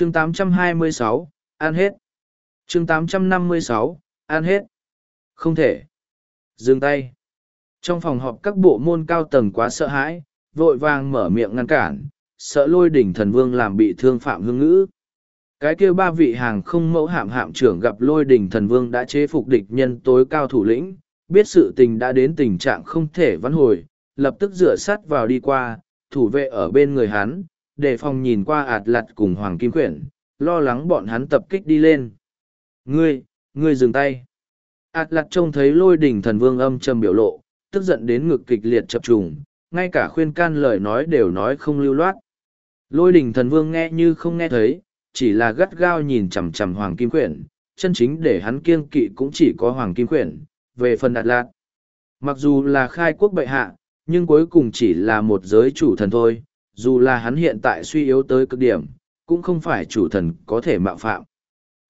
chương 826, ăn hết. chương 856, ăn hết. Không thể. Dừng tay. Trong phòng họp các bộ môn cao tầng quá sợ hãi, vội vàng mở miệng ngăn cản, sợ lôi đỉnh thần vương làm bị thương phạm hương ngữ. Cái kia ba vị hàng không mẫu hạm hạm trưởng gặp lôi đỉnh thần vương đã chế phục địch nhân tối cao thủ lĩnh, biết sự tình đã đến tình trạng không thể vãn hồi, lập tức dựa sát vào đi qua, thủ vệ ở bên người hắn, để phòng nhìn qua ạt lặt cùng Hoàng Kim Quyển, lo lắng bọn hắn tập kích đi lên. Ngươi, ngươi dừng tay. ạt lặt trông thấy lôi đỉnh thần vương âm trầm biểu lộ, tức giận đến ngực kịch liệt chập trùng, ngay cả khuyên can lời nói đều nói không lưu loát. Lôi đỉnh thần vương nghe như không nghe thấy, chỉ là gắt gao nhìn chằm chằm Hoàng Kim Quyển, chân chính để hắn kiêng kỵ cũng chỉ có Hoàng Kim Quyển, về phần Đạt lạt, Mặc dù là khai quốc bệ hạ, nhưng cuối cùng chỉ là một giới chủ thần thôi, dù là hắn hiện tại suy yếu tới cực điểm, cũng không phải chủ thần có thể mạo phạm.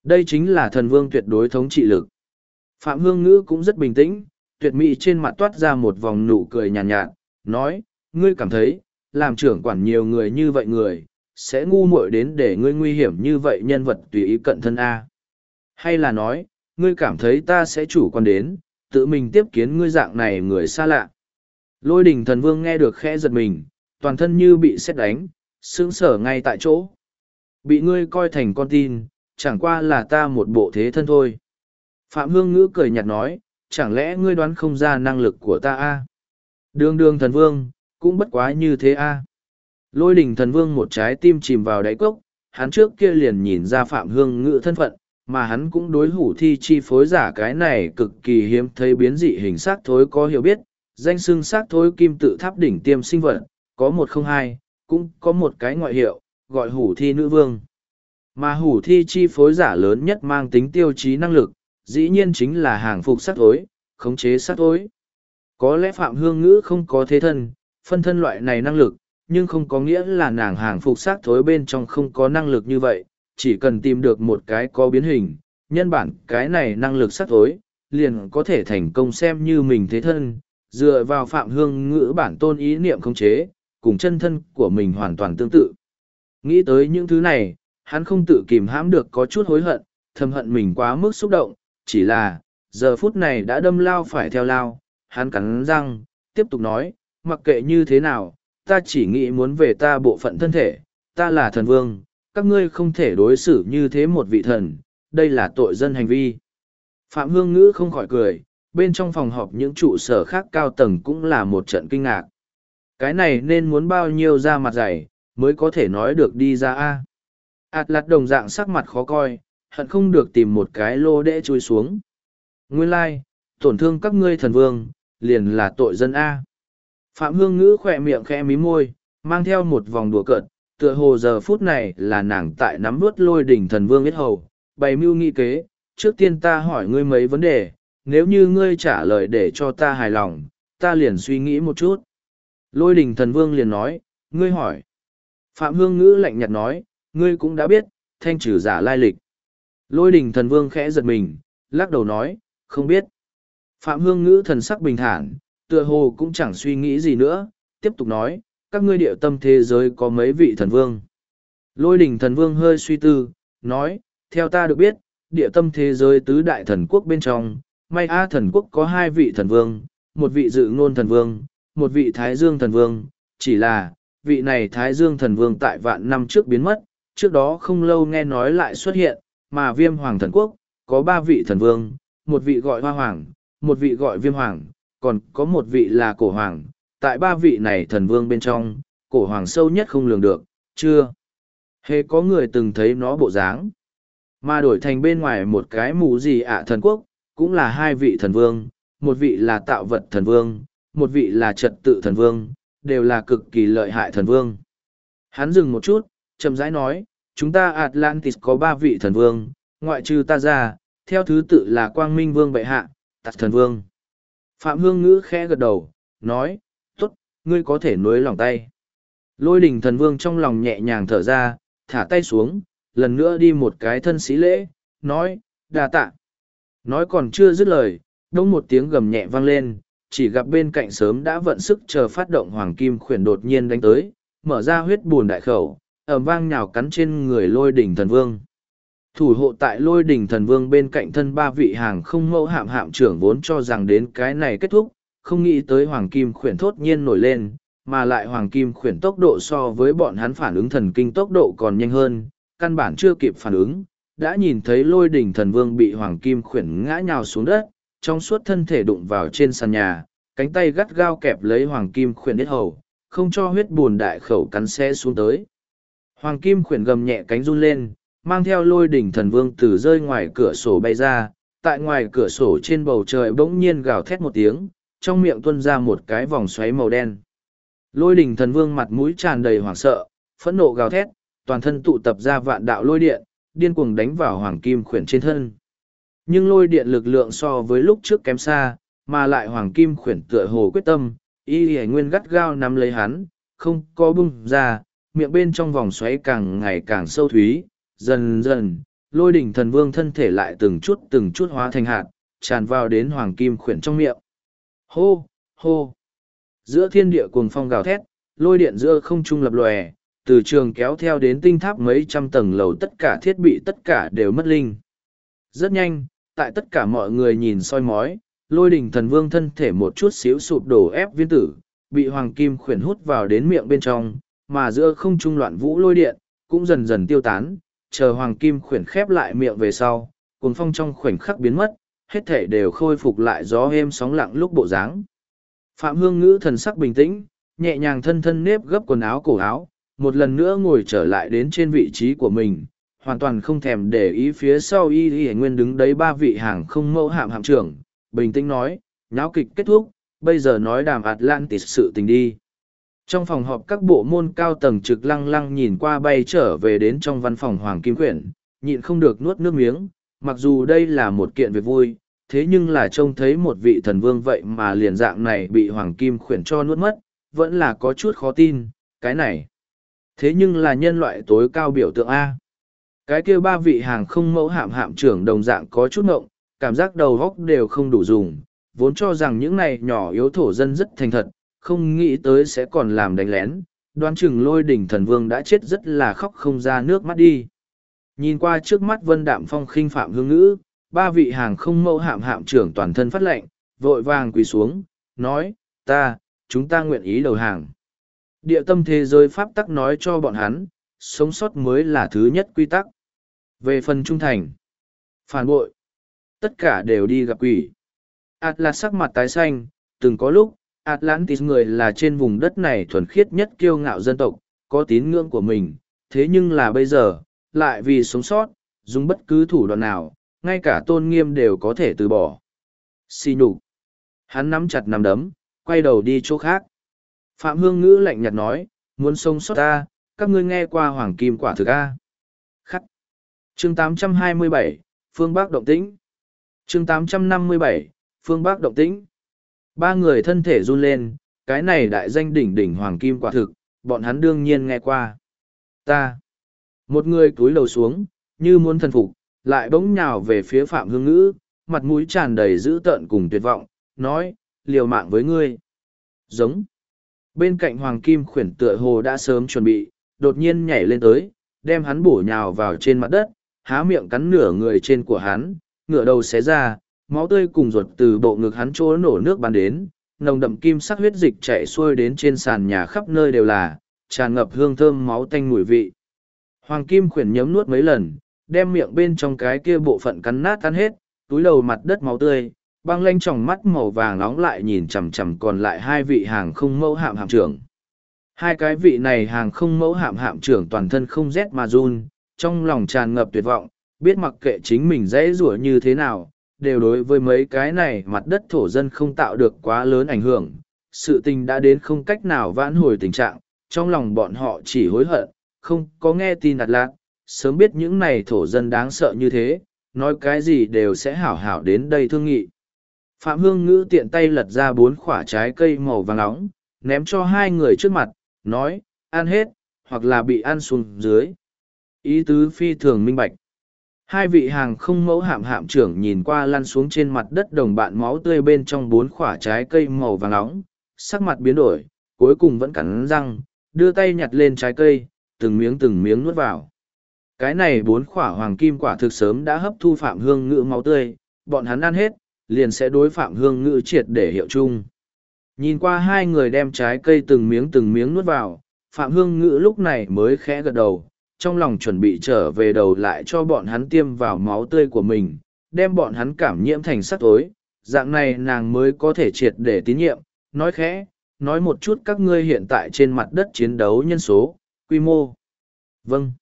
Đây chính là thần vương tuyệt đối thống trị lực. Phạm Hương Ngữ cũng rất bình tĩnh, tuyệt mỹ trên mặt toát ra một vòng nụ cười nhàn nhạt, nhạt, nói, ngươi cảm thấy, làm trưởng quản nhiều người như vậy người, sẽ ngu muội đến để ngươi nguy hiểm như vậy nhân vật tùy ý cận thân A. Hay là nói, ngươi cảm thấy ta sẽ chủ quan đến, tự mình tiếp kiến ngươi dạng này người xa lạ. Lôi đình thần vương nghe được khẽ giật mình, toàn thân như bị xét đánh, sững sở ngay tại chỗ. Bị ngươi coi thành con tin, chẳng qua là ta một bộ thế thân thôi. Phạm Hương Ngữ cười nhạt nói, chẳng lẽ ngươi đoán không ra năng lực của ta a? Đường đường thần vương, cũng bất quá như thế a. Lôi đình thần vương một trái tim chìm vào đáy cốc, hắn trước kia liền nhìn ra Phạm Hương Ngữ thân phận, mà hắn cũng đối hủ thi chi phối giả cái này cực kỳ hiếm thấy biến dị hình xác thối có hiểu biết, danh xưng xác thối kim tự tháp đỉnh tiêm sinh vật, có một không hai, cũng có một cái ngoại hiệu, gọi hủ thi nữ vương. Mà hủ thi chi phối giả lớn nhất mang tính tiêu chí năng lực, dĩ nhiên chính là hàng phục sát thối, khống chế sát thối. Có lẽ Phạm Hương Ngữ không có thế thân, phân thân loại này năng lực, nhưng không có nghĩa là nàng hàng phục sát thối bên trong không có năng lực như vậy, chỉ cần tìm được một cái có biến hình, nhân bản cái này năng lực sát thối, liền có thể thành công xem như mình thế thân, dựa vào Phạm Hương Ngữ bản tôn ý niệm khống chế, cùng chân thân của mình hoàn toàn tương tự. Nghĩ tới những thứ này, hắn không tự kìm hãm được có chút hối hận, thầm hận mình quá mức xúc động, chỉ là, giờ phút này đã đâm lao phải theo lao, hắn cắn răng, tiếp tục nói, mặc kệ như thế nào, ta chỉ nghĩ muốn về ta bộ phận thân thể, ta là thần vương, các ngươi không thể đối xử như thế một vị thần, đây là tội dân hành vi. Phạm Hương Ngữ không khỏi cười, bên trong phòng họp những trụ sở khác cao tầng cũng là một trận kinh ngạc. Cái này nên muốn bao nhiêu ra mặt dày, mới có thể nói được đi ra a? Ạt lặt đồng dạng sắc mặt khó coi hận không được tìm một cái lô đễ chui xuống. Nguyên lai tổn thương các ngươi thần vương liền là tội dân a. Phạm hương ngữ khỏe miệng khẽ mí môi mang theo một vòng đùa cợt tựa hồ giờ phút này là nàng tại nắm vớt lôi đỉnh thần vương biết hầu. Bày mưu nghị kế trước tiên ta hỏi ngươi mấy vấn đề nếu như ngươi trả lời để cho ta hài lòng ta liền suy nghĩ một chút lôi đình thần vương liền nói, ngươi hỏi. Phạm hương ngữ lạnh nhạt nói, ngươi cũng đã biết, thanh trừ giả lai lịch. Lôi đình thần vương khẽ giật mình, lắc đầu nói, không biết. Phạm hương ngữ thần sắc bình thản, tựa hồ cũng chẳng suy nghĩ gì nữa, tiếp tục nói, các ngươi địa tâm thế giới có mấy vị thần vương? Lôi đình thần vương hơi suy tư, nói, theo ta được biết, địa tâm thế giới tứ đại thần quốc bên trong, may a thần quốc có hai vị thần vương, một vị dự ngôn thần vương một vị thái dương thần vương chỉ là vị này thái dương thần vương tại vạn năm trước biến mất trước đó không lâu nghe nói lại xuất hiện, mà viêm hoàng thần quốc, có ba vị thần vương, một vị gọi hoa hoàng, một vị gọi viêm hoàng, còn có một vị là cổ hoàng. Tại ba vị này thần vương bên trong, cổ hoàng sâu nhất không lường được, chưa. Hề có người từng thấy nó bộ dáng. Mà đổi thành bên ngoài một cái mù gì ạ thần quốc, cũng là hai vị thần vương, một vị là tạo vật thần vương, một vị là trật tự thần vương, đều là cực kỳ lợi hại thần vương. Hắn dừng một chút, chậm rãi nói, chúng ta Atlantis có ba vị thần vương, ngoại trừ ta ra, theo thứ tự là Quang Minh Vương Bệ Hạ, Tạc Thần Vương. Phạm Hương Ngữ khẽ gật đầu, nói, tốt, ngươi có thể nối lòng tay. Lôi đình thần vương trong lòng nhẹ nhàng thở ra, thả tay xuống, lần nữa đi một cái thân sĩ lễ, nói, đà tạ. Nói còn chưa dứt lời, đông một tiếng gầm nhẹ vang lên, chỉ gặp bên cạnh sớm đã vận sức chờ phát động hoàng kim khuyển đột nhiên đánh tới, mở ra huyết buồn đại khẩu, ẩm vang nhào cắn trên người lôi đỉnh thần vương. Thủ hộ tại lôi đỉnh thần vương bên cạnh thân ba vị hàng không mẫu hạm hạm trưởng vốn cho rằng đến cái này kết thúc không nghĩ tới hoàng kim khuyển thốt nhiên nổi lên mà lại hoàng kim khuyển tốc độ so với bọn hắn phản ứng thần kinh tốc độ còn nhanh hơn căn bản chưa kịp phản ứng đã nhìn thấy lôi đỉnh thần vương bị hoàng kim khuyển ngã nhào xuống đất trong suốt thân thể đụng vào trên sàn nhà, cánh tay gắt gao kẹp lấy hoàng kim khuyển hết hầu, không cho huyết buồn đại khẩu cắn xe xuống tới. Hoàng kim khuyển gầm nhẹ cánh run lên, mang theo lôi đỉnh thần vương từ rơi ngoài cửa sổ bay ra, tại ngoài cửa sổ trên bầu trời bỗng nhiên gào thét một tiếng, trong miệng tuân ra một cái vòng xoáy màu đen. Lôi đỉnh thần vương mặt mũi tràn đầy hoảng sợ, phẫn nộ gào thét, toàn thân tụ tập ra vạn đạo lôi điện, điên cuồng đánh vào hoàng kim khuyển trên thân nhưng lôi điện lực lượng so với lúc trước kém xa, mà lại hoàng kim khuyển tựa hồ quyết tâm, y hề nguyên gắt gao nắm lấy hắn, không có bung ra, miệng bên trong vòng xoáy càng ngày càng sâu thúy, dần dần, lôi đỉnh thần vương thân thể lại từng chút từng chút hóa thành hạt, tràn vào đến hoàng kim khuyển trong miệng. Hô hô. Giữa thiên địa cuồng phong gào thét, lôi điện giữa không trung lập lòe, từ trường kéo theo đến tinh tháp mấy trăm tầng lầu tất cả thiết bị tất cả đều mất linh. Rất nhanh tại tất cả mọi người nhìn soi mói, lôi đỉnh thần vương thân thể một chút xíu sụp đổ ép viên tử, bị hoàng kim khuyển hút vào đến miệng bên trong, mà giữa không trung loạn vũ lôi điện cũng dần dần tiêu tán, chờ hoàng kim khuyển khép lại miệng về sau, cuồng phong trong khoảnh khắc biến mất, hết thể đều khôi phục lại gió êm sóng lặng lúc bộ dáng. Phạm hương ngữ thần sắc bình tĩnh, nhẹ nhàng thân thân nếp gấp quần áo cổ áo, một lần nữa ngồi trở lại đến trên vị trí của mình hoàn toàn không thèm để ý phía sau y y nguyên đứng đấy ba vị hàng không mẫu hạm hạm trưởng, bình tĩnh nói, nháo kịch kết thúc, bây giờ nói đàm atlantis sự tình đi. Trong phòng họp các bộ môn cao tầng trực lăng lăng nhìn qua bay trở về đến trong văn phòng hoàng kim quyển, nhịn không được nuốt nước miếng, mặc dù đây là một kiện việc vui, thế nhưng là trông thấy một vị thần vương vậy mà liền dạng này bị hoàng kim khuyển cho nuốt mất, vẫn là có chút khó tin, cái này, thế nhưng là nhân loại tối cao biểu tượng a cái kia ba vị hàng không mẫu hạm hạm trưởng đồng dạng có chút ngộng, cảm giác đầu góc đều không đủ dùng, vốn cho rằng những này nhỏ yếu thổ dân rất thành thật, không nghĩ tới sẽ còn làm đánh lén, đoán chừng lôi đỉnh thần vương đã chết rất là khóc không ra nước mắt đi. Nhìn qua trước mắt vân đạm phong khinh phạm hương ngữ, ba vị hàng không mẫu hạm hạm trưởng toàn thân phát lệnh, vội vàng quỳ xuống, nói, ta, chúng ta nguyện ý đầu hàng. Địa tâm thế giới pháp tắc nói cho bọn hắn, sống sót mới là thứ nhất quy tắc về phần trung thành. Phản bội. Tất cả đều đi gặp quỷ. Atlas sắc mặt tái xanh, từng có lúc, atlantis người là trên vùng đất này thuần khiết nhất kiêu ngạo dân tộc, có tín ngưỡng của mình, thế nhưng là bây giờ, lại vì sống sót, dùng bất cứ thủ đoạn nào, ngay cả tôn nghiêm đều có thể từ bỏ. Xì nhục. Hắn nắm chặt nắm đấm, quay đầu đi chỗ khác. Phạm hương ngữ lạnh nhạt nói, muốn sống sót ta, các ngươi nghe qua hoàng kim quả thực a? Chương 827, phương bắc động tĩnh. Chương 857, phương bắc động tĩnh. Ba người thân thể run lên cái này đại danh đỉnh đỉnh hoàng kim quả thực bọn hắn đương nhiên nghe qua. Ta. Một người cúi đầu xuống như muốn thần phục lại bỗng nhào về phía phạm hương ngữ mặt mũi tràn đầy dữ tợn cùng tuyệt vọng nói liều mạng với ngươi. Giống. Bên cạnh hoàng kim khuyển tựa hồ đã sớm chuẩn bị đột nhiên nhảy lên tới đem hắn bổ nhào vào trên mặt đất há miệng cắn nửa người trên của hắn, ngửa đầu xé ra, máu tươi cùng ruột từ bộ ngực hắn chỗ nổ nước bắn đến, nồng đậm kim sắc huyết dịch chạy xuôi đến trên sàn nhà khắp nơi đều là, tràn ngập hương thơm máu tanh mùi vị. Hoàng kim khuyển nhấm nuốt mấy lần, đem miệng bên trong cái kia bộ phận cắn nát tan hết, túi đầu mặt đất máu tươi, băng lanh tròng mắt màu vàng nóng lại nhìn chằm chằm còn lại hai vị hàng không mẫu hạm hạm trưởng. Hai cái vị này hàng không mẫu hạm hạm trưởng toàn thân không rét mà run trong lòng tràn ngập tuyệt vọng, biết mặc kệ chính mình dễ rủa như thế nào, đều đối với mấy cái này mặt đất thổ dân không tạo được quá lớn ảnh hưởng. Sự tình đã đến không cách nào vãn hồi tình trạng, trong lòng bọn họ chỉ hối hận, không có nghe tin đặt lạc, sớm biết những này thổ dân đáng sợ như thế, nói cái gì đều sẽ hảo hảo đến đây thương nghị. Phạm hương ngữ tiện tay lật ra bốn quả trái cây màu vàng nóng, ném cho hai người trước mặt, nói, ăn hết, hoặc là bị ăn xuống dưới ý tứ phi thường minh bạch hai vị hàng không mẫu hạm hạm trưởng nhìn qua lăn xuống trên mặt đất đồng bạn máu tươi bên trong bốn quả trái cây màu vàng nóng sắc mặt biến đổi cuối cùng vẫn cắn răng đưa tay nhặt lên trái cây từng miếng từng miếng nuốt vào. Cái này bốn quả hoàng kim quả thực sớm đã hấp thu Phạm Hương Ngữ máu tươi, bọn hắn ăn hết, liền sẽ đối Phạm Hương Ngữ triệt để hiệu chung. Nhìn qua hai người đem trái cây từng miếng từng miếng nuốt vào, Phạm Hương Ngữ lúc này mới khẽ gật đầu, trong lòng chuẩn bị trở về đầu lại cho bọn hắn tiêm vào máu tươi của mình, đem bọn hắn cảm nhiễm thành sắc tối, dạng này nàng mới có thể triệt để tín nhiệm, nói khẽ, nói một chút các ngươi hiện tại trên mặt đất chiến đấu nhân số, quy mô. Vâng.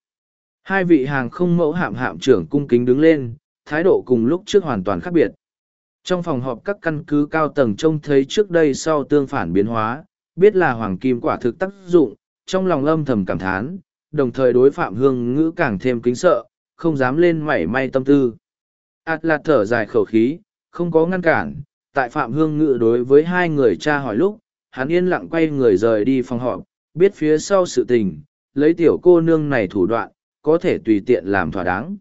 Hai vị hàng không mẫu hạm hạm trưởng cung kính đứng lên, thái độ cùng lúc trước hoàn toàn khác biệt. Trong phòng họp các căn cứ cao tầng trông thấy trước đây sau tương phản biến hóa, biết là hoàng kim quả thực tác dụng, trong lòng âm thầm cảm thán, đồng thời đối phạm hương ngữ càng thêm kính sợ, không dám lên mảy may tâm tư. Át lạt thở dài khẩu khí, không có ngăn cản, tại phạm hương ngữ đối với hai người cha hỏi lúc, hắn yên lặng quay người rời đi phòng họp, biết phía sau sự tình, lấy tiểu cô nương này thủ đoạn, có thể tùy tiện làm thỏa đáng.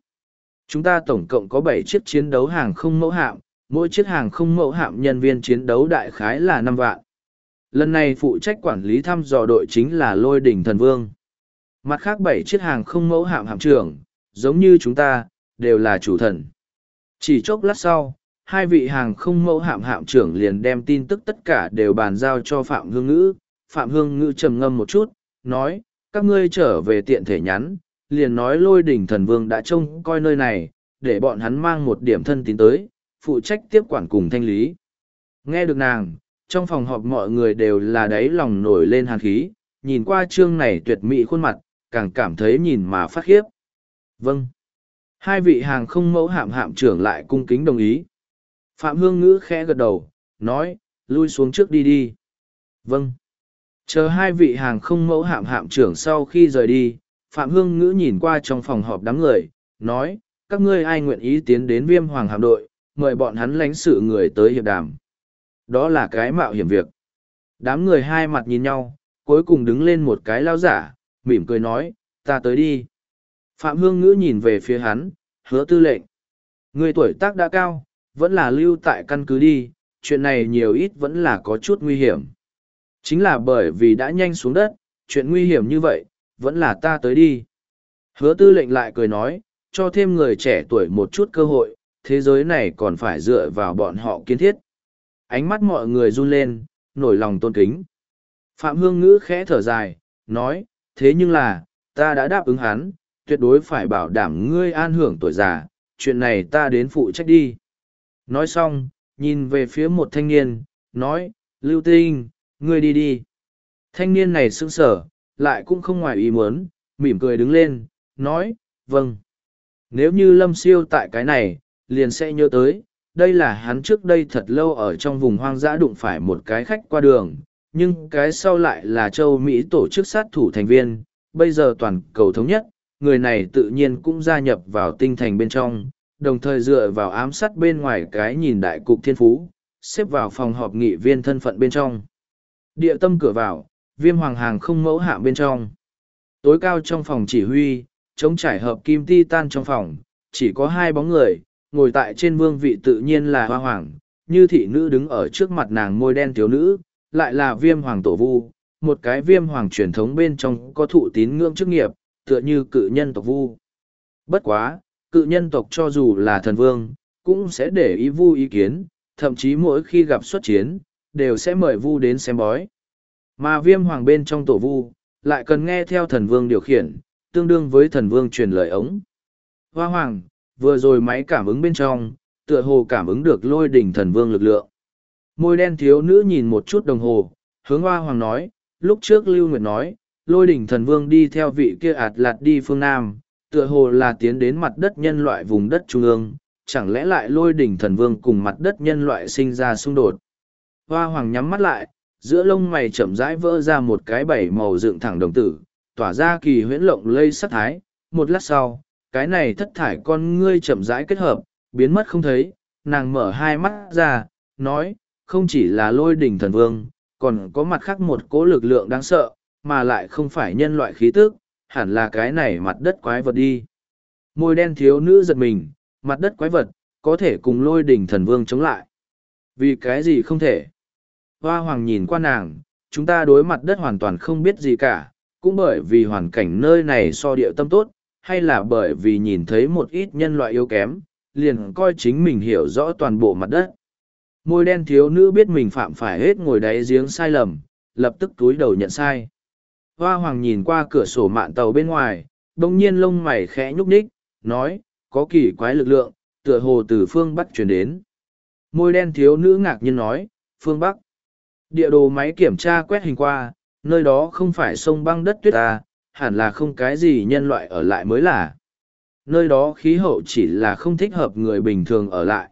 Chúng ta tổng cộng có bảy chiếc chiến đấu hàng không mẫu hạm, mỗi chiếc hàng không mẫu hạm nhân viên chiến đấu đại khái là năm vạn. Lần này phụ trách quản lý thăm dò đội chính là Lôi Đỉnh Thần Vương. Mặt khác bảy chiếc hàng không mẫu hạm hạm trưởng, giống như chúng ta, đều là chủ thần. Chỉ chốc lát sau, hai vị hàng không mẫu hạm hạm trưởng liền đem tin tức tất cả đều bàn giao cho Phạm Hương Ngữ. Phạm Hương Ngữ trầm ngâm một chút, nói, các ngươi trở về tiện thể nhắn, liền nói lôi đỉnh thần vương đã trông coi nơi này, để bọn hắn mang một điểm thân tín tới, phụ trách tiếp quản cùng thanh lý. Nghe được nàng, trong phòng họp mọi người đều là đáy lòng nổi lên hàn khí, nhìn qua trương này tuyệt mỹ khuôn mặt, càng cảm thấy nhìn mà phát khiếp. Vâng. Hai vị hàng không mẫu hạm hạm trưởng lại cung kính đồng ý. Phạm Hương Ngữ khẽ gật đầu, nói, lui xuống trước đi đi. Vâng. Chờ hai vị hàng không mẫu hạm hạm trưởng sau khi rời đi, Phạm Hương Ngữ nhìn qua trong phòng họp đám người, nói, các ngươi ai nguyện ý tiến đến viêm hoàng hạm đội, mời bọn hắn lãnh sự người tới hiệp đàm. Đó là cái mạo hiểm việc. Đám người hai mặt nhìn nhau, cuối cùng đứng lên một cái lao giả, mỉm cười nói, ta tới đi. Phạm Hương Ngữ nhìn về phía hắn, hứa tư lệnh. Người tuổi tác đã cao, vẫn là lưu tại căn cứ đi, chuyện này nhiều ít vẫn là có chút nguy hiểm. Chính là bởi vì đã nhanh xuống đất, chuyện nguy hiểm như vậy, vẫn là ta tới đi. Hứa tư lệnh lại cười nói, cho thêm người trẻ tuổi một chút cơ hội, thế giới này còn phải dựa vào bọn họ kiến thiết. Ánh mắt mọi người run lên, nổi lòng tôn kính. Phạm Hương Ngữ khẽ thở dài, nói, thế nhưng là, ta đã đáp ứng hắn, tuyệt đối phải bảo đảm ngươi an hưởng tuổi già, chuyện này ta đến phụ trách đi. Nói xong, nhìn về phía một thanh niên, nói, Lưu Tinh, ngươi đi đi. Thanh niên này sững sở, lại cũng không ngoài ý muốn, mỉm cười đứng lên, nói, vâng. Nếu như lâm siêu tại cái này, liền sẽ nhớ tới, đây là hắn trước đây thật lâu ở trong vùng hoang dã đụng phải một cái khách qua đường, nhưng cái sau lại là châu Mỹ tổ chức sát thủ thành viên, bây giờ toàn cầu thống nhất, người này tự nhiên cũng gia nhập vào tinh thành bên trong, đồng thời dựa vào ám sát bên ngoài cái nhìn đại cục thiên phú, xếp vào phòng họp nghị viên thân phận bên trong. Địa tâm cửa vào, viêm hoàng hàng không mẫu hạ bên trong. Tối cao trong phòng chỉ huy, chống trải hợp kim ti tan trong phòng, chỉ có hai bóng người, ngồi tại trên vương vị tự nhiên là hoa hoàng, như thị nữ đứng ở trước mặt nàng môi đen thiếu nữ, lại là viêm hoàng tổ vu, một cái viêm hoàng truyền thống bên trong có thụ tín ngưỡng chức nghiệp, tựa như cự nhân tộc vu. Bất quá, cự nhân tộc cho dù là thần vương, cũng sẽ để ý vu ý kiến, thậm chí mỗi khi gặp xuất chiến, đều sẽ mời vu đến xem bói. Mà viêm hoàng bên trong tổ vu, lại cần nghe theo thần vương điều khiển, tương đương với thần vương truyền lời ống. Hoa hoàng, vừa rồi máy cảm ứng bên trong, tựa hồ cảm ứng được lôi đỉnh thần vương lực lượng. Môi đen thiếu nữ nhìn một chút đồng hồ, hướng hoa hoàng nói, lúc trước Lưu Nguyệt nói, lôi đỉnh thần vương đi theo vị kia ạt lạt đi phương Nam, tựa hồ là tiến đến mặt đất nhân loại vùng đất trung ương, chẳng lẽ lại lôi đỉnh thần vương cùng mặt đất nhân loại sinh ra xung đột. Hoa hoàng nhắm mắt lại, giữa lông mày chậm rãi vỡ ra một cái bảy màu dựng thẳng đồng tử, tỏa ra kỳ huyễn lộng lây sắc thái, một lát sau, cái này thất thải con ngươi chậm rãi kết hợp, biến mất không thấy, nàng mở hai mắt ra, nói, không chỉ là lôi đỉnh thần vương, còn có mặt khác một cố lực lượng đáng sợ, mà lại không phải nhân loại khí tức, hẳn là cái này mặt đất quái vật đi. Môi đen thiếu nữ giật mình, mặt đất quái vật, có thể cùng lôi đỉnh thần vương chống lại. Vì cái gì không thể? Hoa hoàng nhìn qua nàng, chúng ta đối mặt đất hoàn toàn không biết gì cả, cũng bởi vì hoàn cảnh nơi này so địa tâm tốt, hay là bởi vì nhìn thấy một ít nhân loại yếu kém, liền coi chính mình hiểu rõ toàn bộ mặt đất. Môi đen thiếu nữ biết mình phạm phải hết ngồi đáy giếng sai lầm, lập tức túi đầu nhận sai. Hoa hoàng nhìn qua cửa sổ mạn tàu bên ngoài, đông nhiên lông mày khẽ nhúc nhích, nói, có kỳ quái lực lượng, tựa hồ từ phương Bắc chuyển đến. Môi đen thiếu nữ ngạc nhiên nói, phương Bắc. Địa đồ máy kiểm tra quét hình qua, nơi đó không phải sông băng đất tuyết ta, hẳn là không cái gì nhân loại ở lại mới là. Nơi đó khí hậu chỉ là không thích hợp người bình thường ở lại.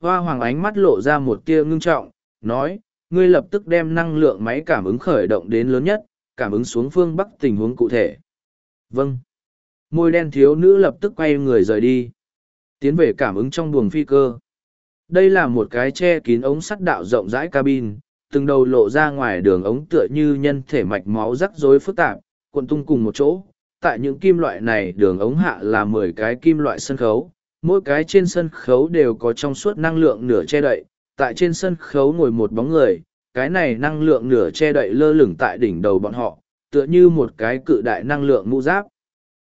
Hoa hoàng ánh mắt lộ ra một tia ngưng trọng, nói, ngươi lập tức đem năng lượng máy cảm ứng khởi động đến lớn nhất, cảm ứng xuống phương bắc tình huống cụ thể. Vâng. Môi đen thiếu nữ lập tức quay người rời đi. Tiến về cảm ứng trong buồng phi cơ. Đây là một cái che kín ống sắt đạo rộng rãi cabin, từng đầu lộ ra ngoài đường ống tựa như nhân thể mạch máu rắc rối phức tạp, cuộn tung cùng một chỗ. Tại những kim loại này đường ống hạ là mười cái kim loại sân khấu, mỗi cái trên sân khấu đều có trong suốt năng lượng nửa che đậy. Tại trên sân khấu ngồi một bóng người, cái này năng lượng nửa che đậy lơ lửng tại đỉnh đầu bọn họ, tựa như một cái cự đại năng lượng mũ giáp.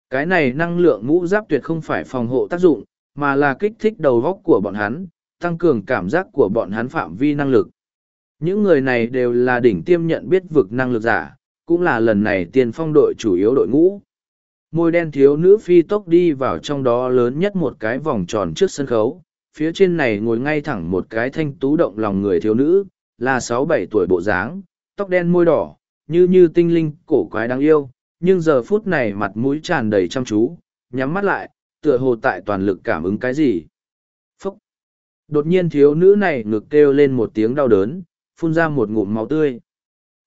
Cái này năng lượng mũ giáp tuyệt không phải phòng hộ tác dụng, mà là kích thích đầu góc của bọn hắn, tăng cường cảm giác của bọn hắn phạm vi năng lực. Những người này đều là đỉnh tiêm nhận biết vực năng lực giả, cũng là lần này tiền phong đội chủ yếu đội ngũ. Môi đen thiếu nữ phi tốc đi vào trong đó lớn nhất một cái vòng tròn trước sân khấu, phía trên này ngồi ngay thẳng một cái thanh tú động lòng người thiếu nữ, là sáu bảy tuổi bộ dáng, tóc đen môi đỏ, như như tinh linh cổ quái đáng yêu, nhưng giờ phút này mặt mũi tràn đầy chăm chú, nhắm mắt lại, tựa hồ tại toàn lực cảm ứng cái gì. phốc Đột nhiên thiếu nữ này ngực kêu lên một tiếng đau đớn, phun ra một ngụm máu tươi.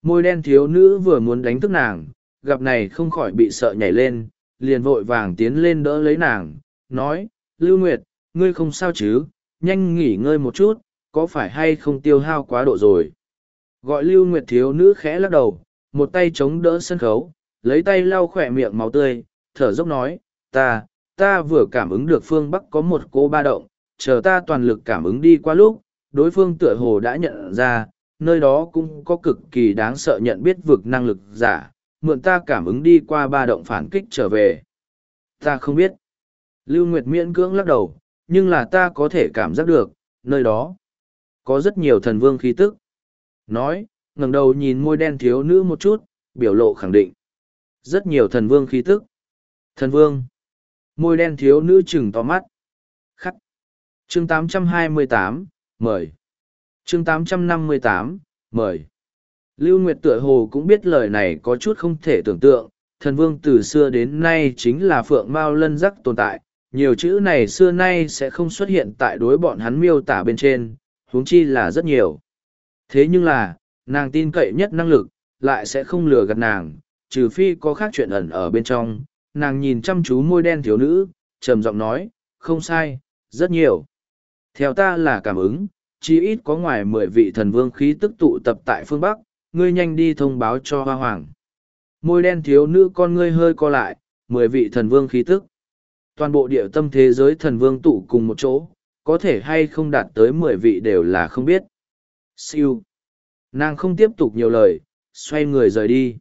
Môi đen thiếu nữ vừa muốn đánh thức nàng, gặp này không khỏi bị sợ nhảy lên, liền vội vàng tiến lên đỡ lấy nàng, nói, Lưu Nguyệt, ngươi không sao chứ, nhanh nghỉ ngơi một chút, có phải hay không tiêu hao quá độ rồi. Gọi Lưu Nguyệt thiếu nữ khẽ lắc đầu, một tay chống đỡ sân khấu, lấy tay lau khỏe miệng máu tươi, thở dốc nói, ta, ta vừa cảm ứng được phương Bắc có một cô ba động, chờ ta toàn lực cảm ứng đi qua lúc, đối phương tựa hồ đã nhận ra, nơi đó cũng có cực kỳ đáng sợ nhận biết vực năng lực giả, mượn ta cảm ứng đi qua ba động phản kích trở về. Ta không biết. Lưu Nguyệt miễn cưỡng lắc đầu, nhưng là ta có thể cảm giác được, nơi đó có rất nhiều thần vương khí tức. Nói, ngẩng đầu nhìn môi đen thiếu nữ một chút, biểu lộ khẳng định. Rất nhiều thần vương khí tức. Thần vương. Môi đen thiếu nữ chừng to mắt. Khắc. Chương 828, mời. Chương 858, mời. Lưu Nguyệt tựa hồ cũng biết lời này có chút không thể tưởng tượng, thần vương từ xưa đến nay chính là phượng mao lân rắc tồn tại, nhiều chữ này xưa nay sẽ không xuất hiện tại đối bọn hắn miêu tả bên trên, huống chi là rất nhiều. Thế nhưng là, nàng tin cậy nhất năng lực, lại sẽ không lừa gạt nàng, trừ phi có khác chuyện ẩn ở bên trong, nàng nhìn chăm chú môi đen thiếu nữ, trầm giọng nói, không sai, rất nhiều. Theo ta là cảm ứng, chỉ ít có ngoài mười vị thần vương khí tức tụ tập tại phương Bắc, ngươi nhanh đi thông báo cho hoa hoàng. Môi đen thiếu nữ con ngươi hơi co lại, mười vị thần vương khí tức. Toàn bộ địa tâm thế giới thần vương tụ cùng một chỗ, có thể hay không đạt tới mười vị đều là không biết. Siêu. Nàng không tiếp tục nhiều lời, xoay người rời đi.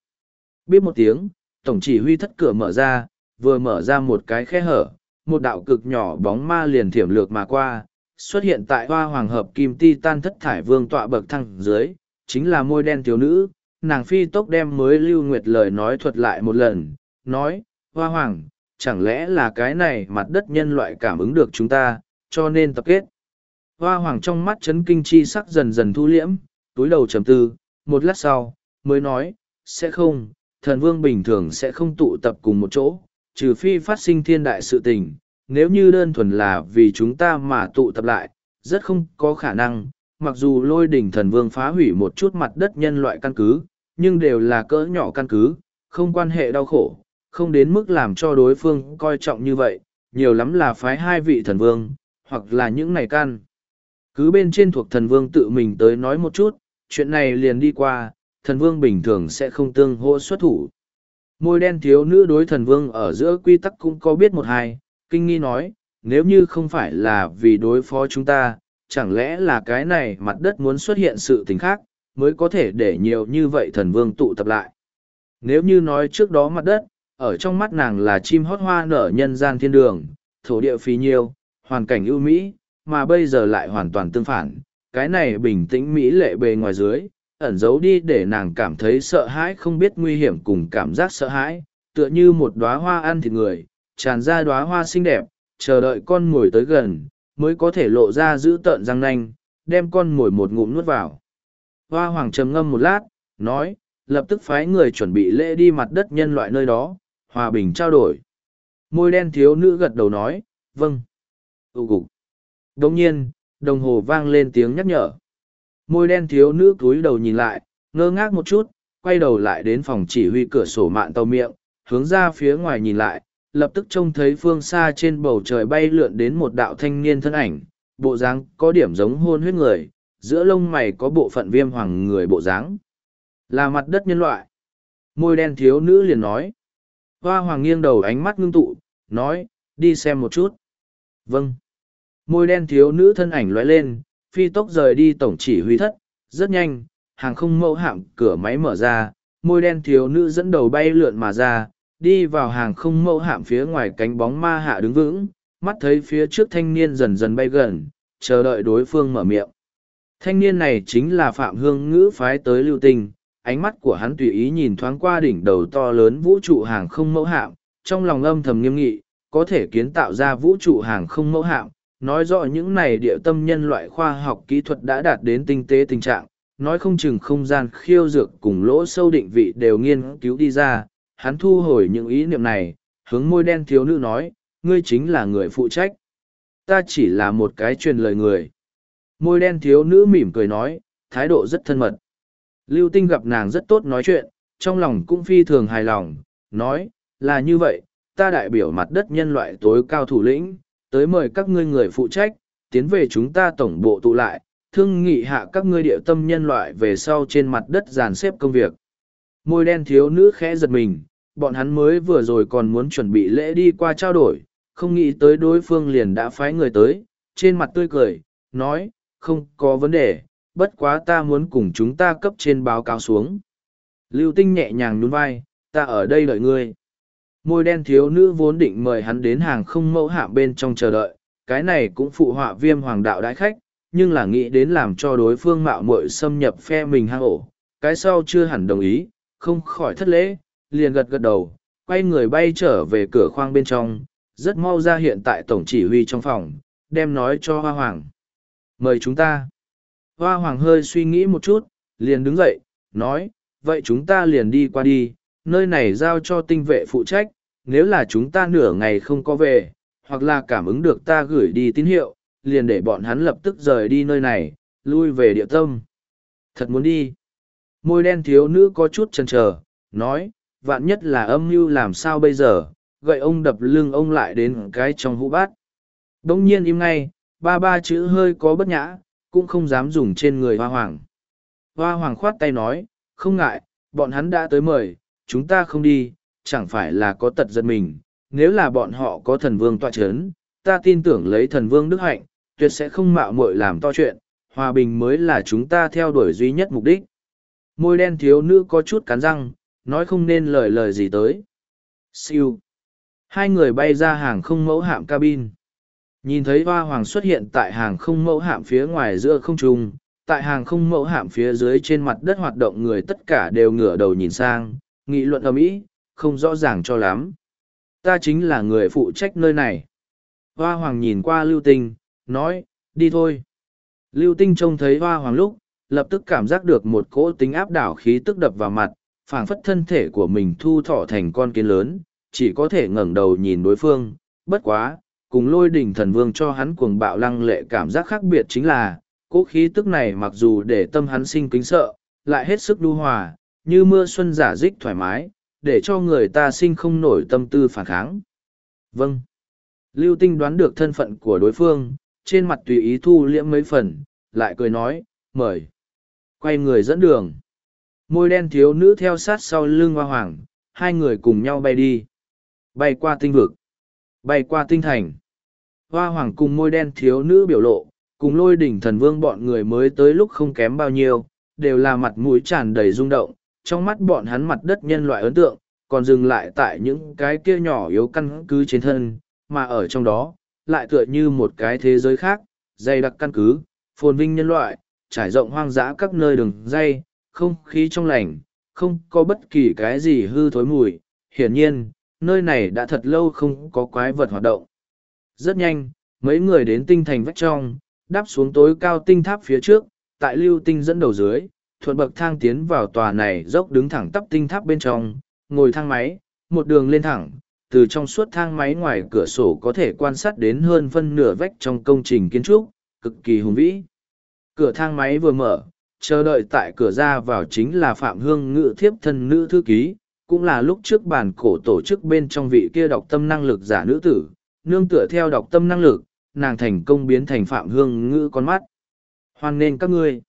Biết một tiếng, tổng chỉ huy thất cửa mở ra, vừa mở ra một cái khe hở, một đạo cực nhỏ bóng ma liền thiểm lược mà qua, xuất hiện tại hoa hoàng hợp kim ti tan thất thải vương tọa bậc thăng dưới, chính là môi đen thiếu nữ, nàng phi tốc đem mới lưu nguyệt lời nói thuật lại một lần, nói, hoa hoàng, chẳng lẽ là cái này mặt đất nhân loại cảm ứng được chúng ta, cho nên tập kết. Hoa hoàng trong mắt chấn kinh chi sắc dần dần thu liễm, túi đầu trầm tư, một lát sau, mới nói, sẽ không, thần vương bình thường sẽ không tụ tập cùng một chỗ, trừ phi phát sinh thiên đại sự tình, nếu như đơn thuần là vì chúng ta mà tụ tập lại, rất không có khả năng, mặc dù lôi đỉnh thần vương phá hủy một chút mặt đất nhân loại căn cứ, nhưng đều là cỡ nhỏ căn cứ, không quan hệ đau khổ, không đến mức làm cho đối phương coi trọng như vậy, nhiều lắm là phái hai vị thần vương, hoặc là những này căn, Cứ bên trên thuộc thần vương tự mình tới nói một chút, chuyện này liền đi qua, thần vương bình thường sẽ không tương hỗ xuất thủ. Môi đen thiếu nữ đối thần vương ở giữa quy tắc cũng có biết một hai, kinh nghi nói, nếu như không phải là vì đối phó chúng ta, chẳng lẽ là cái này mặt đất muốn xuất hiện sự tình khác, mới có thể để nhiều như vậy thần vương tụ tập lại. Nếu như nói trước đó mặt đất, ở trong mắt nàng là chim hót hoa nở nhân gian thiên đường, thổ địa phí nhiêu, hoàn cảnh ưu mỹ, mà bây giờ lại hoàn toàn tương phản. Cái này bình tĩnh mỹ lệ bề ngoài dưới, ẩn giấu đi để nàng cảm thấy sợ hãi không biết nguy hiểm cùng cảm giác sợ hãi, tựa như một đóa hoa ăn thịt người, tràn ra đóa hoa xinh đẹp, chờ đợi con mồi tới gần, mới có thể lộ ra giữ tợn răng nanh, đem con mồi một ngụm nuốt vào. Hoa hoàng trầm ngâm một lát, nói, lập tức phái người chuẩn bị lễ đi mặt đất nhân loại nơi đó, hòa bình trao đổi. Môi đen thiếu nữ gật đầu nói, vâng. Ú cục. Đồng nhiên, đồng hồ vang lên tiếng nhắc nhở. Môi đen thiếu nữ cúi đầu nhìn lại, ngơ ngác một chút, quay đầu lại đến phòng chỉ huy cửa sổ mạn tàu miệng, hướng ra phía ngoài nhìn lại, lập tức trông thấy phương xa trên bầu trời bay lượn đến một đạo thanh niên thân ảnh, bộ dáng có điểm giống hôn huyết người, giữa lông mày có bộ phận viêm hoàng người bộ dáng. Là mặt đất nhân loại. Môi đen thiếu nữ liền nói. Hoa hoàng nghiêng đầu ánh mắt ngưng tụ, nói, đi xem một chút. Vâng. Môi đen thiếu nữ thân ảnh lóe lên, phi tốc rời đi tổng chỉ huy thất, rất nhanh, hàng không mẫu hạm cửa máy mở ra, môi đen thiếu nữ dẫn đầu bay lượn mà ra, đi vào hàng không mẫu hạm phía ngoài cánh bóng ma hạ đứng vững, mắt thấy phía trước thanh niên dần dần bay gần, chờ đợi đối phương mở miệng. Thanh niên này chính là Phạm Hương Ngữ phái tới lưu tình, ánh mắt của hắn tùy ý nhìn thoáng qua đỉnh đầu to lớn vũ trụ hàng không mẫu hạm, trong lòng âm thầm nghiêm nghị, có thể kiến tạo ra vũ trụ hàng không mẫu hạm, nói rõ những này địa tâm nhân loại khoa học kỹ thuật đã đạt đến tinh tế tình trạng, nói không chừng không gian khiêu dược cùng lỗ sâu định vị đều nghiên cứu đi ra, hắn thu hồi những ý niệm này, hướng môi đen thiếu nữ nói, ngươi chính là người phụ trách. Ta chỉ là một cái truyền lời người. Môi đen thiếu nữ mỉm cười nói, thái độ rất thân mật. Lưu tinh gặp nàng rất tốt nói chuyện, trong lòng cũng phi thường hài lòng, nói, là như vậy, ta đại biểu mặt đất nhân loại tối cao thủ lĩnh, tới mời các ngươi người phụ trách, tiến về chúng ta tổng bộ tụ lại, thương nghị hạ các ngươi địa tâm nhân loại về sau trên mặt đất dàn xếp công việc. Môi đen thiếu nữ khẽ giật mình, bọn hắn mới vừa rồi còn muốn chuẩn bị lễ đi qua trao đổi, không nghĩ tới đối phương liền đã phái người tới, trên mặt tươi cười, nói, không có vấn đề, bất quá ta muốn cùng chúng ta cấp trên báo cáo xuống. Lưu tinh nhẹ nhàng nhún vai, ta ở đây đợi ngươi. Môi đen thiếu nữ vốn định mời hắn đến hàng không mẫu hạm bên trong chờ đợi, cái này cũng phụ họa viêm hoàng đạo đại khách, nhưng là nghĩ đến làm cho đối phương mạo muội xâm nhập phe mình hang ổ, cái sau chưa hẳn đồng ý, không khỏi thất lễ, liền gật gật đầu, quay người bay trở về cửa khoang bên trong, rất mau ra hiện tại tổng chỉ huy trong phòng, đem nói cho Hoa Hoàng. Mời chúng ta. Hoa Hoàng hơi suy nghĩ một chút, liền đứng dậy, nói, vậy chúng ta liền đi qua đi, nơi này giao cho tinh vệ phụ trách, nếu là chúng ta nửa ngày không có về, hoặc là cảm ứng được ta gửi đi tín hiệu, liền để bọn hắn lập tức rời đi nơi này, lui về địa tâm. Thật muốn đi. Môi đen thiếu nữ có chút chần chờ, nói, vạn nhất là âm mưu làm sao bây giờ, gậy ông đập lưng ông lại đến cái trong hũ bát. đống nhiên im ngay, ba ba chữ hơi có bất nhã, cũng không dám dùng trên người hoa hoàng. Hoa hoàng khoát tay nói, không ngại, bọn hắn đã tới mời, chúng ta không đi, chẳng phải là có tật giật mình. Nếu là bọn họ có thần vương tọa chấn, ta tin tưởng lấy thần vương đức hạnh, tuyệt sẽ không mạo muội làm to chuyện, hòa bình mới là chúng ta theo đuổi duy nhất mục đích. Môi đen thiếu nữ có chút cắn răng, nói không nên lời lời gì tới. Siêu. Hai người bay ra hàng không mẫu hạm cabin. Nhìn thấy hoa hoàng xuất hiện tại hàng không mẫu hạm phía ngoài giữa không trung, tại hàng không mẫu hạm phía dưới trên mặt đất hoạt động người tất cả đều ngửa đầu nhìn sang, nghị luận ở ý, không rõ ràng cho lắm. Ta chính là người phụ trách nơi này. Hoa hoàng nhìn qua lưu tinh, nói, đi thôi. Lưu tinh trông thấy hoa hoàng lúc, lập tức cảm giác được một cỗ tính áp đảo khí tức đập vào mặt, phảng phất thân thể của mình thu thọ thành con kiến lớn, chỉ có thể ngẩng đầu nhìn đối phương, bất quá, cùng lôi đỉnh thần vương cho hắn cuồng bạo lăng lệ cảm giác khác biệt chính là, cỗ khí tức này mặc dù để tâm hắn sinh kính sợ, lại hết sức đu hòa, như mưa xuân giả dích thoải mái, để cho người ta sinh không nổi tâm tư phản kháng. Vâng. Lưu tinh đoán được thân phận của đối phương, trên mặt tùy ý thu liễm mấy phần, lại cười nói, mời. Quay người dẫn đường. Môi đen thiếu nữ theo sát sau lưng hoa hoàng, hai người cùng nhau bay đi. Bay qua tinh vực. Bay qua tinh thành. Hoa hoàng cùng môi đen thiếu nữ biểu lộ, cùng lôi đỉnh thần vương bọn người mới tới lúc không kém bao nhiêu, đều là mặt mũi tràn đầy rung động, trong mắt bọn hắn mặt đất nhân loại ấn tượng, còn dừng lại tại những cái kia nhỏ yếu căn cứ trên thân, mà ở trong đó, lại tựa như một cái thế giới khác, dày đặc căn cứ, phồn vinh nhân loại, trải rộng hoang dã các nơi đường dây, không khí trong lành, không có bất kỳ cái gì hư thối mùi. Hiển nhiên, nơi này đã thật lâu không có quái vật hoạt động. Rất nhanh, mấy người đến tinh thành vách trong, đáp xuống tối cao tinh tháp phía trước, tại lưu tinh dẫn đầu dưới, thuận bậc thang tiến vào tòa này dốc đứng thẳng tắp tinh tháp bên trong, ngồi thang máy, một đường lên thẳng, từ trong suốt thang máy ngoài cửa sổ có thể quan sát đến hơn phân nửa vách trong công trình kiến trúc, cực kỳ hùng vĩ. Cửa thang máy vừa mở, chờ đợi tại cửa ra vào chính là Phạm Hương Ngự thiếp thân nữ thư ký, cũng là lúc trước bản cổ tổ chức bên trong vị kia đọc tâm năng lực giả nữ tử, nương tựa theo đọc tâm năng lực, nàng thành công biến thành Phạm Hương Ngự con mắt. Hoan nên các ngươi.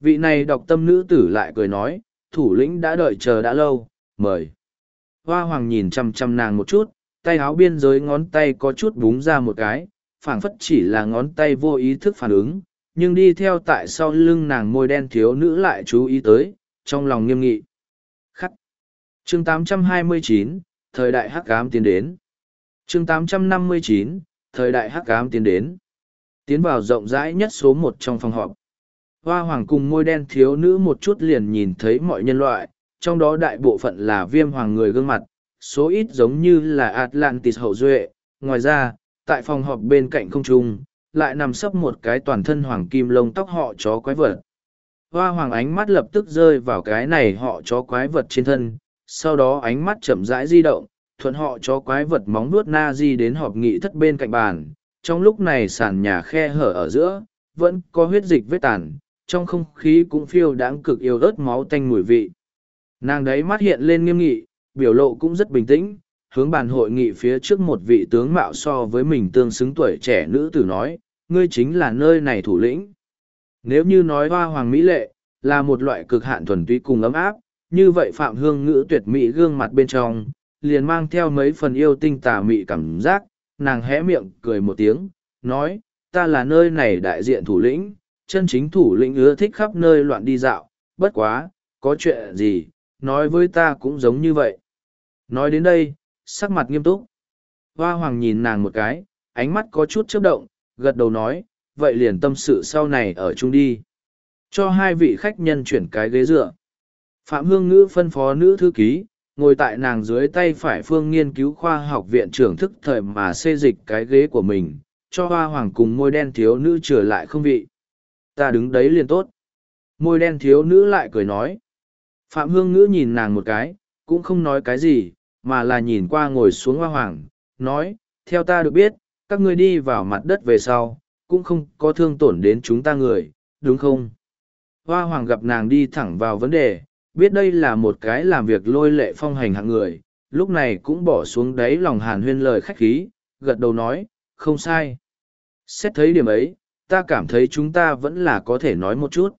Vị này đọc tâm nữ tử lại cười nói, thủ lĩnh đã đợi chờ đã lâu, mời. Hoa hoàng nhìn chăm chăm nàng một chút, tay áo biên giới ngón tay có chút búng ra một cái, phảng phất chỉ là ngón tay vô ý thức phản ứng, nhưng đi theo tại sau lưng nàng môi đen thiếu nữ lại chú ý tới, trong lòng nghiêm nghị. Khắc. Chương 829, thời đại hắc ám tiến đến. Chương 859, thời đại hắc ám tiến đến. Tiến vào rộng rãi nhất số một trong phòng họp. Hoa hoàng cùng môi đen thiếu nữ một chút liền nhìn thấy mọi nhân loại, trong đó đại bộ phận là viêm hoàng người gương mặt, số ít giống như là Atlantis hậu duệ. Ngoài ra, tại phòng họp bên cạnh không trung, lại nằm sấp một cái toàn thân hoàng kim lông tóc họ chó quái vật. Hoa hoàng ánh mắt lập tức rơi vào cái này họ chó quái vật trên thân, sau đó ánh mắt chậm rãi di động, thuận họ chó quái vật móng nuốt na di đến họp nghị thất bên cạnh bàn. Trong lúc này sàn nhà khe hở ở giữa, vẫn có huyết dịch vết tàn, trong không khí cũng phiêu đáng cực yêu ớt máu tanh mùi vị. Nàng đấy mắt hiện lên nghiêm nghị, biểu lộ cũng rất bình tĩnh, hướng bàn hội nghị phía trước một vị tướng mạo so với mình tương xứng tuổi trẻ nữ tử nói, ngươi chính là nơi này thủ lĩnh. Nếu như nói hoa hoàng mỹ lệ, là một loại cực hạn thuần túy cùng ấm áp, như vậy phạm hương ngữ tuyệt mỹ gương mặt bên trong, liền mang theo mấy phần yêu tinh tà mị cảm giác, nàng hé miệng cười một tiếng, nói, ta là nơi này đại diện thủ lĩnh, chân chính thủ lĩnh ưa thích khắp nơi loạn đi dạo, bất quá, có chuyện gì, nói với ta cũng giống như vậy. Nói đến đây, sắc mặt nghiêm túc. Hoa hoàng nhìn nàng một cái, ánh mắt có chút chớp động, gật đầu nói, vậy liền tâm sự sau này ở chung đi. Cho hai vị khách nhân chuyển cái ghế dựa. Phạm Hương Ngữ phân phó nữ thư ký, ngồi tại nàng dưới tay phải phương nghiên cứu khoa học viện trưởng thức thời mà xê dịch cái ghế của mình, cho hoa hoàng cùng môi đen thiếu nữ trở lại không vị. Ta đứng đấy liền tốt. Môi đen thiếu nữ lại cười nói. Phạm Hương Ngữ nhìn nàng một cái, cũng không nói cái gì, mà là nhìn qua ngồi xuống hoa hoàng, nói, theo ta được biết, các ngươi đi vào mặt đất về sau, cũng không có thương tổn đến chúng ta người, đúng không? Hoa hoàng gặp nàng đi thẳng vào vấn đề, biết đây là một cái làm việc lôi lệ phong hành hạng người, lúc này cũng bỏ xuống đáy lòng hàn huyên lời khách khí, gật đầu nói, không sai. Xét thấy điểm ấy, ta cảm thấy chúng ta vẫn là có thể nói một chút.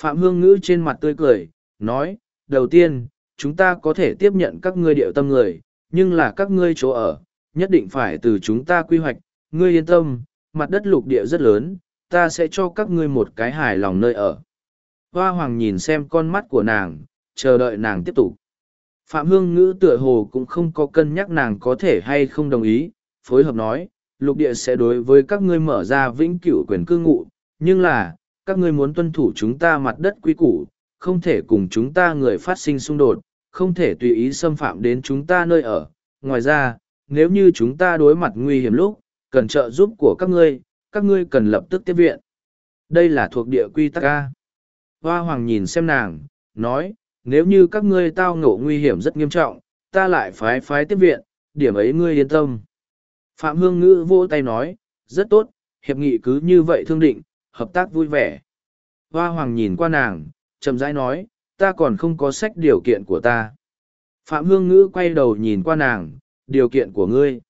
Phạm Hương Ngữ trên mặt tươi cười, nói, đầu tiên, chúng ta có thể tiếp nhận các ngươi điệu tâm người, nhưng là các ngươi chỗ ở, nhất định phải từ chúng ta quy hoạch, ngươi yên tâm, mặt đất lục địa rất lớn, ta sẽ cho các ngươi một cái hài lòng nơi ở. Hoa hoàng nhìn xem con mắt của nàng, chờ đợi nàng tiếp tục. Phạm Hương Ngữ tựa hồ cũng không có cân nhắc nàng có thể hay không đồng ý, phối hợp nói, lục địa sẽ đối với các ngươi mở ra vĩnh cửu quyền cư ngụ, nhưng là, các ngươi muốn tuân thủ chúng ta mặt đất quy củ, không thể cùng chúng ta người phát sinh xung đột, không thể tùy ý xâm phạm đến chúng ta nơi ở. Ngoài ra, nếu như chúng ta đối mặt nguy hiểm lúc, cần trợ giúp của các ngươi, các ngươi cần lập tức tiếp viện. Đây là thuộc địa quy tắc A. Hoa Hoàng nhìn xem nàng, nói, nếu như các ngươi tao ngộ nguy hiểm rất nghiêm trọng, ta lại phái phái tiếp viện, điểm ấy ngươi yên tâm. Phạm Hương Ngữ vỗ tay nói, rất tốt, hiệp nghị cứ như vậy thương định, hợp tác vui vẻ. Hoa Hoàng nhìn qua nàng, chậm rãi nói, ta còn không có sách điều kiện của ta. Phạm Hương Ngữ quay đầu nhìn qua nàng, điều kiện của ngươi.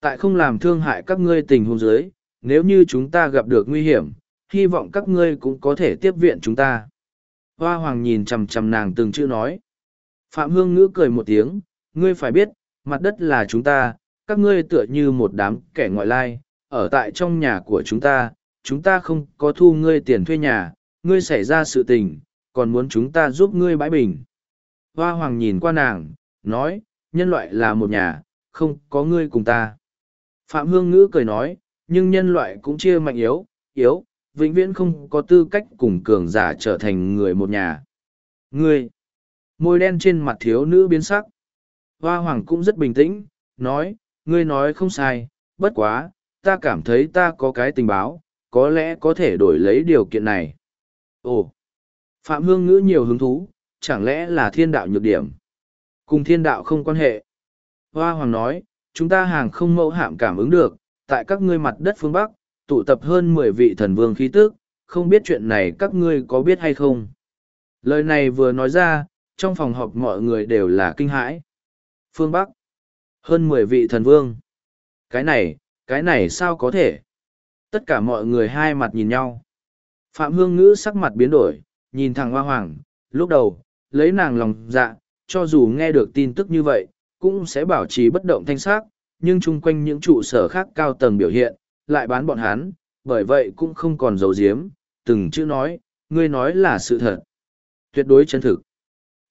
Tại không làm thương hại các ngươi tình huống dưới, nếu như chúng ta gặp được nguy hiểm, hy vọng các ngươi cũng có thể tiếp viện chúng ta. Hoa Hoàng nhìn chằm chằm nàng từng chữ nói. Phạm Hương Ngữ cười một tiếng, ngươi phải biết, mặt đất là chúng ta, các ngươi tựa như một đám kẻ ngoại lai, ở tại trong nhà của chúng ta, chúng ta không có thu ngươi tiền thuê nhà, ngươi xảy ra sự tình, còn muốn chúng ta giúp ngươi bãi bình. Hoa hoàng nhìn qua nàng, nói, nhân loại là một nhà, không có ngươi cùng ta. Phạm Hương Ngữ cười nói, nhưng nhân loại cũng chia mạnh yếu, yếu, vĩnh viễn không có tư cách cùng cường giả trở thành người một nhà. Ngươi, môi đen trên mặt thiếu nữ biến sắc. Hoa hoàng cũng rất bình tĩnh, nói, ngươi nói không sai, bất quá, ta cảm thấy ta có cái tình báo, có lẽ có thể đổi lấy điều kiện này. Ồ, Phạm Hương Ngữ nhiều hứng thú, chẳng lẽ là thiên đạo nhược điểm? Cùng thiên đạo không quan hệ. Hoa Hoàng nói, chúng ta hàng không mẫu hạm cảm ứng được, tại các ngươi mặt đất phương Bắc, tụ tập hơn mười vị thần vương khí tức, không biết chuyện này các ngươi có biết hay không? Lời này vừa nói ra, trong phòng họp mọi người đều là kinh hãi. Phương Bắc, hơn mười vị thần vương. Cái này, cái này sao có thể? Tất cả mọi người hai mặt nhìn nhau. Phạm Hương Ngữ sắc mặt biến đổi, nhìn thằng Hoa Hoàng, lúc đầu, lấy nàng lòng dạ, cho dù nghe được tin tức như vậy, cũng sẽ bảo trì bất động thanh sắc, nhưng chung quanh những trụ sở khác cao tầng biểu hiện, lại bán bọn hắn, bởi vậy cũng không còn giấu giếm, từng chữ nói, ngươi nói là sự thật. Tuyệt đối chân thực.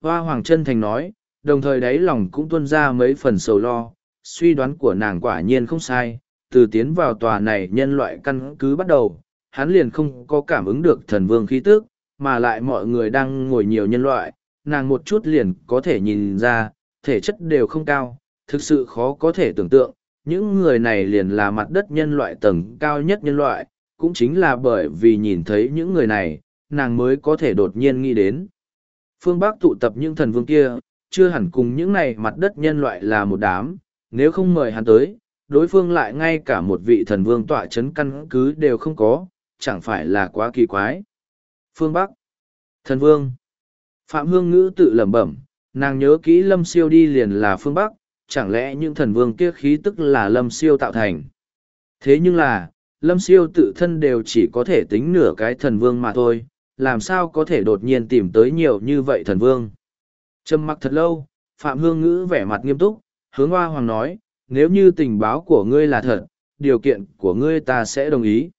Hoa Hoàng chân thành nói, đồng thời đáy lòng cũng tuôn ra mấy phần sầu lo, suy đoán của nàng quả nhiên không sai, từ tiến vào tòa này nhân loại căn cứ bắt đầu, hắn liền không có cảm ứng được thần vương khí tức, mà lại mọi người đang ngồi nhiều nhân loại, nàng một chút liền có thể nhìn ra, thể chất đều không cao, thực sự khó có thể tưởng tượng, những người này liền là mặt đất nhân loại tầng cao nhất nhân loại, cũng chính là bởi vì nhìn thấy những người này, nàng mới có thể đột nhiên nghĩ đến. Phương Bắc tụ tập những thần vương kia, chưa hẳn cùng những này mặt đất nhân loại là một đám, nếu không mời hắn tới, đối phương lại ngay cả một vị thần vương tọa chấn căn cứ đều không có, chẳng phải là quá kỳ quái. Phương Bắc Thần vương Phạm Hương Ngữ tự lẩm bẩm, nàng nhớ kỹ lâm siêu đi liền là phương Bắc, chẳng lẽ những thần vương kia khí tức là lâm siêu tạo thành. Thế nhưng là, lâm siêu tự thân đều chỉ có thể tính nửa cái thần vương mà thôi, làm sao có thể đột nhiên tìm tới nhiều như vậy thần vương. Trầm mặc thật lâu, Phạm Hương Ngữ vẻ mặt nghiêm túc, hướng hoa hoàng nói, nếu như tình báo của ngươi là thật, điều kiện của ngươi ta sẽ đồng ý.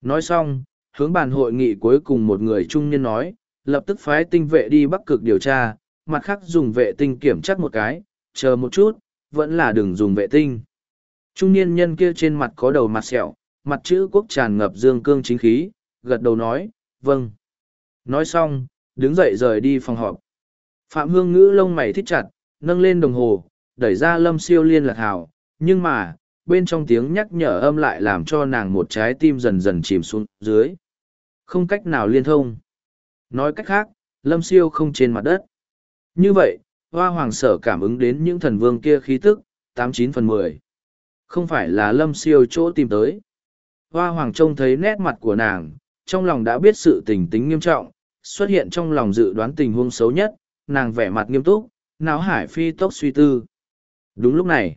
Nói xong, hướng bàn hội nghị cuối cùng một người trung niên nói, lập tức phái tinh vệ đi bắc cực điều tra, mặt khác dùng vệ tinh kiểm chắc một cái, chờ một chút, vẫn là đừng dùng vệ tinh. Trung niên nhân kia trên mặt có đầu mặt sẹo, mặt chữ quốc tràn ngập dương cương chính khí, gật đầu nói, vâng. Nói xong, đứng dậy rời đi phòng họp. Phạm Hương Ngữ lông mày thích chặt, nâng lên đồng hồ, đẩy ra lâm siêu liên lạc hào, nhưng mà, bên trong tiếng nhắc nhở âm lại làm cho nàng một trái tim dần dần chìm xuống dưới. Không cách nào liên thông. Nói cách khác, lâm siêu không trên mặt đất. Như vậy, hoa hoàng sở cảm ứng đến những thần vương kia khí tức, tám chín phần mười Không phải là lâm siêu chỗ tìm tới. Hoa hoàng trông thấy nét mặt của nàng, trong lòng đã biết sự tình tính nghiêm trọng, xuất hiện trong lòng dự đoán tình huống xấu nhất, nàng vẻ mặt nghiêm túc, náo hải phi tốc suy tư. Đúng lúc này,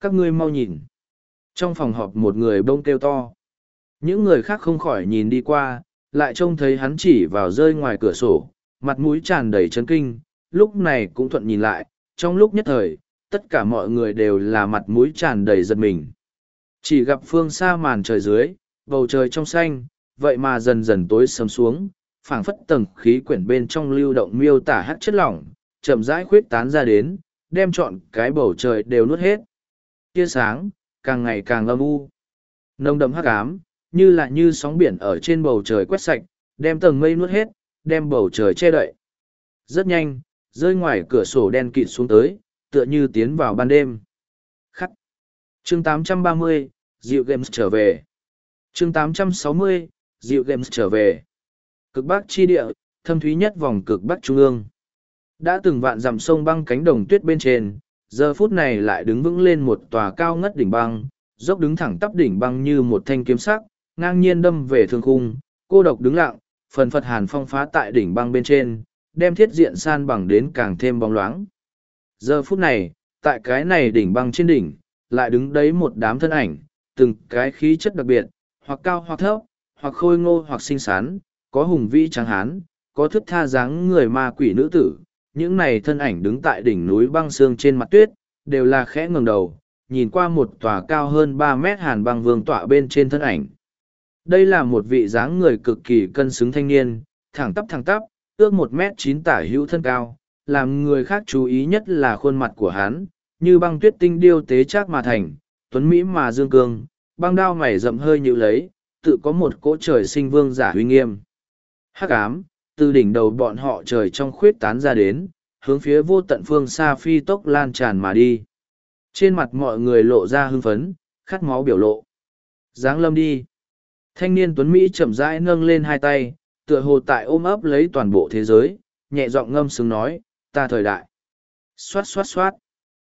các ngươi mau nhìn. Trong phòng họp một người bông kêu to. Những người khác không khỏi nhìn đi qua, lại trông thấy hắn chỉ vào rơi ngoài cửa sổ, mặt mũi tràn đầy chấn kinh, lúc này cũng thuận nhìn lại, trong lúc nhất thời, tất cả mọi người đều là mặt mũi tràn đầy giật mình. Chỉ gặp phương xa màn trời dưới, bầu trời trong xanh, vậy mà dần dần tối sầm xuống, phảng phất tầng khí quyển bên trong lưu động miêu tả hát chất lỏng, chậm rãi khuyết tán ra đến, đem trọn cái bầu trời đều nuốt hết. Tia sáng, càng ngày càng âm u. Nông đậm hắc ám, như là như sóng biển ở trên bầu trời quét sạch, đem tầng mây nuốt hết, đem bầu trời che đậy. Rất nhanh, rơi ngoài cửa sổ đen kịt xuống tới, tựa như tiến vào ban đêm. Khắc. Chương 830, Diệu Games trở về. Chương 860, Diệu Games trở về. Cực Bắc chi địa, thâm thúy nhất vòng cực Bắc trung ương. Đã từng vạn dặm sông băng cánh đồng tuyết bên trên, giờ phút này lại đứng vững lên một tòa cao ngất đỉnh băng, dốc đứng thẳng tắp đỉnh băng như một thanh kiếm sắc, ngang nhiên đâm về thương khung, cô độc đứng lặng, phần phật hàn phong phá tại đỉnh băng bên trên, đem thiết diện san bằng đến càng thêm bóng loáng. Giờ phút này, tại cái này đỉnh băng trên đỉnh, lại đứng đấy một đám thân ảnh, từng cái khí chất đặc biệt, hoặc cao hoặc thấp, hoặc khôi ngô hoặc xinh xắn, có hùng vĩ trắng hán, có thức tha dáng người ma quỷ nữ tử. Những này thân ảnh đứng tại đỉnh núi băng xương trên mặt tuyết, đều là khẽ ngẩng đầu, nhìn qua một tòa cao hơn ba mét hàn băng vương tọa bên trên thân ảnh. Đây là một vị dáng người cực kỳ cân xứng thanh niên, thẳng tắp thẳng tắp, ước một mét chín tả hữu thân cao, làm người khác chú ý nhất là khuôn mặt của hắn, như băng tuyết tinh điêu tế chắc mà thành, tuấn Mỹ mà dương cương, băng đao mày rậm hơi nhịu lấy, tự có một cỗ trời sinh vương giả huy nghiêm. Hắc ám, từ đỉnh đầu bọn họ trời trong khuyết tán ra đến, hướng phía vô tận phương xa phi tốc lan tràn mà đi. Trên mặt mọi người lộ ra hưng phấn, khát máu biểu lộ. Giáng lâm đi. Thanh niên Tuấn Mỹ chậm rãi nâng lên hai tay, tựa hồ tại ôm ấp lấy toàn bộ thế giới, nhẹ giọng ngâm sướng nói, ta thời đại. Xoát xoát xoát.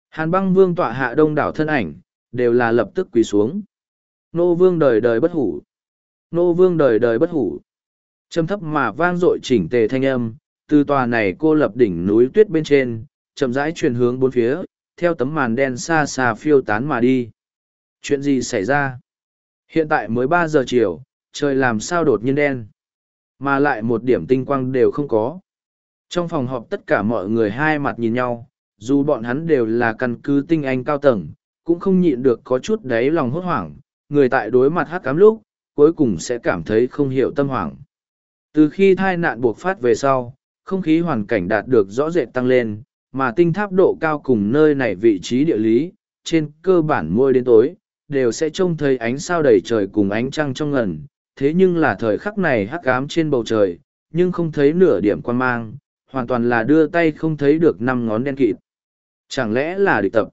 Hàn băng vương tọa hạ đông đảo thân ảnh, đều là lập tức quỳ xuống. Nô vương đời đời bất hủ. Nô vương đời đời bất hủ. Trầm thấp mà vang dội chỉnh tề thanh âm, từ tòa này cô lập đỉnh núi tuyết bên trên, chậm rãi truyền hướng bốn phía, theo tấm màn đen xa xa phiêu tán mà đi. Chuyện gì xảy ra? Hiện tại mới ba giờ chiều, trời làm sao đột nhiên đen, mà lại một điểm tinh quang đều không có. Trong phòng họp tất cả mọi người hai mặt nhìn nhau, dù bọn hắn đều là căn cứ tinh anh cao tầng, cũng không nhịn được có chút đáy lòng hốt hoảng, người tại đối mặt hắc cám lúc, cuối cùng sẽ cảm thấy không hiểu tâm hoảng. Từ khi thai nạn buộc phát về sau, không khí hoàn cảnh đạt được rõ rệt tăng lên, mà tinh tháp độ cao cùng nơi này vị trí địa lý, trên cơ bản môi đến tối, đều sẽ trông thấy ánh sao đầy trời cùng ánh trăng trong ngần. Thế nhưng là thời khắc này hắc ám trên bầu trời, nhưng không thấy nửa điểm quan mang, hoàn toàn là đưa tay không thấy được năm ngón đen kịt. Chẳng lẽ là địch tập?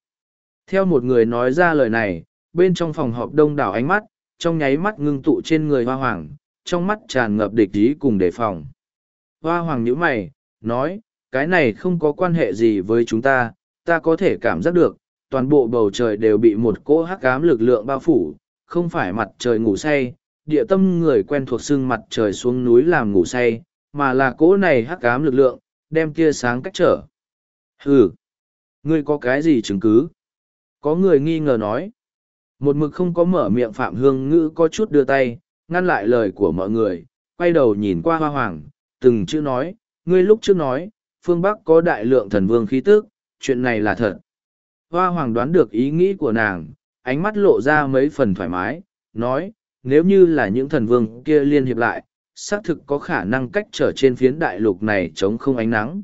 Theo một người nói ra lời này, bên trong phòng họp đông đảo ánh mắt, trong nháy mắt ngưng tụ trên người hoa hoàng, trong mắt tràn ngập địch ý cùng đề phòng. Hoa hoàng nhíu mày, nói, cái này không có quan hệ gì với chúng ta, ta có thể cảm giác được, toàn bộ bầu trời đều bị một cỗ hắc ám lực lượng bao phủ, không phải mặt trời ngủ say, địa tâm người quen thuộc xương mặt trời xuống núi làm ngủ say, mà là cỗ này hắc ám lực lượng, đem tia sáng cách trở. Hừ, ngươi có cái gì chứng cứ? Có người nghi ngờ nói. Một mực không có mở miệng Phạm Hương Ngữ có chút đưa tay, ngăn lại lời của mọi người, quay đầu nhìn qua hoa hoàng, từng chữ nói, ngươi lúc trước nói, phương Bắc có đại lượng thần vương khí tức, chuyện này là thật. Hoa hoàng đoán được ý nghĩ của nàng, ánh mắt lộ ra mấy phần thoải mái, nói, nếu như là những thần vương kia liên hiệp lại, xác thực có khả năng cách trở trên phiến đại lục này chống không ánh nắng.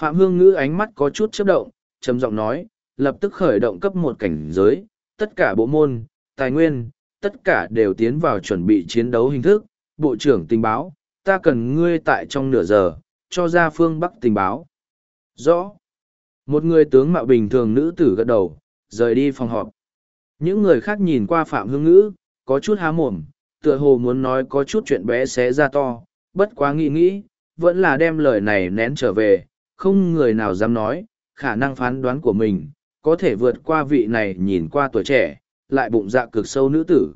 Phạm Hương Ngữ ánh mắt có chút chớp động, trầm giọng nói, lập tức khởi động cấp một cảnh giới, tất cả bộ môn, tài nguyên, tất cả đều tiến vào chuẩn bị chiến đấu hình thức. Bộ trưởng tình báo, ta cần ngươi tại trong nửa giờ, cho ra phương Bắc tình báo. Rõ. Một người tướng mạo bình thường nữ tử gật đầu, rời đi phòng họp. Những người khác nhìn qua Phạm Hương Ngữ, có chút há mồm, tựa hồ muốn nói có chút chuyện bé xé ra to, bất quá nghĩ nghĩ, vẫn là đem lời này nén trở về, không người nào dám nói, khả năng phán đoán của mình, có thể vượt qua vị này nhìn qua tuổi trẻ, lại bụng dạ cực sâu nữ tử.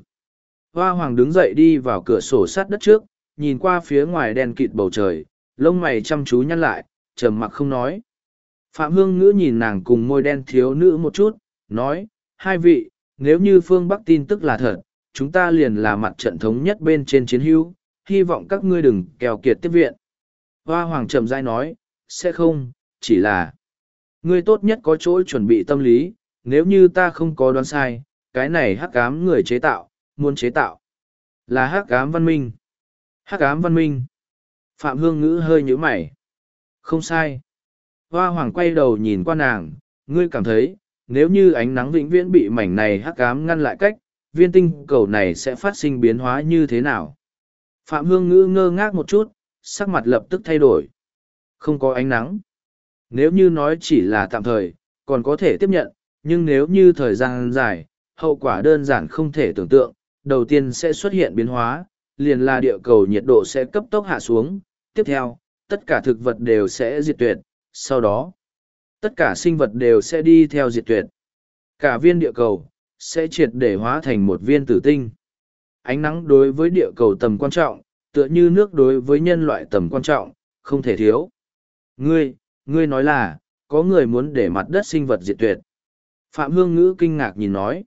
Hoa hoàng đứng dậy đi vào cửa sổ sát đất trước, nhìn qua phía ngoài đen kịt bầu trời, lông mày chăm chú nhăn lại, trầm mặc không nói. Phạm Hương Ngữ nhìn nàng cùng môi đen thiếu nữ một chút, nói, hai vị, nếu như phương Bắc tin tức là thật, chúng ta liền là mặt trận thống nhất bên trên chiến hữu, hy vọng các ngươi đừng kèo kiệt tiếp viện. Hoa Hoàng trầm dai nói, sẽ không, chỉ là, ngươi tốt nhất có chỗ chuẩn bị tâm lý, nếu như ta không có đoán sai, cái này hắc cám người chế tạo, muốn chế tạo, là hắc cám văn minh. Hắc cám văn minh. Phạm Hương Ngữ hơi nhíu mày. Không sai. Hoa Hoàng quay đầu nhìn qua nàng, ngươi cảm thấy, nếu như ánh nắng vĩnh viễn bị mảnh này hắc ám ngăn lại cách, viên tinh cầu này sẽ phát sinh biến hóa như thế nào? Phạm Hương Ngữ ngơ ngác một chút, sắc mặt lập tức thay đổi. Không có ánh nắng. Nếu như nói chỉ là tạm thời, còn có thể tiếp nhận, nhưng nếu như thời gian dài, hậu quả đơn giản không thể tưởng tượng, đầu tiên sẽ xuất hiện biến hóa, liền là địa cầu nhiệt độ sẽ cấp tốc hạ xuống, tiếp theo, tất cả thực vật đều sẽ diệt tuyệt, sau đó, tất cả sinh vật đều sẽ đi theo diệt tuyệt. Cả viên địa cầu, sẽ triệt để hóa thành một viên tử tinh. Ánh nắng đối với địa cầu tầm quan trọng, tựa như nước đối với nhân loại tầm quan trọng, không thể thiếu. Ngươi, ngươi nói là, có người muốn để mặt đất sinh vật diệt tuyệt. Phạm Hương Ngữ kinh ngạc nhìn nói.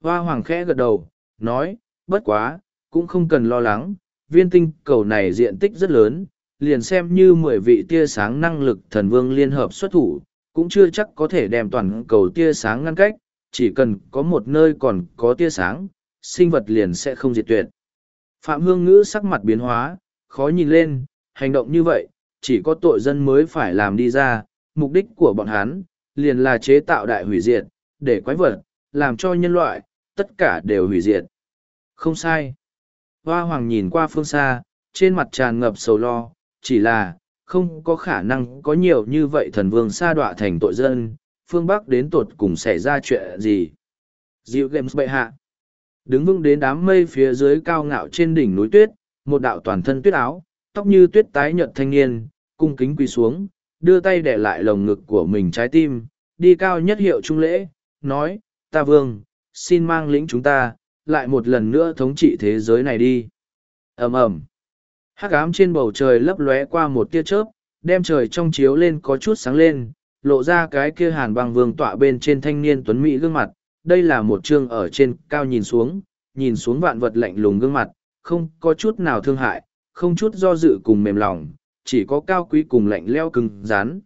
Hoa Hoàng khẽ gật đầu, nói, bất quá, cũng không cần lo lắng, viên tinh cầu này diện tích rất lớn, liền xem như mười vị tia sáng năng lực thần vương liên hợp xuất thủ, cũng chưa chắc có thể đem toàn cầu tia sáng ngăn cách, chỉ cần có một nơi còn có tia sáng, sinh vật liền sẽ không diệt tuyệt. Phạm Hương Ngữ sắc mặt biến hóa, khó nhìn lên, hành động như vậy, chỉ có tội dân mới phải làm đi ra, mục đích của bọn hắn, liền là chế tạo đại hủy diệt, để quái vật, làm cho nhân loại, tất cả đều hủy diệt. Không sai. Hoa hoàng nhìn qua phương xa, trên mặt tràn ngập sầu lo, chỉ là, không có khả năng có nhiều như vậy thần vương sa đọa thành tội dân, phương Bắc đến tột cùng xảy ra chuyện gì. Diệu Games bệ hạ. Đứng vững đến đám mây phía dưới cao ngạo trên đỉnh núi tuyết, một đạo toàn thân tuyết áo, tóc như tuyết tái nhợt thanh niên, cung kính quỳ xuống, đưa tay để lại lồng ngực của mình trái tim, đi cao nhất hiệu trung lễ, nói, ta vương, xin mang lĩnh chúng ta, lại một lần nữa thống trị thế giới này đi. ầm ầm hắc ám trên bầu trời lấp lóe qua một tia chớp, đem trời trong chiếu lên có chút sáng lên, lộ ra cái kia hàn băng vương tọa bên trên thanh niên tuấn mỹ gương mặt. Đây là một chương ở trên cao nhìn xuống, nhìn xuống vạn vật lạnh lùng gương mặt, không có chút nào thương hại, không chút do dự cùng mềm lòng, chỉ có cao quý cùng lạnh leo cứng rán.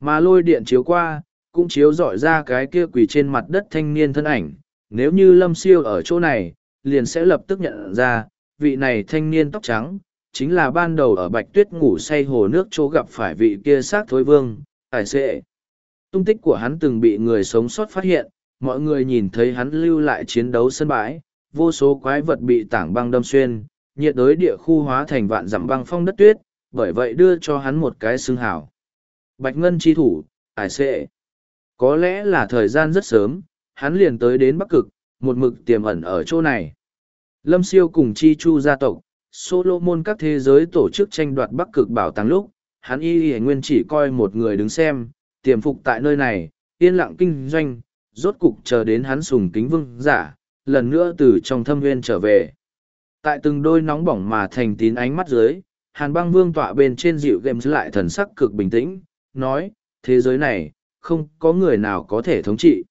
Mà lôi điện chiếu qua, cũng chiếu dọi ra cái kia quỳ trên mặt đất thanh niên thân ảnh. Nếu như lâm siêu ở chỗ này, liền sẽ lập tức nhận ra, vị này thanh niên tóc trắng, chính là ban đầu ở bạch tuyết ngủ say hồ nước chỗ gặp phải vị kia xác thối vương, tài xệ. Tung tích của hắn từng bị người sống sót phát hiện, mọi người nhìn thấy hắn lưu lại chiến đấu sân bãi, vô số quái vật bị tảng băng đâm xuyên, nhiệt đới địa khu hóa thành vạn dặm băng phong đất tuyết, bởi vậy đưa cho hắn một cái xương hảo. Bạch Ngân chi thủ, ải xệ. Có lẽ là thời gian rất sớm, hắn liền tới đến Bắc Cực, một mực tiềm ẩn ở chỗ này. Lâm Siêu cùng Chi Chu gia tộc, Solomon các thế giới tổ chức tranh đoạt Bắc Cực bảo tàng lúc, hắn y y nguyên chỉ coi một người đứng xem, tiềm phục tại nơi này, yên lặng kinh doanh, rốt cục chờ đến hắn sùng kính vương giả, lần nữa từ trong thâm nguyên trở về. Tại từng đôi nóng bỏng mà thành tín ánh mắt dưới, hàn băng vương tọa bên trên dịu games lại thần sắc cực bình tĩnh, nói, thế giới này, không có người nào có thể thống trị.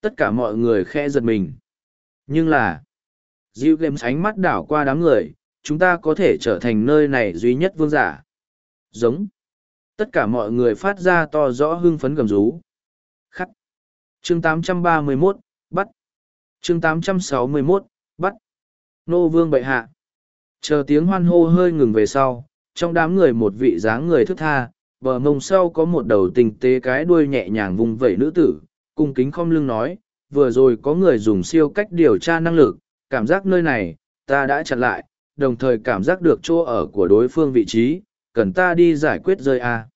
Tất cả mọi người khe giật mình. Nhưng là, dịu games ánh mắt đảo qua đám người, chúng ta có thể trở thành nơi này duy nhất vương giả. Giống. Tất cả mọi người phát ra to rõ hưng phấn gầm rú. Khắc. Chương 831, bắt. Chương 861, bắt. Nô vương bệ hạ. Chờ tiếng hoan hô hơi ngừng về sau, trong đám người một vị dáng người thức tha, bờ mông sau có một đầu tình tế cái đuôi nhẹ nhàng vùng vẩy nữ tử, cung kính khom lưng nói, vừa rồi có người dùng siêu cách điều tra năng lực, cảm giác nơi này, ta đã chặn lại, đồng thời cảm giác được chỗ ở của đối phương vị trí, cần ta đi giải quyết rơi. À.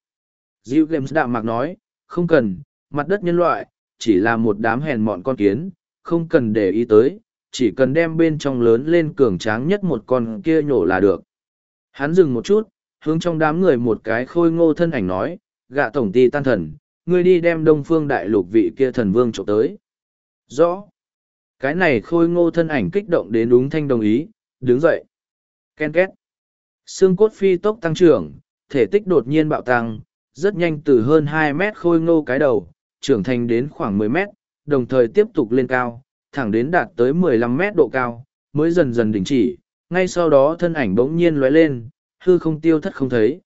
Diệu Games đạm mạc nói, không cần, mặt đất nhân loại, chỉ là một đám hèn mọn con kiến, không cần để ý tới, chỉ cần đem bên trong lớn lên cường tráng nhất một con kia nhổ là được. Hắn dừng một chút, hướng trong đám người một cái khôi ngô thân ảnh nói, gạ tổng ty tan thần, ngươi đi đem đông phương đại lục vị kia thần vương trộm tới. Rõ. Cái này khôi ngô thân ảnh kích động đến đúng thanh đồng ý, đứng dậy. Ken két. Xương cốt phi tốc tăng trưởng, thể tích đột nhiên bạo tăng, rất nhanh từ hơn hai mét khôi ngô cái đầu, trưởng thành đến khoảng mười mét, đồng thời tiếp tục lên cao, thẳng đến đạt tới mười lăm mét độ cao, mới dần dần đình chỉ, ngay sau đó thân ảnh bỗng nhiên lóe lên, hư không tiêu thất không thấy.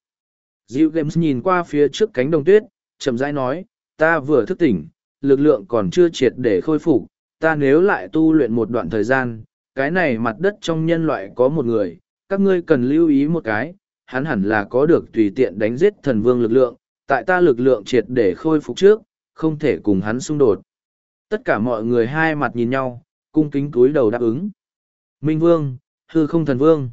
Diệu Games nhìn qua phía trước cánh đồng tuyết, chậm rãi nói, ta vừa thức tỉnh, lực lượng còn chưa triệt để khôi phục, ta nếu lại tu luyện một đoạn thời gian, cái này mặt đất trong nhân loại có một người, các ngươi cần lưu ý một cái, hắn hẳn là có được tùy tiện đánh giết thần vương lực lượng, tại ta lực lượng triệt để khôi phục trước, không thể cùng hắn xung đột. Tất cả mọi người hai mặt nhìn nhau, cung kính túi đầu đáp ứng. Minh Vương, hư không thần vương.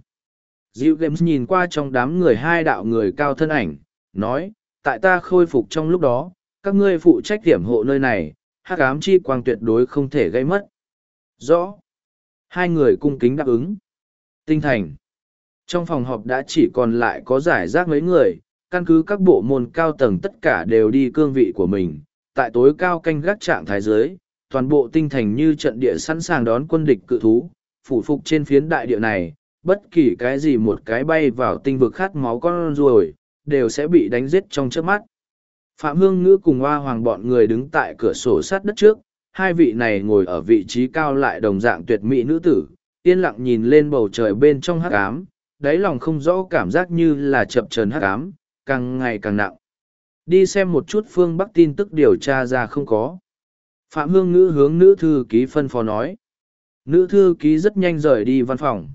Diệu Games nhìn qua trong đám người hai đạo người cao thân ảnh, nói, tại ta khôi phục trong lúc đó, các ngươi phụ trách điểm hộ nơi này, hắc ám chi quang tuyệt đối không thể gây mất. Rõ. Hai người cung kính đáp ứng. Tinh thành. Trong phòng họp đã chỉ còn lại có giải rác mấy người, căn cứ các bộ môn cao tầng tất cả đều đi cương vị của mình. Tại tối cao canh gác trạng thái giới, toàn bộ tinh thành như trận địa sẵn sàng đón quân địch cự thú, phủ phục trên phiến đại địa này, bất kỳ cái gì một cái bay vào tinh vực khát máu con ruồi, đều sẽ bị đánh giết trong trước mắt. Phạm Hương Ngữ cùng Hoa Hoàng bọn người đứng tại cửa sổ sát đất trước, hai vị này ngồi ở vị trí cao lại đồng dạng tuyệt mỹ nữ tử, yên lặng nhìn lên bầu trời bên trong hắc ám, đáy lòng không rõ cảm giác như là chập trần hắc ám, càng ngày càng nặng. Đi xem một chút phương Bắc tin tức điều tra ra không có. Phạm Hương Ngữ hướng nữ thư ký phân phó nói. Nữ thư ký rất nhanh rời đi văn phòng.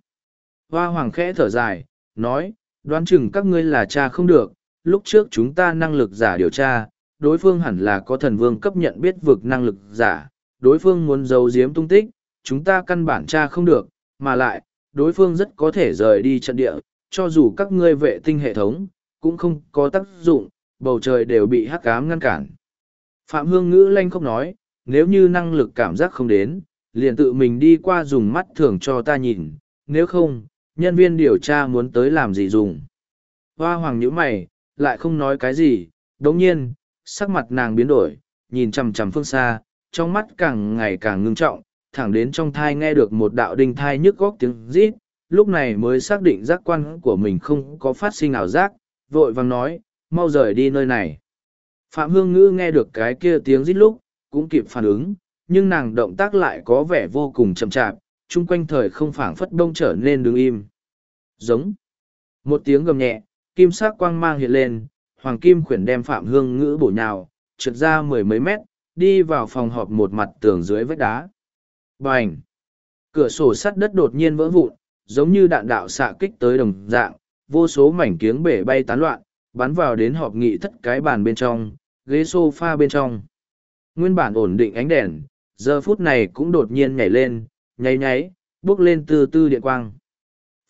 Hoa Hoàng khẽ thở dài, nói, đoán chừng các ngươi là cha không được, lúc trước chúng ta năng lực giả điều tra, đối phương hẳn là có thần vương cấp nhận biết vực năng lực giả, đối phương muốn giấu giếm tung tích, chúng ta căn bản tra không được, mà lại, đối phương rất có thể rời đi trận địa, cho dù các ngươi vệ tinh hệ thống, cũng không có tác dụng, bầu trời đều bị hắc ám ngăn cản. Phạm Hương Ngữ lanh không nói, nếu như năng lực cảm giác không đến, liền tự mình đi qua dùng mắt thường cho ta nhìn, nếu không, nhân viên điều tra muốn tới làm gì dùng. Hoa hoàng nhíu mày, lại không nói cái gì, đồng nhiên, sắc mặt nàng biến đổi, nhìn chằm chằm phương xa, trong mắt càng ngày càng ngưng trọng, thẳng đến trong thai nghe được một đạo đinh thai nhức góc tiếng rít, lúc này mới xác định giác quan của mình không có phát sinh ảo giác, vội vàng nói, mau rời đi nơi này. Phạm Hương Ngữ nghe được cái kia tiếng rít lúc, cũng kịp phản ứng, nhưng nàng động tác lại có vẻ vô cùng chậm chạp, chung quanh thời không phảng phất đông trở nên đứng im. Giống. Một tiếng gầm nhẹ, kim sắc quang mang hiện lên, hoàng kim khuyển đem Phạm Hương Ngữ bổ nhào, trượt ra mười mấy mét, đi vào phòng họp một mặt tường dưới vách đá. Bành! Cửa sổ sắt đất đột nhiên vỡ vụn, giống như đạn đạo xạ kích tới đồng dạng, vô số mảnh kiếng bể bay tán loạn, bắn vào đến họp nghị thất cái bàn bên trong, ghế sofa bên trong. Nguyên bản ổn định ánh đèn, giờ phút này cũng đột nhiên nhảy lên, nháy nháy, bước lên từ tư điện quang.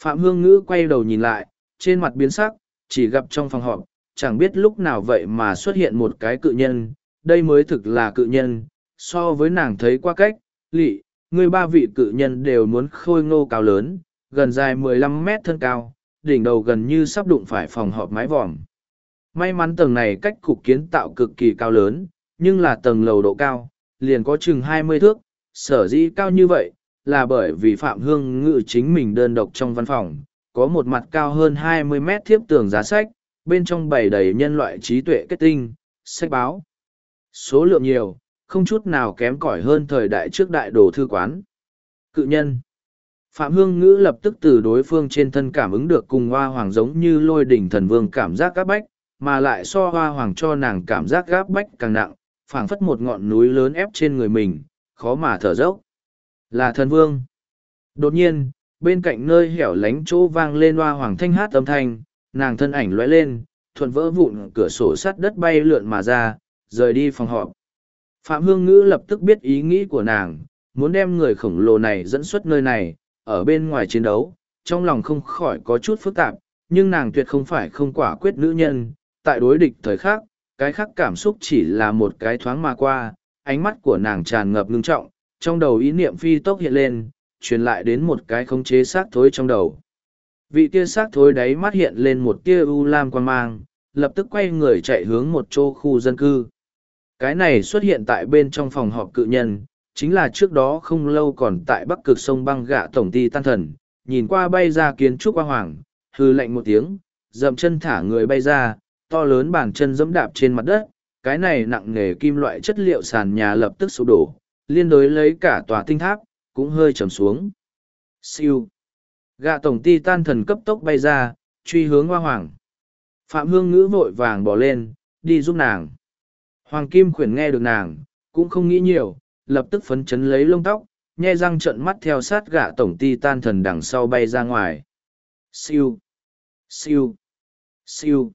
Phạm Hương Ngữ quay đầu nhìn lại, trên mặt biến sắc, chỉ gặp trong phòng họp, chẳng biết lúc nào vậy mà xuất hiện một cái cự nhân, đây mới thực là cự nhân, so với nàng thấy qua cách, lị, người ba vị cự nhân đều muốn khôi ngô cao lớn, gần dài 15 mét thân cao, đỉnh đầu gần như sắp đụng phải phòng họp mái vòm. May mắn tầng này cách cục kiến tạo cực kỳ cao lớn, nhưng là tầng lầu độ cao, liền có chừng 20 thước, sở dĩ cao như vậy, là bởi vì Phạm Hương Ngự chính mình đơn độc trong văn phòng, có một mặt cao hơn 20 mét thiếp tường giá sách, bên trong bày đầy nhân loại trí tuệ kết tinh, sách báo. Số lượng nhiều, không chút nào kém cỏi hơn thời đại trước đại đồ thư quán. Cự nhân Phạm Hương Ngữ lập tức từ đối phương trên thân cảm ứng được cùng hoa hoàng giống như lôi đỉnh thần vương cảm giác gáp bách, mà lại so hoa hoàng cho nàng cảm giác gáp bách càng nặng, phảng phất một ngọn núi lớn ép trên người mình, khó mà thở dốc. Là thần vương. Đột nhiên, bên cạnh nơi hẻo lánh chỗ vang lên hoa hoàng thanh hát âm thanh, nàng thân ảnh lóe lên, thuận vỡ vụn cửa sổ sắt đất bay lượn mà ra, rời đi phòng họp. Phạm Hương Ngữ lập tức biết ý nghĩ của nàng, muốn đem người khổng lồ này dẫn xuất nơi này, ở bên ngoài chiến đấu, trong lòng không khỏi có chút phức tạp, nhưng nàng tuyệt không phải không quả quyết nữ nhân, tại đối địch thời khắc, cái khác cảm xúc chỉ là một cái thoáng mà qua, ánh mắt của nàng tràn ngập ngưng trọng, trong đầu ý niệm phi tốc hiện lên, truyền lại đến một cái khống chế xác thối trong đầu. Vị tia xác thối đáy mắt hiện lên một tia u lam quan mang, lập tức quay người chạy hướng một chỗ khu dân cư. Cái này xuất hiện tại bên trong phòng họp cự nhân, chính là trước đó không lâu còn tại bắc cực sông băng gạ tổng ty tan thần, nhìn qua bay ra kiến trúc hoa hoàng, hư lạnh một tiếng, dậm chân thả người bay ra, to lớn bàn chân dẫm đạp trên mặt đất, cái này nặng nề kim loại chất liệu sàn nhà lập tức sụp đổ, liên đối lấy cả tòa tinh tháp, cũng hơi trầm xuống. Siêu. Gạ tổng ty tan thần cấp tốc bay ra, truy hướng hoa hoàng. Phạm Hương Ngữ vội vàng bỏ lên, đi giúp nàng. Hoàng Kim khuyển nghe được nàng, cũng không nghĩ nhiều, lập tức phấn chấn lấy lông tóc, nhe răng trợn mắt theo sát gạ tổng ty tan thần đằng sau bay ra ngoài. Siêu, siêu, siêu.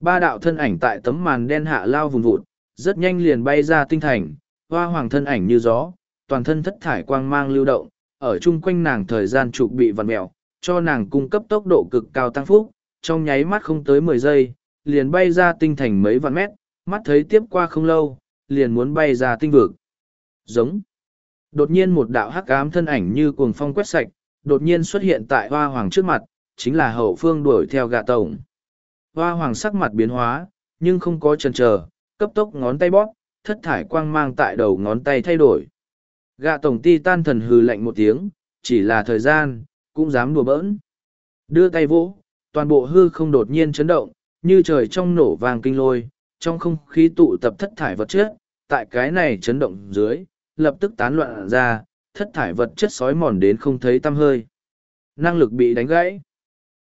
Ba đạo thân ảnh tại tấm màn đen hạ lao vùng vụt, rất nhanh liền bay ra tinh thành, hoa hoàng thân ảnh như gió, toàn thân thất thải quang mang lưu động, ở chung quanh nàng thời gian trục bị vặn mẹo, cho nàng cung cấp tốc độ cực cao tăng phúc, trong nháy mắt không tới mười giây, liền bay ra tinh thành mấy vạn mét, mắt thấy tiếp qua không lâu, liền muốn bay ra tinh vực. Giống. Đột nhiên một đạo hắc ám thân ảnh như cuồng phong quét sạch, đột nhiên xuất hiện tại hoa hoàng trước mặt, chính là hậu phương đuổi theo gạ tổng. Hoa hoàng sắc mặt biến hóa, nhưng không có chần chờ, cấp tốc ngón tay bóp, thất thải quang mang tại đầu ngón tay thay đổi. Gạ tổng ti tan thần hừ lạnh một tiếng, chỉ là thời gian, cũng dám đùa bỡn. Đưa tay vỗ, toàn bộ hư không đột nhiên chấn động, như trời trong nổ vàng kinh lôi, trong không khí tụ tập thất thải vật chất, tại cái này chấn động dưới, lập tức tán loạn ra, thất thải vật chất sói mòn đến không thấy tăm hơi. Năng lực bị đánh gãy.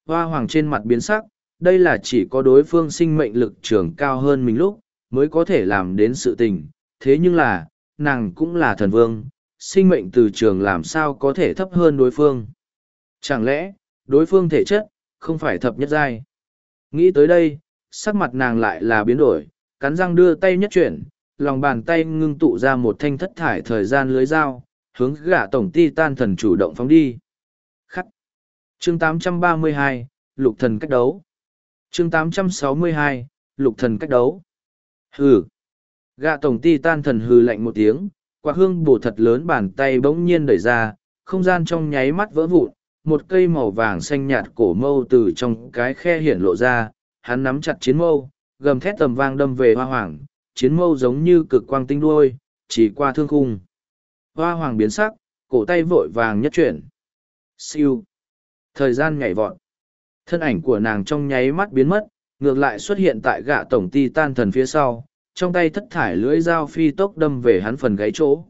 Hoa hoàng trên mặt biến sắc, đây là chỉ có đối phương sinh mệnh lực trưởng cao hơn mình lúc, mới có thể làm đến sự tình. Thế nhưng là, nàng cũng là thần vương, sinh mệnh từ trường làm sao có thể thấp hơn đối phương. Chẳng lẽ, đối phương thể chất, không phải thập nhất giai. Nghĩ tới đây, sắc mặt nàng lại là biến đổi, cắn răng đưa tay nhất chuyển, lòng bàn tay ngưng tụ ra một thanh thất thải thời gian lưới dao, hướng gã tổng ti tan thần chủ động phóng đi. Khắc. Chương 832, Lục thần cách đấu. Chương 862, Lục thần cách đấu. Hừ. Gã tổng ti tan thần hừ lạnh một tiếng, quả hương bổ thật lớn bàn tay bỗng nhiên đẩy ra, không gian trong nháy mắt vỡ vụn, một cây màu vàng xanh nhạt cổ mâu từ trong cái khe hiển lộ ra, hắn nắm chặt chiến mâu, gầm thét tầm vang đâm về hoa hoàng, chiến mâu giống như cực quang tinh đuôi, chỉ qua thương khung. Hoa hoàng biến sắc, cổ tay vội vàng nhất chuyển. Siêu. Thời gian nhảy vọt. Thân ảnh của nàng trong nháy mắt biến mất, ngược lại xuất hiện tại gạ tổng ti tan thần phía sau, trong tay thất thải lưỡi dao phi tốc đâm về hắn phần gáy chỗ.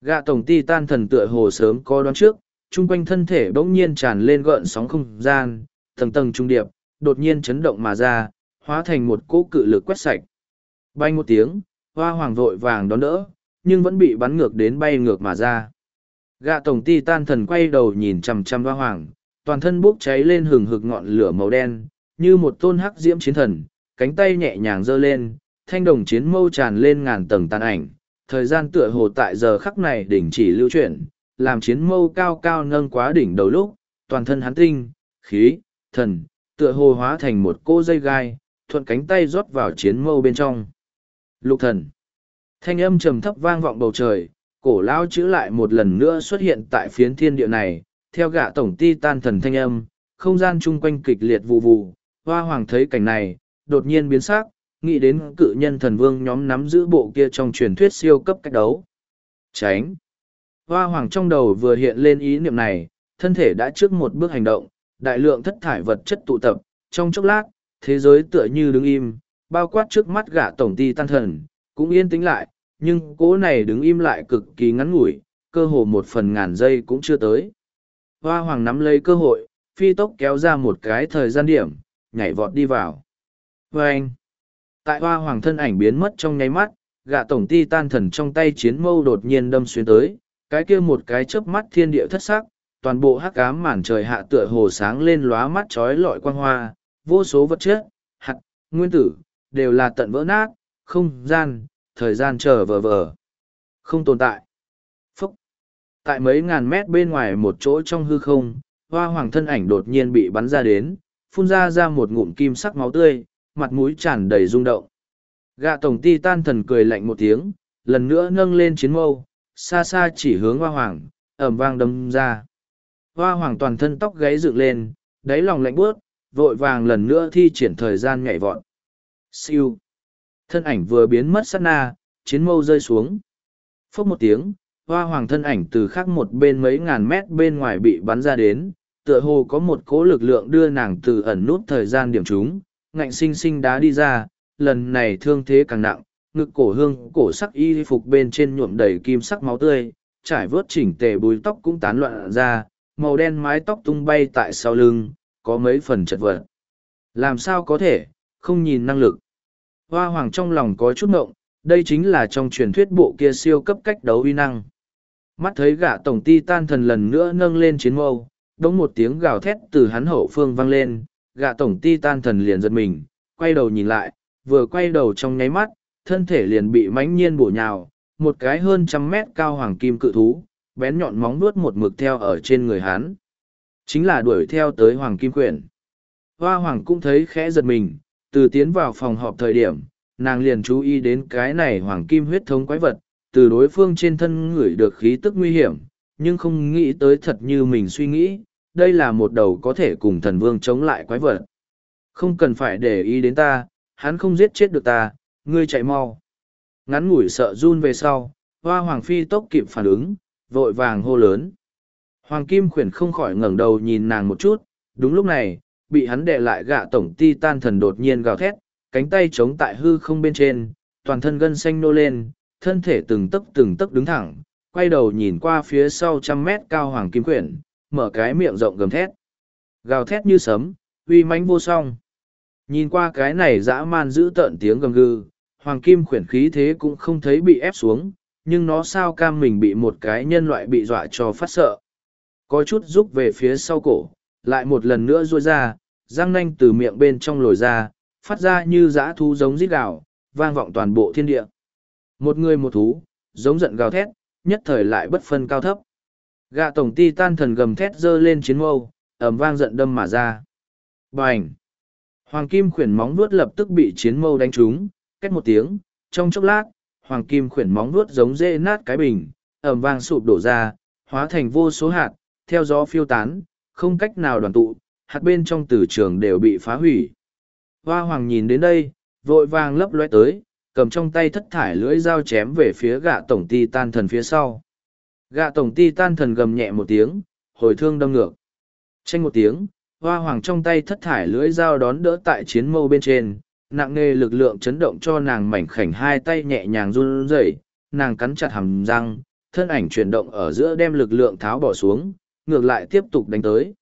Gạ tổng ti tan thần tựa hồ sớm có đoán trước, chung quanh thân thể bỗng nhiên tràn lên gợn sóng không gian, tầng tầng trung điệp, đột nhiên chấn động mà ra, hóa thành một cỗ cự lực quét sạch. Bay một tiếng, hoa hoàng vội vàng đón đỡ, nhưng vẫn bị bắn ngược đến bay ngược mà ra. Gạ tổng ti tan thần quay đầu nhìn chằm chằm hoa hoàng, toàn thân bốc cháy lên hừng hực ngọn lửa màu đen, như một tôn hắc diễm chiến thần, cánh tay nhẹ nhàng giơ lên, thanh đồng chiến mâu tràn lên ngàn tầng tàn ảnh, thời gian tựa hồ tại giờ khắc này đỉnh chỉ lưu chuyển, làm chiến mâu cao cao nâng quá đỉnh đầu lúc, toàn thân hắn tinh, khí, thần, tựa hồ hóa thành một cô dây gai, thuận cánh tay rót vào chiến mâu bên trong. Lục thần. Thanh âm trầm thấp vang vọng bầu trời, cổ lão chữ lại một lần nữa xuất hiện tại phiến thiên địa này, theo gã tổng ti tan thần thanh âm, không gian chung quanh kịch liệt vụ vụ, hoa hoàng thấy cảnh này, đột nhiên biến sắc, nghĩ đến cự nhân thần vương nhóm nắm giữ bộ kia trong truyền thuyết siêu cấp cách đấu. Tránh! Hoa hoàng trong đầu vừa hiện lên ý niệm này, thân thể đã trước một bước hành động, đại lượng thất thải vật chất tụ tập, trong chốc lát, thế giới tựa như đứng im, bao quát trước mắt gã tổng ti tan thần, cũng yên tĩnh lại, nhưng cố này đứng im lại cực kỳ ngắn ngủi, cơ hồ một phần ngàn giây cũng chưa tới. Hoa hoàng nắm lấy cơ hội, phi tốc kéo ra một cái thời gian điểm, nhảy vọt đi vào. Và anh, tại hoa hoàng thân ảnh biến mất trong nháy mắt, gã tổng ti tan thần trong tay chiến mâu đột nhiên đâm xuyên tới, cái kia một cái chớp mắt thiên địa thất sắc, toàn bộ hắc cám màn trời hạ tựa hồ sáng lên lóa mắt trói lọi quang hoa, vô số vật chất, hạt, nguyên tử, đều là tận vỡ nát, không gian, thời gian trở vờ vờ. Không tồn tại. Phúc. Tại mấy ngàn mét bên ngoài một chỗ trong hư không, hoa hoàng thân ảnh đột nhiên bị bắn ra đến, phun ra ra một ngụm kim sắc máu tươi, mặt mũi tràn đầy rung động. Gạ tổng ti tan thần cười lạnh một tiếng, lần nữa nâng lên chiến mâu, xa xa chỉ hướng hoa hoàng, ẩm vang đâm ra. Hoa hoàng toàn thân tóc gáy dựng lên, đáy lòng lạnh bước, vội vàng lần nữa thi triển thời gian nhảy vọt. Siêu. Thân ảnh vừa biến mất sát na, chiến mâu rơi xuống. Phốc một tiếng, hoa hoàng thân ảnh từ khác một bên mấy ngàn mét bên ngoài bị bắn ra đến, tựa hồ có một cố lực lượng đưa nàng từ ẩn nút thời gian điểm trúng, ngạnh sinh sinh đá đi ra, lần này thương thế càng nặng, ngực cổ hương cổ sắc y phục bên trên nhuộm đầy kim sắc máu tươi, trải vớt chỉnh tề bùi tóc cũng tán loạn ra, màu đen mái tóc tung bay tại sau lưng, có mấy phần chật vật. Làm sao có thể, không nhìn năng lực. Hoa hoàng trong lòng có chút ngộng, đây chính là trong truyền thuyết bộ kia siêu cấp cách đấu uy năng. Mắt thấy gã tổng ti tan thần lần nữa nâng lên chiến mâu, đống một tiếng gào thét từ hắn hậu phương vang lên, gã tổng ti tan thần liền giật mình, quay đầu nhìn lại, vừa quay đầu trong nháy mắt, thân thể liền bị mãnh nhiên bổ nhào, một cái hơn trăm mét cao hoàng kim cự thú, bén nhọn móng vuốt một mực theo ở trên người hắn. Chính là đuổi theo tới hoàng kim quyển. Hoa hoàng cũng thấy khẽ giật mình, từ tiến vào phòng họp thời điểm, nàng liền chú ý đến cái này hoàng kim huyết thống quái vật, từ đối phương trên thân ngửi được khí tức nguy hiểm, nhưng không nghĩ tới thật như mình suy nghĩ, đây là một đầu có thể cùng thần vương chống lại quái vật. Không cần phải để ý đến ta, hắn không giết chết được ta, ngươi chạy mau. Ngắn ngủi sợ run về sau, hoa hoàng phi tốc kịp phản ứng, vội vàng hô lớn. Hoàng Kim khuyển không khỏi ngẩng đầu nhìn nàng một chút, đúng lúc này, bị hắn đè lại gạ tổng ti tan thần đột nhiên gào thét, cánh tay chống tại hư không bên trên, toàn thân gân xanh nô lên, thân thể từng tấc từng tấc đứng thẳng, quay đầu nhìn qua phía sau trăm mét cao Hoàng Kim khuyển, mở cái miệng rộng gầm thét. Gào thét như sấm, uy mãnh vô song. Nhìn qua cái này dã man giữ tợn tiếng gầm gừ, Hoàng Kim khuyển khí thế cũng không thấy bị ép xuống, nhưng nó sao cam mình bị một cái nhân loại bị dọa cho phát sợ. Có chút rút về phía sau cổ, lại một lần nữa ruôi ra, răng nanh từ miệng bên trong lồi ra, phát ra như dã thú giống rít gào, vang vọng toàn bộ thiên địa. Một người một thú, giống giận gào thét, nhất thời lại bất phân cao thấp. Gạ tổng ti tan thần gầm thét giơ lên chiến mâu, ầm vang giận đâm mà ra. Bành! Hoàng kim khuyển móng vuốt lập tức bị chiến mâu đánh trúng, cách một tiếng, trong chốc lát, hoàng kim khuyển móng vuốt giống dê nát cái bình, ầm vang sụp đổ ra, hóa thành vô số hạt, theo gió phiêu tán, không cách nào đoàn tụ, hạt bên trong tử trường đều bị phá hủy. Hoa hoàng nhìn đến đây, vội vàng lấp loe tới, cầm trong tay thất thải lưỡi dao chém về phía gạ tổng ti tan thần phía sau. Gạ tổng ti tan thần gầm nhẹ một tiếng, hồi thương đâm ngược. Tranh một tiếng, hoa hoàng trong tay thất thải lưỡi dao đón đỡ tại chiến mâu bên trên, nặng nề lực lượng chấn động cho nàng mảnh khảnh hai tay nhẹ nhàng run rẩy, nàng cắn chặt hàm răng, thân ảnh chuyển động ở giữa đem lực lượng tháo bỏ xuống, ngược lại tiếp tục đánh tới.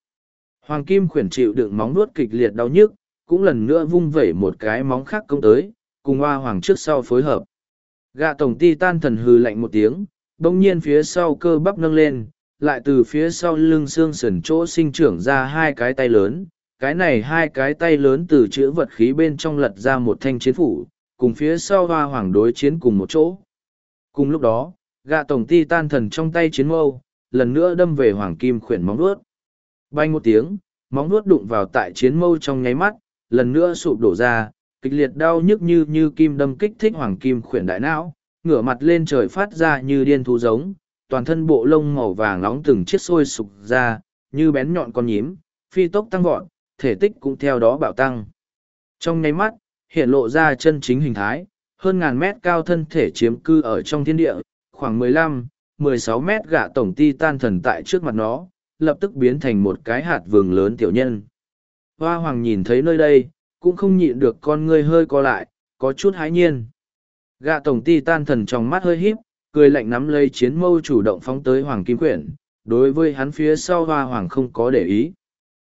Hoàng kim khuyển chịu đựng móng nuốt kịch liệt đau nhức, cũng lần nữa vung vẩy một cái móng khác công tới, cùng hoa hoàng trước sau phối hợp. Gạ tổng ti tan thần hừ lạnh một tiếng, bỗng nhiên phía sau cơ bắp nâng lên, lại từ phía sau lưng xương sườn chỗ sinh trưởng ra hai cái tay lớn. Cái này hai cái tay lớn từ chữ vật khí bên trong lật ra một thanh chiến phủ, cùng phía sau hoa hoàng đối chiến cùng một chỗ. Cùng lúc đó, gạ tổng ti tan thần trong tay chiến mâu, lần nữa đâm về hoàng kim khuyển móng vuốt. Bay một tiếng, móng vuốt đụng vào tại chiến mâu trong nháy mắt, lần nữa sụp đổ ra, kịch liệt đau nhức như như kim đâm kích thích hoàng kim khuyển đại não, ngửa mặt lên trời phát ra như điên thú giống, toàn thân bộ lông màu vàng nóng từng chiếc sôi sục ra, như bén nhọn con nhím, phi tốc tăng vọt, thể tích cũng theo đó bạo tăng. Trong nháy mắt, hiện lộ ra chân chính hình thái, hơn ngàn mét cao thân thể chiếm cư ở trong thiên địa, khoảng mười lăm, mười sáu mét gạ tổng ti tan thần tại trước mặt nó, lập tức biến thành một cái hạt vườn lớn tiểu nhân. Hoa hoàng nhìn thấy nơi đây, cũng không nhịn được con ngươi hơi co lại, có chút hái nhiên. Gạ tổng ti tan thần trong mắt hơi híp, cười lạnh nắm lấy chiến mâu chủ động phóng tới hoàng kim quyển, đối với hắn phía sau hoa hoàng không có để ý.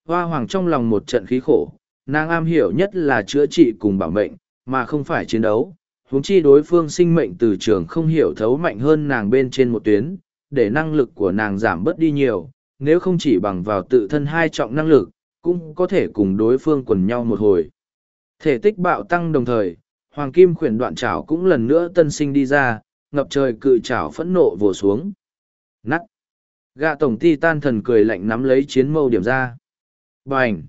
Hoa hoàng trong lòng một trận khí khổ, nàng am hiểu nhất là chữa trị cùng bảo mệnh, mà không phải chiến đấu. huống chi đối phương sinh mệnh từ trường không hiểu thấu mạnh hơn nàng bên trên một tuyến, để năng lực của nàng giảm bớt đi nhiều, nếu không chỉ bằng vào tự thân hai trọng năng lực, cũng có thể cùng đối phương quần nhau một hồi. Thể tích bạo tăng đồng thời, hoàng kim khuyển đoạn chảo cũng lần nữa tân sinh đi ra, ngập trời cự chảo phẫn nộ vồ xuống. Nắt! Gạ tổng ti tan thần cười lạnh nắm lấy chiến mâu điểm ra. Bành!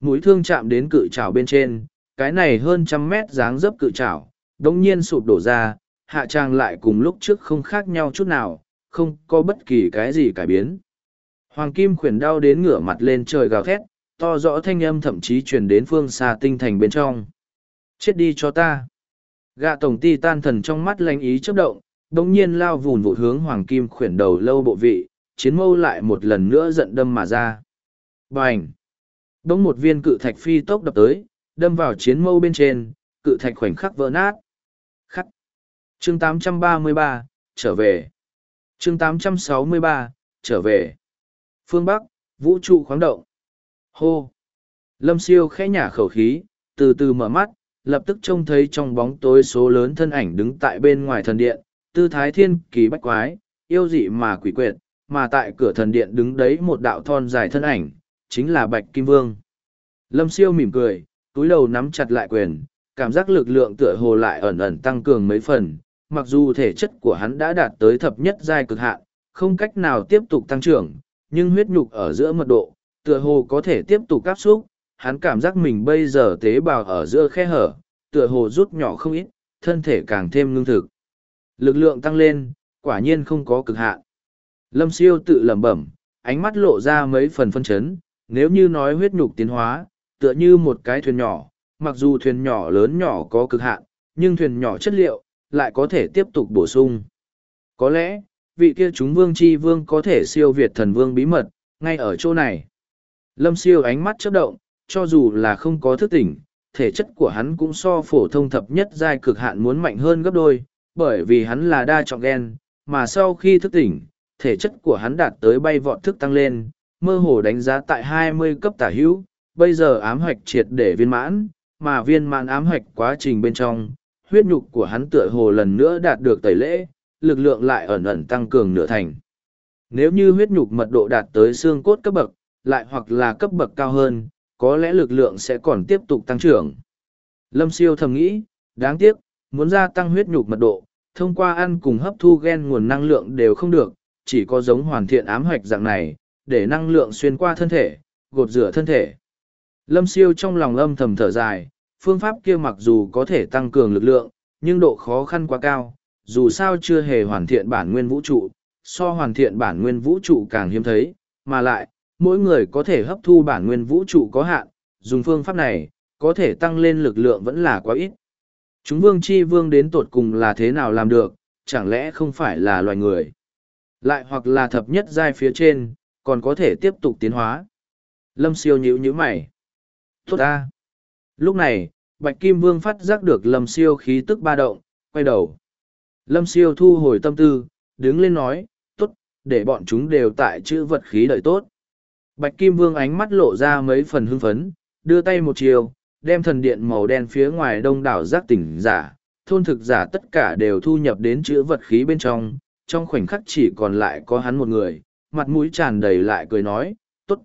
Mũi thương chạm đến cự chảo bên trên, cái này hơn trăm mét dáng dấp cự chảo, đống nhiên sụp đổ ra, hạ trang lại cùng lúc trước không khác nhau chút nào, không có bất kỳ cái gì cải biến. Hoàng kim khuyển đau đến ngửa mặt lên trời gào thét, to rõ thanh âm thậm chí truyền đến phương xa tinh thành bên trong. Chết đi cho ta. Gạ tổng ti tan thần trong mắt lanh ý chấp động, đồng nhiên lao vùn vụt hướng hoàng kim khuyển đầu lâu bộ vị, chiến mâu lại một lần nữa giận đâm mà ra. Bành! Đông một viên cự thạch phi tốc đập tới, đâm vào chiến mâu bên trên, cự thạch khoảnh khắc vỡ nát. Khắc! chương 833, trở về. chương 863, trở về. Phương Bắc, vũ trụ khoáng động. Hô! Lâm siêu khẽ nhả khẩu khí, từ từ mở mắt, lập tức trông thấy trong bóng tối số lớn thân ảnh đứng tại bên ngoài thần điện, tư thái thiên kỳ bách quái, yêu dị mà quỷ quyệt, mà tại cửa thần điện đứng đấy một đạo thon dài thân ảnh, chính là Bạch Kim Vương. Lâm siêu mỉm cười, túi đầu nắm chặt lại quyền, cảm giác lực lượng tựa hồ lại ẩn ẩn tăng cường mấy phần, mặc dù thể chất của hắn đã đạt tới thập nhất giai cực hạn, không cách nào tiếp tục tăng trưởng, nhưng huyết nhục ở giữa mật độ, tựa hồ có thể tiếp tục áp xúc, hắn cảm giác mình bây giờ tế bào ở giữa khe hở, tựa hồ rút nhỏ không ít, thân thể càng thêm ngưng thực. Lực lượng tăng lên, quả nhiên không có cực hạn. Lâm siêu tự lẩm bẩm, ánh mắt lộ ra mấy phần phân chấn, nếu như nói huyết nhục tiến hóa, tựa như một cái thuyền nhỏ, mặc dù thuyền nhỏ lớn nhỏ có cực hạn, nhưng thuyền nhỏ chất liệu, lại có thể tiếp tục bổ sung. Có lẽ, vị kia chúng vương chi vương có thể siêu việt thần vương bí mật, ngay ở chỗ này. Lâm siêu ánh mắt chớp động, cho dù là không có thức tỉnh, thể chất của hắn cũng so phổ thông thập nhất giai cực hạn muốn mạnh hơn gấp đôi, bởi vì hắn là đa trọng gen, mà sau khi thức tỉnh, thể chất của hắn đạt tới bay vọt thức tăng lên, mơ hồ đánh giá tại 20 cấp tả hữu, bây giờ ám hoạch triệt để viên mãn, mà viên mãn ám hoạch quá trình bên trong, huyết nhục của hắn tựa hồ lần nữa đạt được tẩy lễ, lực lượng lại ẩn ẩn tăng cường nửa thành. Nếu như huyết nhục mật độ đạt tới xương cốt cấp bậc, lại hoặc là cấp bậc cao hơn, có lẽ lực lượng sẽ còn tiếp tục tăng trưởng. Lâm siêu thầm nghĩ, đáng tiếc, muốn gia tăng huyết nhục mật độ, thông qua ăn cùng hấp thu gen nguồn năng lượng đều không được, chỉ có giống hoàn thiện ám hoạch dạng này, để năng lượng xuyên qua thân thể, gột rửa thân thể. Lâm siêu trong lòng âm thầm thở dài, phương pháp kia mặc dù có thể tăng cường lực lượng, nhưng độ khó khăn quá cao, dù sao chưa hề hoàn thiện bản nguyên vũ trụ, so hoàn thiện bản nguyên vũ trụ càng hiếm thấy, mà lại, mỗi người có thể hấp thu bản nguyên vũ trụ có hạn, dùng phương pháp này, có thể tăng lên lực lượng vẫn là quá ít. Chúng vương chi vương đến tột cùng là thế nào làm được, chẳng lẽ không phải là loài người? Lại hoặc là thập nhất giai phía trên, còn có thể tiếp tục tiến hóa. Lâm siêu nhíu nhíu mày. Tốt ta. Lúc này, Bạch Kim Vương phát giác được Lâm siêu khí tức ba động, quay đầu. Lâm siêu thu hồi tâm tư, đứng lên nói, tốt, để bọn chúng đều tại chữ vật khí đợi tốt. Bạch Kim Vương ánh mắt lộ ra mấy phần hưng phấn, đưa tay một chiều, đem thần điện màu đen phía ngoài đông đảo giác tỉnh giả, thôn thực giả tất cả đều thu nhập đến chữ vật khí bên trong, trong khoảnh khắc chỉ còn lại có hắn một người, mặt mũi tràn đầy lại cười nói, tốt.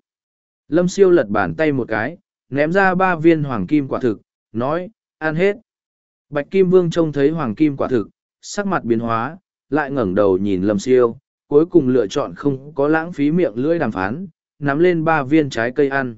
Lâm siêu lật bàn tay một cái, ném ra ba viên hoàng kim quả thực, nói, ăn hết. Bạch Kim Vương trông thấy hoàng kim quả thực, sắc mặt biến hóa, lại ngẩng đầu nhìn Lâm siêu, cuối cùng lựa chọn không có lãng phí miệng lưỡi đàm phán, nắm lên ba viên trái cây ăn.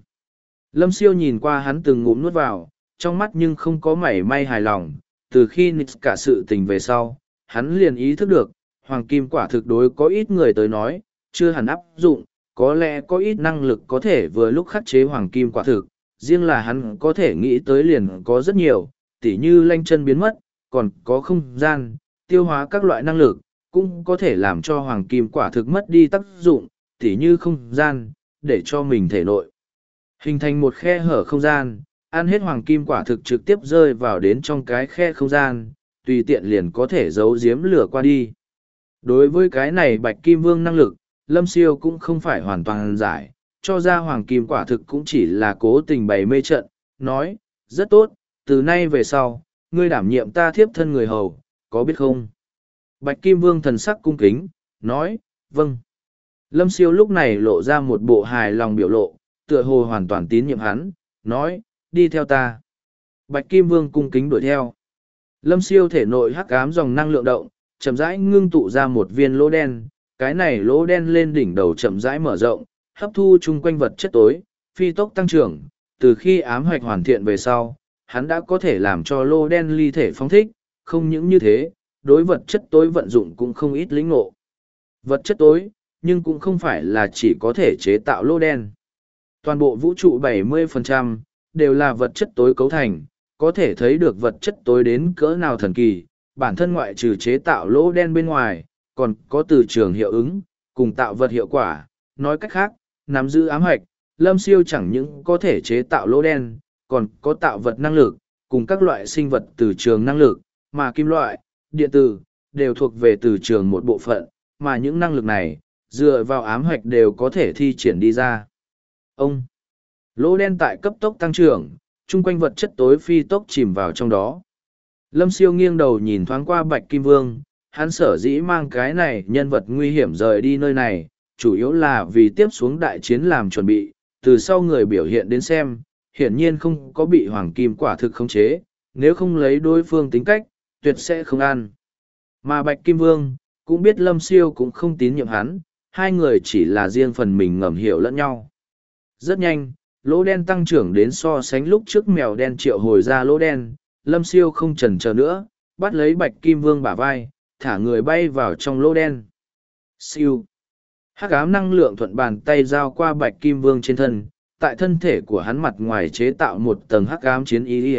Lâm siêu nhìn qua hắn từng ngụm nuốt vào, trong mắt nhưng không có mảy may hài lòng, từ khi nịt cả sự tình về sau, hắn liền ý thức được, hoàng kim quả thực đối có ít người tới nói, chưa hẳn áp dụng, có lẽ có ít năng lực có thể vừa lúc khắc chế hoàng kim quả thực, riêng là hắn có thể nghĩ tới liền có rất nhiều, tỉ như lanh chân biến mất, còn có không gian, tiêu hóa các loại năng lực, cũng có thể làm cho hoàng kim quả thực mất đi tác dụng, tỉ như không gian, để cho mình thể nội. Hình thành một khe hở không gian, ăn hết hoàng kim quả thực trực tiếp rơi vào đến trong cái khe không gian, tùy tiện liền có thể giấu giếm lửa qua đi. Đối với cái này bạch kim vương năng lực, lâm siêu cũng không phải hoàn toàn giải, cho ra hoàng kim quả thực cũng chỉ là cố tình bày mê trận, nói, rất tốt, từ nay về sau, ngươi đảm nhiệm ta thiếp thân người hầu, có biết không? Bạch kim vương thần sắc cung kính, nói, vâng. Lâm siêu lúc này lộ ra một bộ hài lòng biểu lộ, tựa hồ hoàn toàn tín nhiệm hắn, nói, đi theo ta. Bạch Kim Vương cung kính đuổi theo. Lâm siêu thể nội hắc ám dòng năng lượng động, chậm rãi ngưng tụ ra một viên lỗ đen, cái này lỗ đen lên đỉnh đầu chậm rãi mở rộng, hấp thu chung quanh vật chất tối, phi tốc tăng trưởng, từ khi ám hoạch hoàn thiện về sau, hắn đã có thể làm cho lỗ đen ly thể phóng thích, không những như thế, đối vật chất tối vận dụng cũng không ít lĩnh ngộ. Vật chất tối, nhưng cũng không phải là chỉ có thể chế tạo lỗ đen. Toàn bộ vũ trụ 70% đều là vật chất tối cấu thành, có thể thấy được vật chất tối đến cỡ nào thần kỳ, bản thân ngoại trừ chế tạo lỗ đen bên ngoài, còn có từ trường hiệu ứng, cùng tạo vật hiệu quả. Nói cách khác, nắm giữ ám hoạch, lâm siêu chẳng những có thể chế tạo lỗ đen, còn có tạo vật năng lực, cùng các loại sinh vật từ trường năng lực, mà kim loại, điện tử, đều thuộc về từ trường một bộ phận, mà những năng lực này, dựa vào ám hoạch đều có thể thi triển đi ra. Ông, lỗ đen tại cấp tốc tăng trưởng, chung quanh vật chất tối phi tốc chìm vào trong đó. Lâm siêu nghiêng đầu nhìn thoáng qua Bạch Kim Vương, hắn sở dĩ mang cái này nhân vật nguy hiểm rời đi nơi này, chủ yếu là vì tiếp xuống đại chiến làm chuẩn bị, từ sau người biểu hiện đến xem, hiển nhiên không có bị Hoàng Kim quả thực khống chế, nếu không lấy đối phương tính cách, tuyệt sẽ không ăn. Mà Bạch Kim Vương, cũng biết Lâm Siêu cũng không tín nhiệm hắn, hai người chỉ là riêng phần mình ngầm hiểu lẫn nhau. Rất nhanh, lỗ đen tăng trưởng đến so sánh lúc trước mèo đen triệu hồi ra lỗ đen, lâm siêu không chần chờ nữa, bắt lấy bạch kim vương bả vai, thả người bay vào trong lỗ đen. Siêu. Hắc ám năng lượng thuận bàn tay giao qua bạch kim vương trên thân, tại thân thể của hắn mặt ngoài chế tạo một tầng hắc ám chiến ý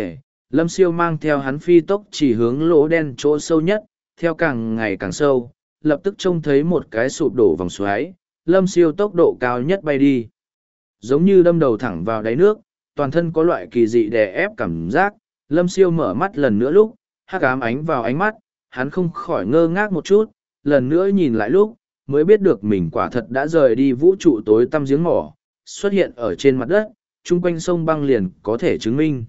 lâm siêu mang theo hắn phi tốc chỉ hướng lỗ đen chỗ sâu nhất theo càng ngày càng sâu lập tức trông thấy một cái sụp đổ vòng xoáy lâm siêu tốc độ cao nhất bay đi giống như đâm đầu thẳng vào đáy nước, toàn thân có loại kỳ dị đè ép cảm giác, lâm siêu mở mắt lần nữa lúc, hắc ám ánh vào ánh mắt, hắn không khỏi ngơ ngác một chút, lần nữa nhìn lại lúc, mới biết được mình quả thật đã rời đi vũ trụ tối tăm giếng mỏ, xuất hiện ở trên mặt đất, chung quanh sông băng liền có thể chứng minh.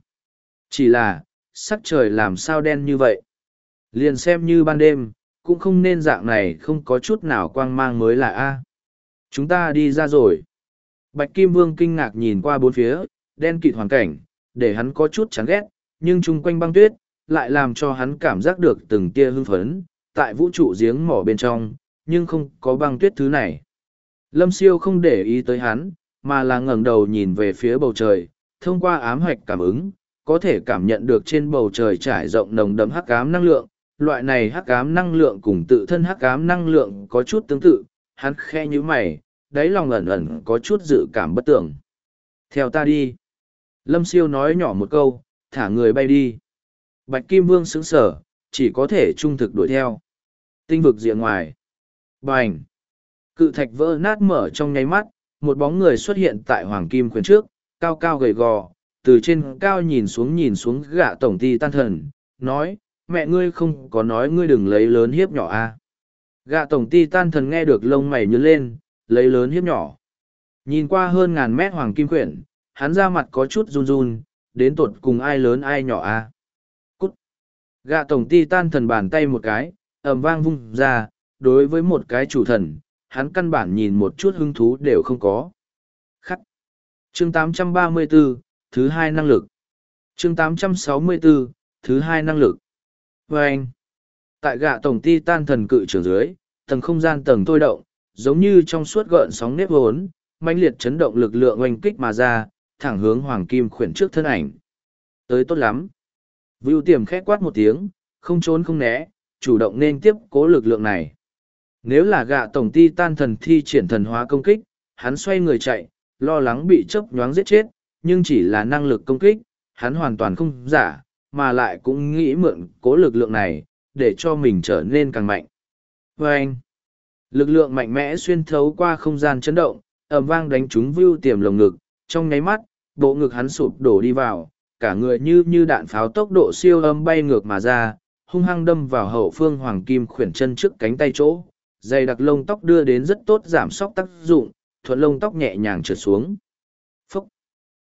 Chỉ là, sắc trời làm sao đen như vậy? Liền xem như ban đêm, cũng không nên dạng này không có chút nào quang mang mới là A. Chúng ta đi ra rồi. Bạch Kim Vương kinh ngạc nhìn qua bốn phía, đen kịt hoàn cảnh, để hắn có chút chán ghét, nhưng chung quanh băng tuyết, lại làm cho hắn cảm giác được từng tia hưng phấn, tại vũ trụ giếng mỏ bên trong, nhưng không có băng tuyết thứ này. Lâm siêu không để ý tới hắn, mà là ngẩng đầu nhìn về phía bầu trời, thông qua ám hoạch cảm ứng, có thể cảm nhận được trên bầu trời trải rộng nồng đậm hắc ám năng lượng. Loại này hắc ám năng lượng cùng tự thân hắc ám năng lượng có chút tương tự, hắn khe như mày, đáy lòng ẩn ẩn có chút dự cảm bất tưởng. Theo ta đi. Lâm siêu nói nhỏ một câu, thả người bay đi. Bạch Kim Vương sững sở, chỉ có thể trung thực đuổi theo. Tinh vực diện ngoài. Bành. Cự thạch vỡ nát mở trong nháy mắt, một bóng người xuất hiện tại Hoàng Kim khuyến trước, cao cao gầy gò, từ trên cao nhìn xuống nhìn xuống gã tổng ty tan thần, nói, mẹ ngươi không có nói ngươi đừng lấy lớn hiếp nhỏ a à. Gã tổng ty tan thần nghe được lông mày nhớ lên, lấy lớn hiếp nhỏ. Nhìn qua hơn ngàn mét hoàng kim quyển, hắn ra mặt có chút run run, đến tột cùng ai lớn ai nhỏ a à? Gạ tổng ty tan thần bàn tay một cái, ầm vang vung ra, đối với một cái chủ thần, hắn căn bản nhìn một chút hứng thú đều không có. Khắc! Chương 834, thứ hai năng lực. Chương 864, thứ hai năng lực. Và anh, tại gạ tổng ty tan thần cự trưởng dưới, tầng không gian tầng thôi động, giống như trong suốt gợn sóng nếp vốn, mãnh liệt chấn động lực lượng oanh kích mà ra, thẳng hướng hoàng kim khuyển trước thân ảnh. Tới tốt lắm. Vưu tiềm khét quát một tiếng, không trốn không né, chủ động nên tiếp cố lực lượng này. Nếu là gạ tổng ty tan thần thi triển thần hóa công kích, hắn xoay người chạy, lo lắng bị chớp nhoáng giết chết, nhưng chỉ là năng lực công kích, hắn hoàn toàn không giả, mà lại cũng nghĩ mượn cố lực lượng này, để cho mình trở nên càng mạnh. Và anh, lực lượng mạnh mẽ xuyên thấu qua không gian chấn động, ầm vang đánh trúng view tiềm lồng ngực, trong nháy mắt, bộ ngực hắn sụp đổ đi vào, cả người như như đạn pháo tốc độ siêu âm bay ngược mà ra, hung hăng đâm vào hậu phương hoàng kim khuyển chân trước cánh tay chỗ, dày đặc lông tóc đưa đến rất tốt giảm sóc tác dụng, thuận lông tóc nhẹ nhàng trượt xuống. Phúc!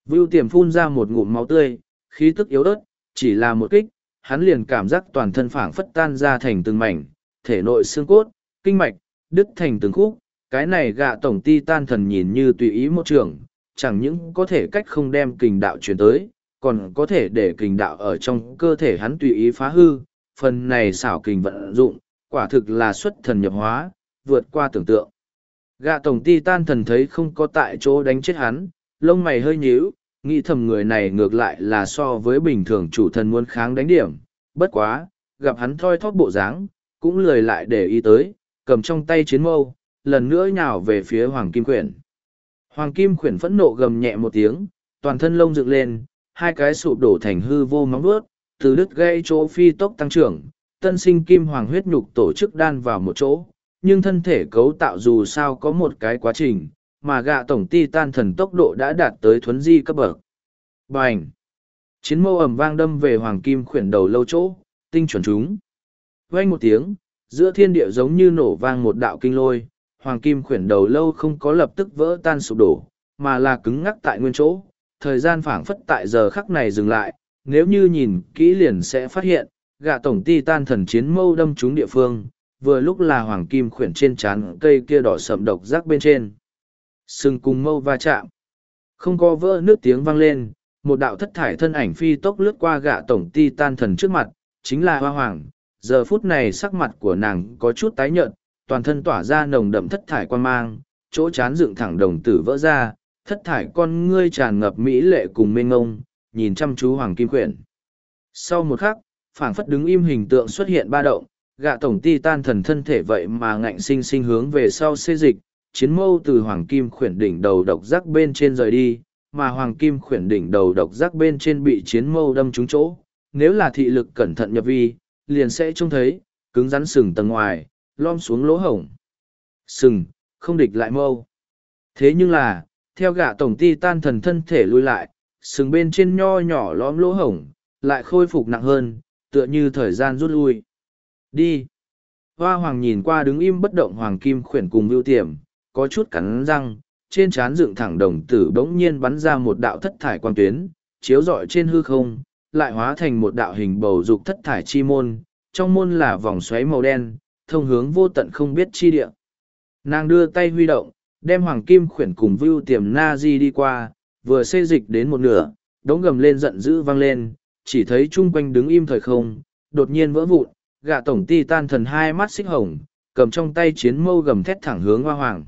Vưu tiềm phun ra một ngụm máu tươi, khí tức yếu ớt, chỉ là một kích, hắn liền cảm giác toàn thân phảng phất tan ra thành từng mảnh, thể nội xương cốt, kinh mạch, đứt thành từng khúc. Cái này gạ tổng ti tan thần nhìn như tùy ý một trường, chẳng những có thể cách không đem kình đạo chuyển tới, còn có thể để kình đạo ở trong cơ thể hắn tùy ý phá hư. Phần này xảo kình vận dụng, quả thực là xuất thần nhập hóa, vượt qua tưởng tượng. Gạ tổng ti tan thần thấy không có tại chỗ đánh chết hắn, lông mày hơi nhíu, nghĩ thầm người này ngược lại là so với bình thường chủ thần muốn kháng đánh điểm. Bất quá, gặp hắn thoi thóp bộ dáng, cũng lười lại để ý tới, cầm trong tay chiến mâu, lần nữa nhào về phía Hoàng Kim Quyển. Hoàng Kim Quyển phẫn nộ gầm nhẹ một tiếng, toàn thân lông dựng lên, hai cái sụp đổ thành hư vô móng vuốt, từ đứt gây chỗ phi tốc tăng trưởng, tân sinh kim hoàng huyết nhục tổ chức đan vào một chỗ, nhưng thân thể cấu tạo dù sao có một cái quá trình, mà gạ tổng ti tan thần tốc độ đã đạt tới thuấn di cấp bậc. Bành! Chiến mâu ầm vang đâm về hoàng kim khuyển đầu lâu chỗ, tinh chuẩn chúng. Vang một tiếng, giữa thiên địa giống như nổ vang một đạo kinh lôi, hoàng kim khuyển đầu lâu không có lập tức vỡ tan sụp đổ, mà là cứng ngắc tại nguyên chỗ. Thời gian phảng phất tại giờ khắc này dừng lại, nếu như nhìn kỹ liền sẽ phát hiện, gạ tổng ti tan thần chiến mâu đâm trúng địa phương, vừa lúc là hoàng kim khuyển trên trán cây kia đỏ sậm độc rác bên trên. Sừng cùng mâu va chạm. Không có vỡ nước tiếng vang lên, một đạo thất thải thân ảnh phi tốc lướt qua gạ tổng ti tan thần trước mặt, chính là hoa hoàng. Giờ phút này sắc mặt của nàng có chút tái nhợt, toàn thân tỏa ra nồng đậm thất thải quan mang, chỗ chán dựng thẳng đồng tử vỡ ra, thất thải con ngươi tràn ngập mỹ lệ cùng mênh ngông, nhìn chăm chú hoàng kim quyển. Sau một khắc, phảng phất đứng im hình tượng xuất hiện ba động, gạ tổng ti tan thần thân thể vậy mà ngạnh sinh sinh hướng về sau xê dịch, chiến mâu từ hoàng kim khuyển đỉnh đầu độc giác bên trên rời đi, mà hoàng kim khuyển đỉnh đầu độc giác bên trên bị chiến mâu đâm trúng chỗ. Nếu là thị lực cẩn thận nhập vi, liền sẽ trông thấy, cứng rắn sừng tầng ngoài, lom xuống lỗ hổng. Sừng, không địch lại mâu. Thế nhưng là, theo gã tổng ti tan thần thân thể lui lại, sừng bên trên nho nhỏ lõm lỗ hổng, lại khôi phục nặng hơn, tựa như thời gian rút lui. Đi. Hoa hoàng nhìn qua đứng im bất động hoàng kim khuyển cùng vưu tiềm, có chút cắn răng, trên trán dựng thẳng đồng tử bỗng nhiên bắn ra một đạo thất thải quang tuyến, chiếu rọi trên hư không, lại hóa thành một đạo hình bầu dục thất thải chi môn, trong môn là vòng xoáy màu đen, thông hướng vô tận không biết chi địa. Nàng đưa tay huy động, đem hoàng kim khuyển cùng vưu tiềm na di đi qua, vừa xê dịch đến một nửa, đống gầm lên giận dữ vang lên, chỉ thấy chung quanh đứng im thời không, đột nhiên vỡ vụn, gạ tổng ti tan thần hai mắt xích hồng, cầm trong tay chiến mâu gầm thét thẳng hướng hoa hoàng.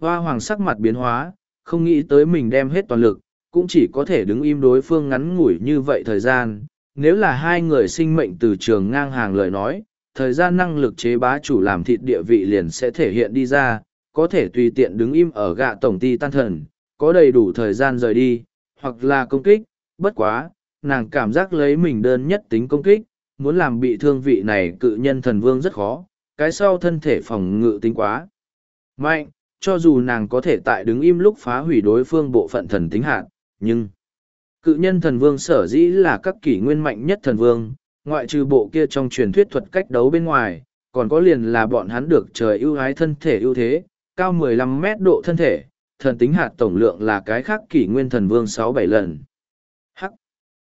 Hoa hoàng sắc mặt biến hóa, không nghĩ tới mình đem hết toàn lực, cũng chỉ có thể đứng im đối phương ngắn ngủi như vậy thời gian. Nếu là hai người sinh mệnh từ trường ngang hàng lời nói, thời gian năng lực chế bá chủ làm thịt địa vị liền sẽ thể hiện đi ra, có thể tùy tiện đứng im ở gạ tổng ti tan thần, có đầy đủ thời gian rời đi, hoặc là công kích, bất quá, nàng cảm giác lấy mình đơn nhất tính công kích, muốn làm bị thương vị này cự nhân thần vương rất khó, cái sau thân thể phòng ngự tính quá. Mạnh, cho dù nàng có thể tại đứng im lúc phá hủy đối phương bộ phận thần tính hạn, nhưng cự nhân thần vương sở dĩ là các kỷ nguyên mạnh nhất thần vương, ngoại trừ bộ kia trong truyền thuyết thuật cách đấu bên ngoài, còn có liền là bọn hắn được trời ưu ái thân thể ưu thế, cao 15 mét độ thân thể, thần tính hạt tổng lượng là cái khác kỷ nguyên thần vương 6-7 lần. Hắc!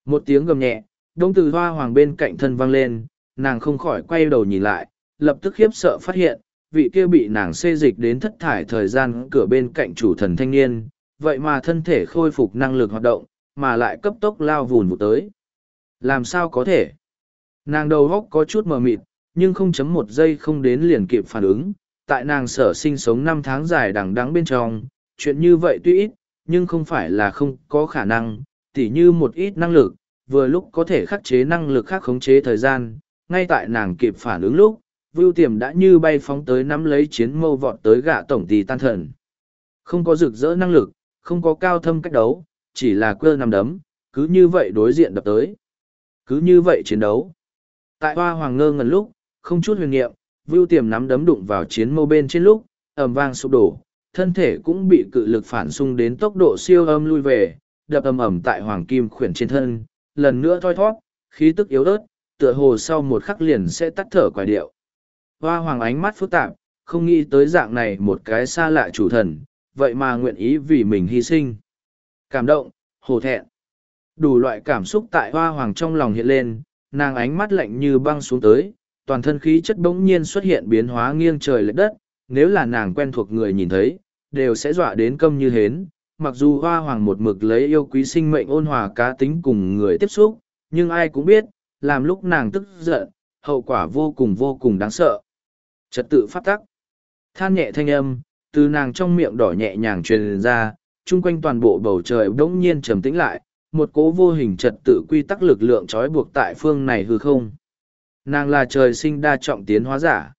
Một tiếng gầm nhẹ, đông từ hoa hoàng bên cạnh thân vang lên, nàng không khỏi quay đầu nhìn lại, lập tức khiếp sợ phát hiện, vị kia bị nàng xê dịch đến thất thải thời gian cửa bên cạnh chủ thần thanh niên, vậy mà thân thể khôi phục năng lực hoạt động, mà lại cấp tốc lao vùn vụ tới. Làm sao có thể? Nàng đầu góc có chút mờ mịt, nhưng không chấm một giây không đến liền kịp phản ứng. Tại nàng sở sinh sống năm tháng dài đằng đắng bên trong, chuyện như vậy tuy ít, nhưng không phải là không có khả năng, tỉ như một ít năng lực, vừa lúc có thể khắc chế năng lực khác khống chế thời gian, ngay tại nàng kịp phản ứng lúc, Vưu Tiềm đã như bay phóng tới nắm lấy chiến mâu vọt tới gạ tổng tì tan thần. Không có rực rỡ năng lực, không có cao thâm cách đấu, chỉ là quơ nằm đấm, cứ như vậy đối diện đập tới. Cứ như vậy chiến đấu. Tại hoa hoàng ngơ ngần lúc, không chút huyền niệm, Vưu Tiềm nắm đấm đụng vào chiến mâu bên trên lúc, ầm vang sụp đổ, thân thể cũng bị cự lực phản xung đến tốc độ siêu âm lui về, đập ầm ầm tại hoàng kim khuyển trên thân, lần nữa thoi thoát, khí tức yếu ớt, tựa hồ sau một khắc liền sẽ tắt thở quả điệu. Hoa hoàng ánh mắt phức tạp, không nghĩ tới dạng này một cái xa lạ chủ thần, vậy mà nguyện ý vì mình hy sinh. Cảm động, hồ thẹn. Đủ loại cảm xúc tại hoa hoàng trong lòng hiện lên, nàng ánh mắt lạnh như băng xuống tới, toàn thân khí chất bỗng nhiên xuất hiện biến hóa nghiêng trời lệch đất, nếu là nàng quen thuộc người nhìn thấy, đều sẽ dọa đến câm như hến. Mặc dù hoa hoàng một mực lấy yêu quý sinh mệnh ôn hòa cá tính cùng người tiếp xúc, nhưng ai cũng biết, làm lúc nàng tức giận, hậu quả vô cùng vô cùng đáng sợ. Trật tự phát tắc. Than nhẹ thanh âm, từ nàng trong miệng đỏ nhẹ nhàng truyền ra, chung quanh toàn bộ bầu trời bỗng nhiên trầm tĩnh lại, một cố vô hình trật tự quy tắc lực lượng trói buộc tại phương này hư không. Nàng là trời sinh đa trọng tiến hóa giả.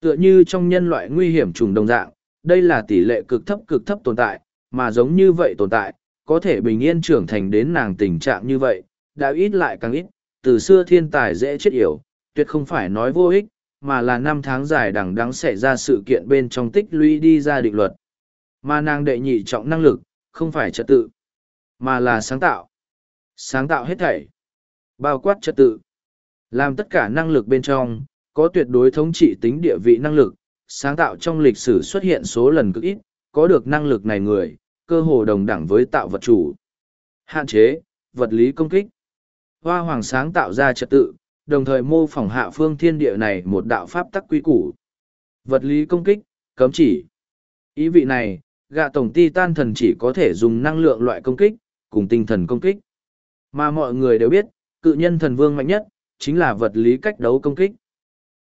Tựa như trong nhân loại nguy hiểm trùng đồng dạng, đây là tỷ lệ cực thấp cực thấp tồn tại, mà giống như vậy tồn tại, có thể bình yên trưởng thành đến nàng tình trạng như vậy, đã ít lại càng ít, từ xưa thiên tài dễ chết yểu, tuyệt không phải nói vô ích, mà là năm tháng dài đằng đắng xảy ra sự kiện bên trong tích lũy đi ra định luật. Mà nàng đệ nhị trọng năng lực, không phải trật tự, mà là sáng tạo. Sáng tạo hết thảy, bao quát trật tự. Làm tất cả năng lực bên trong, có tuyệt đối thống trị tính địa vị năng lực, sáng tạo trong lịch sử xuất hiện số lần cực ít, có được năng lực này người, cơ hồ đồng đẳng với tạo vật chủ. Hạn chế, vật lý công kích. Hoa hoàng sáng tạo ra trật tự, đồng thời mô phỏng hạ phương thiên địa này một đạo pháp tắc quy củ. Vật lý công kích, cấm chỉ. Ý vị này, gạ tổng ti tan thần chỉ có thể dùng năng lượng loại công kích, cùng tinh thần công kích. Mà mọi người đều biết, cự nhân thần vương mạnh nhất, chính là vật lý cách đấu công kích.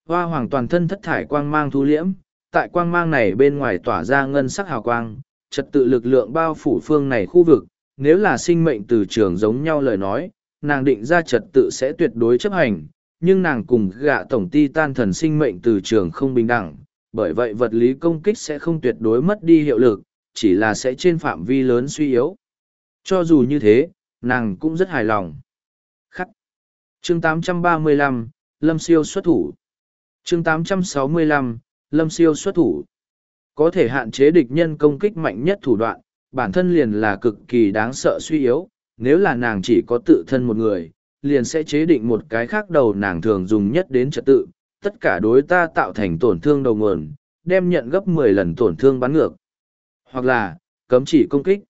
Hoa hoàng toàn thân thất thải quang mang thu liễm, tại quang mang này bên ngoài tỏa ra ngân sắc hào quang, trật tự lực lượng bao phủ phương này khu vực, nếu là sinh mệnh từ trường giống nhau lời nói, nàng định ra trật tự sẽ tuyệt đối chấp hành, nhưng nàng cùng gạ tổng ti tan thần sinh mệnh từ trường không bình đẳng, bởi vậy vật lý công kích sẽ không tuyệt đối mất đi hiệu lực, chỉ là sẽ trên phạm vi lớn suy yếu. Cho dù như thế, nàng cũng rất hài lòng. Chương 835, Lâm Siêu xuất thủ. Chương 865, Lâm Siêu xuất thủ. Có thể hạn chế địch nhân công kích mạnh nhất thủ đoạn, bản thân liền là cực kỳ đáng sợ suy yếu, nếu là nàng chỉ có tự thân một người, liền sẽ chế định một cái khác đầu nàng thường dùng nhất đến trật tự, tất cả đối ta tạo thành tổn thương đầu nguồn, đem nhận gấp mười lần tổn thương bắn ngược. Hoặc là, cấm chỉ công kích.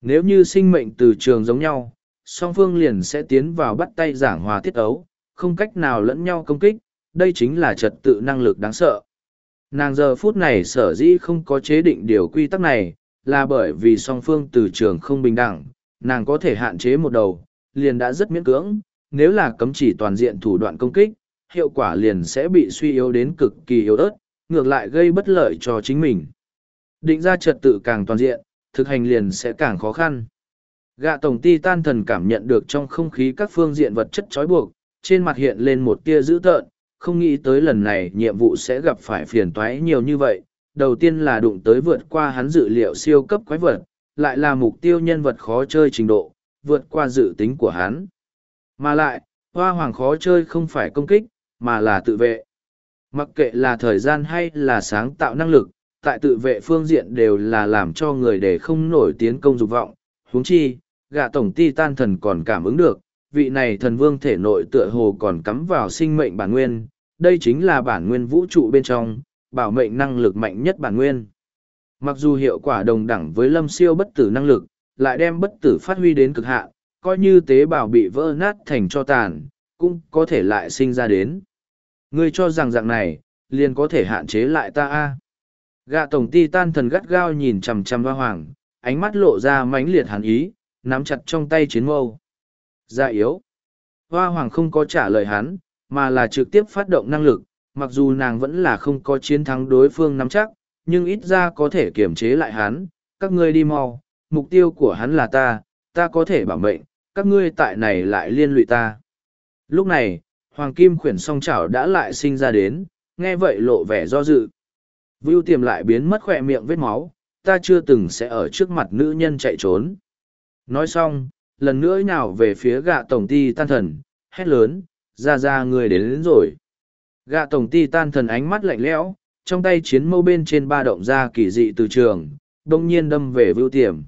Nếu như sinh mệnh từ trường giống nhau, song phương liền sẽ tiến vào bắt tay giảng hòa tiết ấu, không cách nào lẫn nhau công kích, đây chính là trật tự năng lực đáng sợ. Nàng giờ phút này sở dĩ không có chế định điều quy tắc này, là bởi vì song phương từ trường không bình đẳng, nàng có thể hạn chế một đầu, liền đã rất miễn cưỡng, nếu là cấm chỉ toàn diện thủ đoạn công kích, hiệu quả liền sẽ bị suy yếu đến cực kỳ yếu ớt, ngược lại gây bất lợi cho chính mình. Định ra trật tự càng toàn diện, thực hành liền sẽ càng khó khăn. Gạ tổng ti tan thần cảm nhận được trong không khí các phương diện vật chất trói buộc, trên mặt hiện lên một tia dữ tợn, không nghĩ tới lần này nhiệm vụ sẽ gặp phải phiền toái nhiều như vậy. Đầu tiên là đụng tới vượt qua hắn dự liệu siêu cấp quái vật, lại là mục tiêu nhân vật khó chơi trình độ, vượt qua dự tính của hắn. Mà lại, hoa hoàng khó chơi không phải công kích, mà là tự vệ. Mặc kệ là thời gian hay là sáng tạo năng lực, tại tự vệ phương diện đều là làm cho người để không nổi tiến công dục vọng. huống chi, gạ tổng ti tan thần còn cảm ứng được, vị này thần vương thể nội tựa hồ còn cắm vào sinh mệnh bản nguyên, đây chính là bản nguyên vũ trụ bên trong, bảo mệnh năng lực mạnh nhất bản nguyên. Mặc dù hiệu quả đồng đẳng với lâm siêu bất tử năng lực, lại đem bất tử phát huy đến cực hạn, coi như tế bào bị vỡ nát thành cho tàn, cũng có thể lại sinh ra đến. Ngươi cho rằng dạng này, liền có thể hạn chế lại ta a Gạ tổng ti tan thần gắt gao nhìn chằm chằm hoa hoàng, ánh mắt lộ ra mãnh liệt hàn ý, nắm chặt trong tay chiến mâu. Dạ yếu. Hoa hoàng không có trả lời hắn, mà là trực tiếp phát động năng lực, mặc dù nàng vẫn là không có chiến thắng đối phương nắm chắc, nhưng ít ra có thể kiểm chế lại hắn. Các ngươi đi mau, mục tiêu của hắn là ta, ta có thể bảo mệnh, các ngươi tại này lại liên lụy ta. Lúc này, Hoàng Kim khuyển song chảo đã lại sinh ra đến, nghe vậy lộ vẻ do dự. Vưu tiềm lại biến mất khỏe miệng vết máu, ta chưa từng sẽ ở trước mặt nữ nhân chạy trốn. Nói xong, lần nữa nhào về phía gạ tổng ti tan thần, hét lớn, ra ra người đến, đến rồi. Gạ tổng ti tan thần ánh mắt lạnh lẽo, trong tay chiến mâu bên trên ba động ra kỳ dị từ trường, đông nhiên đâm về vưu tiềm.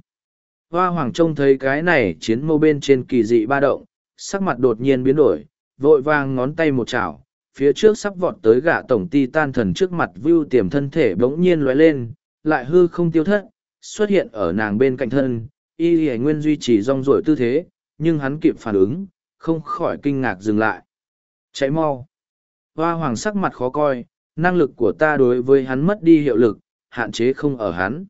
Hoa hoàng trông thấy cái này chiến mâu bên trên kỳ dị ba động, sắc mặt đột nhiên biến đổi, vội vàng ngón tay một chảo, phía trước sắp vọt tới gã tổng ti tan thần trước mặt vưu tiềm thân thể bỗng nhiên lóe lên, lại hư không tiêu thất, xuất hiện ở nàng bên cạnh thân, y y nguyên duy trì rong rổi tư thế, nhưng hắn kịp phản ứng, không khỏi kinh ngạc dừng lại. Cháy mau! Hoa hoàng sắc mặt khó coi, năng lực của ta đối với hắn mất đi hiệu lực, hạn chế không ở hắn.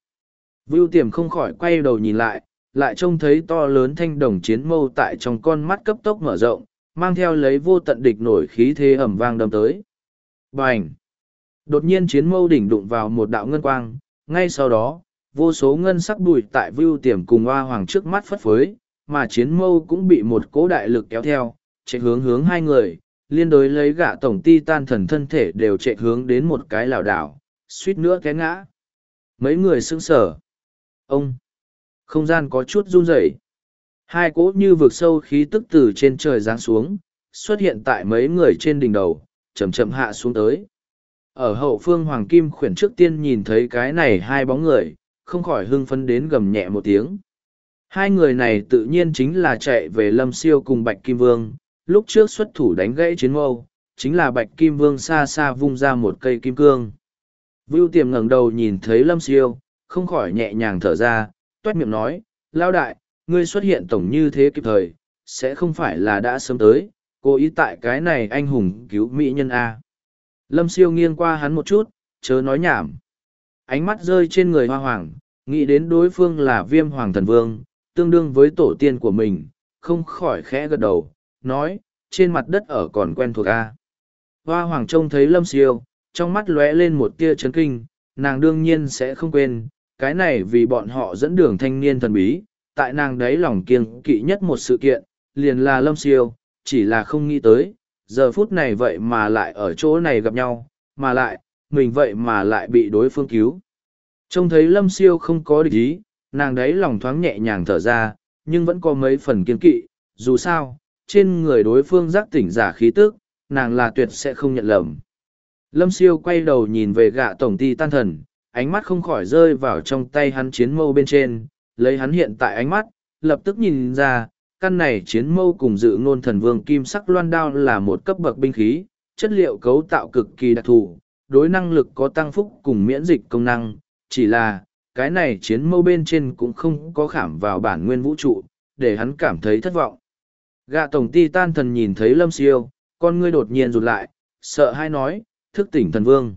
Vưu tiềm không khỏi quay đầu nhìn lại, lại trông thấy to lớn thanh đồng chiến mâu tại trong con mắt cấp tốc mở rộng, mang theo lấy vô tận địch nổi khí thế ẩm vang đâm tới. Bành! Đột nhiên chiến mâu đỉnh đụng vào một đạo ngân quang, ngay sau đó, vô số ngân sắc bụi tại vưu tiềm cùng hoa hoàng trước mắt phất phới, mà chiến mâu cũng bị một cố đại lực kéo theo, chạy hướng hướng hai người, liên đối lấy gã tổng ti tan thần thân thể đều chạy hướng đến một cái lảo đảo, suýt nữa té ngã. Mấy người sững sở. Ông! Không gian có chút run rẩy. Hai cỗ như vực sâu khí tức từ trên trời giáng xuống, xuất hiện tại mấy người trên đỉnh đầu, chậm chậm hạ xuống tới. Ở hậu phương Hoàng Kim khuyển trước tiên nhìn thấy cái này hai bóng người, không khỏi hưng phấn đến gầm nhẹ một tiếng. Hai người này tự nhiên chính là chạy về Lâm Siêu cùng Bạch Kim Vương, lúc trước xuất thủ đánh gãy chiến mâu, chính là Bạch Kim Vương xa xa vung ra một cây kim cương. Vưu tiềm ngẩng đầu nhìn thấy Lâm Siêu, không khỏi nhẹ nhàng thở ra, toét miệng nói, lao đại, ngươi xuất hiện tổng như thế kịp thời, sẽ không phải là đã sớm tới, cố ý tại cái này anh hùng cứu mỹ nhân A. Lâm siêu nghiêng qua hắn một chút, chớ nói nhảm. Ánh mắt rơi trên người hoa hoàng, nghĩ đến đối phương là viêm hoàng thần vương, tương đương với tổ tiên của mình, không khỏi khẽ gật đầu, nói, trên mặt đất ở còn quen thuộc A. Hoa hoàng trông thấy lâm siêu, trong mắt lóe lên một tia chấn kinh, nàng đương nhiên sẽ không quên, cái này vì bọn họ dẫn đường thanh niên thần bí, tại nàng đấy lòng kiêng kỵ nhất một sự kiện, liền là lâm siêu, chỉ là không nghĩ tới, giờ phút này vậy mà lại ở chỗ này gặp nhau, mà lại, mình vậy mà lại bị đối phương cứu. Trông thấy lâm siêu không có địch ý, nàng đấy lòng thoáng nhẹ nhàng thở ra, nhưng vẫn có mấy phần kiên kỵ, dù sao, trên người đối phương giác tỉnh giả khí tức, nàng là tuyệt sẽ không nhận lầm. Lâm siêu quay đầu nhìn về gạ tổng ty tan thần, ánh mắt không khỏi rơi vào trong tay hắn chiến mâu bên trên, lấy hắn hiện tại ánh mắt, lập tức nhìn ra, căn này chiến mâu cùng dự ngôn thần vương kim sắc loan đao là một cấp bậc binh khí, chất liệu cấu tạo cực kỳ đặc thù, đối năng lực có tăng phúc cùng miễn dịch công năng, chỉ là, cái này chiến mâu bên trên cũng không có khảm vào bản nguyên vũ trụ, để hắn cảm thấy thất vọng. Gạ tổng ti tan thần nhìn thấy lâm siêu, con ngươi đột nhiên rụt lại, sợ hai nói, thức tỉnh thần vương.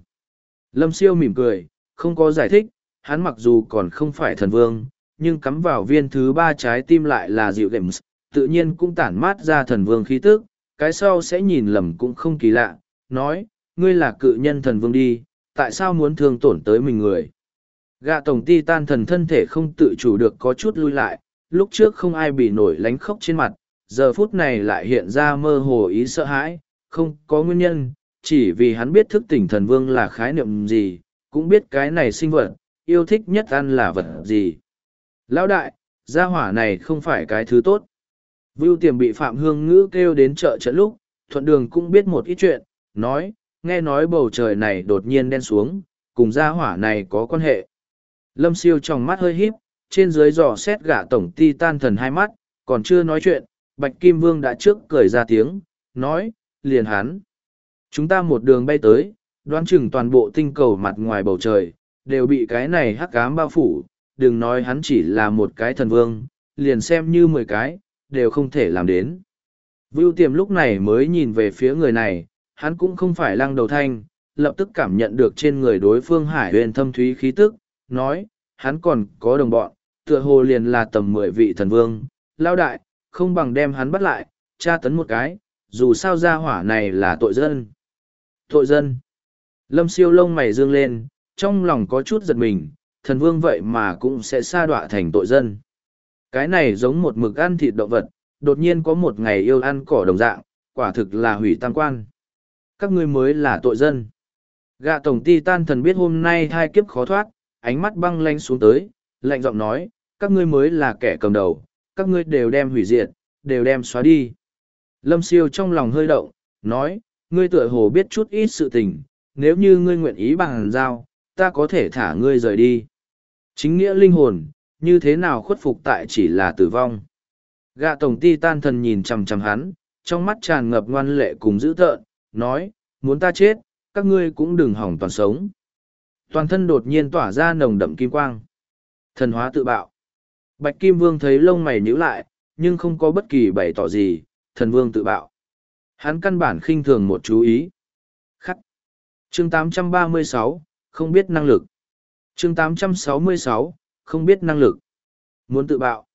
Lâm siêu mỉm cười, không có giải thích, hắn mặc dù còn không phải thần vương, nhưng cắm vào viên thứ ba trái tim lại là dịu đệm tự nhiên cũng tản mát ra thần vương khí tức, cái sau sẽ nhìn lầm cũng không kỳ lạ, nói, ngươi là cự nhân thần vương đi, tại sao muốn thương tổn tới mình người. Gạ tổng ti tan thần thân thể không tự chủ được có chút lui lại, lúc trước không ai bị nổi lánh khóc trên mặt, giờ phút này lại hiện ra mơ hồ ý sợ hãi, không có nguyên nhân, chỉ vì hắn biết thức tỉnh thần vương là khái niệm gì, cũng biết cái này sinh vật, yêu thích nhất ăn là vật gì. Lão đại, gia hỏa này không phải cái thứ tốt. Vưu tiềm bị Phạm Hương Ngữ kêu đến chợ trận lúc, thuận đường cũng biết một ít chuyện, nói, nghe nói bầu trời này đột nhiên đen xuống, cùng gia hỏa này có quan hệ. Lâm siêu trong mắt hơi híp, trên dưới dò xét gã tổng ti tan thần hai mắt, còn chưa nói chuyện, Bạch Kim Vương đã trước cười ra tiếng, nói, liền hắn. Chúng ta một đường bay tới, đoán chừng toàn bộ tinh cầu mặt ngoài bầu trời, đều bị cái này hắc ám bao phủ, đừng nói hắn chỉ là một cái thần vương, liền xem như mười cái, đều không thể làm đến. Vưu tiềm lúc này mới nhìn về phía người này, hắn cũng không phải lăng đầu thanh, lập tức cảm nhận được trên người đối phương hải huyền thâm thúy khí tức, nói, hắn còn có đồng bọn, tựa hồ liền là tầm mười vị thần vương, lao đại, không bằng đem hắn bắt lại, tra tấn một cái, dù sao ra hỏa này là tội dân. Tội dân. Lâm siêu lông mày dương lên, trong lòng có chút giật mình, thần vương vậy mà cũng sẽ sa đọa thành tội dân. Cái này giống một mực ăn thịt động vật, đột nhiên có một ngày yêu ăn cỏ đồng dạng, quả thực là hủy tam quan. Các ngươi mới là tội dân. Gạ tổng ti tan thần biết hôm nay hai kiếp khó thoát, ánh mắt băng lanh xuống tới, lạnh giọng nói, các ngươi mới là kẻ cầm đầu, các ngươi đều đem hủy diệt, đều đem xóa đi. Lâm siêu trong lòng hơi động, nói, ngươi tựa hồ biết chút ít sự tình, nếu như ngươi nguyện ý bằng giao, ta có thể thả ngươi rời đi. Chính nghĩa linh hồn, như thế nào khuất phục tại chỉ là tử vong. Gạ tổng ti tan thần nhìn chằm chằm hắn, trong mắt tràn ngập ngoan lệ cùng dữ tợn, nói, muốn ta chết, các ngươi cũng đừng hỏng toàn sống. Toàn thân đột nhiên tỏa ra nồng đậm kim quang. Thần hóa tự bạo. Bạch Kim Vương thấy lông mày nhíu lại, nhưng không có bất kỳ bày tỏ gì, thần vương tự bạo. Hắn căn bản khinh thường một chú ý. Khắc. Chương 836, không biết năng lực. Chương 866, không biết năng lực. Muốn tự bạo.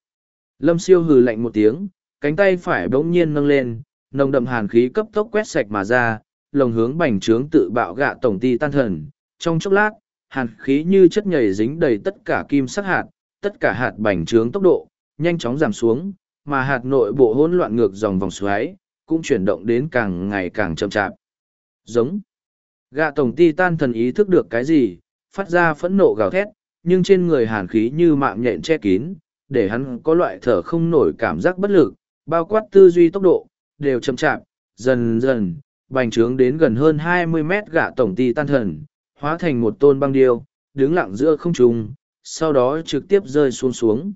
Lâm siêu hừ lạnh một tiếng, cánh tay phải bỗng nhiên nâng lên, nồng đậm hàn khí cấp tốc quét sạch mà ra, lồng hướng bành trướng tự bạo gạ tổng ti tan thần. Trong chốc lát, hàn khí như chất nhảy dính đầy tất cả kim sắc hạt, tất cả hạt bành trướng tốc độ, nhanh chóng giảm xuống, mà hạt nội bộ hỗn loạn ngược dòng vòng xoáy, cũng chuyển động đến càng ngày càng chậm chạp. Giống. Gạ tổng ti tan thần ý thức được cái gì, phát ra phẫn nộ gào thét, nhưng trên người hàn khí như mạng nhện che kín, để hắn có loại thở không nổi cảm giác bất lực, bao quát tư duy tốc độ, đều chậm chạp, dần dần, bành trướng đến gần hơn 20 mét gã tổng ti tan thần, hóa thành một tôn băng điêu, đứng lặng giữa không trung, sau đó trực tiếp rơi xuống xuống.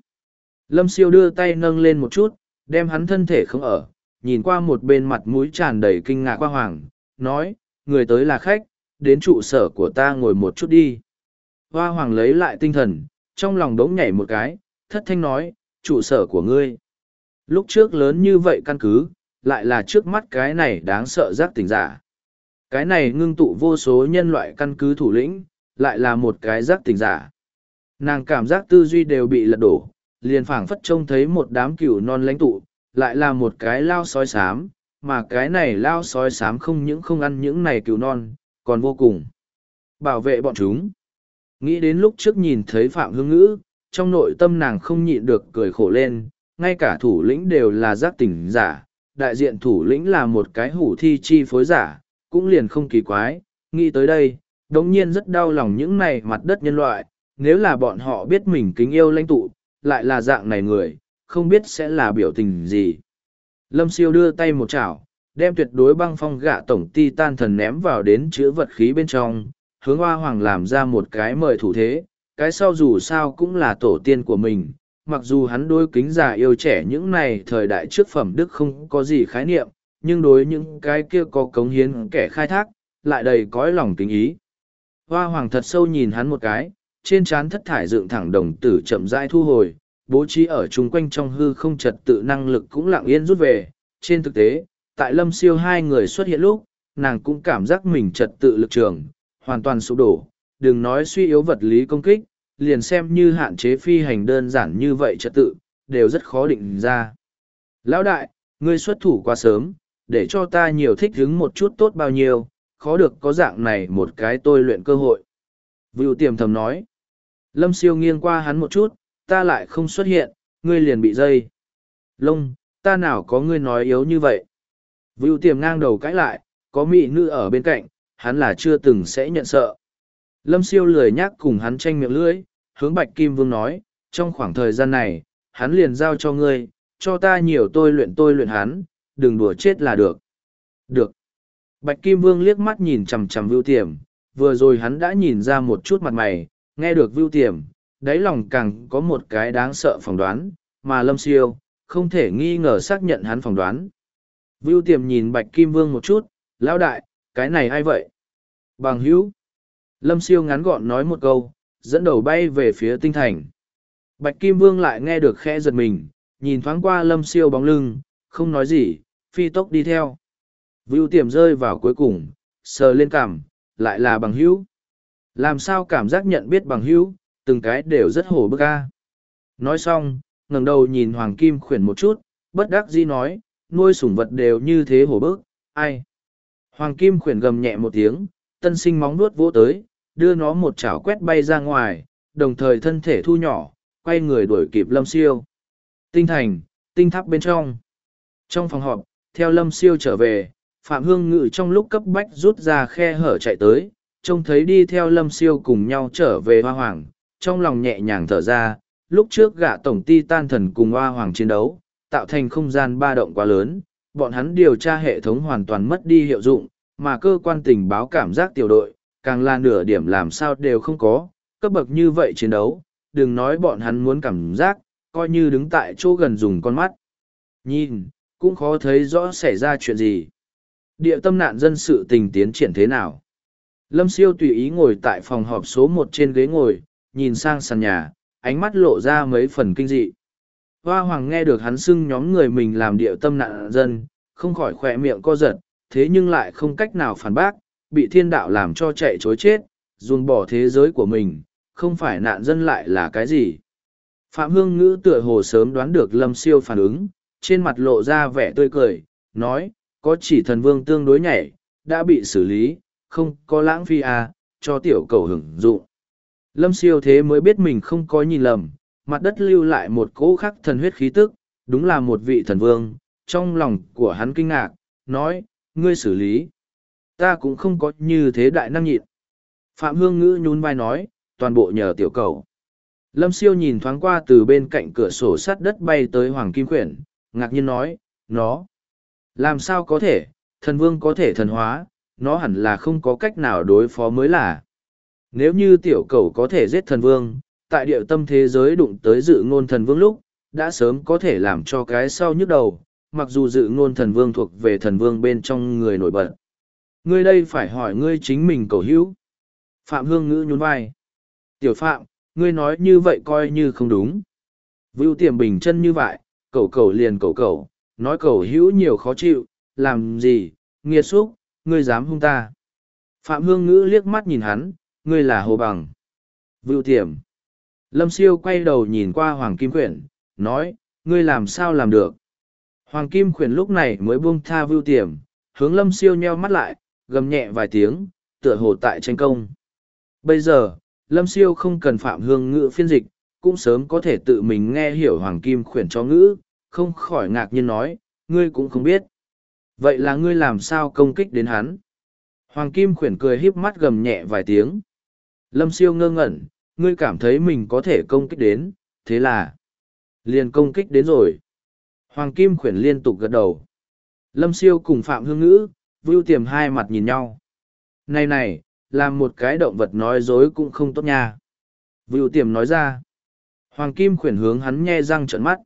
Lâm siêu đưa tay nâng lên một chút, đem hắn thân thể không ở, nhìn qua một bên mặt mũi tràn đầy kinh ngạc qua hoàng, nói, người tới là khách, đến trụ sở của ta ngồi một chút đi. Hoa hoàng lấy lại tinh thần, trong lòng đống nhảy một cái, thất thanh nói, trụ sở của ngươi. Lúc trước lớn như vậy căn cứ, lại là trước mắt cái này đáng sợ giác tỉnh giả. Cái này ngưng tụ vô số nhân loại căn cứ thủ lĩnh, lại là một cái giác tỉnh giả. Nàng cảm giác tư duy đều bị lật đổ, liền phảng phất trông thấy một đám cừu non lãnh tụ, lại là một cái lao sói xám, mà cái này lao sói xám không những không ăn những này cừu non, còn vô cùng bảo vệ bọn chúng. Nghĩ đến lúc trước nhìn thấy Phạm Hương Ngữ, trong nội tâm nàng không nhịn được cười khổ lên, ngay cả thủ lĩnh đều là giác tỉnh giả, đại diện thủ lĩnh là một cái hủ thi chi phối giả, cũng liền không kỳ quái, nghĩ tới đây, đống nhiên rất đau lòng những này mặt đất nhân loại, nếu là bọn họ biết mình kính yêu lãnh tụ, lại là dạng này người, không biết sẽ là biểu tình gì. Lâm siêu đưa tay một chảo, đem tuyệt đối băng phong gạ tổng ti tan thần ném vào đến chữ vật khí bên trong, hướng hoa hoàng làm ra một cái mời thủ thế, cái sau dù sao cũng là tổ tiên của mình, mặc dù hắn đôi kính già yêu trẻ những này thời đại trước phẩm đức không có gì khái niệm, nhưng đối những cái kia có cống hiến kẻ khai thác, lại đầy cõi lòng kính ý. Hoa hoàng thật sâu nhìn hắn một cái, trên trán thất thải dựng thẳng đồng tử chậm rãi thu hồi, bố trí ở chung quanh trong hư không trật tự năng lực cũng lặng yên rút về. Trên thực tế, tại lâm siêu hai người xuất hiện lúc, nàng cũng cảm giác mình trật tự lực trường, hoàn toàn sụp đổ, đừng nói suy yếu vật lý công kích, liền xem như hạn chế phi hành đơn giản như vậy trật tự, đều rất khó định ra. Lão đại, ngươi xuất thủ quá sớm, để cho ta nhiều thích hứng một chút tốt bao nhiêu, khó được có dạng này một cái tôi luyện cơ hội. Vưu tiềm thầm nói. Lâm siêu nghiêng qua hắn một chút, ta lại không xuất hiện, ngươi liền bị dây. Lông, ta nào có ngươi nói yếu như vậy. Vưu tiềm ngang đầu cãi lại, có mỹ nữ ở bên cạnh, hắn là chưa từng sẽ nhận sợ. Lâm siêu lười nhác cùng hắn tranh miệng lưỡi, hướng Bạch Kim Vương nói, trong khoảng thời gian này, hắn liền giao cho ngươi, cho ta nhiều tôi luyện tôi luyện hắn, đừng đùa chết là được. Được. Bạch Kim Vương liếc mắt nhìn chằm chằm Vưu Tiềm, vừa rồi hắn đã nhìn ra một chút mặt mày, nghe được Vưu Tiềm, đáy lòng càng có một cái đáng sợ phỏng đoán, mà Lâm Siêu, không thể nghi ngờ xác nhận hắn phỏng đoán. Vưu Tiềm nhìn Bạch Kim Vương một chút, lão đại, cái này ai vậy? Bằng hữu. Lâm Siêu ngắn gọn nói một câu, dẫn đầu bay về phía tinh thành. Bạch Kim Vương lại nghe được khẽ giật mình, nhìn thoáng qua Lâm Siêu bóng lưng, không nói gì, phi tốc đi theo. Vưu tiềm rơi vào cuối cùng, sờ lên cảm lại là bằng hữu. Làm sao cảm giác nhận biết bằng hữu, từng cái đều rất hổ bức ca. Nói xong, ngẩng đầu nhìn Hoàng Kim khuyển một chút, bất đắc dĩ nói, nuôi sủng vật đều như thế hổ bức, ai. Hoàng Kim khuyển gầm nhẹ một tiếng, tân sinh móng nuốt vỗ tới, đưa nó một chảo quét bay ra ngoài, đồng thời thân thể thu nhỏ, quay người đuổi kịp lâm siêu. Tinh thành, tinh tháp bên trong. Trong phòng họp, theo lâm siêu trở về, Phạm Hương Ngự trong lúc cấp bách rút ra khe hở chạy tới, trông thấy đi theo lâm siêu cùng nhau trở về hoa hoàng, trong lòng nhẹ nhàng thở ra, lúc trước gạ tổng ti tan thần cùng hoa hoàng chiến đấu, tạo thành không gian ba động quá lớn, bọn hắn điều tra hệ thống hoàn toàn mất đi hiệu dụng, mà cơ quan tình báo cảm giác tiểu đội, càng là nửa điểm làm sao đều không có, cấp bậc như vậy chiến đấu, đừng nói bọn hắn muốn cảm giác, coi như đứng tại chỗ gần dùng con mắt. Nhìn, cũng khó thấy rõ xảy ra chuyện gì. Địa tâm nạn dân sự tình tiến triển thế nào? Lâm siêu tùy ý ngồi tại phòng họp số một trên ghế ngồi, nhìn sang sàn nhà, ánh mắt lộ ra mấy phần kinh dị. Hoa hoàng nghe được hắn xưng nhóm người mình làm địa tâm nạn dân, không khỏi khỏe miệng co giật, thế nhưng lại không cách nào phản bác, bị thiên đạo làm cho chạy chối chết, dùn bỏ thế giới của mình, không phải nạn dân lại là cái gì. Phạm Hương Ngữ tựa hồ sớm đoán được Lâm Siêu phản ứng, trên mặt lộ ra vẻ tươi cười, nói, có chỉ thần vương tương đối nhảy, đã bị xử lý, không có lãng phi à, cho tiểu cầu hưởng dụng. Lâm Siêu thế mới biết mình không có nhìn lầm, mặt đất lưu lại một cỗ khắc thần huyết khí tức, đúng là một vị thần vương, trong lòng của hắn kinh ngạc, nói, ngươi xử lý. Ta cũng không có như thế đại năng nhịn. Phạm Hương Ngữ nhún vai nói, toàn bộ nhờ tiểu cầu. Lâm siêu nhìn thoáng qua từ bên cạnh cửa sổ sắt đất bay tới Hoàng Kim Quyển, ngạc nhiên nói, nó. Làm sao có thể, thần vương có thể thần hóa, nó hẳn là không có cách nào đối phó mới là. Nếu như tiểu cầu có thể giết thần vương, tại địa tâm thế giới đụng tới dự ngôn thần vương lúc, đã sớm có thể làm cho cái sau nhức đầu, mặc dù dự ngôn thần vương thuộc về thần vương bên trong người nổi bật. Ngươi đây phải hỏi ngươi chính mình cầu hữu. Phạm Hương Ngữ nhún vai. Tiểu Phạm, ngươi nói như vậy coi như không đúng. Vưu tiềm bình chân như vậy, cầu cầu liền cầu cầu, nói cầu hữu nhiều khó chịu, làm gì, nghiệt xúc, ngươi dám hung ta. Phạm Hương Ngữ liếc mắt nhìn hắn, ngươi là hồ bằng. Vưu tiềm. Lâm siêu quay đầu nhìn qua Hoàng Kim Quyển, nói, ngươi làm sao làm được. Hoàng Kim Quyển lúc này mới buông tha vưu tiềm, hướng lâm siêu nheo mắt lại, gầm nhẹ vài tiếng, tựa hồ tại tranh công. Bây giờ, lâm siêu không cần phạm hương ngữ phiên dịch, cũng sớm có thể tự mình nghe hiểu Hoàng Kim khuyển cho ngữ, không khỏi ngạc nhiên nói, ngươi cũng không biết. Vậy là ngươi làm sao công kích đến hắn? Hoàng Kim khuyển cười híp mắt gầm nhẹ vài tiếng. Lâm siêu ngơ ngẩn, ngươi cảm thấy mình có thể công kích đến, thế là liền công kích đến rồi. Hoàng Kim khuyển liên tục gật đầu. Lâm siêu cùng Phạm Hương Ngữ, Vưu Tiềm hai mặt nhìn nhau. Này này, làm một cái động vật nói dối cũng không tốt nha. Vưu Tiềm nói ra. Hoàng Kim khuyển hướng hắn nhe răng trợn mắt.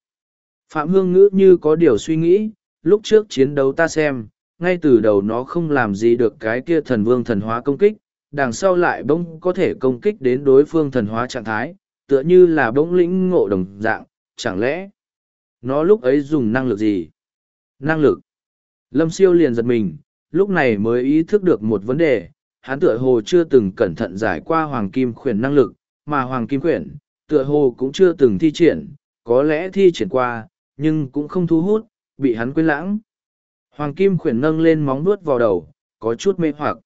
Phạm Hương Ngữ như có điều suy nghĩ, lúc trước chiến đấu ta xem, ngay từ đầu nó không làm gì được cái kia thần vương thần hóa công kích, đằng sau lại bỗng có thể công kích đến đối phương thần hóa trạng thái, tựa như là bỗng lĩnh ngộ đồng dạng, chẳng lẽ nó lúc ấy dùng năng lực gì? Năng lực. Lâm siêu liền giật mình, lúc này mới ý thức được một vấn đề, hắn tựa hồ chưa từng cẩn thận giải qua hoàng kim khuyển năng lực, mà hoàng kim khuyển, tựa hồ cũng chưa từng thi triển, có lẽ thi triển qua, nhưng cũng không thu hút, bị hắn quên lãng. Hoàng Kim khuyển nâng lên móng vuốt vào đầu, có chút mê hoặc.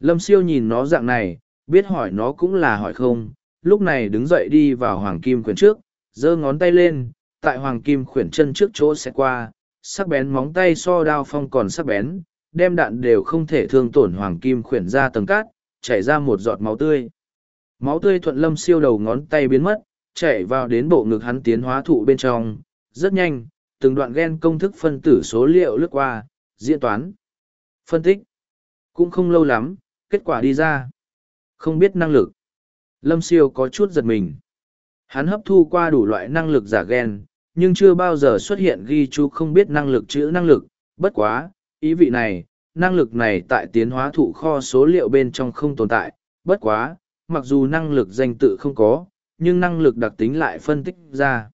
Lâm siêu nhìn nó dạng này, biết hỏi nó cũng là hỏi không, lúc này đứng dậy đi vào Hoàng Kim khuyển trước, giơ ngón tay lên, tại Hoàng Kim khuyển chân trước chỗ sẽ qua, sắc bén móng tay so đao phong còn sắc bén, đem đạn đều không thể thương tổn Hoàng Kim khuyển ra tầng cát, chảy ra một giọt máu tươi. Máu tươi thuận lâm siêu đầu ngón tay biến mất, chạy vào đến bộ ngực hắn tiến hóa thụ bên trong, rất nhanh, từng đoạn gen công thức phân tử số liệu lướt qua, diễn toán, phân tích. Cũng không lâu lắm, kết quả đi ra. Không biết năng lực. Lâm siêu có chút giật mình. Hắn hấp thu qua đủ loại năng lực giả gen, nhưng chưa bao giờ xuất hiện ghi chú không biết năng lực chữ năng lực. Bất quá, ý vị này, năng lực này tại tiến hóa thụ kho số liệu bên trong không tồn tại. Bất quá, mặc dù năng lực danh tự không có, nhưng năng lực đặc tính lại phân tích ra.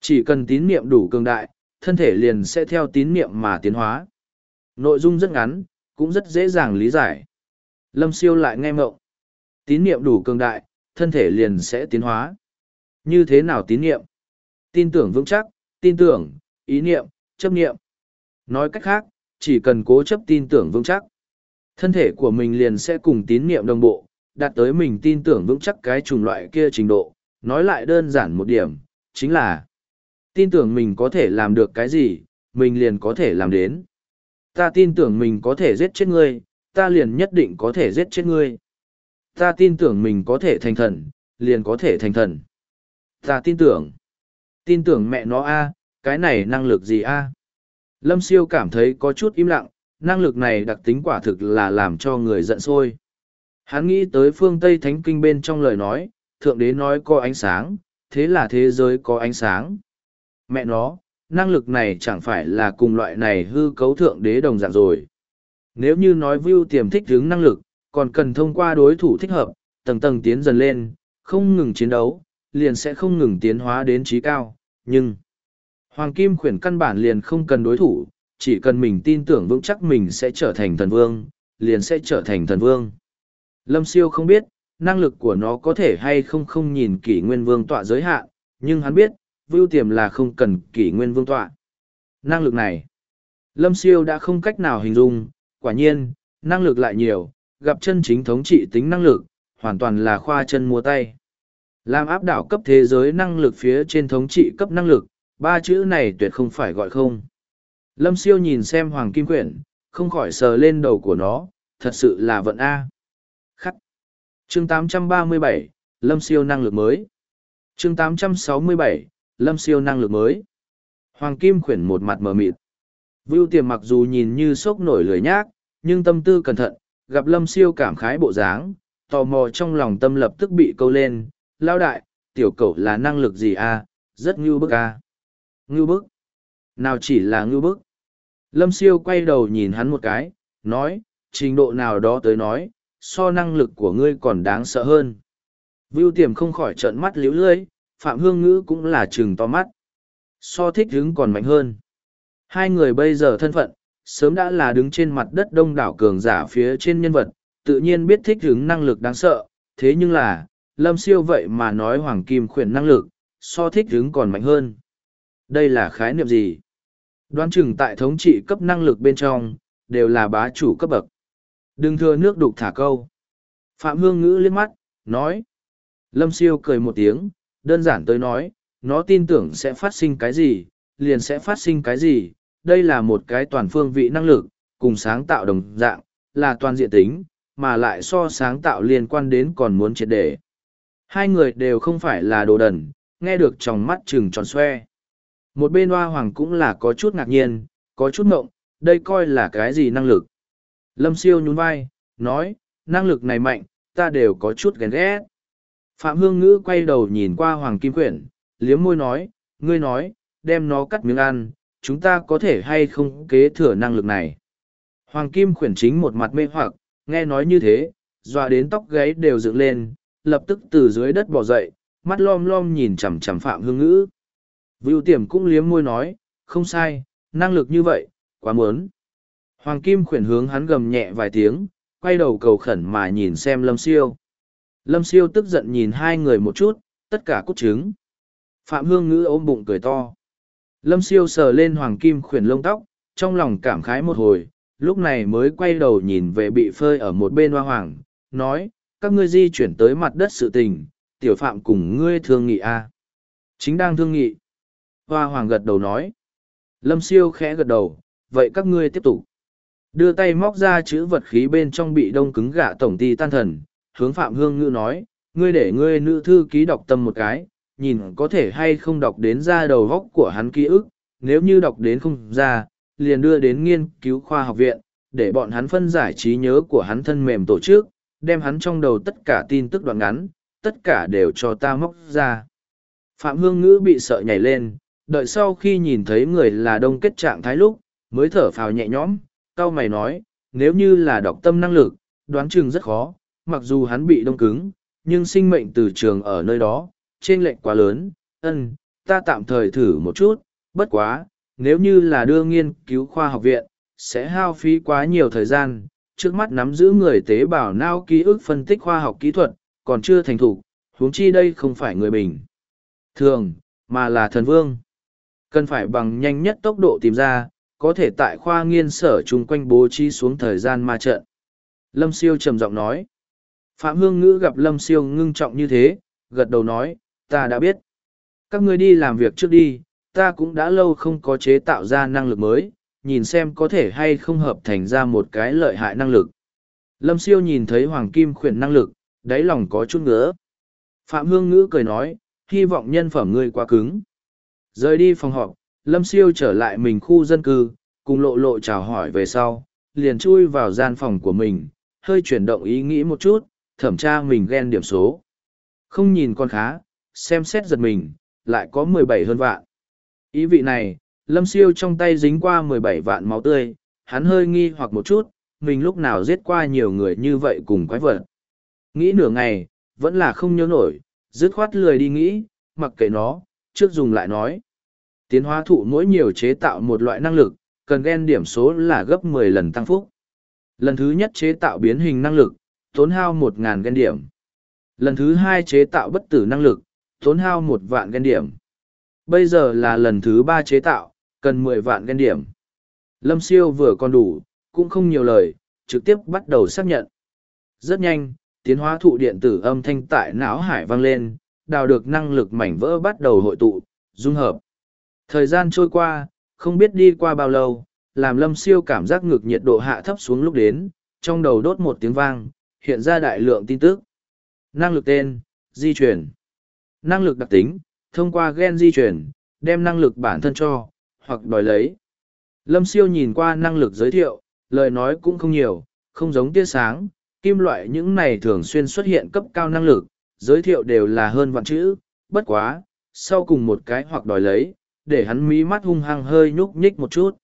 Chỉ cần tín niệm đủ cường đại, thân thể liền sẽ theo tín niệm mà tiến hóa. Nội dung rất ngắn, cũng rất dễ dàng lý giải. Lâm siêu lại nghe mộng. Tín niệm đủ cường đại, thân thể liền sẽ tiến hóa. Như thế nào tín niệm? Tin tưởng vững chắc, tin tưởng, ý niệm, chấp niệm. Nói cách khác, chỉ cần cố chấp tin tưởng vững chắc. Thân thể của mình liền sẽ cùng tín niệm đồng bộ, đạt tới mình tin tưởng vững chắc cái chủng loại kia trình độ. Nói lại đơn giản một điểm, chính là tin tưởng mình có thể làm được cái gì, mình liền có thể làm đến. Ta tin tưởng mình có thể giết chết ngươi, ta liền nhất định có thể giết chết ngươi. Ta tin tưởng mình có thể thành thần, liền có thể thành thần. Ta tin tưởng. Tin tưởng mẹ nó a, cái này năng lực gì a? Lâm siêu cảm thấy có chút im lặng, năng lực này đặc tính quả thực là làm cho người giận sôi. Hắn nghĩ tới phương Tây Thánh Kinh bên trong lời nói, Thượng Đế nói có ánh sáng, thế là thế giới có ánh sáng. Mẹ nó, năng lực này chẳng phải là cùng loại này hư cấu Thượng Đế đồng dạng rồi. Nếu như nói view tiềm thích hướng năng lực, còn cần thông qua đối thủ thích hợp, tầng tầng tiến dần lên, không ngừng chiến đấu, liền sẽ không ngừng tiến hóa đến trí cao. Nhưng, Hoàng Kim khuyển căn bản liền không cần đối thủ, chỉ cần mình tin tưởng vững chắc mình sẽ trở thành thần vương, liền sẽ trở thành thần vương. Lâm siêu không biết, năng lực của nó có thể hay không không nhìn kỷ nguyên vương tọa giới hạn, nhưng hắn biết, vưu tiềm là không cần kỷ nguyên vương tọa. Năng lực này, Lâm siêu đã không cách nào hình dung, quả nhiên, năng lực lại nhiều, gặp chân chính thống trị tính năng lực, hoàn toàn là khoa chân mua tay. Làm áp đảo cấp thế giới năng lực phía trên thống trị cấp năng lực, ba chữ này tuyệt không phải gọi không. Lâm siêu nhìn xem Hoàng Kim Quyển, không khỏi sờ lên đầu của nó, thật sự là vận A. Khắc. Chương 837, Lâm siêu năng lực mới. Chương 867, Lâm siêu năng lực mới. Hoàng Kim Quyển một mặt mờ mịt. Vưu tiềm mặc dù nhìn như sốc nổi lười nhác, nhưng tâm tư cẩn thận, gặp lâm siêu cảm khái bộ dáng, tò mò trong lòng tâm lập tức bị câu lên, lao đại, tiểu cậu là năng lực gì a rất ngưu bức a ngưu bức. Nào chỉ là ngưu bức. Lâm siêu quay đầu nhìn hắn một cái nói trình độ nào đó tới nói so năng lực của ngươi còn đáng sợ hơn. Vưu tiềm không khỏi trợn mắt liễu lưỡi phạm hương ngữ cũng là chừng to mắt. So thích hứng còn mạnh hơn. Hai người bây giờ thân phận sớm đã là đứng trên mặt đất đông đảo cường giả phía trên nhân vật, tự nhiên biết thích hứng năng lực đáng sợ, thế nhưng là, lâm siêu vậy mà nói hoàng kim khuyển năng lực, so thích hứng còn mạnh hơn. Đây là khái niệm gì? Đoán chừng tại thống trị cấp năng lực bên trong, đều là bá chủ cấp bậc. Đừng thừa nước đục thả câu. Phạm Hương Ngữ liếc mắt, nói. Lâm siêu cười một tiếng, đơn giản tới nói, nó tin tưởng sẽ phát sinh cái gì, liền sẽ phát sinh cái gì, đây là một cái toàn phương vị năng lực, cùng sáng tạo đồng dạng, là toàn diện tính, mà lại so sáng tạo liên quan đến còn muốn triệt đề. Hai người đều không phải là đồ đần, nghe được trong mắt trừng tròn xoe. Một bên hoa hoàng cũng là có chút ngạc nhiên, có chút ngộng, đây coi là cái gì năng lực. Lâm siêu nhún vai, nói, năng lực này mạnh, ta đều có chút ghen ghét. Phạm Hương Ngữ quay đầu nhìn qua Hoàng Kim Quyển, liếm môi nói, ngươi nói, đem nó cắt miếng ăn, chúng ta có thể hay không kế thừa năng lực này. Hoàng Kim khuyển chính một mặt mê hoặc, nghe nói như thế, dọa đến tóc gáy đều dựng lên, lập tức từ dưới đất bò dậy, mắt lom lom nhìn chằm chằm Phạm Hương Ngữ. Vưu tiềm cũng liếm môi nói, không sai, năng lực như vậy, quá muốn. Hoàng Kim khuyển hướng hắn gầm nhẹ vài tiếng, quay đầu cầu khẩn mà nhìn xem Lâm Siêu. Lâm Siêu tức giận nhìn hai người một chút, tất cả cút trứng. Phạm Hương Ngữ ôm bụng cười to. Lâm siêu sờ lên hoàng kim khuyển lông tóc, trong lòng cảm khái một hồi, lúc này mới quay đầu nhìn về bị phơi ở một bên hoa hoàng, nói, các ngươi di chuyển tới mặt đất sự tình, tiểu phạm cùng ngươi thương nghị a à? Chính đang thương nghị. Hoa hoàng gật đầu nói. Lâm siêu khẽ gật đầu, vậy các ngươi tiếp tục. Đưa tay móc ra chữ vật khí bên trong bị đông cứng gạ tổng ty tan thần, hướng Phạm Hương Ngữ nói, ngươi để ngươi nữ thư ký đọc tâm một cái, nhìn có thể hay không đọc đến ra đầu góc của hắn ký ức, nếu như đọc đến không ra, liền đưa đến nghiên cứu khoa học viện, để bọn hắn phân giải trí nhớ của hắn thân mềm tổ chức, đem hắn trong đầu tất cả tin tức đoạn ngắn, tất cả đều cho ta móc ra. Phạm Hương Ngữ bị sợ nhảy lên, đợi sau khi nhìn thấy người là đông kết trạng thái lúc, mới thở phào nhẹ nhõm, cao mày nói, nếu như là đọc tâm năng lực, đoán chừng rất khó, mặc dù hắn bị đông cứng, nhưng sinh mệnh từ trường ở nơi đó, trên lệnh quá lớn, ân, ta tạm thời thử một chút, bất quá, nếu như là đưa nghiên cứu khoa học viện, sẽ hao phí quá nhiều thời gian, trước mắt nắm giữ người tế bào nao ký ức phân tích khoa học kỹ thuật, còn chưa thành thủ, huống chi đây không phải người bình thường, mà là thần vương. Cần phải bằng nhanh nhất tốc độ tìm ra, có thể tại khoa nghiên sở chung quanh bố trí xuống thời gian ma trận. Lâm Siêu trầm giọng nói. Phạm Hương Ngữ gặp Lâm Siêu ngưng trọng như thế, gật đầu nói, ta đã biết. Các ngươi đi làm việc trước đi, ta cũng đã lâu không có chế tạo ra năng lực mới, nhìn xem có thể hay không hợp thành ra một cái lợi hại năng lực. Lâm Siêu nhìn thấy Hoàng Kim khuyển năng lực, đáy lòng có chút ngỡ. Phạm Hương Ngữ cười nói, hy vọng nhân phẩm ngươi quá cứng. Rời đi phòng họp, Lâm Siêu trở lại mình khu dân cư, cùng lộ lộ chào hỏi về sau, liền chui vào gian phòng của mình, hơi chuyển động ý nghĩ một chút, thẩm tra mình ghen điểm số. Không nhìn con khá, xem xét giật mình, lại có mười bảy hơn vạn. Ý vị này, Lâm Siêu trong tay dính qua mười bảy vạn máu tươi, hắn hơi nghi hoặc một chút, mình lúc nào giết qua nhiều người như vậy cùng quái vật. Nghĩ nửa ngày, vẫn là không nhớ nổi, dứt khoát lười đi nghĩ, mặc kệ nó, trước dùng lại nói. Tiến hóa thụ mỗi nhiều chế tạo một loại năng lực, cần ghen điểm số là gấp 10 lần tăng phúc. Lần thứ nhất chế tạo biến hình năng lực, tốn hao 1.000 ghen điểm. Lần thứ hai chế tạo bất tử năng lực, tốn hao một vạn ghen điểm. Bây giờ là lần thứ ba chế tạo, cần 10 vạn ghen điểm. Lâm siêu vừa còn đủ, cũng không nhiều lời, trực tiếp bắt đầu xác nhận. Rất nhanh, tiến hóa thụ điện tử âm thanh tại não hải vang lên, đào được năng lực mảnh vỡ bắt đầu hội tụ, dung hợp. Thời gian trôi qua, không biết đi qua bao lâu, làm lâm siêu cảm giác ngực nhiệt độ hạ thấp xuống lúc đến, trong đầu đốt một tiếng vang, hiện ra đại lượng tin tức. Năng lực tên, di chuyển. Năng lực đặc tính, thông qua gen di chuyển, đem năng lực bản thân cho, hoặc đòi lấy. Lâm siêu nhìn qua năng lực giới thiệu, lời nói cũng không nhiều, không giống tia sáng, kim loại những này thường xuyên xuất hiện cấp cao năng lực, giới thiệu đều là hơn vạn chữ, bất quá, sau cùng một cái hoặc đòi lấy, để hắn mí mắt hung hăng hơi nhúc nhích một chút.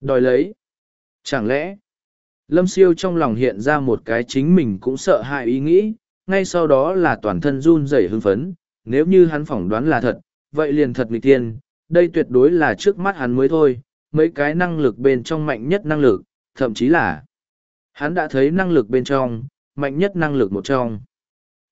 Đòi lấy. Chẳng lẽ, lâm siêu trong lòng hiện ra một cái chính mình cũng sợ hãi ý nghĩ, ngay sau đó là toàn thân run rẩy hưng phấn, nếu như hắn phỏng đoán là thật, vậy liền thật nghịch tiên, đây tuyệt đối là trước mắt hắn mới thôi, mấy cái năng lực bên trong mạnh nhất năng lực, thậm chí là hắn đã thấy năng lực bên trong, mạnh nhất năng lực một trong.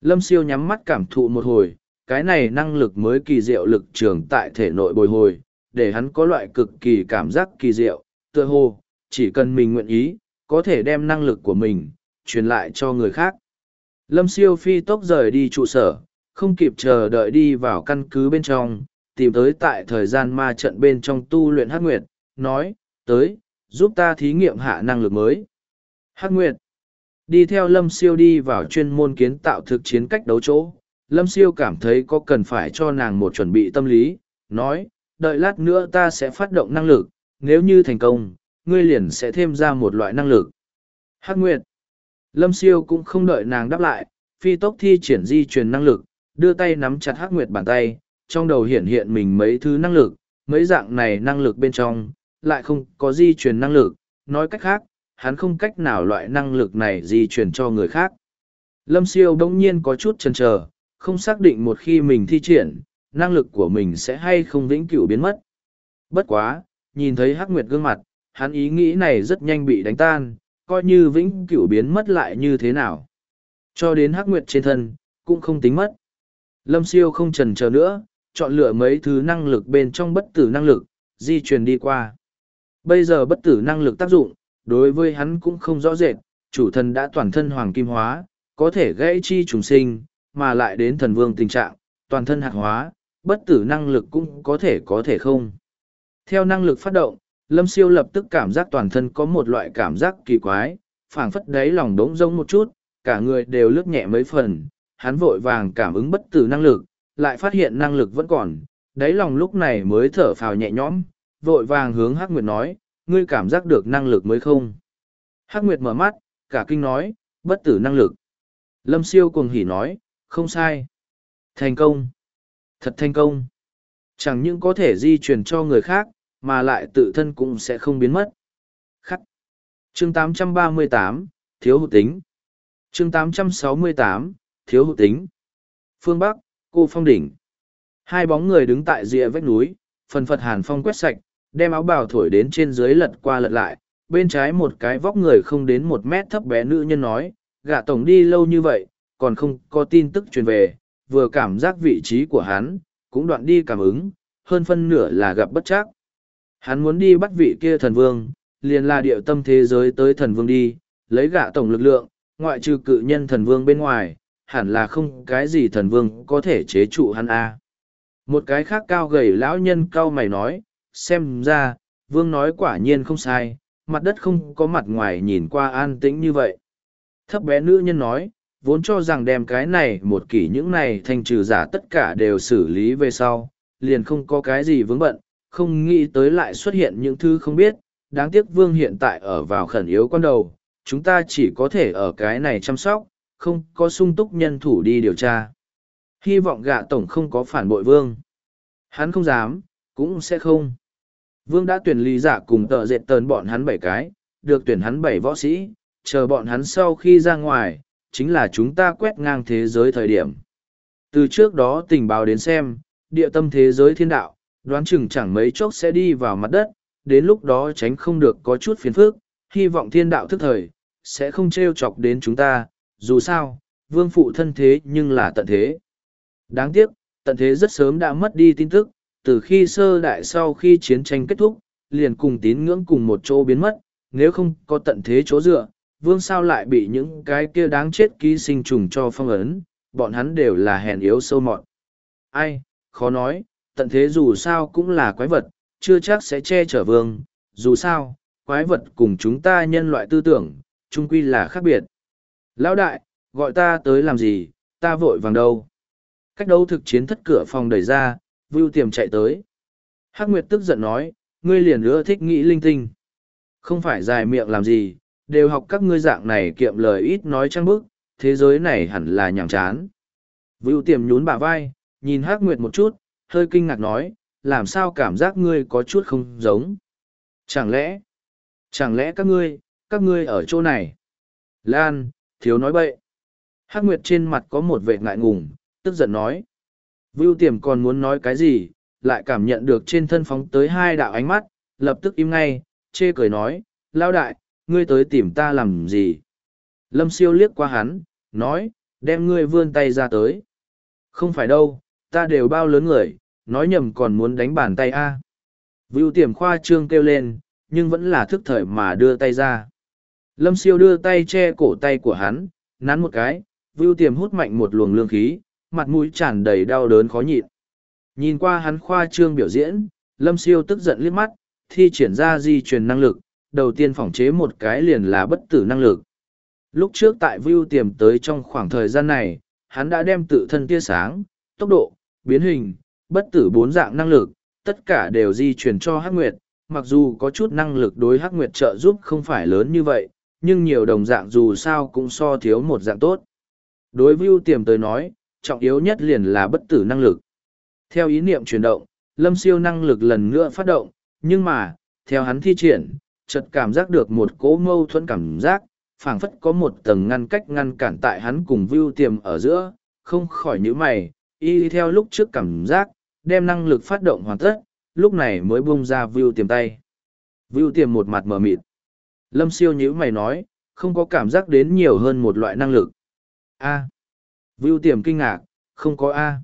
Lâm siêu nhắm mắt cảm thụ một hồi, cái này năng lực mới kỳ diệu lực trường tại thể nội bồi hồi, để hắn có loại cực kỳ cảm giác kỳ diệu, tựa hồ, chỉ cần mình nguyện ý, có thể đem năng lực của mình, truyền lại cho người khác. Lâm siêu phi tốc rời đi trụ sở, không kịp chờ đợi đi vào căn cứ bên trong, tìm tới tại thời gian ma trận bên trong tu luyện hát nguyệt, nói, tới, giúp ta thí nghiệm hạ năng lực mới. Hát nguyệt, đi theo lâm siêu đi vào chuyên môn kiến tạo thực chiến cách đấu chỗ, lâm siêu cảm thấy có cần phải cho nàng một chuẩn bị tâm lý nói đợi lát nữa ta sẽ phát động năng lực nếu như thành công ngươi liền sẽ thêm ra một loại năng lực. Hắc nguyệt. Lâm siêu cũng không đợi nàng đáp lại phi tốc thi triển di truyền năng lực đưa tay nắm chặt hắc nguyệt bàn tay trong đầu hiện hiện mình mấy thứ năng lực mấy dạng này năng lực bên trong lại không có di truyền năng lực nói cách khác hắn không cách nào loại năng lực này di truyền cho người khác lâm siêu bỗng nhiên có chút chần chờ không xác định một khi mình thi triển, năng lực của mình sẽ hay không vĩnh cửu biến mất. Bất quá, nhìn thấy Hắc Nguyệt gương mặt, hắn ý nghĩ này rất nhanh bị đánh tan, coi như vĩnh cửu biến mất lại như thế nào. Cho đến Hắc Nguyệt trên thân, cũng không tính mất. Lâm Siêu không trần chờ nữa, chọn lựa mấy thứ năng lực bên trong bất tử năng lực, di truyền đi qua. Bây giờ bất tử năng lực tác dụng, đối với hắn cũng không rõ rệt, chủ thần đã toàn thân hoàng kim hóa, có thể gãy chi trùng sinh, mà lại đến thần vương tình trạng, toàn thân hạt hóa, bất tử năng lực cũng có thể có thể không. Theo năng lực phát động, Lâm Siêu lập tức cảm giác toàn thân có một loại cảm giác kỳ quái, phảng phất đáy lòng đống rông một chút, cả người đều lướt nhẹ mấy phần, hắn vội vàng cảm ứng bất tử năng lực, lại phát hiện năng lực vẫn còn, đáy lòng lúc này mới thở phào nhẹ nhõm, vội vàng hướng Hắc Nguyệt nói, ngươi cảm giác được năng lực mới không? Hắc Nguyệt mở mắt, cả kinh nói, bất tử năng lực. Lâm Siêu cuồng hỉ nói, không sai. Thành công. Thật thành công. Chẳng những có thể di chuyển cho người khác, mà lại tự thân cũng sẽ không biến mất. Khắc. Chương 838, Thiếu hụt tính. Chương 868, Thiếu hụt tính. Phương Bắc, cô phong đỉnh. Hai bóng người đứng tại rìa vách núi, phần phật hàn phong quét sạch, đem áo bào thổi đến trên dưới lật qua lật lại. Bên trái một cái vóc người không đến một mét thấp bé nữ nhân nói, gạ tổng đi lâu như vậy, còn không có tin tức truyền về, vừa cảm giác vị trí của hắn, cũng đoạn đi cảm ứng, hơn phân nửa là gặp bất chắc. Hắn muốn đi bắt vị kia thần vương, liền là điệu tâm thế giới tới thần vương đi, lấy gạ tổng lực lượng, ngoại trừ cự nhân thần vương bên ngoài, hẳn là không cái gì thần vương có thể chế trụ hắn a. Một cái khác cao gầy lão nhân cao mày nói, xem ra, vương nói quả nhiên không sai, mặt đất không có mặt ngoài nhìn qua an tĩnh như vậy. Thấp bé nữ nhân nói, vốn cho rằng đem cái này một kỷ những này thành trừ giả tất cả đều xử lý về sau, liền không có cái gì vướng bận, không nghĩ tới lại xuất hiện những thứ không biết, đáng tiếc vương hiện tại ở vào khẩn yếu con đầu, chúng ta chỉ có thể ở cái này chăm sóc, không có sung túc nhân thủ đi điều tra. Hy vọng gạ tổng không có phản bội vương. Hắn không dám, cũng sẽ không. Vương đã tuyển lý giả cùng tờ dệt tờn bọn hắn bảy cái, được tuyển hắn bảy võ sĩ, chờ bọn hắn sau khi ra ngoài, chính là chúng ta quét ngang thế giới thời điểm. Từ trước đó tình báo đến xem, địa tâm thế giới thiên đạo, đoán chừng chẳng mấy chốc sẽ đi vào mặt đất, đến lúc đó tránh không được có chút phiền phức, hy vọng thiên đạo thức thời, sẽ không trêu chọc đến chúng ta, dù sao, vương phụ thân thế nhưng là tận thế. Đáng tiếc, tận thế rất sớm đã mất đi tin tức, từ khi sơ đại sau khi chiến tranh kết thúc, liền cùng tín ngưỡng cùng một chỗ biến mất, nếu không có tận thế chỗ dựa, vương sao lại bị những cái kia đáng chết ký sinh trùng cho phong ấn, bọn hắn đều là hèn yếu sâu mọn. Ai, khó nói, tận thế dù sao cũng là quái vật, chưa chắc sẽ che chở vương, dù sao, quái vật cùng chúng ta nhân loại tư tưởng, chung quy là khác biệt. Lão đại, gọi ta tới làm gì, ta vội vàng đâu. Cách đấu thực chiến thất cửa phòng đẩy ra, Vưu Tiềm chạy tới. Hắc Nguyệt tức giận nói, ngươi liền nữa thích nghĩ linh tinh. Không phải dài miệng làm gì, đều học các ngươi dạng này kiệm lời ít nói trăng bức, thế giới này hẳn là nhàm chán. Vưu Tiềm nhún bả vai, nhìn Hắc Nguyệt một chút, hơi kinh ngạc nói, làm sao cảm giác ngươi có chút không giống. Chẳng lẽ, chẳng lẽ các ngươi, các ngươi ở chỗ này? Lan, thiếu nói bậy. Hắc Nguyệt trên mặt có một vẻ ngại ngùng, tức giận nói. Vưu tiềm còn muốn nói cái gì, lại cảm nhận được trên thân phóng tới hai đạo ánh mắt, lập tức im ngay, chê cười nói, lao đại, ngươi tới tìm ta làm gì? Lâm siêu liếc qua hắn, nói, đem ngươi vươn tay ra tới. Không phải đâu, ta đều bao lớn người, nói nhầm còn muốn đánh bàn tay a. À. Vưu tiềm khoa trương kêu lên, nhưng vẫn là thức thời mà đưa tay ra. Lâm siêu đưa tay che cổ tay của hắn, nắn một cái, vưu tiềm hút mạnh một luồng lương khí, mặt mũi tràn đầy đau đớn khó nhịn. Nhìn qua hắn khoa trương biểu diễn, lâm siêu tức giận liếc mắt, thi triển ra di truyền năng lực, đầu tiên phỏng chế một cái liền là bất tử năng lực. Lúc trước tại view tiềm tới trong khoảng thời gian này, hắn đã đem tự thân tia sáng, tốc độ, biến hình, bất tử bốn dạng năng lực, tất cả đều di truyền cho Hắc Nguyệt, mặc dù có chút năng lực đối Hắc Nguyệt trợ giúp không phải lớn như vậy, nhưng nhiều đồng dạng dù sao cũng so thiếu một dạng tốt. Đối với tiềm tới nói, trọng yếu nhất liền là bất tử năng lực. Theo ý niệm chuyển động, lâm siêu năng lực lần nữa phát động, nhưng mà, theo hắn thi triển, chợt cảm giác được một cỗ mâu thuẫn cảm giác, phảng phất có một tầng ngăn cách ngăn cản tại hắn cùng view tiềm ở giữa, không khỏi nhíu mày, y theo lúc trước cảm giác, đem năng lực phát động hoàn tất, lúc này mới buông ra view tiềm tay. View tiềm một mặt mờ mịt. Lâm siêu nhíu mày nói, không có cảm giác đến nhiều hơn một loại năng lực. A. Vưu tiềm kinh ngạc, không có A.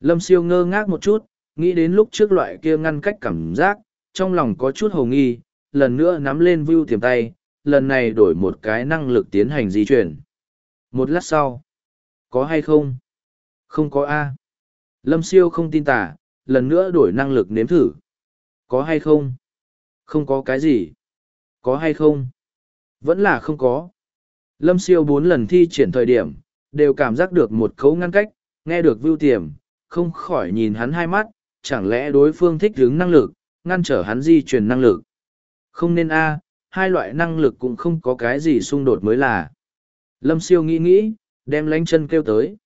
Lâm siêu ngơ ngác một chút, nghĩ đến lúc trước loại kia ngăn cách cảm giác, trong lòng có chút hồ nghi, lần nữa nắm lên view tiềm tay, lần này đổi một cái năng lực tiến hành di chuyển. Một lát sau, có hay không? Không có A. Lâm siêu không tin tả, lần nữa đổi năng lực nếm thử. Có hay không? Không có cái gì. Có hay không? Vẫn là không có. Lâm siêu bốn lần thi triển thời điểm, đều cảm giác được một khấu ngăn cách, nghe được vưu tiềm, không khỏi nhìn hắn hai mắt, chẳng lẽ đối phương thích hướng năng lực, ngăn trở hắn di chuyển năng lực. Không nên a hai loại năng lực cũng không có cái gì xung đột mới là. Lâm siêu nghĩ nghĩ, đem lánh chân kêu tới.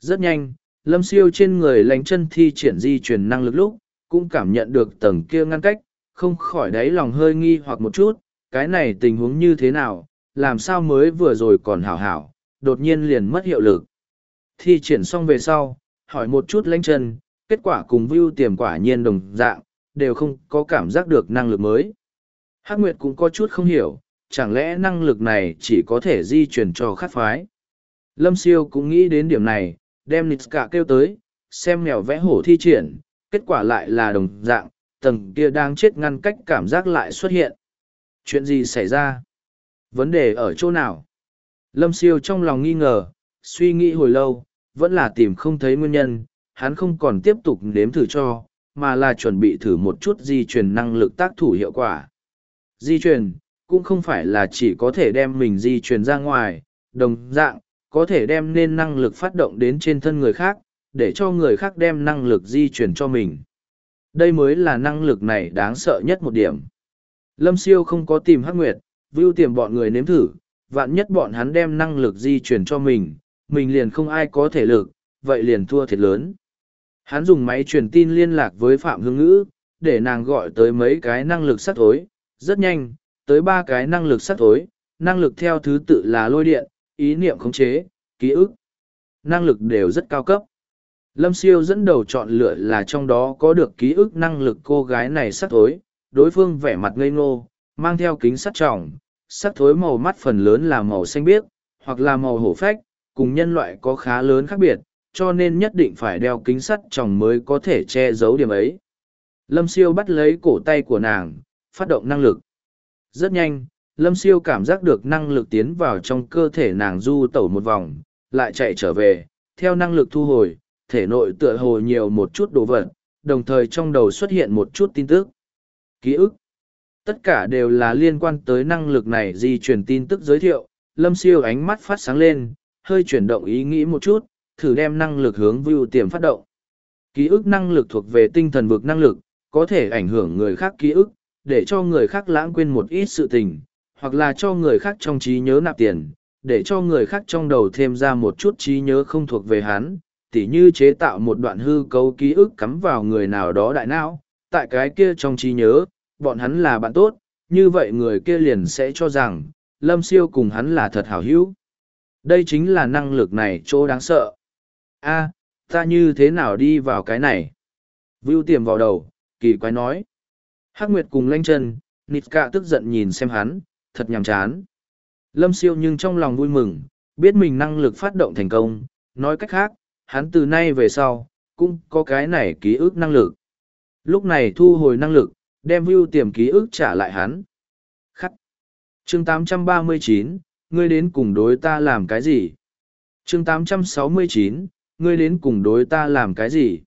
Rất nhanh, lâm siêu trên người lánh chân thi triển di chuyển năng lực lúc, cũng cảm nhận được tầng kia ngăn cách, không khỏi đáy lòng hơi nghi hoặc một chút, cái này tình huống như thế nào, làm sao mới vừa rồi còn hảo hảo, đột nhiên liền mất hiệu lực. Thi triển xong về sau, hỏi một chút lãnh chân, kết quả cùng view tiềm quả nhiên đồng dạng, đều không có cảm giác được năng lực mới. Hắc Nguyệt cũng có chút không hiểu, chẳng lẽ năng lực này chỉ có thể di chuyển cho khát phái. Lâm Siêu cũng nghĩ đến điểm này, đem Nitska kêu tới, xem mèo vẽ hổ thi triển, kết quả lại là đồng dạng, tầng kia đang chết ngăn cách cảm giác lại xuất hiện. Chuyện gì xảy ra? Vấn đề ở chỗ nào? Lâm Siêu trong lòng nghi ngờ, suy nghĩ hồi lâu, vẫn là tìm không thấy nguyên nhân, hắn không còn tiếp tục nếm thử cho, mà là chuẩn bị thử một chút di truyền năng lực tác thủ hiệu quả. Di truyền, cũng không phải là chỉ có thể đem mình di truyền ra ngoài, đồng dạng, có thể đem nên năng lực phát động đến trên thân người khác, để cho người khác đem năng lực di truyền cho mình. Đây mới là năng lực này đáng sợ nhất một điểm. Lâm siêu không có tìm hắc nguyệt, vưu tiềm bọn người nếm thử, vạn nhất bọn hắn đem năng lực di chuyển cho mình, mình liền không ai có thể lực, vậy liền thua thiệt lớn. Hắn dùng máy truyền tin liên lạc với Phạm Hương Ngữ, để nàng gọi tới mấy cái năng lực sắc thối, rất nhanh, tới ba cái năng lực sắc thối, năng lực theo thứ tự là lôi điện, ý niệm khống chế, ký ức. Năng lực đều rất cao cấp. Lâm Siêu dẫn đầu chọn lựa là trong đó có được ký ức năng lực cô gái này sắc thối, đối phương vẻ mặt ngây ngô, mang theo kính sắt trọng, sắc thối màu mắt phần lớn là màu xanh biếc, hoặc là màu hổ phách, cùng nhân loại có khá lớn khác biệt, cho nên nhất định phải đeo kính sắt tròng mới có thể che giấu điểm ấy. Lâm siêu bắt lấy cổ tay của nàng, phát động năng lực. Rất nhanh, Lâm siêu cảm giác được năng lực tiến vào trong cơ thể nàng du tẩu một vòng, lại chạy trở về, theo năng lực thu hồi, thể nội tựa hồ nhiều một chút đồ vật, đồng thời trong đầu xuất hiện một chút tin tức. Ký ức. Tất cả đều là liên quan tới năng lực này di truyền tin tức giới thiệu, Lâm siêu ánh mắt phát sáng lên, hơi chuyển động ý nghĩ một chút, thử đem năng lực hướng view tiềm phát động. Ký ức năng lực thuộc về tinh thần vực năng lực, có thể ảnh hưởng người khác ký ức, để cho người khác lãng quên một ít sự tình, hoặc là cho người khác trong trí nhớ nạp tiền, để cho người khác trong đầu thêm ra một chút trí nhớ không thuộc về hắn, tỉ như chế tạo một đoạn hư cấu ký ức cắm vào người nào đó đại não, tại cái kia trong trí nhớ, bọn hắn là bạn tốt, như vậy người kia liền sẽ cho rằng, Lâm Siêu cùng hắn là thật hảo hữu. Đây chính là năng lực này chỗ đáng sợ. A ta như thế nào đi vào cái này? Vưu tiềm vào đầu kỳ quái nói. Hắc nguyệt cùng lanh chân nịt cạ tức giận nhìn xem hắn thật nhàm chán. Lâm siêu nhưng trong lòng vui mừng biết mình năng lực phát động thành công nói cách khác hắn từ nay về sau cũng có cái này ký ức năng lực. Lúc này thu hồi năng lực đem view tiềm ký ức trả lại hắn khắc chương 839, ngươi đến cùng đối ta làm cái gì chương 869, ngươi đến cùng đối ta làm cái gì?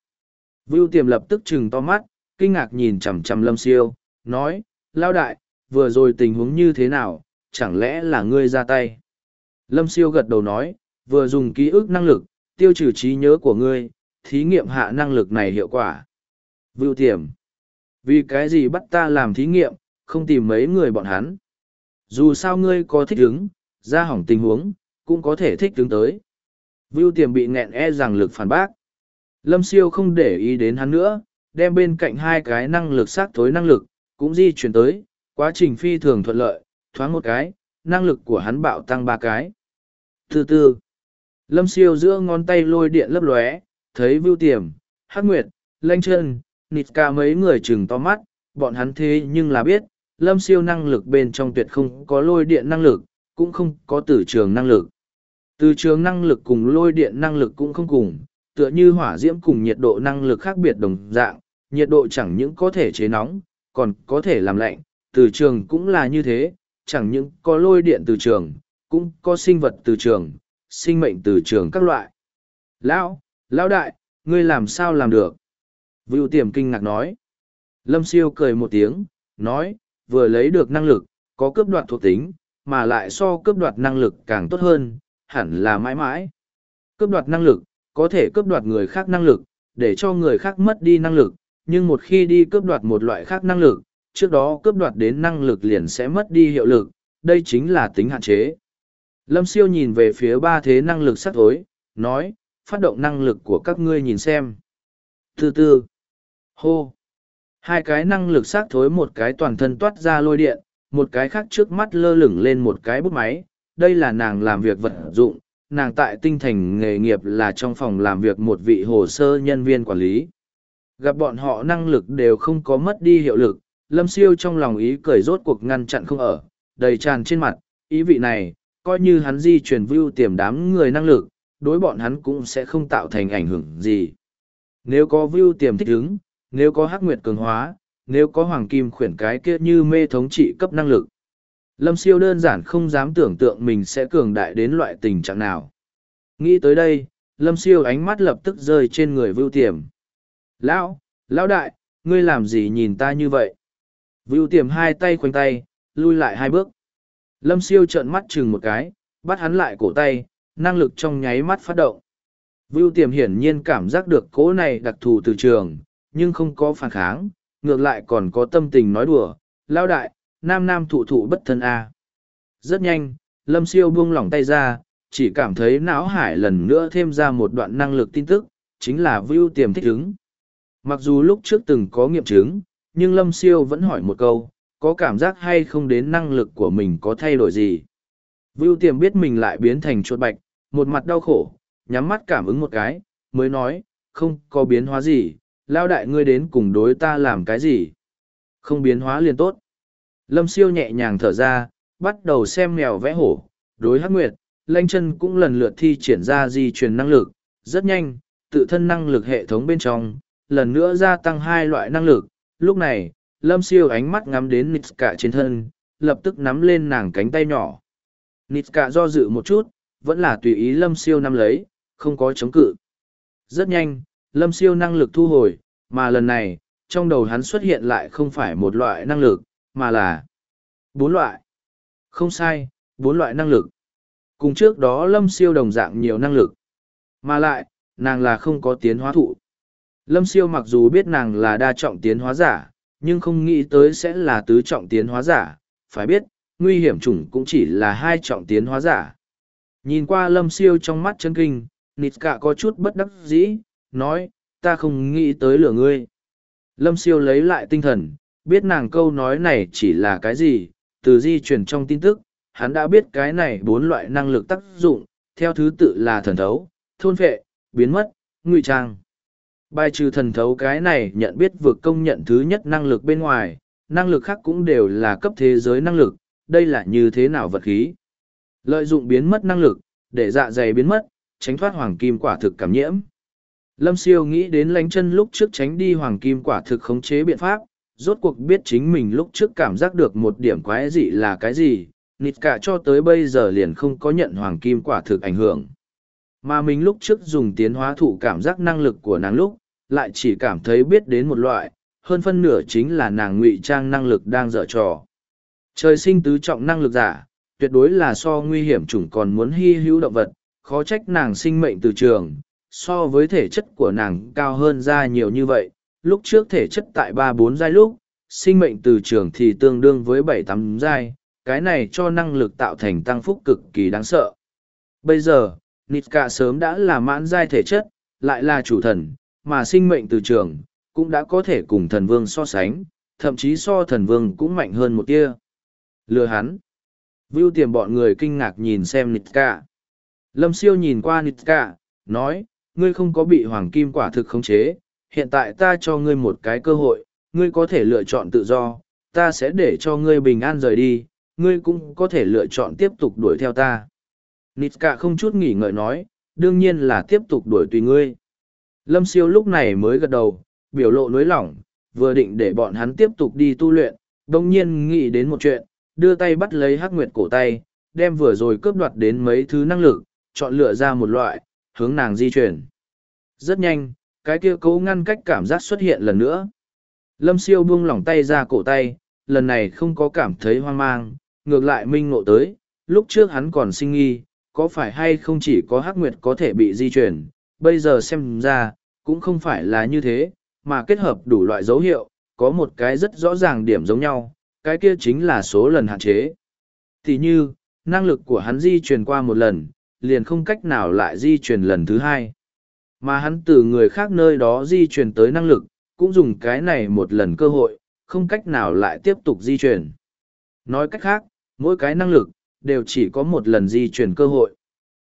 view tiềm lập tức trừng to mắt, kinh ngạc nhìn chằm chằm lâm siêu, nói, lao đại, vừa rồi tình huống như thế nào, chẳng lẽ là ngươi ra tay? Lâm siêu gật đầu nói, vừa dùng ký ức năng lực, tiêu trừ trí nhớ của ngươi, thí nghiệm hạ năng lực này hiệu quả. Vưu tiềm, vì cái gì bắt ta làm thí nghiệm, không tìm mấy người bọn hắn? Dù sao ngươi có thích ứng, ra hỏng tình huống, cũng có thể thích ứng tới. Vưu tiềm bị nghẹn e rằng lực phản bác. Lâm siêu không để ý đến hắn nữa, đem bên cạnh hai cái năng lực xác thối năng lực, cũng di chuyển tới, quá trình phi thường thuận lợi, thoáng một cái, năng lực của hắn bạo tăng ba cái. Từ từ, lâm siêu giữa ngón tay lôi điện lấp lóe, thấy vưu tiềm, hắc nguyệt, lanh chân, nịt ca mấy người chừng to mắt, bọn hắn thế nhưng là biết, lâm siêu năng lực bên trong tuyệt không có lôi điện năng lực, cũng không có từ trường năng lực. Từ trường năng lực cùng lôi điện năng lực cũng không cùng, tựa như hỏa diễm cùng nhiệt độ năng lực khác biệt đồng dạng, nhiệt độ chẳng những có thể chế nóng, còn có thể làm lạnh, từ trường cũng là như thế, chẳng những có lôi điện từ trường, cũng có sinh vật từ trường, sinh mệnh từ trường các loại. Lão, lão đại, ngươi làm sao làm được? Vưu tiềm kinh ngạc nói. Lâm siêu cười một tiếng, nói, vừa lấy được năng lực, có cướp đoạt thuộc tính, mà lại so cướp đoạt năng lực càng tốt hơn, hẳn là mãi mãi. Cướp đoạt năng lực, có thể cướp đoạt người khác năng lực, để cho người khác mất đi năng lực, nhưng một khi đi cướp đoạt một loại khác năng lực, trước đó cướp đoạt đến năng lực liền sẽ mất đi hiệu lực, đây chính là tính hạn chế. Lâm siêu nhìn về phía ba thế năng lực sắc tối, nói, phát động năng lực của các ngươi nhìn xem. Từ từ, hô, hai cái năng lực sát thối một cái toàn thân toát ra lôi điện, một cái khác trước mắt lơ lửng lên một cái bút máy, đây là nàng làm việc vật dụng, nàng tại tinh thành nghề nghiệp là trong phòng làm việc một vị hồ sơ nhân viên quản lý. Gặp bọn họ năng lực đều không có mất đi hiệu lực, lâm siêu trong lòng ý cười rốt cuộc ngăn chặn không ở, đầy tràn trên mặt, ý vị này, coi như hắn di chuyển view tiềm đám người năng lực, đối bọn hắn cũng sẽ không tạo thành ảnh hưởng gì. Nếu có view tiềm thích ứng, nếu có hắc nguyệt cường hóa, nếu có hoàng kim khuyển cái kia như mê thống trị cấp năng lực. Lâm siêu đơn giản không dám tưởng tượng mình sẽ cường đại đến loại tình trạng nào. Nghĩ tới đây, lâm siêu ánh mắt lập tức rơi trên người vưu tiềm. Lão, lão đại, ngươi làm gì nhìn ta như vậy? Vưu tiềm hai tay khoanh tay, lui lại hai bước. Lâm siêu trợn mắt chừng một cái, bắt hắn lại cổ tay, năng lực trong nháy mắt phát động. Vưu tiềm hiển nhiên cảm giác được cố này đặc thù từ trường, nhưng không có phản kháng, ngược lại còn có tâm tình nói đùa, lao đại, nam nam thụ thụ bất thân a. Rất nhanh, Lâm Siêu buông lỏng tay ra, chỉ cảm thấy não hải lần nữa thêm ra một đoạn năng lực tin tức, chính là view tiềm thích ứng. Mặc dù lúc trước từng có nghiệm chứng, nhưng Lâm Siêu vẫn hỏi một câu, có cảm giác hay không đến năng lực của mình có thay đổi gì. Vưu tiềm biết mình lại biến thành chuột bạch, một mặt đau khổ, nhắm mắt cảm ứng một cái, mới nói, không có biến hóa gì, lao đại ngươi đến cùng đối ta làm cái gì. Không biến hóa liền tốt. Lâm siêu nhẹ nhàng thở ra, bắt đầu xem mèo vẽ hổ, đối hắc nguyệt, lanh chân cũng lần lượt thi triển ra di truyền năng lực, rất nhanh, tự thân năng lực hệ thống bên trong, lần nữa gia tăng hai loại năng lực. Lúc này, lâm siêu ánh mắt ngắm đến Nitska trên thân, lập tức nắm lên nàng cánh tay nhỏ. Nitska do dự một chút, vẫn là tùy ý lâm siêu nắm lấy, không có chống cự. Rất nhanh, lâm siêu năng lực thu hồi, mà lần này, trong đầu hắn xuất hiện lại không phải một loại năng lực, mà là bốn loại. Không sai, bốn loại năng lực. Cùng trước đó lâm siêu đồng dạng nhiều năng lực. Mà lại, nàng là không có tiến hóa thụ. Lâm siêu mặc dù biết nàng là đa trọng tiến hóa giả, nhưng không nghĩ tới sẽ là tứ trọng tiến hóa giả. Phải biết, nguy hiểm chủng cũng chỉ là hai trọng tiến hóa giả. Nhìn qua lâm siêu trong mắt chân kinh, nịt cả có chút bất đắc dĩ, nói, ta không nghĩ tới lửa ngươi. Lâm siêu lấy lại tinh thần, biết nàng câu nói này chỉ là cái gì, từ di truyền trong tin tức, hắn đã biết cái này bốn loại năng lực tác dụng, theo thứ tự là thần thấu, thôn phệ, biến mất, ngụy trang. Bài trừ thần thấu cái này nhận biết vượt công nhận thứ nhất năng lực bên ngoài, năng lực khác cũng đều là cấp thế giới năng lực, đây là như thế nào vật khí. Lợi dụng biến mất năng lực, để dạ dày biến mất, tránh thoát hoàng kim quả thực cảm nhiễm. Lâm siêu nghĩ đến lánh chân lúc trước tránh đi hoàng kim quả thực khống chế biện pháp, rốt cuộc biết chính mình lúc trước cảm giác được một điểm quái dị là cái gì, nịt cả cho tới bây giờ liền không có nhận hoàng kim quả thực ảnh hưởng. Mà mình lúc trước dùng tiến hóa thụ cảm giác năng lực của nàng lúc, lại chỉ cảm thấy biết đến một loại, hơn phân nửa chính là nàng ngụy trang năng lực đang dở trò. Trời sinh tứ trọng năng lực giả, tuyệt đối là so nguy hiểm chủng còn muốn hy hữu động vật, khó trách nàng sinh mệnh từ trường, so với thể chất của nàng cao hơn ra nhiều như vậy, lúc trước thể chất tại ba bốn giai lúc, sinh mệnh từ trường thì tương đương với bảy tám giai, cái này cho năng lực tạo thành tăng phúc cực kỳ đáng sợ. Bây giờ, Nitka sớm đã là mãn giai thể chất, lại là chủ thần, mà sinh mệnh từ trường, cũng đã có thể cùng thần vương so sánh, thậm chí so thần vương cũng mạnh hơn một tia. Lừa hắn. Vưu tiềm bọn người kinh ngạc nhìn xem Nitka. Lâm siêu nhìn qua Nitka, nói, ngươi không có bị hoàng kim quả thực khống chế, hiện tại ta cho ngươi một cái cơ hội, ngươi có thể lựa chọn tự do, ta sẽ để cho ngươi bình an rời đi, ngươi cũng có thể lựa chọn tiếp tục đuổi theo ta. Nitska không chút nghỉ ngợi nói, đương nhiên là tiếp tục đuổi tùy ngươi. Lâm siêu lúc này mới gật đầu, biểu lộ nối lỏng, vừa định để bọn hắn tiếp tục đi tu luyện, đông nhiên nghĩ đến một chuyện, đưa tay bắt lấy hắc nguyệt cổ tay, đem vừa rồi cướp đoạt đến mấy thứ năng lực, chọn lựa ra một loại, hướng nàng di chuyển. Rất nhanh, cái kia cố ngăn cách cảm giác xuất hiện lần nữa. Lâm siêu buông lỏng tay ra cổ tay, lần này không có cảm thấy hoang mang, ngược lại minh ngộ tới, lúc trước hắn còn sinh nghi, có phải hay không chỉ có hắc nguyệt có thể bị di chuyển, bây giờ xem ra, cũng không phải là như thế, mà kết hợp đủ loại dấu hiệu, có một cái rất rõ ràng điểm giống nhau, cái kia chính là số lần hạn chế. Thì như, năng lực của hắn di chuyển qua một lần, liền không cách nào lại di chuyển lần thứ hai. Mà hắn từ người khác nơi đó di chuyển tới năng lực, cũng dùng cái này một lần cơ hội, không cách nào lại tiếp tục di chuyển. Nói cách khác, mỗi cái năng lực, đều chỉ có một lần di chuyển cơ hội.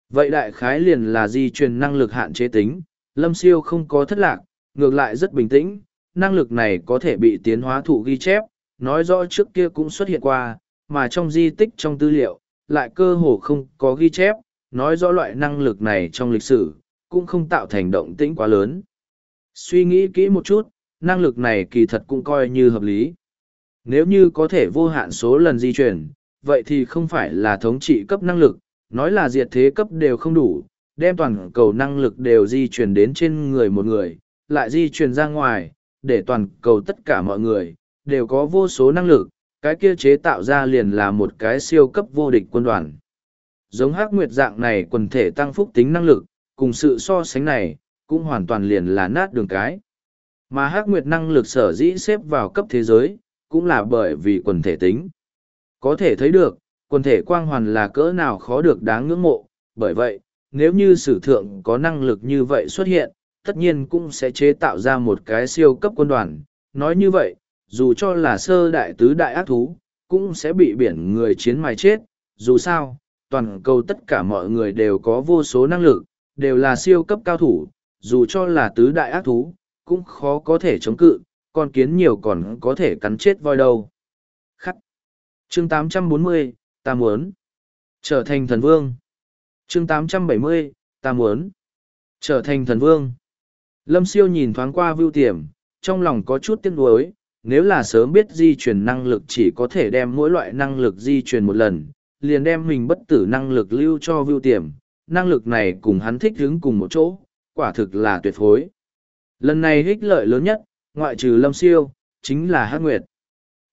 Vậy đại khái liền là di chuyển năng lực hạn chế tính, lâm siêu không có thất lạc, ngược lại rất bình tĩnh, năng lực này có thể bị tiến hóa thụ ghi chép, nói rõ trước kia cũng xuất hiện qua, mà trong di tích trong tư liệu, lại cơ hồ không có ghi chép, nói rõ loại năng lực này trong lịch sử, cũng không tạo thành động tĩnh quá lớn. Suy nghĩ kỹ một chút, năng lực này kỳ thật cũng coi như hợp lý. Nếu như có thể vô hạn số lần di chuyển, vậy thì không phải là thống trị cấp năng lực, nói là diệt thế cấp đều không đủ, đem toàn cầu năng lực đều di chuyển đến trên người một người, lại di chuyển ra ngoài, để toàn cầu tất cả mọi người, đều có vô số năng lực, cái kia chế tạo ra liền là một cái siêu cấp vô địch quân đoàn. Giống hắc nguyệt dạng này quần thể tăng phúc tính năng lực, cùng sự so sánh này, cũng hoàn toàn liền là nát đường cái. Mà hắc nguyệt năng lực sở dĩ xếp vào cấp thế giới, cũng là bởi vì quần thể tính. Có thể thấy được, quần thể quang hoàn là cỡ nào khó được đáng ngưỡng mộ, bởi vậy, nếu như sử thượng có năng lực như vậy xuất hiện, tất nhiên cũng sẽ chế tạo ra một cái siêu cấp quân đoàn. Nói như vậy, dù cho là sơ đại tứ đại ác thú, cũng sẽ bị biển người chiến mài chết. Dù sao, toàn cầu tất cả mọi người đều có vô số năng lực, đều là siêu cấp cao thủ, dù cho là tứ đại ác thú, cũng khó có thể chống cự, con kiến nhiều còn có thể cắn chết voi đâu. Khắc. Chương 840, ta muốn trở thành thần vương. Chương 870, ta muốn trở thành thần vương. Lâm siêu nhìn thoáng qua vưu tiềm, trong lòng có chút tiếc nuối, nếu là sớm biết di truyền năng lực chỉ có thể đem mỗi loại năng lực di truyền một lần, liền đem mình bất tử năng lực lưu cho vưu tiềm, năng lực này cùng hắn thích đứng cùng một chỗ, quả thực là tuyệt phối. Lần này hích lợi lớn nhất, ngoại trừ lâm siêu, chính là Hắc Nguyệt.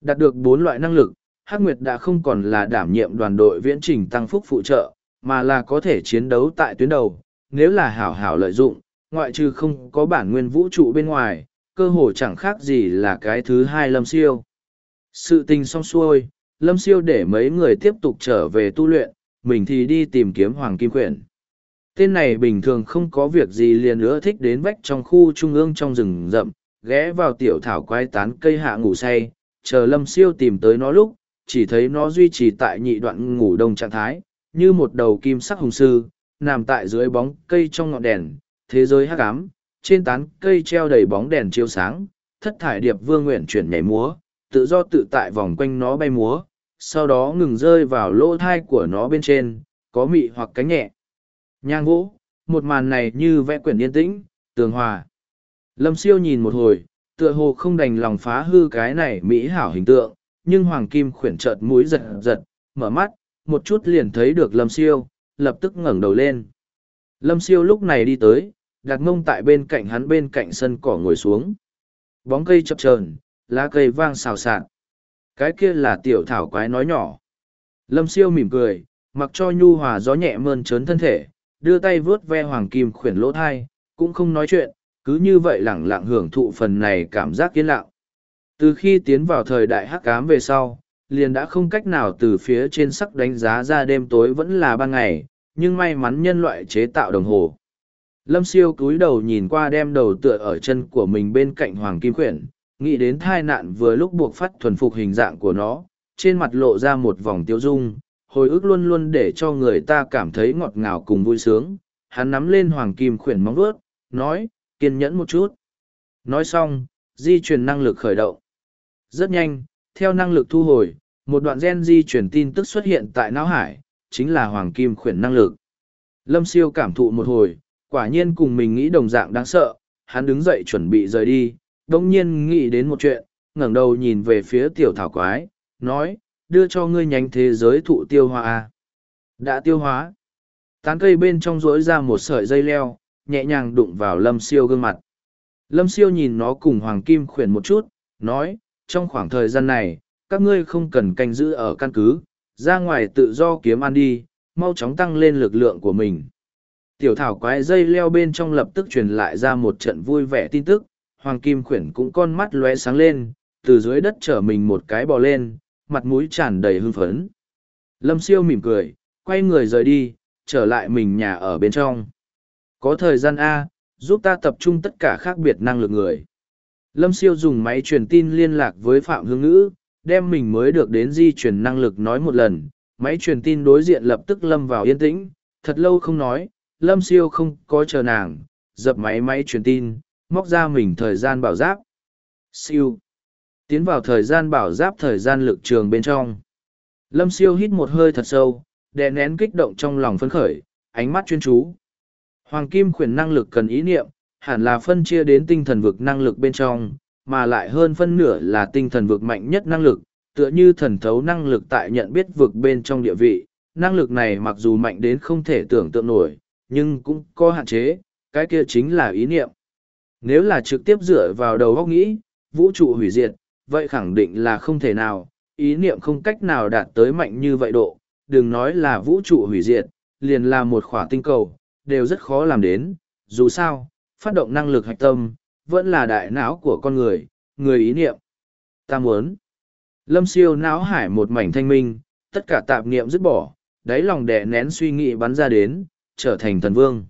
Đạt được bốn loại năng lực, Hắc Nguyệt đã không còn là đảm nhiệm đoàn đội viễn trình tăng phúc phụ trợ, mà là có thể chiến đấu tại tuyến đầu. Nếu là hảo hảo lợi dụng, ngoại trừ không có bản nguyên vũ trụ bên ngoài, cơ hồ chẳng khác gì là cái thứ hai lâm siêu. Sự tình xong xuôi, lâm siêu để mấy người tiếp tục trở về tu luyện, mình thì đi tìm kiếm Hoàng Kim Quyển. Tên này bình thường không có việc gì liền nữa thích đến vách trong khu trung ương trong rừng rậm, ghé vào tiểu thảo quái tán cây hạ ngủ say, chờ lâm siêu tìm tới nó lúc, chỉ thấy nó duy trì tại nhị đoạn ngủ đông trạng thái, như một đầu kim sắc hùng sư, nằm tại dưới bóng cây trong ngọn đèn, thế giới hắc ám, trên tán cây treo đầy bóng đèn chiếu sáng, thất thải điệp vương nguyện chuyển nhảy múa, tự do tự tại vòng quanh nó bay múa, sau đó ngừng rơi vào lỗ thai của nó bên trên, có mị hoặc cánh nhẹ. Nhang vỗ, một màn này như vẽ quyển yên tĩnh, tường hòa. Lâm siêu nhìn một hồi, tựa hồ không đành lòng phá hư cái này mỹ hảo hình tượng, nhưng Hoàng Kim khuyển chợt mũi giật giật, mở mắt, một chút liền thấy được Lâm siêu, lập tức ngẩng đầu lên. Lâm siêu lúc này đi tới, đặt mông tại bên cạnh hắn bên cạnh sân cỏ ngồi xuống. Bóng cây chập chờn, lá cây vang xào xạc. Cái kia là tiểu thảo quái nói nhỏ. Lâm siêu mỉm cười, mặc cho nhu hòa gió nhẹ mơn trớn thân thể, đưa tay vướt ve hoàng kim khuyển lỗ thai, cũng không nói chuyện, cứ như vậy lẳng lặng hưởng thụ phần này cảm giác yên lặng. Từ khi tiến vào thời đại hắc cám về sau, liền đã không cách nào từ phía trên sắc đánh giá ra đêm tối vẫn là ban ngày, nhưng may mắn nhân loại chế tạo đồng hồ. Lâm siêu cúi đầu nhìn qua đem đầu tựa ở chân của mình bên cạnh hoàng kim khuyển, nghĩ đến thai nạn vừa lúc buộc phát thuần phục hình dạng của nó, trên mặt lộ ra một vòng tiêu dung, hồi ức luôn luôn để cho người ta cảm thấy ngọt ngào cùng vui sướng. Hắn nắm lên hoàng kim khuyển móng vuốt, nói, kiên nhẫn một chút. Nói xong, di chuyển năng lực khởi động. Rất nhanh, theo năng lực thu hồi, một đoạn gen di chuyển tin tức xuất hiện tại não hải, chính là hoàng kim khuyển năng lực. Lâm siêu cảm thụ một hồi, quả nhiên cùng mình nghĩ đồng dạng đáng sợ, hắn đứng dậy chuẩn bị rời đi, đông nhiên nghĩ đến một chuyện, ngẩng đầu nhìn về phía tiểu thảo quái, nói, đưa cho ngươi nhánh thế giới thụ tiêu hóa. Đã tiêu hóa. Tán cây bên trong rỗi ra một sợi dây leo, nhẹ nhàng đụng vào lâm siêu gương mặt. Lâm siêu nhìn nó cùng hoàng kim khuyển một chút, nói, trong khoảng thời gian này, các ngươi không cần canh giữ ở căn cứ, ra ngoài tự do kiếm ăn đi, mau chóng tăng lên lực lượng của mình. Tiểu thảo quái dây leo bên trong lập tức truyền lại ra một trận vui vẻ tin tức, hoàng kim khuyển cũng con mắt lóe sáng lên, từ dưới đất trở mình một cái bò lên, mặt mũi tràn đầy hưng phấn. Lâm siêu mỉm cười, quay người rời đi, trở lại mình nhà ở bên trong. Có thời gian A, giúp ta tập trung tất cả khác biệt năng lực người. Lâm siêu dùng máy truyền tin liên lạc với Phạm Hương Ngữ, đem mình mới được đến di truyền năng lực nói một lần. Máy truyền tin đối diện lập tức lâm vào yên tĩnh, thật lâu không nói, Lâm siêu không có chờ nàng, dập máy máy truyền tin, móc ra mình thời gian bảo giáp. Siêu. Tiến vào thời gian bảo giáp thời gian lực trường bên trong. Lâm siêu hít một hơi thật sâu, đè nén kích động trong lòng phấn khởi, ánh mắt chuyên chú. Hoàng kim khuyển năng lực cần ý niệm, hẳn là phân chia đến tinh thần vực năng lực bên trong, mà lại hơn phân nửa là tinh thần vực mạnh nhất năng lực, tựa như thần thấu năng lực tại nhận biết vực bên trong địa vị. Năng lực này mặc dù mạnh đến không thể tưởng tượng nổi, nhưng cũng có hạn chế, cái kia chính là ý niệm. Nếu là trực tiếp dựa vào đầu óc nghĩ, vũ trụ hủy diệt, vậy khẳng định là không thể nào, ý niệm không cách nào đạt tới mạnh như vậy độ, đừng nói là vũ trụ hủy diệt, liền là một khỏa tinh cầu, đều rất khó làm đến, dù sao, phát động năng lực hạch tâm, vẫn là đại não của con người, người ý niệm. Ta muốn. Lâm siêu não hải một mảnh thanh minh, tất cả tạp niệm dứt bỏ, đáy lòng đè nén suy nghĩ bắn ra đến, trở thành thần vương.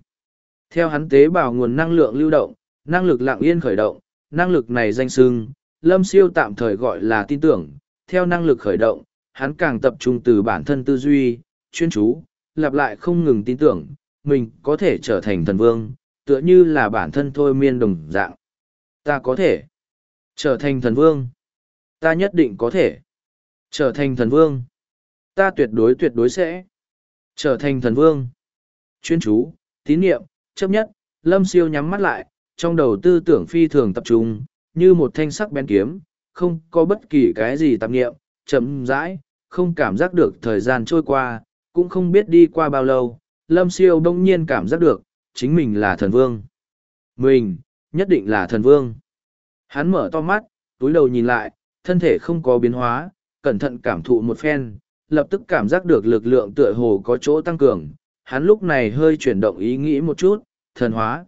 Theo hắn tế bào nguồn năng lượng lưu động, năng lực lặng yên khởi động, năng lực này danh sưng, Lâm siêu tạm thời gọi là tin tưởng, theo năng lực khởi động, hắn càng tập trung từ bản thân tư duy, chuyên chú, lặp lại không ngừng tin tưởng, mình có thể trở thành thần vương, tựa như là bản thân thôi miên đồng dạng. Ta có thể trở thành thần vương. Ta nhất định có thể trở thành thần vương. Ta tuyệt đối tuyệt đối sẽ trở thành thần vương. Chuyên chú, tín niệm, chấp nhất, lâm siêu nhắm mắt lại, trong đầu tư tưởng phi thường tập trung, như một thanh sắc bén kiếm, không có bất kỳ cái gì tạp niệm, chậm rãi, không cảm giác được thời gian trôi qua, cũng không biết đi qua bao lâu, lâm siêu đông nhiên cảm giác được, chính mình là thần vương. Mình, nhất định là thần vương. Hắn mở to mắt, túi đầu nhìn lại, thân thể không có biến hóa, cẩn thận cảm thụ một phen, lập tức cảm giác được lực lượng tựa hồ có chỗ tăng cường. Hắn lúc này hơi chuyển động ý nghĩ một chút, thần hóa.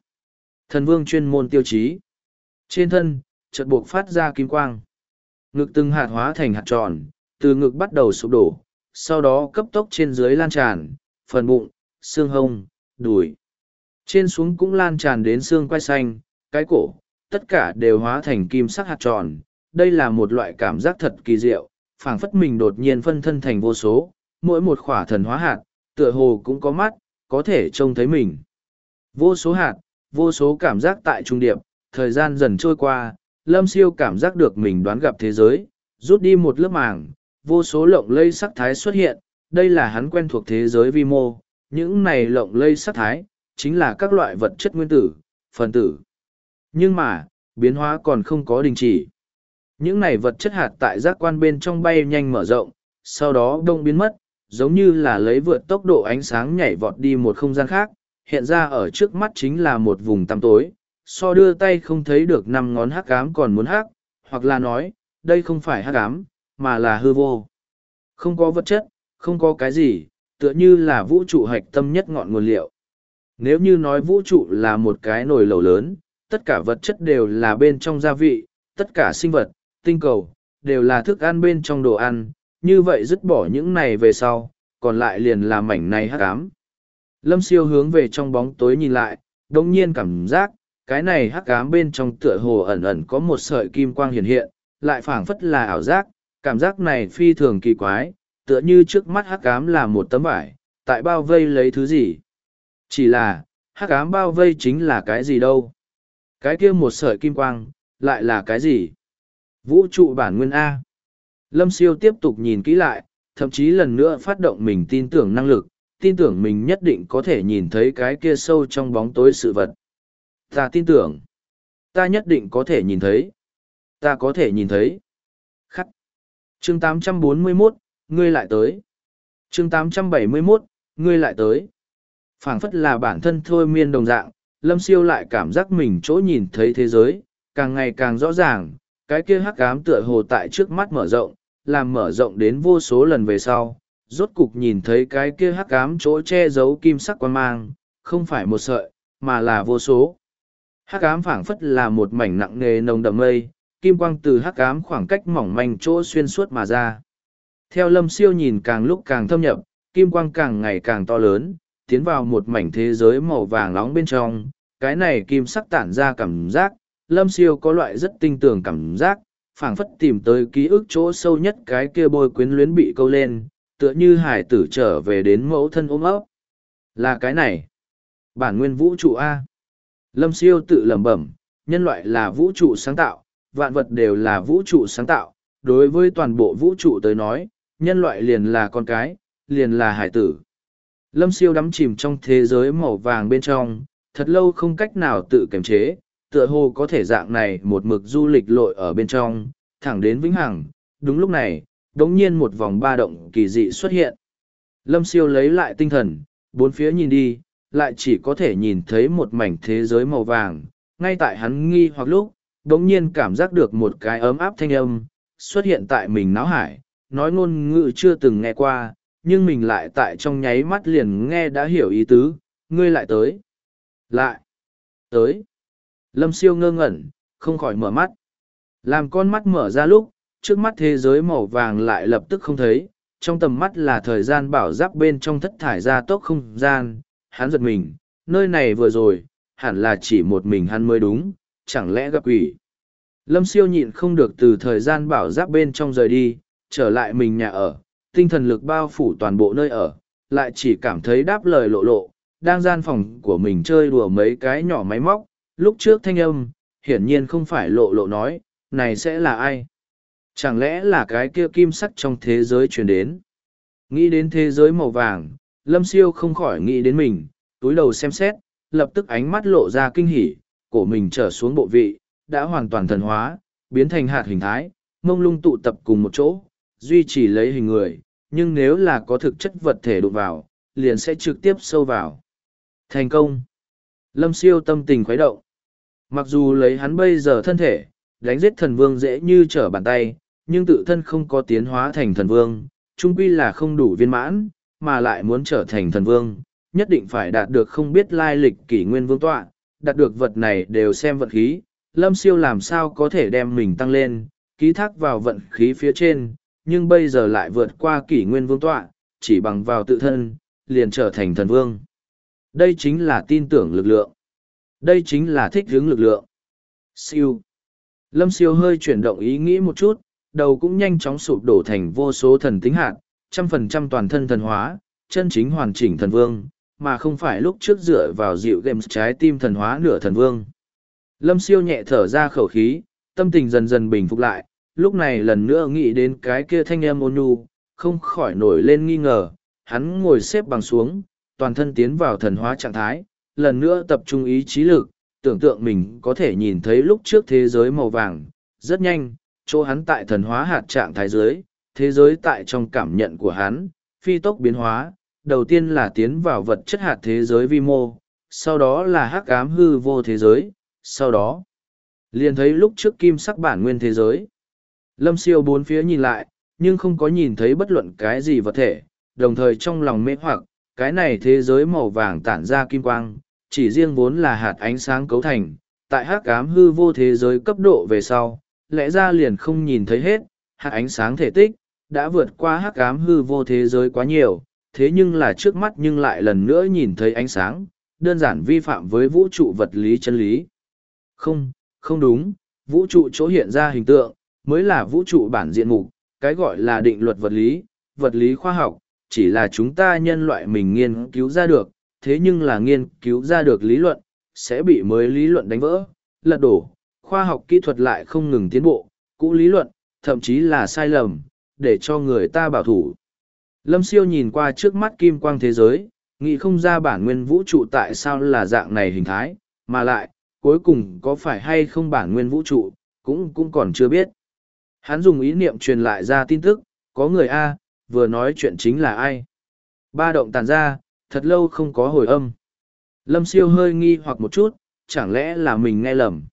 Thần vương chuyên môn tiêu chí. Trên thân, chợt buộc phát ra kim quang. Ngực từng hạt hóa thành hạt tròn, từ ngực bắt đầu sụp đổ, sau đó cấp tốc trên dưới lan tràn, phần bụng, xương hông, đùi. Trên xuống cũng lan tràn đến xương quai xanh, cái cổ, tất cả đều hóa thành kim sắc hạt tròn. Đây là một loại cảm giác thật kỳ diệu, phảng phất mình đột nhiên phân thân thành vô số, mỗi một khỏa thần hóa hạt, tựa hồ cũng có mắt, có thể trông thấy mình. Vô số hạt, vô số cảm giác tại trung điệp, thời gian dần trôi qua, Lâm Siêu cảm giác được mình đoán gặp thế giới, rút đi một lớp màng, vô số lộng lây sắc thái xuất hiện, đây là hắn quen thuộc thế giới vi mô, những này lộng lây sắc thái, chính là các loại vật chất nguyên tử, phần tử. Nhưng mà, biến hóa còn không có đình chỉ. Những này vật chất hạt tại giác quan bên trong bay nhanh mở rộng, sau đó đông biến mất, giống như là lấy vượt tốc độ ánh sáng nhảy vọt đi một không gian khác, hiện ra ở trước mắt chính là một vùng tăm tối, so đưa tay không thấy được năm ngón hắc ám còn muốn hắc, hoặc là nói, đây không phải hắc ám, mà là hư vô. Không có vật chất, không có cái gì, tựa như là vũ trụ hạch tâm nhất ngọn nguồn liệu. Nếu như nói vũ trụ là một cái nồi lẩu lớn, tất cả vật chất đều là bên trong gia vị, tất cả sinh vật, tinh cầu, đều là thức ăn bên trong đồ ăn, như vậy dứt bỏ những này về sau, còn lại liền là mảnh này hắc ám. Lâm siêu hướng về trong bóng tối nhìn lại, đồng nhiên cảm giác, cái này hắc ám bên trong tựa hồ ẩn ẩn có một sợi kim quang hiện hiện, lại phảng phất là ảo giác, cảm giác này phi thường kỳ quái, tựa như trước mắt hắc ám là một tấm vải, tại bao vây lấy thứ gì. Chỉ là, hắc ám bao vây chính là cái gì đâu. Cái kia một sợi kim quang, lại là cái gì? Vũ trụ bản nguyên A. Lâm siêu tiếp tục nhìn kỹ lại, thậm chí lần nữa phát động mình tin tưởng năng lực, tin tưởng mình nhất định có thể nhìn thấy cái kia sâu trong bóng tối sự vật. Ta tin tưởng, ta nhất định có thể nhìn thấy. Ta có thể nhìn thấy. Khắc. Chương 841, ngươi lại tới. Chương 871, ngươi lại tới. phảng phất là bản thân thôi miên đồng dạng, lâm siêu lại cảm giác mình chỗ nhìn thấy thế giới, càng ngày càng rõ ràng, cái kia hắc ám tựa hồ tại trước mắt mở rộng, làm mở rộng đến vô số lần về sau, rốt cục nhìn thấy cái kia hắc ám chỗ che giấu kim sắc quan mang, không phải một sợi, mà là vô số. Hắc ám phảng phất là một mảnh nặng nề nồng đậm mây, kim quang từ hắc ám khoảng cách mỏng manh chỗ xuyên suốt mà ra. Theo lâm siêu nhìn càng lúc càng thâm nhập, kim quang càng ngày càng to lớn, tiến vào một mảnh thế giới màu vàng nóng bên trong, cái này kim sắc tản ra cảm giác, lâm siêu có loại rất tinh tường cảm giác, phảng phất tìm tới ký ức chỗ sâu nhất cái kia bôi quyến luyến bị câu lên, tựa như hải tử trở về đến mẫu thân ôm ấp. Là cái này. Bản nguyên vũ trụ A. Lâm siêu tự lẩm bẩm, nhân loại là vũ trụ sáng tạo, vạn vật đều là vũ trụ sáng tạo. Đối với toàn bộ vũ trụ tới nói, nhân loại liền là con cái, liền là hải tử. Lâm siêu đắm chìm trong thế giới màu vàng bên trong, thật lâu không cách nào tự kiềm chế, tựa hồ có thể dạng này một mực du lịch lội ở bên trong, thẳng đến vĩnh hằng. Đúng lúc này, đống nhiên một vòng ba động kỳ dị xuất hiện. Lâm siêu lấy lại tinh thần, bốn phía nhìn đi, lại chỉ có thể nhìn thấy một mảnh thế giới màu vàng. Ngay tại hắn nghi hoặc lúc, đống nhiên cảm giác được một cái ấm áp thanh âm, xuất hiện tại mình náo hải, nói ngôn ngữ chưa từng nghe qua, nhưng mình lại tại trong nháy mắt liền nghe đã hiểu ý tứ, ngươi lại tới. Lại. Tới. Lâm siêu ngơ ngẩn, không khỏi mở mắt. Làm con mắt mở ra lúc, trước mắt thế giới màu vàng lại lập tức không thấy, trong tầm mắt là thời gian bảo giáp bên trong thất thải ra tốc không gian, hắn giật mình, nơi này vừa rồi, hẳn là chỉ một mình hắn mới đúng, chẳng lẽ gặp quỷ. Lâm siêu nhịn không được từ thời gian bảo giáp bên trong rời đi, trở lại mình nhà ở, tinh thần lực bao phủ toàn bộ nơi ở, lại chỉ cảm thấy đáp lời lộ lộ, đang gian phòng của mình chơi đùa mấy cái nhỏ máy móc, lúc trước thanh âm, hiển nhiên không phải lộ lộ nói, này sẽ là ai? Chẳng lẽ là cái kia kim sắc trong thế giới truyền đến? Nghĩ đến thế giới màu vàng, Lâm Siêu không khỏi nghĩ đến mình, túi đầu xem xét, lập tức ánh mắt lộ ra kinh hỉ, cổ mình trở xuống bộ vị, đã hoàn toàn thần hóa, biến thành hạt hình thái, mông lung tụ tập cùng một chỗ, duy trì lấy hình người, nhưng nếu là có thực chất vật thể đụng vào, liền sẽ trực tiếp sâu vào. Thành công! Lâm Siêu tâm tình khuấy động. Mặc dù lấy hắn bây giờ thân thể, đánh giết thần vương dễ như trở bàn tay, nhưng tự thân không có tiến hóa thành thần vương, trung quy là không đủ viên mãn, mà lại muốn trở thành thần vương, nhất định phải đạt được không biết lai lịch kỷ nguyên vương tọa, đạt được vật này đều xem vận khí, lâm siêu làm sao có thể đem mình tăng lên, ký thác vào vận khí phía trên, nhưng bây giờ lại vượt qua kỷ nguyên vương tọa, chỉ bằng vào tự thân, liền trở thành thần vương. Đây chính là tin tưởng lực lượng. Đây chính là thích hướng lực lượng. Siêu. Lâm siêu hơi chuyển động ý nghĩ một chút, đầu cũng nhanh chóng sụp đổ thành vô số thần tính hạt, trăm phần trăm toàn thân thần hóa, chân chính hoàn chỉnh thần vương, mà không phải lúc trước dựa vào dịu games trái tim thần hóa nửa thần vương. Lâm siêu nhẹ thở ra khẩu khí, tâm tình dần dần bình phục lại, lúc này lần nữa nghĩ đến cái kia thanh em ôn nhu, không khỏi nổi lên nghi ngờ, hắn ngồi xếp bằng xuống, toàn thân tiến vào thần hóa trạng thái, lần nữa tập trung ý chí lực, tưởng tượng mình có thể nhìn thấy lúc trước thế giới màu vàng, rất nhanh, chỗ hắn tại thần hóa hạt trạng thái giới, thế giới tại trong cảm nhận của hắn, phi tốc biến hóa, đầu tiên là tiến vào vật chất hạt thế giới vi mô, sau đó là hắc ám hư vô thế giới, sau đó liền thấy lúc trước kim sắc bản nguyên thế giới. Lâm siêu bốn phía nhìn lại, nhưng không có nhìn thấy bất luận cái gì vật thể, đồng thời trong lòng mê hoặc, cái này thế giới màu vàng tản ra kim quang, chỉ riêng vốn là hạt ánh sáng cấu thành, tại hắc ám hư vô thế giới cấp độ về sau, lẽ ra liền không nhìn thấy hết, hạt ánh sáng thể tích, đã vượt qua hắc ám hư vô thế giới quá nhiều, thế nhưng là trước mắt nhưng lại lần nữa nhìn thấy ánh sáng, đơn giản vi phạm với vũ trụ vật lý chân lý. Không, không đúng, vũ trụ chỗ hiện ra hình tượng, mới là vũ trụ bản diện mục, cái gọi là định luật vật lý, vật lý khoa học, chỉ là chúng ta nhân loại mình nghiên cứu ra được, thế nhưng là nghiên cứu ra được lý luận, sẽ bị mới lý luận đánh vỡ, lật đổ, khoa học kỹ thuật lại không ngừng tiến bộ, cũ lý luận, thậm chí là sai lầm, để cho người ta bảo thủ. Lâm siêu nhìn qua trước mắt kim quang thế giới, nghĩ không ra bản nguyên vũ trụ tại sao là dạng này hình thái, mà lại, cuối cùng có phải hay không bản nguyên vũ trụ, cũng cũng còn chưa biết. Hắn dùng ý niệm truyền lại ra tin tức, có người A, vừa nói chuyện chính là ai. Ba động tàn ra, thật lâu không có hồi âm. Lâm siêu hơi nghi hoặc một chút, chẳng lẽ là mình nghe lầm.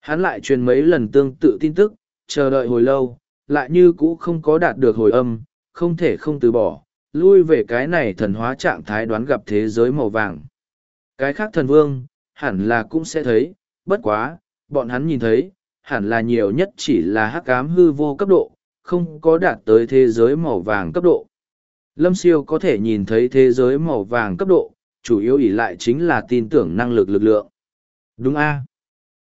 Hắn lại truyền mấy lần tương tự tin tức, chờ đợi hồi lâu, lại như cũ không có đạt được hồi âm, không thể không từ bỏ, lui về cái này thần hóa trạng thái đoán gặp thế giới màu vàng. Cái khác thần vương, hẳn là cũng sẽ thấy, bất quá, bọn hắn nhìn thấy, hẳn là nhiều nhất chỉ là hắc ám hư vô cấp độ, không có đạt tới thế giới màu vàng cấp độ. Lâm siêu có thể nhìn thấy thế giới màu vàng cấp độ, chủ yếu ỷ lại chính là tin tưởng năng lực lực lượng. Đúng a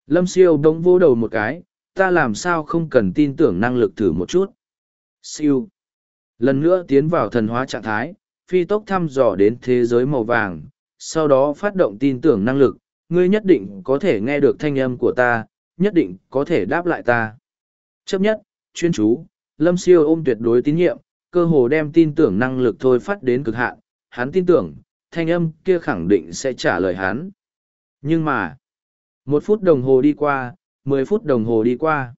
Lâm siêu đống vô đầu một cái, ta làm sao không cần tin tưởng năng lực thử một chút. Siêu. Lần nữa tiến vào thần hóa trạng thái, phi tốc thăm dò đến thế giới màu vàng, sau đó phát động tin tưởng năng lực, ngươi nhất định có thể nghe được thanh âm của ta, nhất định có thể đáp lại ta. Chấp nhất, chuyên chú, Lâm Siêu ôm tuyệt đối tín nhiệm, cơ hồ đem tin tưởng năng lực thôi phát đến cực hạn, hắn tin tưởng, thanh âm kia khẳng định sẽ trả lời hắn. Nhưng mà, một phút đồng hồ đi qua, mười phút đồng hồ đi qua,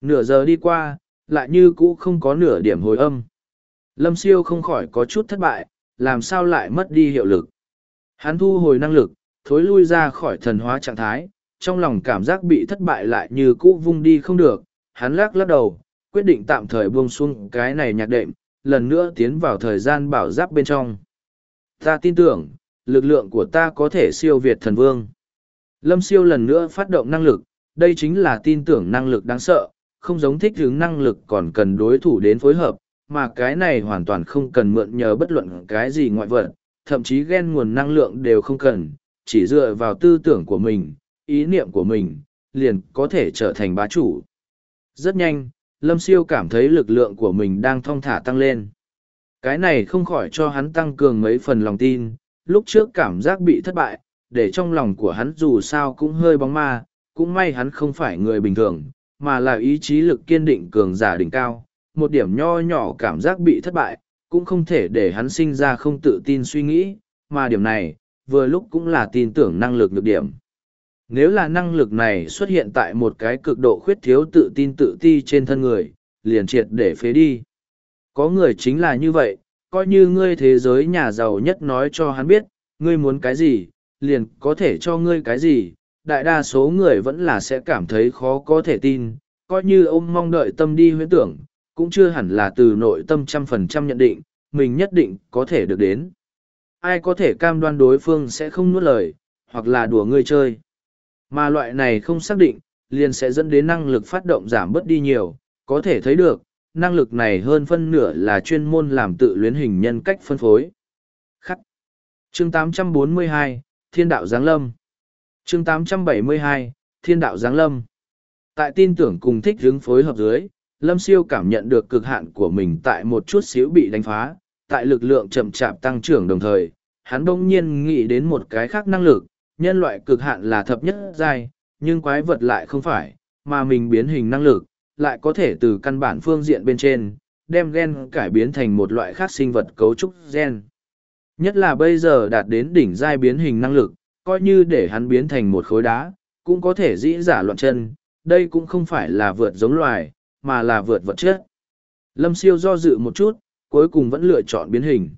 nửa giờ đi qua, lại như cũ không có nửa điểm hồi âm. Lâm siêu không khỏi có chút thất bại, làm sao lại mất đi hiệu lực. Hắn thu hồi năng lực, thối lui ra khỏi thần hóa trạng thái, trong lòng cảm giác bị thất bại lại như cũ vung đi không được. Hắn lắc lắc đầu, quyết định tạm thời buông xuống cái này nhạc đệm, lần nữa tiến vào thời gian bảo giáp bên trong. Ta tin tưởng, lực lượng của ta có thể siêu việt thần vương. Lâm siêu lần nữa phát động năng lực, đây chính là tin tưởng năng lực đáng sợ, không giống thích hướng năng lực còn cần đối thủ đến phối hợp, mà cái này hoàn toàn không cần mượn nhờ bất luận cái gì ngoại vật, thậm chí ghen nguồn năng lượng đều không cần, chỉ dựa vào tư tưởng của mình, ý niệm của mình, liền có thể trở thành bá chủ. Rất nhanh, Lâm Siêu cảm thấy lực lượng của mình đang thong thả tăng lên. Cái này không khỏi cho hắn tăng cường mấy phần lòng tin, lúc trước cảm giác bị thất bại, để trong lòng của hắn dù sao cũng hơi bóng ma, cũng may hắn không phải người bình thường, mà là ý chí lực kiên định cường giả đỉnh cao, một điểm nho nhỏ cảm giác bị thất bại, cũng không thể để hắn sinh ra không tự tin suy nghĩ, mà điểm này, vừa lúc cũng là tin tưởng năng lực được điểm. Nếu là năng lực này xuất hiện tại một cái cực độ khuyết thiếu tự tin tự ti trên thân người, liền triệt để phế đi. Có người chính là như vậy, coi như ngươi thế giới nhà giàu nhất nói cho hắn biết, ngươi muốn cái gì, liền có thể cho ngươi cái gì, đại đa số người vẫn là sẽ cảm thấy khó có thể tin, coi như ông mong đợi tâm đi huyễn tưởng, cũng chưa hẳn là từ nội tâm trăm phần trăm nhận định, mình nhất định có thể được đến. Ai có thể cam đoan đối phương sẽ không nuốt lời, hoặc là đùa ngươi chơi. Mà loại này không xác định, liền sẽ dẫn đến năng lực phát động giảm bớt đi nhiều, có thể thấy được, năng lực này hơn phân nửa là chuyên môn làm tự luyến hình nhân cách phân phối. Khắc. Chương 842, Thiên đạo Giáng Lâm. Chương 872, Thiên đạo Giáng Lâm. Tại tin tưởng cùng thích hướng phối hợp dưới, Lâm Siêu cảm nhận được cực hạn của mình tại một chút xíu bị đánh phá, tại lực lượng chậm chạp tăng trưởng đồng thời, hắn đông nhiên nghĩ đến một cái khác năng lực, nhân loại cực hạn là thập nhất giai, nhưng quái vật lại không phải, mà mình biến hình năng lực, lại có thể từ căn bản phương diện bên trên, đem gen cải biến thành một loại khác sinh vật cấu trúc gen. Nhất là bây giờ đạt đến đỉnh giai biến hình năng lực, coi như để hắn biến thành một khối đá, cũng có thể dĩ giả loạn chân, đây cũng không phải là vượt giống loài, mà là vượt vật chất. Lâm siêu do dự một chút, cuối cùng vẫn lựa chọn biến hình.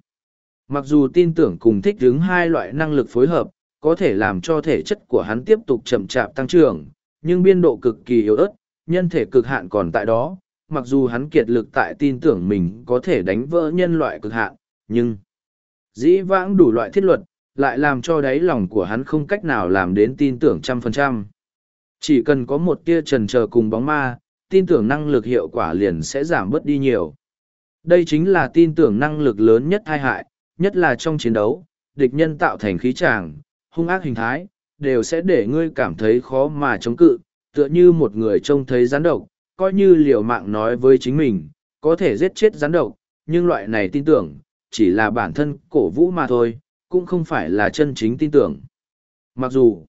Mặc dù tin tưởng cùng thích ứng hai loại năng lực phối hợp, có thể làm cho thể chất của hắn tiếp tục chậm chạp tăng trưởng, nhưng biên độ cực kỳ yếu ớt, nhân thể cực hạn còn tại đó, mặc dù hắn kiệt lực tại tin tưởng mình có thể đánh vỡ nhân loại cực hạn, nhưng dĩ vãng đủ loại thiết luật, lại làm cho đáy lòng của hắn không cách nào làm đến tin tưởng trăm phần trăm. Chỉ cần có một tia trần chờ cùng bóng ma, tin tưởng năng lực hiệu quả liền sẽ giảm bớt đi nhiều. Đây chính là tin tưởng năng lực lớn nhất hai hại, nhất là trong chiến đấu, địch nhân tạo thành khí tràng, hung ác hình thái, đều sẽ để ngươi cảm thấy khó mà chống cự, tựa như một người trông thấy rắn độc, coi như liều mạng nói với chính mình, có thể giết chết rắn độc, nhưng loại này tin tưởng, chỉ là bản thân cổ vũ mà thôi, cũng không phải là chân chính tin tưởng. Mặc dù,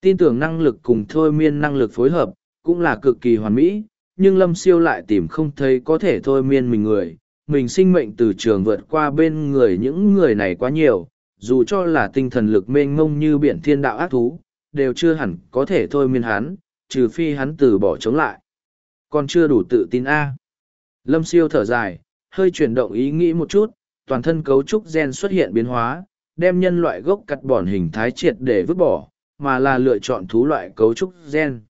tin tưởng năng lực cùng thôi miên năng lực phối hợp, cũng là cực kỳ hoàn mỹ, nhưng lâm siêu lại tìm không thấy có thể thôi miên mình người mình sinh mệnh từ trường vượt qua bên người những người này quá nhiều dù cho là tinh thần lực mênh mông như biển thiên đạo ác thú đều chưa hẳn có thể thôi miên hắn trừ phi hắn từ bỏ chống lại. Còn chưa đủ tự tin A. Lâm siêu thở dài, hơi chuyển động ý nghĩ một chút, toàn thân cấu trúc gen xuất hiện biến hóa, đem nhân loại gốc cắt bỏn hình thái triệt để vứt bỏ, mà là lựa chọn thú loại cấu trúc gen.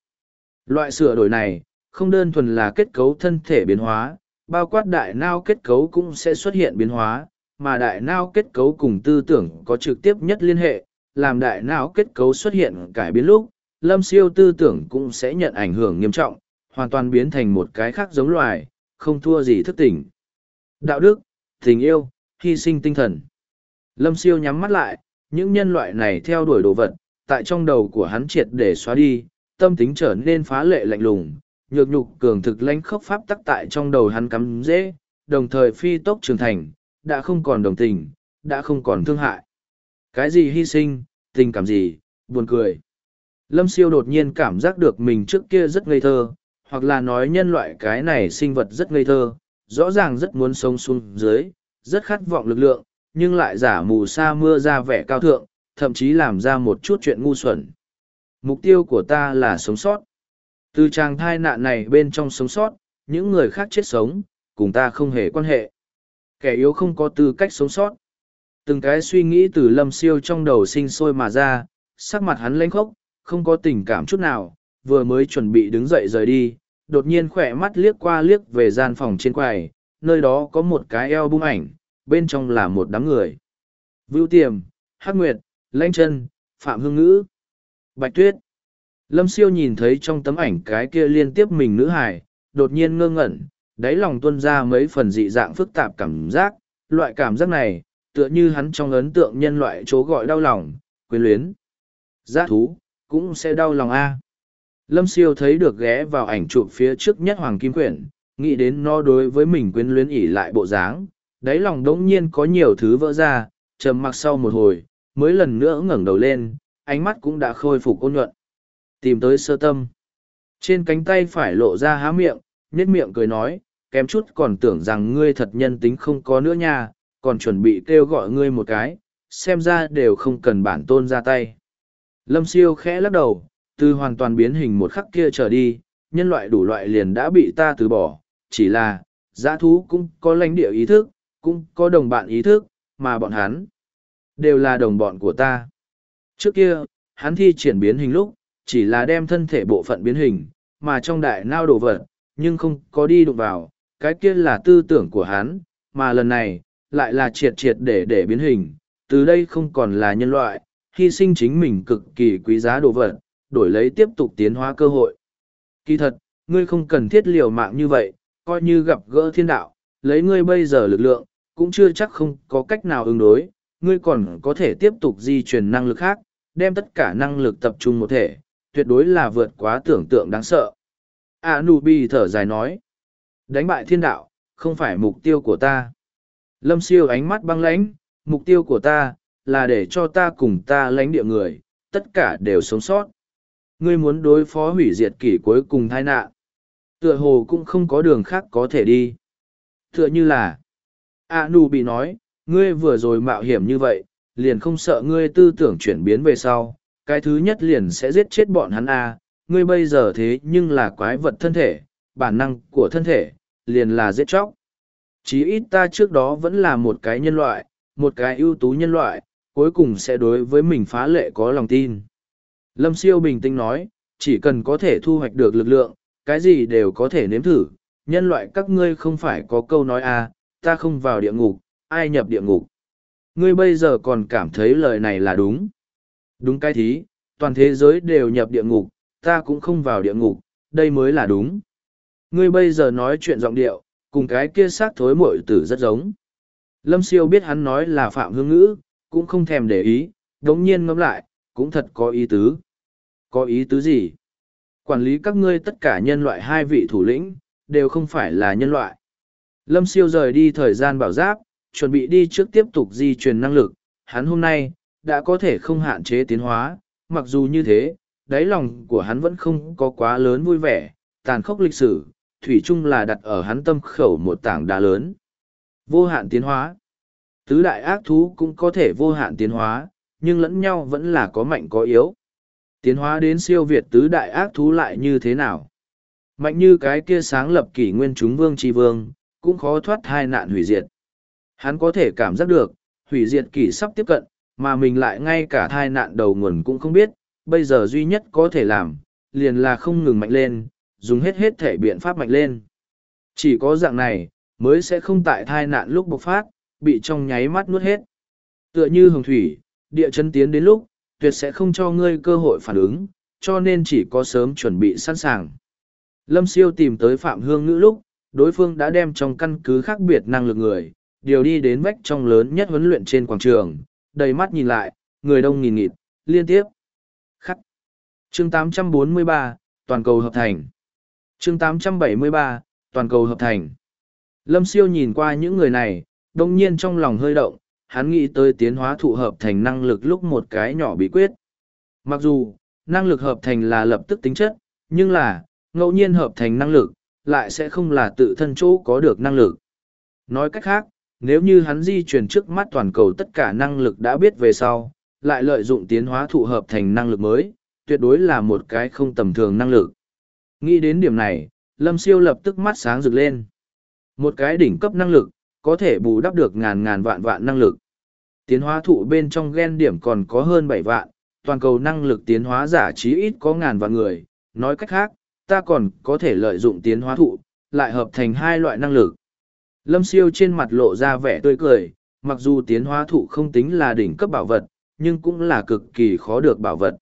Loại sửa đổi này, không đơn thuần là kết cấu thân thể biến hóa, bao quát đại nao kết cấu cũng sẽ xuất hiện biến hóa, mà đại nao kết cấu cùng tư tưởng có trực tiếp nhất liên hệ, làm đại não kết cấu xuất hiện cải biến lúc, lâm siêu tư tưởng cũng sẽ nhận ảnh hưởng nghiêm trọng, hoàn toàn biến thành một cái khác giống loài, không thua gì thức tỉnh. Đạo đức, tình yêu, hy sinh tinh thần. Lâm siêu nhắm mắt lại, những nhân loại này theo đuổi đồ vật, tại trong đầu của hắn triệt để xóa đi, tâm tính trở nên phá lệ lạnh lùng, nhược nhục cường thực lãnh khốc pháp tắc tại trong đầu hắn cắm dễ, đồng thời phi tốc trưởng thành, đã không còn đồng tình, đã không còn thương hại. Cái gì hy sinh, tình cảm gì, buồn cười. Lâm siêu đột nhiên cảm giác được mình trước kia rất ngây thơ, hoặc là nói nhân loại cái này sinh vật rất ngây thơ, rõ ràng rất muốn sống xuống dưới, rất khát vọng lực lượng, nhưng lại giả mù sa mưa ra vẻ cao thượng, thậm chí làm ra một chút chuyện ngu xuẩn. Mục tiêu của ta là sống sót. Từ chàng thai nạn này bên trong sống sót, những người khác chết sống, cùng ta không hề quan hệ. Kẻ yếu không có tư cách sống sót. Từng cái suy nghĩ từ lâm siêu trong đầu sinh sôi mà ra, sắc mặt hắn lãnh khốc, không có tình cảm chút nào, vừa mới chuẩn bị đứng dậy rời đi, đột nhiên khỏe mắt liếc qua liếc về gian phòng trên quầy, nơi đó có một cái eo bung ảnh, bên trong là một đám người. Vưu Tiềm, Hắc Nguyệt, Lanh Trân, Phạm Hương Ngữ, Bạch Tuyết. Lâm Siêu nhìn thấy trong tấm ảnh cái kia liên tiếp mình nữ hài, đột nhiên ngơ ngẩn, đáy lòng tuôn ra mấy phần dị dạng phức tạp cảm giác, loại cảm giác này, tựa như hắn trong ấn tượng nhân loại chố gọi đau lòng, quyến luyến. Giác thú, cũng sẽ đau lòng a. Lâm siêu thấy được ghé vào ảnh chụp phía trước nhất Hoàng Kim Quyển, nghĩ đến nó đối với mình quyến luyến ỉ lại bộ dáng, đáy lòng đống nhiên có nhiều thứ vỡ ra, trầm mặc sau một hồi, mới lần nữa ngẩng đầu lên, ánh mắt cũng đã khôi phục ôn nhuận. Tìm tới sơ tâm. Trên cánh tay phải lộ ra há miệng, nhét miệng cười nói, kém chút còn tưởng rằng ngươi thật nhân tính không có nữa nha, còn chuẩn bị kêu gọi ngươi một cái, xem ra đều không cần bản tôn ra tay. Lâm siêu khẽ lắc đầu, từ hoàn toàn biến hình một khắc kia trở đi, nhân loại đủ loại liền đã bị ta từ bỏ, chỉ là, giã thú cũng có lãnh địa ý thức, cũng có đồng bạn ý thức, mà bọn hắn đều là đồng bọn của ta. Trước kia, hắn thi triển biến hình lúc, chỉ là đem thân thể bộ phận biến hình, mà trong đại nao đồ vật, nhưng không có đi đụng vào, cái kia là tư tưởng của hắn, mà lần này, lại là triệt triệt để để biến hình, từ đây không còn là nhân loại, hy sinh chính mình cực kỳ quý giá đồ vật, đổi lấy tiếp tục tiến hóa cơ hội. Kỳ thật, ngươi không cần thiết liều mạng như vậy, coi như gặp gỡ thiên đạo, lấy ngươi bây giờ lực lượng, cũng chưa chắc không có cách nào ứng đối, ngươi còn có thể tiếp tục di truyền năng lực khác, đem tất cả năng lực tập trung một thể, tuyệt đối là vượt quá tưởng tượng đáng sợ. Anubi thở dài nói, đánh bại thiên đạo, không phải mục tiêu của ta. Lâm siêu ánh mắt băng lãnh, mục tiêu của ta, là để cho ta cùng ta lãnh địa người, tất cả đều sống sót. Ngươi muốn đối phó hủy diệt kỷ cuối cùng tai nạn. Tựa hồ cũng không có đường khác có thể đi. Tựa như là, A Nu bị nói, ngươi vừa rồi mạo hiểm như vậy, liền không sợ ngươi tư tưởng chuyển biến về sau. Cái thứ nhất liền sẽ giết chết bọn hắn A, ngươi bây giờ thế nhưng là quái vật thân thể, bản năng của thân thể, liền là giết chóc. Chí ít ta trước đó vẫn là một cái nhân loại, một cái ưu tú nhân loại, cuối cùng sẽ đối với mình phá lệ có lòng tin. Lâm siêu bình tĩnh nói, chỉ cần có thể thu hoạch được lực lượng, cái gì đều có thể nếm thử, nhân loại các ngươi không phải có câu nói à, ta không vào địa ngục, ai nhập địa ngục. Ngươi bây giờ còn cảm thấy lời này là đúng. Đúng cái thí, toàn thế giới đều nhập địa ngục, ta cũng không vào địa ngục, đây mới là đúng. Ngươi bây giờ nói chuyện giọng điệu, cùng cái kia xác thối mội tử rất giống. Lâm siêu biết hắn nói là phạm hương ngữ, cũng không thèm để ý, đống nhiên ngẫm lại, cũng thật có ý tứ. Có ý tứ gì? Quản lý các ngươi tất cả nhân loại hai vị thủ lĩnh, đều không phải là nhân loại. Lâm siêu rời đi thời gian bảo giáp, chuẩn bị đi trước tiếp tục di truyền năng lực. Hắn hôm nay, đã có thể không hạn chế tiến hóa, mặc dù như thế, đáy lòng của hắn vẫn không có quá lớn vui vẻ, tàn khốc lịch sử, thủy chung là đặt ở hắn tâm khẩu một tảng đá lớn. Vô hạn tiến hóa. Tứ đại ác thú cũng có thể vô hạn tiến hóa, nhưng lẫn nhau vẫn là có mạnh có yếu. Tiến hóa đến siêu việt tứ đại ác thú lại như thế nào? Mạnh như cái kia sáng lập kỷ nguyên chúng vương tri vương, cũng khó thoát hai nạn hủy diệt. Hắn có thể cảm giác được, hủy diệt kỷ sắp tiếp cận, mà mình lại ngay cả thai nạn đầu nguồn cũng không biết, bây giờ duy nhất có thể làm, liền là không ngừng mạnh lên, dùng hết hết thể biện pháp mạnh lên. Chỉ có dạng này, mới sẽ không tại thai nạn lúc bộc phát, bị trong nháy mắt nuốt hết. Tựa như hồng thủy, địa chân tiến đến lúc, tuyệt sẽ không cho ngươi cơ hội phản ứng, cho nên chỉ có sớm chuẩn bị sẵn sàng. Lâm siêu tìm tới Phạm Hương Ngữ lúc, đối phương đã đem trong căn cứ khác biệt năng lực người, điều đi đến vách trong lớn nhất huấn luyện trên quảng trường, đầy mắt nhìn lại, người đông nghìn nghịt, liên tiếp. Khắc. Chương 843, Toàn cầu hợp thành. Chương 873, Toàn cầu hợp thành. Lâm siêu nhìn qua những người này, đông nhiên trong lòng hơi động, hắn nghĩ tới tiến hóa thụ hợp thành năng lực lúc một cái nhỏ bí quyết. Mặc dù, năng lực hợp thành là lập tức tính chất, nhưng là, ngẫu nhiên hợp thành năng lực, lại sẽ không là tự thân chỗ có được năng lực. Nói cách khác, nếu như hắn di chuyển trước mắt toàn cầu tất cả năng lực đã biết về sau, lại lợi dụng tiến hóa thụ hợp thành năng lực mới, tuyệt đối là một cái không tầm thường năng lực. Nghĩ đến điểm này, Lâm Siêu lập tức mắt sáng rực lên. Một cái đỉnh cấp năng lực, có thể bù đắp được ngàn ngàn vạn vạn năng lực. Tiến hóa thụ bên trong gen điểm còn có hơn bảy vạn, toàn cầu năng lực tiến hóa giả trí ít có ngàn vạn người. Nói cách khác, ta còn có thể lợi dụng tiến hóa thụ, lại hợp thành hai loại năng lực. Lâm siêu trên mặt lộ ra vẻ tươi cười, mặc dù tiến hóa thụ không tính là đỉnh cấp bảo vật, nhưng cũng là cực kỳ khó được bảo vật.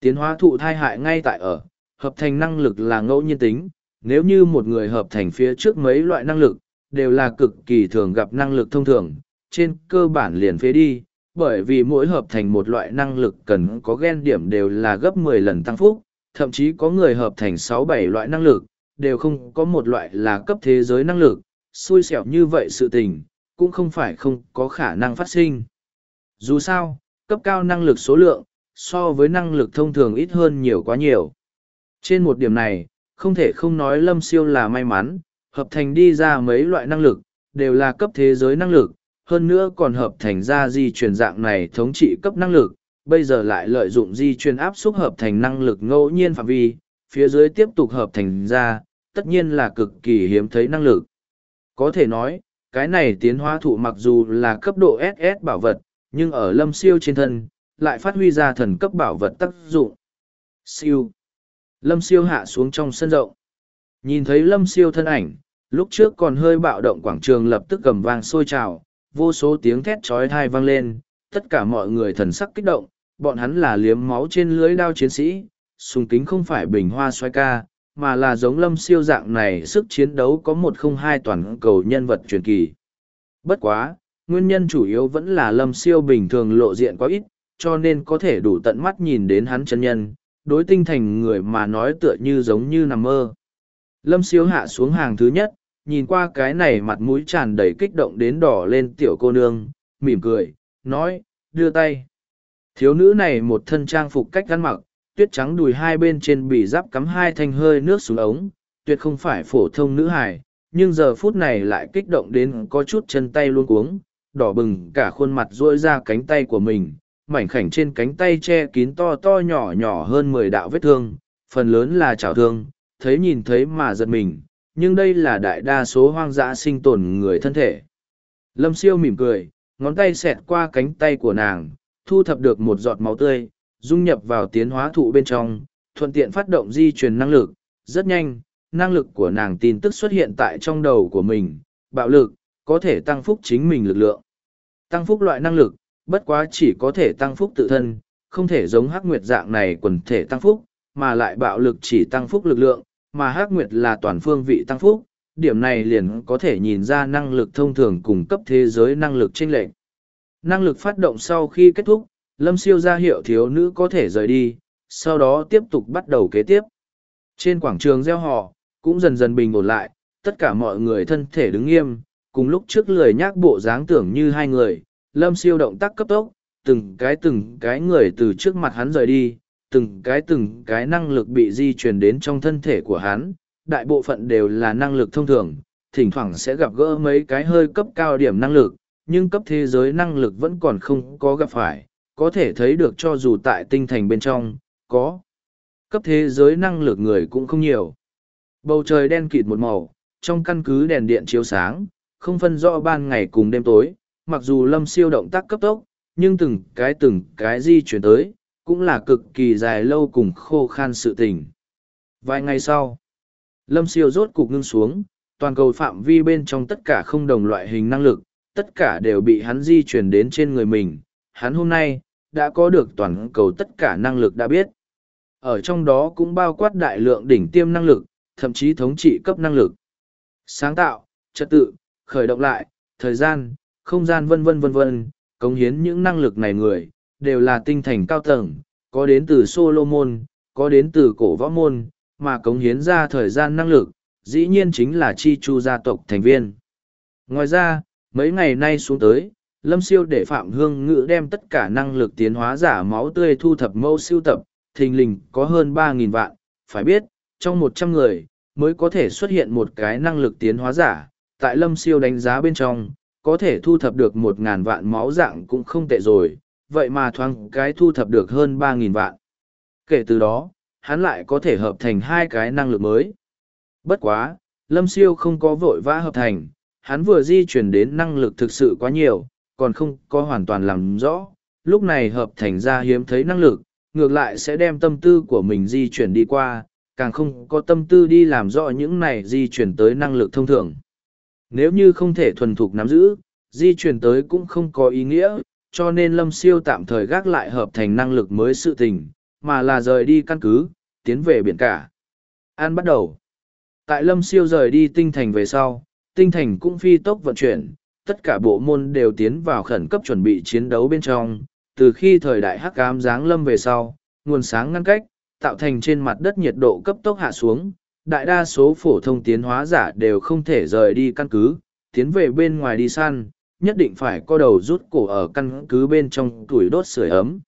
Tiến hóa thụ thai hại ngay tại ở, hợp thành năng lực là ngẫu nhiên tính, nếu như một người hợp thành phía trước mấy loại năng lực, đều là cực kỳ thường gặp năng lực thông thường, trên cơ bản liền phế đi, bởi vì mỗi hợp thành một loại năng lực cần có gen điểm đều là gấp 10 lần tăng phúc, thậm chí có người hợp thành 6-7 loại năng lực, đều không có một loại là cấp thế giới năng lực, xui xẻo như vậy sự tình, cũng không phải không có khả năng phát sinh. Dù sao, cấp cao năng lực số lượng, so với năng lực thông thường ít hơn nhiều quá nhiều. Trên một điểm này, không thể không nói lâm siêu là may mắn, hợp thành đi ra mấy loại năng lực, đều là cấp thế giới năng lực, hơn nữa còn hợp thành ra di truyền dạng này thống trị cấp năng lực, bây giờ lại lợi dụng di truyền áp xúc hợp thành năng lực ngẫu nhiên phạm vi, phía dưới tiếp tục hợp thành ra, tất nhiên là cực kỳ hiếm thấy năng lực. Có thể nói, cái này tiến hóa thụ mặc dù là cấp độ SS bảo vật, nhưng ở lâm siêu trên thân, lại phát huy ra thần cấp bảo vật tác dụng. Siêu. Lâm siêu hạ xuống trong sân rộng. Nhìn thấy lâm siêu thân ảnh, lúc trước còn hơi bạo động quảng trường lập tức cầm vang sôi trào, vô số tiếng thét trói thai vang lên, tất cả mọi người thần sắc kích động, bọn hắn là liếm máu trên lưới đao chiến sĩ, sùng kính không phải bình hoa xoay ca, mà là giống lâm siêu dạng này sức chiến đấu có một không hai toàn cầu nhân vật truyền kỳ. Bất quá, nguyên nhân chủ yếu vẫn là lâm siêu bình thường lộ diện quá ít, cho nên có thể đủ tận mắt nhìn đến hắn chân nhân, đối tinh thành người mà nói tựa như giống như nằm mơ. Lâm siêu hạ xuống hàng thứ nhất, nhìn qua cái này mặt mũi tràn đầy kích động đến đỏ lên tiểu cô nương, mỉm cười, nói, đưa tay. Thiếu nữ này một thân trang phục cách ăn mặc, tuyết trắng đùi hai bên trên bì giáp cắm hai thanh hơi nước xuống ống, tuyệt không phải phổ thông nữ hài, nhưng giờ phút này lại kích động đến có chút chân tay luôn cuống, đỏ bừng cả khuôn mặt rôi ra cánh tay của mình, mảnh khảnh trên cánh tay che kín to to nhỏ nhỏ hơn mười đạo vết thương, phần lớn là chảo thương, thấy nhìn thấy mà giật mình, nhưng đây là đại đa số hoang dã sinh tồn người thân thể. Lâm siêu mỉm cười, ngón tay xẹt qua cánh tay của nàng, thu thập được một giọt máu tươi, dung nhập vào tiến hóa thụ bên trong, thuận tiện phát động di truyền năng lực. Rất nhanh, năng lực của nàng tin tức xuất hiện tại trong đầu của mình, bạo lực, có thể tăng phúc chính mình lực lượng. Tăng phúc loại năng lực, bất quá chỉ có thể tăng phúc tự thân, không thể giống hắc nguyệt dạng này quần thể tăng phúc, mà lại bạo lực chỉ tăng phúc lực lượng, mà hắc nguyệt là toàn phương vị tăng phúc. Điểm này liền có thể nhìn ra năng lực thông thường cung cấp thế giới năng lực chênh lệch. Năng lực phát động sau khi kết thúc, lâm siêu ra hiệu thiếu nữ có thể rời đi sau đó tiếp tục bắt đầu kế tiếp trên quảng trường gieo họ cũng dần dần bình ổn lại tất cả mọi người thân thể đứng nghiêm cùng lúc trước lười nhác bộ dáng tưởng như hai người lâm siêu động tác cấp tốc từng cái từng cái người từ trước mặt hắn rời đi từng cái từng cái năng lực bị di truyền đến trong thân thể của hắn đại bộ phận đều là năng lực thông thường thỉnh thoảng sẽ gặp gỡ mấy cái hơi cấp cao điểm năng lực nhưng cấp thế giới năng lực vẫn còn không có gặp phải có thể thấy được cho dù tại tinh thành bên trong, có. Cấp thế giới năng lực người cũng không nhiều. Bầu trời đen kịt một màu, trong căn cứ đèn điện chiếu sáng, không phân rõ ban ngày cùng đêm tối, mặc dù lâm siêu động tác cấp tốc, nhưng từng cái từng cái di chuyển tới, cũng là cực kỳ dài lâu cùng khô khan sự tình. Vài ngày sau, lâm siêu rốt cục ngưng xuống, toàn cầu phạm vi bên trong tất cả không đồng loại hình năng lực, tất cả đều bị hắn di chuyển đến trên người mình. Hắn hôm nay, đã có được toàn cầu tất cả năng lực đã biết. Ở trong đó cũng bao quát đại lượng đỉnh tiêm năng lực, thậm chí thống trị cấp năng lực. Sáng tạo, trật tự, khởi động lại, thời gian, không gian vân vân vân vân, cống hiến những năng lực này người, đều là tinh thành cao tầng, có đến từ Solomon, có đến từ cổ võ môn, mà cống hiến ra thời gian năng lực, dĩ nhiên chính là chi chu gia tộc thành viên. Ngoài ra, mấy ngày nay xuống tới, Lâm Siêu để Phạm Hương Ngữ đem tất cả năng lực tiến hóa giả máu tươi thu thập mẫu siêu tập, thình lình có hơn ba nghìn vạn. Phải biết, trong một trăm người, mới có thể xuất hiện một cái năng lực tiến hóa giả. Tại Lâm Siêu đánh giá bên trong, có thể thu thập được một ngàn vạn máu dạng cũng không tệ rồi, vậy mà thoáng cái thu thập được hơn ba nghìn vạn. Kể từ đó, hắn lại có thể hợp thành hai cái năng lực mới. Bất quá, Lâm Siêu không có vội vã hợp thành, hắn vừa di chuyển đến năng lực thực sự quá nhiều, còn không có hoàn toàn làm rõ, lúc này hợp thành ra hiếm thấy năng lực, ngược lại sẽ đem tâm tư của mình di chuyển đi qua, càng không có tâm tư đi làm rõ những này di chuyển tới năng lực thông thường. Nếu như không thể thuần thục nắm giữ, di chuyển tới cũng không có ý nghĩa, cho nên Lâm Siêu tạm thời gác lại hợp thành năng lực mới sự tình, mà là rời đi căn cứ, tiến về biển cả. An bắt đầu. Tại Lâm Siêu rời đi tinh thành về sau, tinh thành cũng phi tốc vận chuyển, tất cả bộ môn đều tiến vào khẩn cấp chuẩn bị chiến đấu bên trong. Từ khi thời đại hắc ám giáng lâm về sau, nguồn sáng ngăn cách, tạo thành trên mặt đất nhiệt độ cấp tốc hạ xuống, đại đa số phổ thông tiến hóa giả đều không thể rời đi căn cứ, tiến về bên ngoài đi săn, nhất định phải co đầu rút cổ ở căn cứ bên trong tuổi đốt sưởi ấm.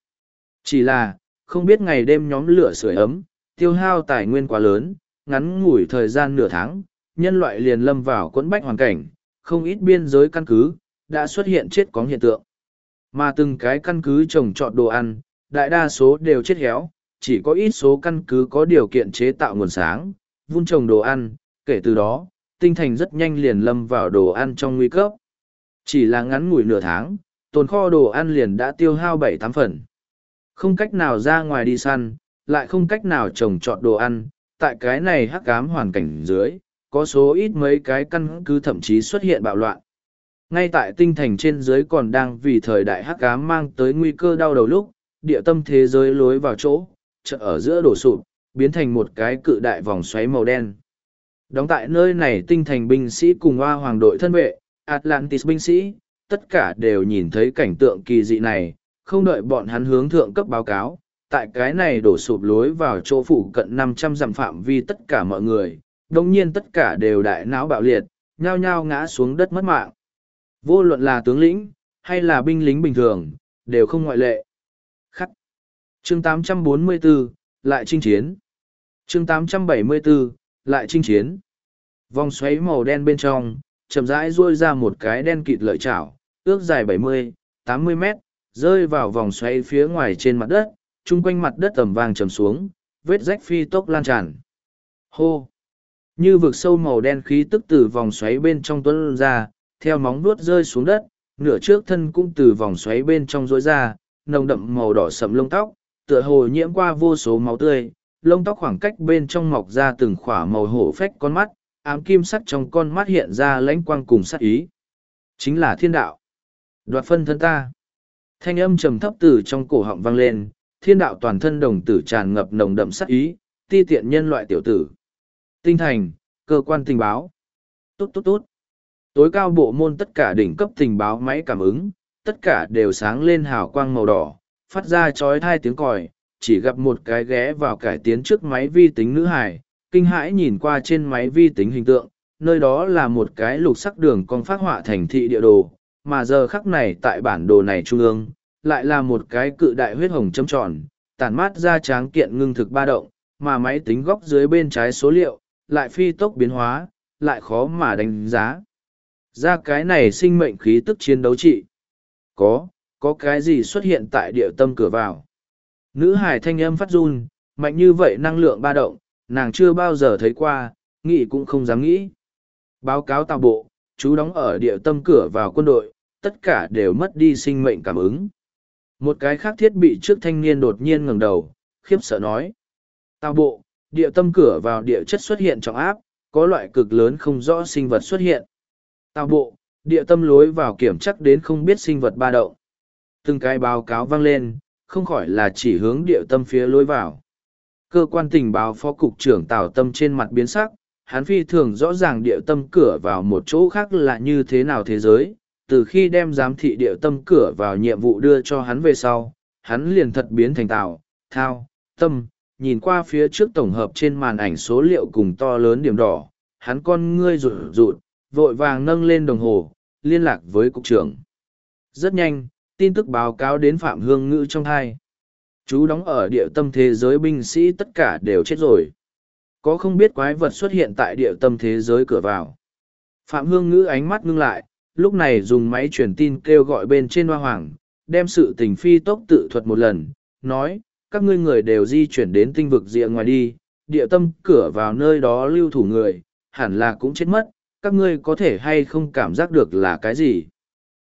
Chỉ là, không biết ngày đêm nhóm lửa sưởi ấm, tiêu hao tài nguyên quá lớn, ngắn ngủi thời gian nửa tháng, nhân loại liền lâm vào quẫn bách hoàn cảnh, không ít biên giới căn cứ, đã xuất hiện chết có hiện tượng. Mà từng cái căn cứ trồng trọt đồ ăn, đại đa số đều chết héo, chỉ có ít số căn cứ có điều kiện chế tạo nguồn sáng, vun trồng đồ ăn, kể từ đó, tinh thành rất nhanh liền lâm vào đồ ăn trong nguy cấp. Chỉ là ngắn ngủi nửa tháng, tồn kho đồ ăn liền đã tiêu hao bảy tám phần. Không cách nào ra ngoài đi săn, lại không cách nào trồng trọt đồ ăn, tại cái này hắc cám hoàn cảnh dưới, có số ít mấy cái căn cứ thậm chí xuất hiện bạo loạn. Ngay tại tinh thành trên dưới còn đang vì thời đại hắc cám mang tới nguy cơ đau đầu lúc, địa tâm thế giới lối vào chỗ, chợ ở giữa đổ sụp, biến thành một cái cự đại vòng xoáy màu đen. Đóng tại nơi này tinh thành binh sĩ cùng hoa hoàng đội thân vệ, Atlantis binh sĩ, tất cả đều nhìn thấy cảnh tượng kỳ dị này, không đợi bọn hắn hướng thượng cấp báo cáo. Tại cái này đổ sụp lối vào chỗ phủ cận năm trăm dặm phạm vi tất cả mọi người, đồng nhiên tất cả đều đại não bạo liệt, nhao nhao ngã xuống đất mất mạng. Vô luận là tướng lĩnh, hay là binh lính bình thường, đều không ngoại lệ. Khắc. Chương 844, lại chinh chiến. Chương 874, lại chinh chiến. Vòng xoáy màu đen bên trong, chậm rãi ruôi ra một cái đen kịt lợi chảo, ước dài 70, 80 mét, rơi vào vòng xoáy phía ngoài trên mặt đất, chung quanh mặt đất tầm vàng trầm xuống, vết rách phi tốc lan tràn. Hô! Như vực sâu màu đen khí tức từ vòng xoáy bên trong tuấn ra, theo móng vuốt rơi xuống đất, nửa trước thân cũng từ vòng xoáy bên trong rối ra, nồng đậm màu đỏ sậm lông tóc, tựa hồ nhiễm qua vô số máu tươi, lông tóc khoảng cách bên trong mọc ra từng khỏa màu hổ phách con mắt, ám kim sắc trong con mắt hiện ra lãnh quang cùng sắc ý. Chính là thiên đạo. Đoạt phân thân ta. Thanh âm trầm thấp từ trong cổ họng vang lên, thiên đạo toàn thân đồng tử tràn ngập nồng đậm sắc ý, ti tiện nhân loại tiểu tử. Tinh thành, cơ quan tình báo. Tốt tốt tốt. Tối cao bộ môn tất cả đỉnh cấp tình báo máy cảm ứng, tất cả đều sáng lên hào quang màu đỏ, phát ra chói thai tiếng còi, chỉ gặp một cái ghé vào cải tiến trước máy vi tính nữ hải, kinh hãi nhìn qua trên máy vi tính hình tượng, nơi đó là một cái lục sắc đường con phát họa thành thị địa đồ, mà giờ khắc này tại bản đồ này trung ương, lại là một cái cự đại huyết hồng châm tròn, tản mát ra tráng kiện ngưng thực ba động, mà máy tính góc dưới bên trái số liệu, lại phi tốc biến hóa, lại khó mà đánh giá. Ra cái này sinh mệnh khí tức chiến đấu trị. Có, có cái gì xuất hiện tại địa tâm cửa vào. Nữ hải thanh âm phát run, mạnh như vậy năng lượng ba động, nàng chưa bao giờ thấy qua, nghĩ cũng không dám nghĩ. Báo cáo tàu bộ, chú đóng ở địa tâm cửa vào quân đội, tất cả đều mất đi sinh mệnh cảm ứng. Một cái khác thiết bị trước thanh niên đột nhiên ngẩng đầu, khiếp sợ nói. Tàu bộ, địa tâm cửa vào địa chất xuất hiện trọng áp, có loại cực lớn không rõ sinh vật xuất hiện. Tàu bộ, địa tâm lối vào kiểm chắc đến không biết sinh vật ba động. Từng cái báo cáo vang lên, không khỏi là chỉ hướng địa tâm phía lối vào. Cơ quan tình báo phó cục trưởng Tào Tâm trên mặt biến sắc, hắn phi thường rõ ràng địa tâm cửa vào một chỗ khác là như thế nào thế giới. Từ khi đem giám thị địa tâm cửa vào nhiệm vụ đưa cho hắn về sau, hắn liền thật biến thành Tào, Thao, Tâm, nhìn qua phía trước tổng hợp trên màn ảnh số liệu cùng to lớn điểm đỏ, hắn con ngươi rụt rụt, vội vàng nâng lên đồng hồ, liên lạc với cục trưởng. Rất nhanh, tin tức báo cáo đến Phạm Hương Ngữ trong hai. Chú đóng ở địa tâm thế giới binh sĩ tất cả đều chết rồi. Có không biết quái vật xuất hiện tại địa tâm thế giới cửa vào. Phạm Hương Ngữ ánh mắt ngưng lại, lúc này dùng máy truyền tin kêu gọi bên trên hoa hoàng, đem sự tình phi tốc tự thuật một lần, nói, các ngươi người đều di chuyển đến tinh vực rìa ngoài đi, địa tâm cửa vào nơi đó lưu thủ người, hẳn là cũng chết mất, các ngươi có thể hay không cảm giác được là cái gì.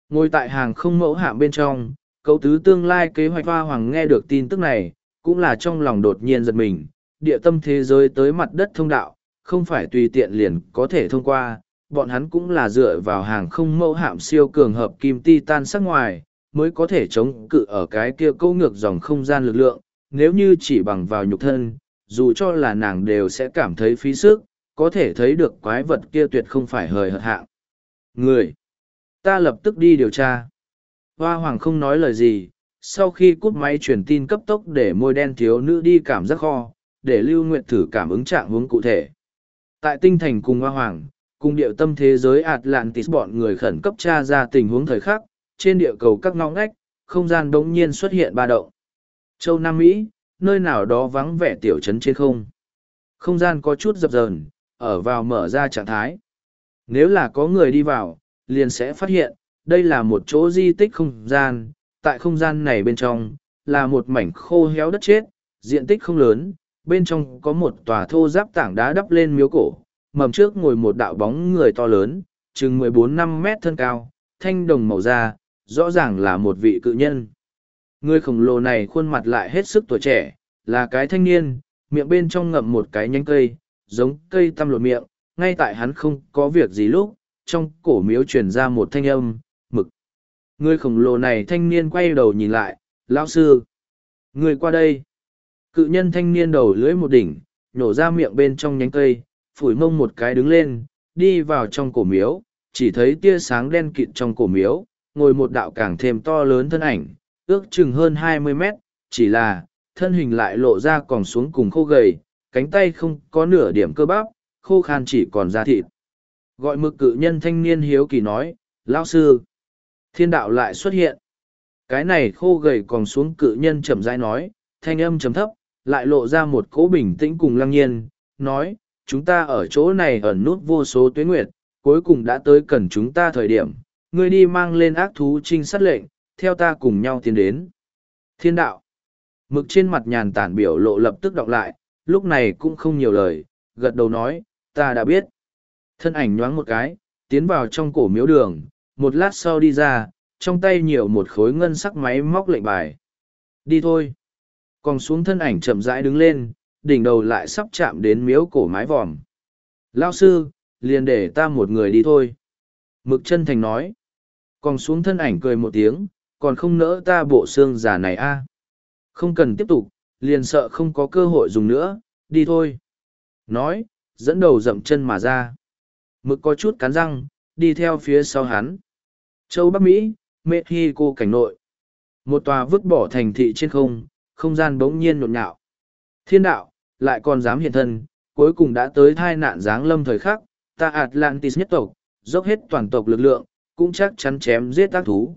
Ngồi tại hàng không mẫu hạm bên trong, cậu tứ tương lai kế hoạch hoa hoàng nghe được tin tức này, cũng là trong lòng đột nhiên giật mình, địa tâm thế giới tới mặt đất thông đạo, không phải tùy tiện liền có thể thông qua, bọn hắn cũng là dựa vào hàng không mẫu hạm siêu cường hợp kim titan sắc ngoài, mới có thể chống cự ở cái kia câu ngược dòng không gian lực lượng, nếu như chỉ bằng vào nhục thân, dù cho là nàng đều sẽ cảm thấy phí sức, có thể thấy được quái vật kia tuyệt không phải hời hợt hạng. Người! Ta lập tức đi điều tra. Hoa Hoàng không nói lời gì, sau khi cút máy truyền tin cấp tốc để môi đen thiếu nữ đi cảm giác kho, để Lưu Nguyệt thử cảm ứng trạng hướng cụ thể. Tại tinh thành cùng Hoa Hoàng, cùng điệu tâm thế giới Atlantis bọn người khẩn cấp tra ra tình huống thời khắc, trên địa cầu các ngõ ngách, không gian đống nhiên xuất hiện ba động. Châu Nam Mỹ, nơi nào đó vắng vẻ tiểu trấn trên không. Không gian có chút dập dờn, ở vào mở ra trạng thái. Nếu là có người đi vào, liền sẽ phát hiện, đây là một chỗ di tích không gian, tại không gian này bên trong, là một mảnh khô héo đất chết, diện tích không lớn, bên trong có một tòa thô giáp tảng đá đắp lên miếu cổ, mầm trước ngồi một đạo bóng người to lớn, chừng 14-5 mét thân cao, thanh đồng màu da, rõ ràng là một vị cự nhân. Người khổng lồ này khuôn mặt lại hết sức tuổi trẻ, là cái thanh niên, miệng bên trong ngậm một cái nhánh cây, giống cây tăm lột miệng, ngay tại hắn không có việc gì lúc, trong cổ miếu truyền ra một thanh âm. Người khổng lồ này thanh niên quay đầu nhìn lại, lão sư. Người qua đây. Cự nhân thanh niên đầu lưỡi một đỉnh, nhổ ra miệng bên trong nhánh cây, phủi mông một cái đứng lên, đi vào trong cổ miếu, chỉ thấy tia sáng đen kịt trong cổ miếu, ngồi một đạo càng thêm to lớn thân ảnh, ước chừng hơn hai mươi mét, chỉ là, thân hình lại lộ ra còn xuống cùng khô gầy, cánh tay không có nửa điểm cơ bắp, khô khan chỉ còn da thịt. Gọi mực cự nhân thanh niên hiếu kỳ nói, lão sư, thiên đạo lại xuất hiện. Cái này khô gầy còn xuống cự nhân chậm rãi nói, thanh âm chấm thấp, lại lộ ra một cỗ bình tĩnh cùng lăng nhiên, nói, chúng ta ở chỗ này ẩn nút vô số tuyến nguyệt, cuối cùng đã tới cần chúng ta thời điểm, ngươi đi mang lên ác thú trinh sát lệnh, theo ta cùng nhau tiến đến. Thiên đạo. Mực trên mặt nhàn tản biểu lộ lập tức đọc lại, lúc này cũng không nhiều lời, gật đầu nói, ta đã biết. Thân ảnh nhoáng một cái, tiến vào trong cổ miếu đường, một lát sau đi ra, trong tay nhiều một khối ngân sắc máy móc lệnh bài. Đi thôi. Còn xuống thân ảnh chậm rãi đứng lên, đỉnh đầu lại sắp chạm đến miếu cổ mái vòm. Lao sư, liền để ta một người đi thôi. Mực chân thành nói. Còn xuống thân ảnh cười một tiếng, còn không nỡ ta bộ xương già này a Không cần tiếp tục, liền sợ không có cơ hội dùng nữa, đi thôi. Nói, dẫn đầu dậm chân mà ra. Mực có chút cắn răng, đi theo phía sau hắn. Châu Bắc Mỹ, Mexico cảnh nội. Một tòa vứt bỏ thành thị trên không, không gian bỗng nhiên nhộn nhạo. Thiên đạo, lại còn dám hiện thân, cuối cùng đã tới thai nạn giáng lâm thời khắc, ta Atlantis nhất tộc, dốc hết toàn tộc lực lượng, cũng chắc chắn chém giết tác thú.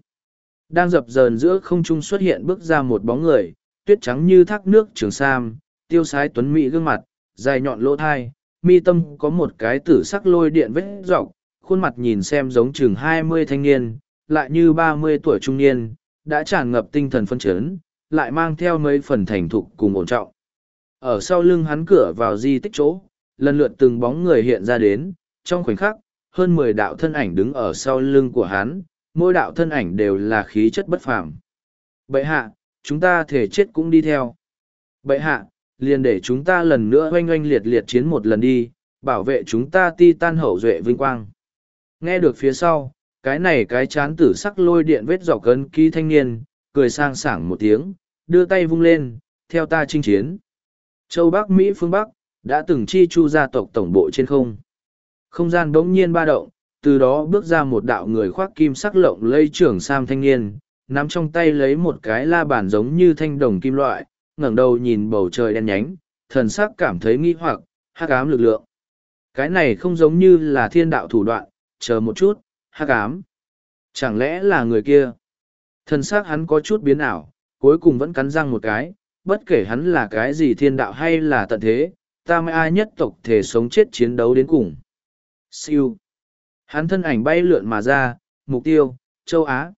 Đang dập dờn giữa không trung xuất hiện bước ra một bóng người, tuyết trắng như thác nước trường sam, tiêu sái tuấn mỹ gương mặt, dài nhọn lỗ thai, mi tâm có một cái tử sắc lôi điện vết dọc, khuôn mặt nhìn xem giống chừng hai mươi thanh niên, lại như ba mươi tuổi trung niên, đã tràn ngập tinh thần phân chấn, lại mang theo mấy phần thành thục cùng ổn trọng. Ở sau lưng hắn cửa vào di tích chỗ, lần lượt từng bóng người hiện ra đến, trong khoảnh khắc, hơn mười đạo thân ảnh đứng ở sau lưng của hắn, mỗi đạo thân ảnh đều là khí chất bất phàm. Bệ hạ, chúng ta thể chết cũng đi theo. Bệ hạ, liền để chúng ta lần nữa oanh oanh liệt liệt chiến một lần đi, bảo vệ chúng ta ti tan hậu duệ vinh quang. Nghe được phía sau, cái này cái chán tử sắc lôi điện vết dọc cấn ký thanh niên, cười sang sảng một tiếng, đưa tay vung lên, theo ta chinh chiến. Châu Bắc Mỹ phương Bắc, đã từng chi chu gia tộc tổng bộ trên không. Không gian bỗng nhiên ba động, từ đó bước ra một đạo người khoác kim sắc lộng lây trưởng sam thanh niên, nắm trong tay lấy một cái la bàn giống như thanh đồng kim loại, ngẩng đầu nhìn bầu trời đen nhánh, thần sắc cảm thấy nghi hoặc, hắc ám lực lượng. Cái này không giống như là thiên đạo thủ đoạn, chờ một chút, hắc ám. Chẳng lẽ là người kia? Thần xác hắn có chút biến ảo, cuối cùng vẫn cắn răng một cái, bất kể hắn là cái gì thiên đạo hay là tận thế, ta mai ai nhất tộc thể sống chết chiến đấu đến cùng. Siêu. Hắn thân ảnh bay lượn mà ra, mục tiêu, châu Á.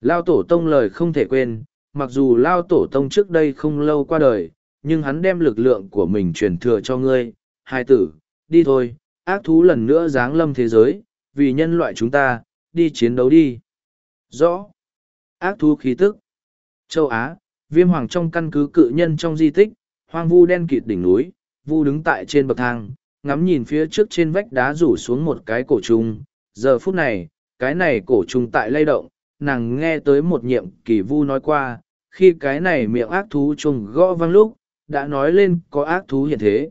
Lao tổ tông lời không thể quên, mặc dù Lao tổ tông trước đây không lâu qua đời, nhưng hắn đem lực lượng của mình truyền thừa cho ngươi, hai tử, đi thôi, ác thú lần nữa giáng lâm thế giới, vì nhân loại chúng ta, đi chiến đấu đi. Rõ. Ác thú khí tức. Châu Á, viêm hoàng trong căn cứ cự nhân trong di tích, hoang vu đen kịt đỉnh núi, vu đứng tại trên bậc thang, ngắm nhìn phía trước trên vách đá rủ xuống một cái cổ trùng. Giờ phút này, cái này cổ trùng tại lay động, nàng nghe tới một nhiệm kỳ vu nói qua, khi cái này miệng ác thú trùng gõ vang lúc, đã nói lên có ác thú hiện thế.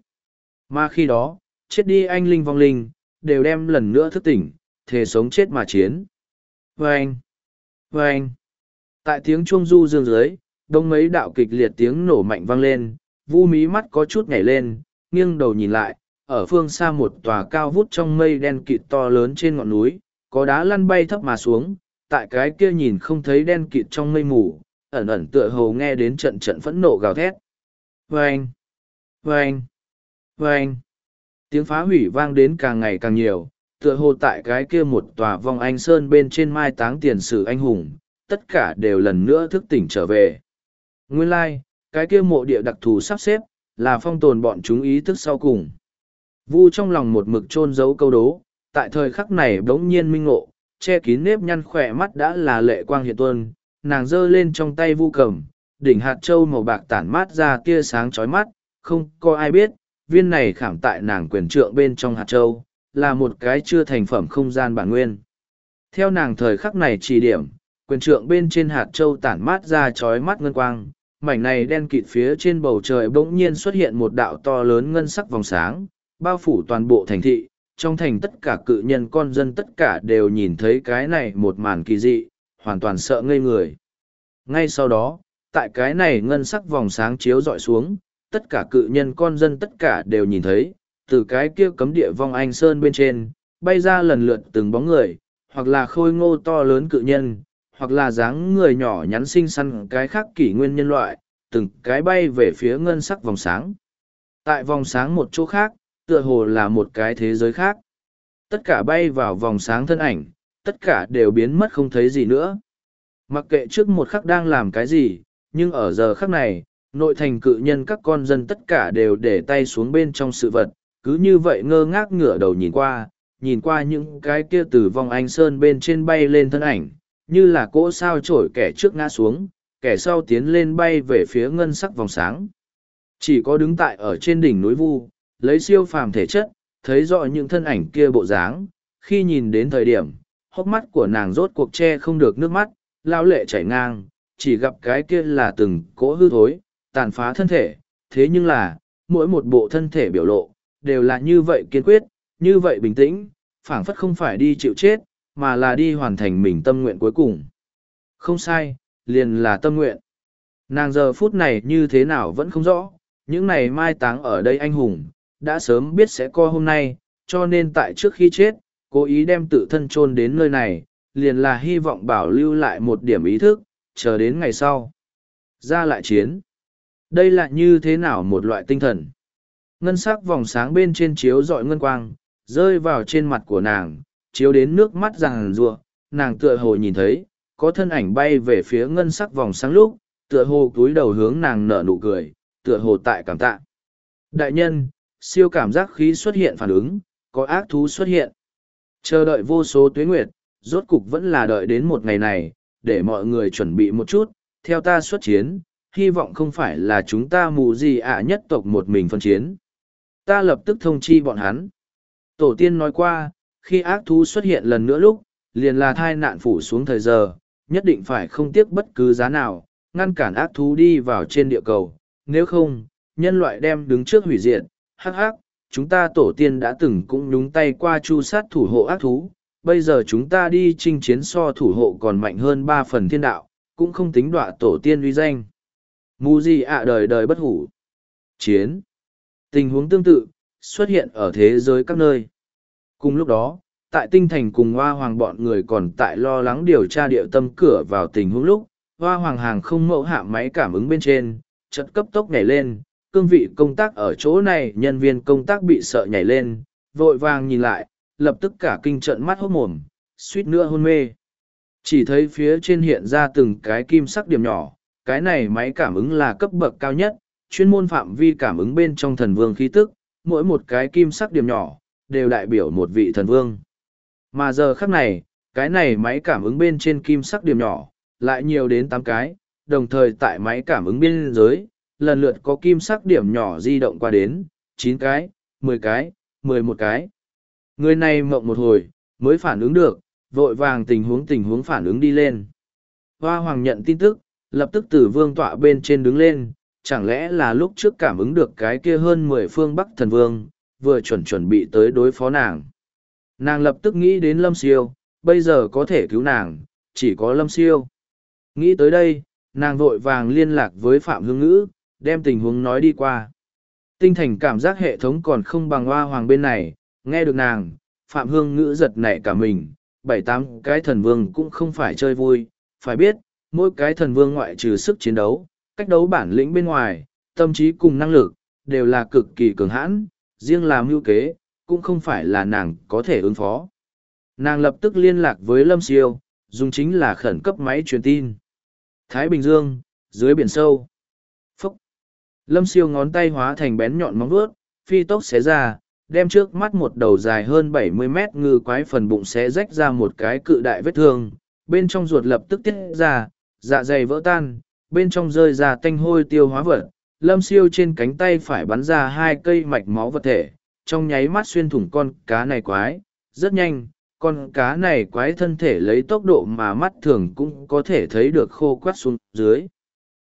Mà khi đó, chết đi anh linh vong linh, đều đem lần nữa thức tỉnh, thề sống chết mà chiến. Vâng! Vâng! Tại tiếng chuông du dương dưới, đông mấy đạo kịch liệt tiếng nổ mạnh vang lên, vu mí mắt có chút nhảy lên, nghiêng đầu nhìn lại, ở phương xa một tòa cao vút trong mây đen kịt to lớn trên ngọn núi, có đá lăn bay thấp mà xuống, tại cái kia nhìn không thấy đen kịt trong mây mù, ẩn ẩn tựa hồ nghe đến trận trận phẫn nộ gào thét. Vâng! Vâng! Vâng! Tiếng phá hủy vang đến càng ngày càng nhiều, tựa hồ tại cái kia một tòa vong anh sơn bên trên mai táng tiền sử anh hùng, tất cả đều lần nữa thức tỉnh trở về. Nguyên lai, like, cái kia mộ địa đặc thù sắp xếp, là phong tồn bọn chúng ý thức sau cùng. Vu trong lòng một mực chôn giấu câu đố, tại thời khắc này bỗng nhiên minh ngộ, che kín nếp nhăn khỏe mắt đã là lệ quang hiện tuân, nàng giơ lên trong tay vu cầm, đỉnh hạt châu màu bạc tản mát ra tia sáng chói mắt, không có ai biết, viên này khảm tại nàng quyền trượng bên trong hạt châu, là một cái chưa thành phẩm không gian bản nguyên. Theo nàng thời khắc này chỉ điểm, quyền trượng bên trên hạt châu tản mát ra chói mắt ngân quang, mảnh này đen kịt phía trên bầu trời bỗng nhiên xuất hiện một đạo to lớn ngân sắc vòng sáng, bao phủ toàn bộ thành thị, trong thành tất cả cự nhân con dân tất cả đều nhìn thấy cái này một màn kỳ dị, hoàn toàn sợ ngây người. Ngay sau đó, tại cái này ngân sắc vòng sáng chiếu dọi xuống, tất cả cự nhân con dân tất cả đều nhìn thấy, từ cái kia cấm địa vong anh sơn bên trên, bay ra lần lượt từng bóng người, hoặc là khôi ngô to lớn cự nhân, hoặc là dáng người nhỏ nhắn xinh xắn cái khác kỷ nguyên nhân loại, từng cái bay về phía ngân sắc vòng sáng. Tại vòng sáng một chỗ khác, tựa hồ là một cái thế giới khác. Tất cả bay vào vòng sáng thân ảnh, tất cả đều biến mất không thấy gì nữa. Mặc kệ trước một khắc đang làm cái gì, nhưng ở giờ khắc này, nội thành cự nhân các con dân tất cả đều để tay xuống bên trong sự vật, cứ như vậy ngơ ngác ngửa đầu nhìn qua, nhìn qua những cái kia từ vòng anh sơn bên trên bay lên thân ảnh, như là cỗ sao trổi kẻ trước ngã xuống, kẻ sau tiến lên bay về phía ngân sắc vòng sáng. Chỉ có đứng tại ở trên đỉnh núi vu, lấy siêu phàm thể chất, thấy rõ những thân ảnh kia bộ dáng, khi nhìn đến thời điểm, hốc mắt của nàng rốt cuộc che không được nước mắt, lao lệ chảy ngang, chỉ gặp cái kia là từng cỗ hư thối, tàn phá thân thể, thế nhưng là, mỗi một bộ thân thể biểu lộ, đều là như vậy kiên quyết, như vậy bình tĩnh, phảng phất không phải đi chịu chết, mà là đi hoàn thành mình tâm nguyện cuối cùng. Không sai, liền là tâm nguyện. Nàng giờ phút này như thế nào vẫn không rõ, những này mai táng ở đây anh hùng, đã sớm biết sẽ co hôm nay, cho nên tại trước khi chết, cố ý đem tự thân chôn đến nơi này, liền là hy vọng bảo lưu lại một điểm ý thức, chờ đến ngày sau. Ra lại chiến. Đây là như thế nào một loại tinh thần? Ngân sắc vòng sáng bên trên chiếu dọi ngân quang, rơi vào trên mặt của nàng, chiếu đến nước mắt ràng rùa, nàng tựa hồ nhìn thấy, có thân ảnh bay về phía ngân sắc vòng sáng lúc, Tựa hồ cúi đầu hướng nàng nở nụ cười, tựa hồ tại cảm tạ. Đại nhân, siêu cảm giác khí xuất hiện phản ứng, có ác thú xuất hiện. Chờ đợi vô số tuế nguyệt, rốt cục vẫn là đợi đến một ngày này, để mọi người chuẩn bị một chút, theo ta xuất chiến, hy vọng không phải là chúng ta mù gì ạ nhất tộc một mình phân chiến. Ta lập tức thông chi bọn hắn. Tổ tiên nói qua, khi ác thú xuất hiện lần nữa lúc, liền là thai nạn phủ xuống thời giờ, nhất định phải không tiếc bất cứ giá nào, ngăn cản ác thú đi vào trên địa cầu. Nếu không, nhân loại đem đứng trước hủy diệt, hắc hắc, chúng ta tổ tiên đã từng cũng nhúng tay qua chu sát thủ hộ ác thú, bây giờ chúng ta đi chinh chiến so thủ hộ còn mạnh hơn ba phần thiên đạo, cũng không tính đọa tổ tiên uy danh. Mù gì ạ đời đời bất hủ. Chiến. Tình huống tương tự, xuất hiện ở thế giới các nơi. Cùng lúc đó, tại tinh thành cùng hoa hoàng bọn người còn tại lo lắng điều tra địa tâm cửa vào tình huống lúc, hoa hoàng hàng không mẫu hạ máy cảm ứng bên trên, chật cấp tốc nhảy lên, cương vị công tác ở chỗ này nhân viên công tác bị sợ nhảy lên, vội vàng nhìn lại, lập tức cả kinh trận mắt hốt mồm, suýt nữa hôn mê. Chỉ thấy phía trên hiện ra từng cái kim sắc điểm nhỏ, cái này máy cảm ứng là cấp bậc cao nhất, chuyên môn phạm vi cảm ứng bên trong thần vương khí tức, mỗi một cái kim sắc điểm nhỏ, đều đại biểu một vị thần vương. Mà giờ khắc này, cái này máy cảm ứng bên trên kim sắc điểm nhỏ, lại nhiều đến tám cái, đồng thời tại máy cảm ứng biên giới, lần lượt có kim sắc điểm nhỏ di động qua đến, chín cái, mười cái, mười một cái. Người này mộng một hồi, mới phản ứng được, vội vàng tình huống tình huống phản ứng đi lên. Hoa Hoàng nhận tin tức, lập tức từ vương tọa bên trên đứng lên, chẳng lẽ là lúc trước cảm ứng được cái kia hơn mười phương Bắc thần vương, vừa chuẩn chuẩn bị tới đối phó nàng. Nàng lập tức nghĩ đến Lâm Siêu, bây giờ có thể cứu nàng, chỉ có Lâm Siêu. Nghĩ tới đây, nàng vội vàng liên lạc với Phạm Hương Ngữ, đem tình huống nói đi qua. Tinh thành cảm giác hệ thống còn không bằng hoa hoàng bên này, nghe được nàng, Phạm Hương Ngữ giật nảy cả mình, bảy tám cái thần vương cũng không phải chơi vui, phải biết, mỗi cái thần vương ngoại trừ sức chiến đấu, cách đấu bản lĩnh bên ngoài, tâm trí cùng năng lực, đều là cực kỳ cường hãn, riêng làm mưu kế, cũng không phải là nàng có thể ứng phó. Nàng lập tức liên lạc với Lâm Siêu, dùng chính là khẩn cấp máy truyền tin. Thái Bình Dương, dưới biển sâu. Phúc. Lâm Siêu ngón tay hóa thành bén nhọn móng vuốt, phi tốc xé ra, đem trước mắt một đầu dài hơn bảy mươi mét ngư quái phần bụng xé rách ra một cái cự đại vết thương, bên trong ruột lập tức tiết ra, dạ dày vỡ tan, bên trong rơi ra tanh hôi tiêu hóa vật. Lâm siêu trên cánh tay phải bắn ra hai cây mạch máu vật thể, trong nháy mắt xuyên thủng con cá này quái, rất nhanh, con cá này quái thân thể lấy tốc độ mà mắt thường cũng có thể thấy được khô quắt xuống dưới.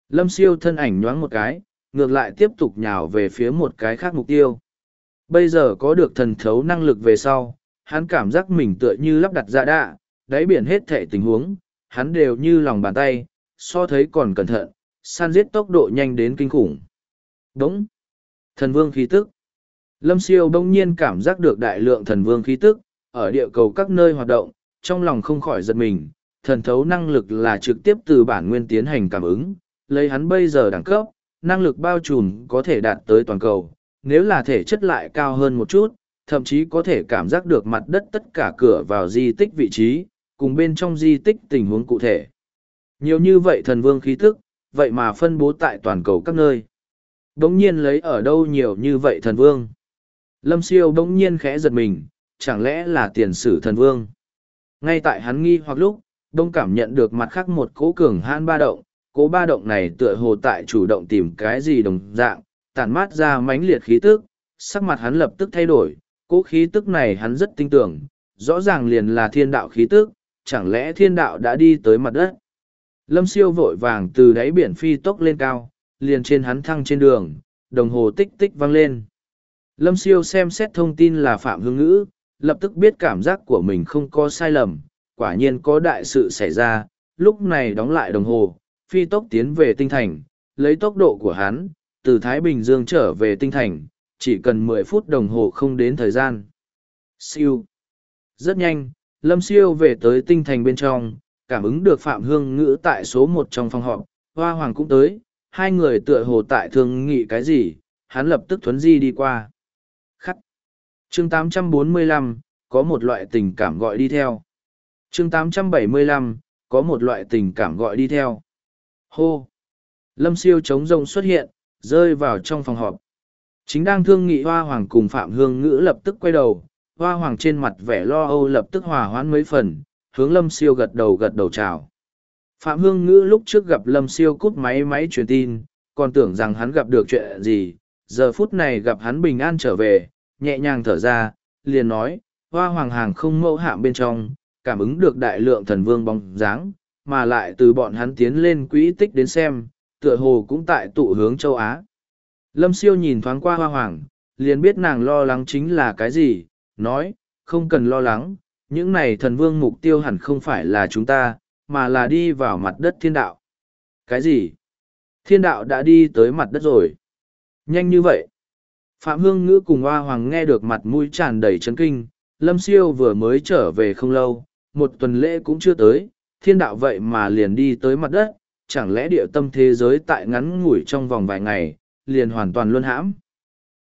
Lâm siêu thân ảnh nhoáng một cái, ngược lại tiếp tục nhào về phía một cái khác mục tiêu. Bây giờ có được thần thấu năng lực về sau, hắn cảm giác mình tựa như lắp đặt dạ đạ, đáy biển hết thệ tình huống, hắn đều như lòng bàn tay, so thấy còn cẩn thận, san giết tốc độ nhanh đến kinh khủng. Đúng! Thần vương khí tức. Lâm siêu bỗng nhiên cảm giác được đại lượng thần vương khí tức, ở địa cầu các nơi hoạt động, trong lòng không khỏi giật mình, thần thấu năng lực là trực tiếp từ bản nguyên tiến hành cảm ứng, lấy hắn bây giờ đẳng cấp, năng lực bao trùm có thể đạt tới toàn cầu, nếu là thể chất lại cao hơn một chút, thậm chí có thể cảm giác được mặt đất tất cả cửa vào di tích vị trí, cùng bên trong di tích tình huống cụ thể. Nhiều như vậy thần vương khí thức, vậy mà phân bố tại toàn cầu các nơi. Đống nhiên lấy ở đâu nhiều như vậy thần vương. Lâm siêu đống nhiên khẽ giật mình, chẳng lẽ là tiền sử thần vương. Ngay tại hắn nghi hoặc lúc, đông cảm nhận được mặt khác một cố cường han ba động, cố ba động này tựa hồ tại chủ động tìm cái gì đồng dạng, tản mát ra mãnh liệt khí tức, sắc mặt hắn lập tức thay đổi, cố khí tức này hắn rất tin tưởng, rõ ràng liền là thiên đạo khí tức, chẳng lẽ thiên đạo đã đi tới mặt đất. Lâm siêu vội vàng từ đáy biển phi tốc lên cao, liền trên hắn thăng trên đường, đồng hồ tích tích vang lên. Lâm siêu xem xét thông tin là Phạm Hương Ngữ, lập tức biết cảm giác của mình không có sai lầm, quả nhiên có đại sự xảy ra, lúc này đóng lại đồng hồ, phi tốc tiến về tinh thành, lấy tốc độ của hắn, từ Thái Bình Dương trở về tinh thành, chỉ cần mười phút đồng hồ không đến thời gian. Siêu. Rất nhanh, Lâm Siêu về tới tinh thành bên trong, cảm ứng được Phạm Hương Ngữ tại số một trong phòng họp, Hoa Hoàng cũng tới, hai người tựa hồ tại thương nghị cái gì, hắn lập tức thuấn di đi qua. Khắc. chương 845, có một loại tình cảm gọi đi theo. chương 875, có một loại tình cảm gọi đi theo. Hô. Lâm siêu chống rông xuất hiện, rơi vào trong phòng họp. Chính đang thương nghị hoa hoàng cùng Phạm Hương Ngữ lập tức quay đầu, hoa hoàng trên mặt vẻ lo âu lập tức hòa hoãn mấy phần, hướng Lâm siêu gật đầu gật đầu chào. Phạm Hương Ngữ lúc trước gặp Lâm siêu cút máy máy truyền tin, còn tưởng rằng hắn gặp được chuyện gì, giờ phút này gặp hắn bình an trở về, nhẹ nhàng thở ra, liền nói, hoa hoàng hàng không mẫu hạm bên trong, cảm ứng được đại lượng thần vương bóng dáng, mà lại từ bọn hắn tiến lên quỹ tích đến xem, tựa hồ cũng tại tụ hướng châu Á. Lâm siêu nhìn thoáng qua hoa hoàng, liền biết nàng lo lắng chính là cái gì, nói, không cần lo lắng, những này thần vương mục tiêu hẳn không phải là chúng ta, mà là đi vào mặt đất thiên đạo. Cái gì? Thiên đạo đã đi tới mặt đất rồi. Nhanh như vậy. Phạm Hương Ngữ cùng Hoa Hoàng nghe được mặt mũi tràn đầy chấn kinh, Lâm Siêu vừa mới trở về không lâu, một tuần lễ cũng chưa tới, thiên đạo vậy mà liền đi tới mặt đất, chẳng lẽ địa tâm thế giới tại ngắn ngủi trong vòng vài ngày, liền hoàn toàn luân hãm.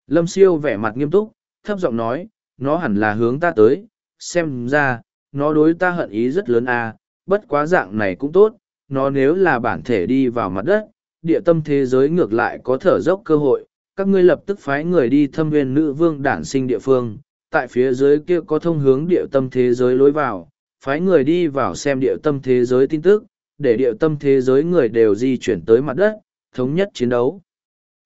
Lâm Siêu vẻ mặt nghiêm túc, thấp giọng nói, nó hẳn là hướng ta tới, xem ra, nó đối ta hận ý rất lớn à, bất quá dạng này cũng tốt, nó nếu là bản thể đi vào mặt đất, địa tâm thế giới ngược lại có thở dốc cơ hội, các ngươi lập tức phái người đi thâm viên nữ vương đản sinh địa phương, tại phía dưới kia có thông hướng địa tâm thế giới lối vào, phái người đi vào xem địa tâm thế giới tin tức, để địa tâm thế giới người đều di chuyển tới mặt đất, thống nhất chiến đấu.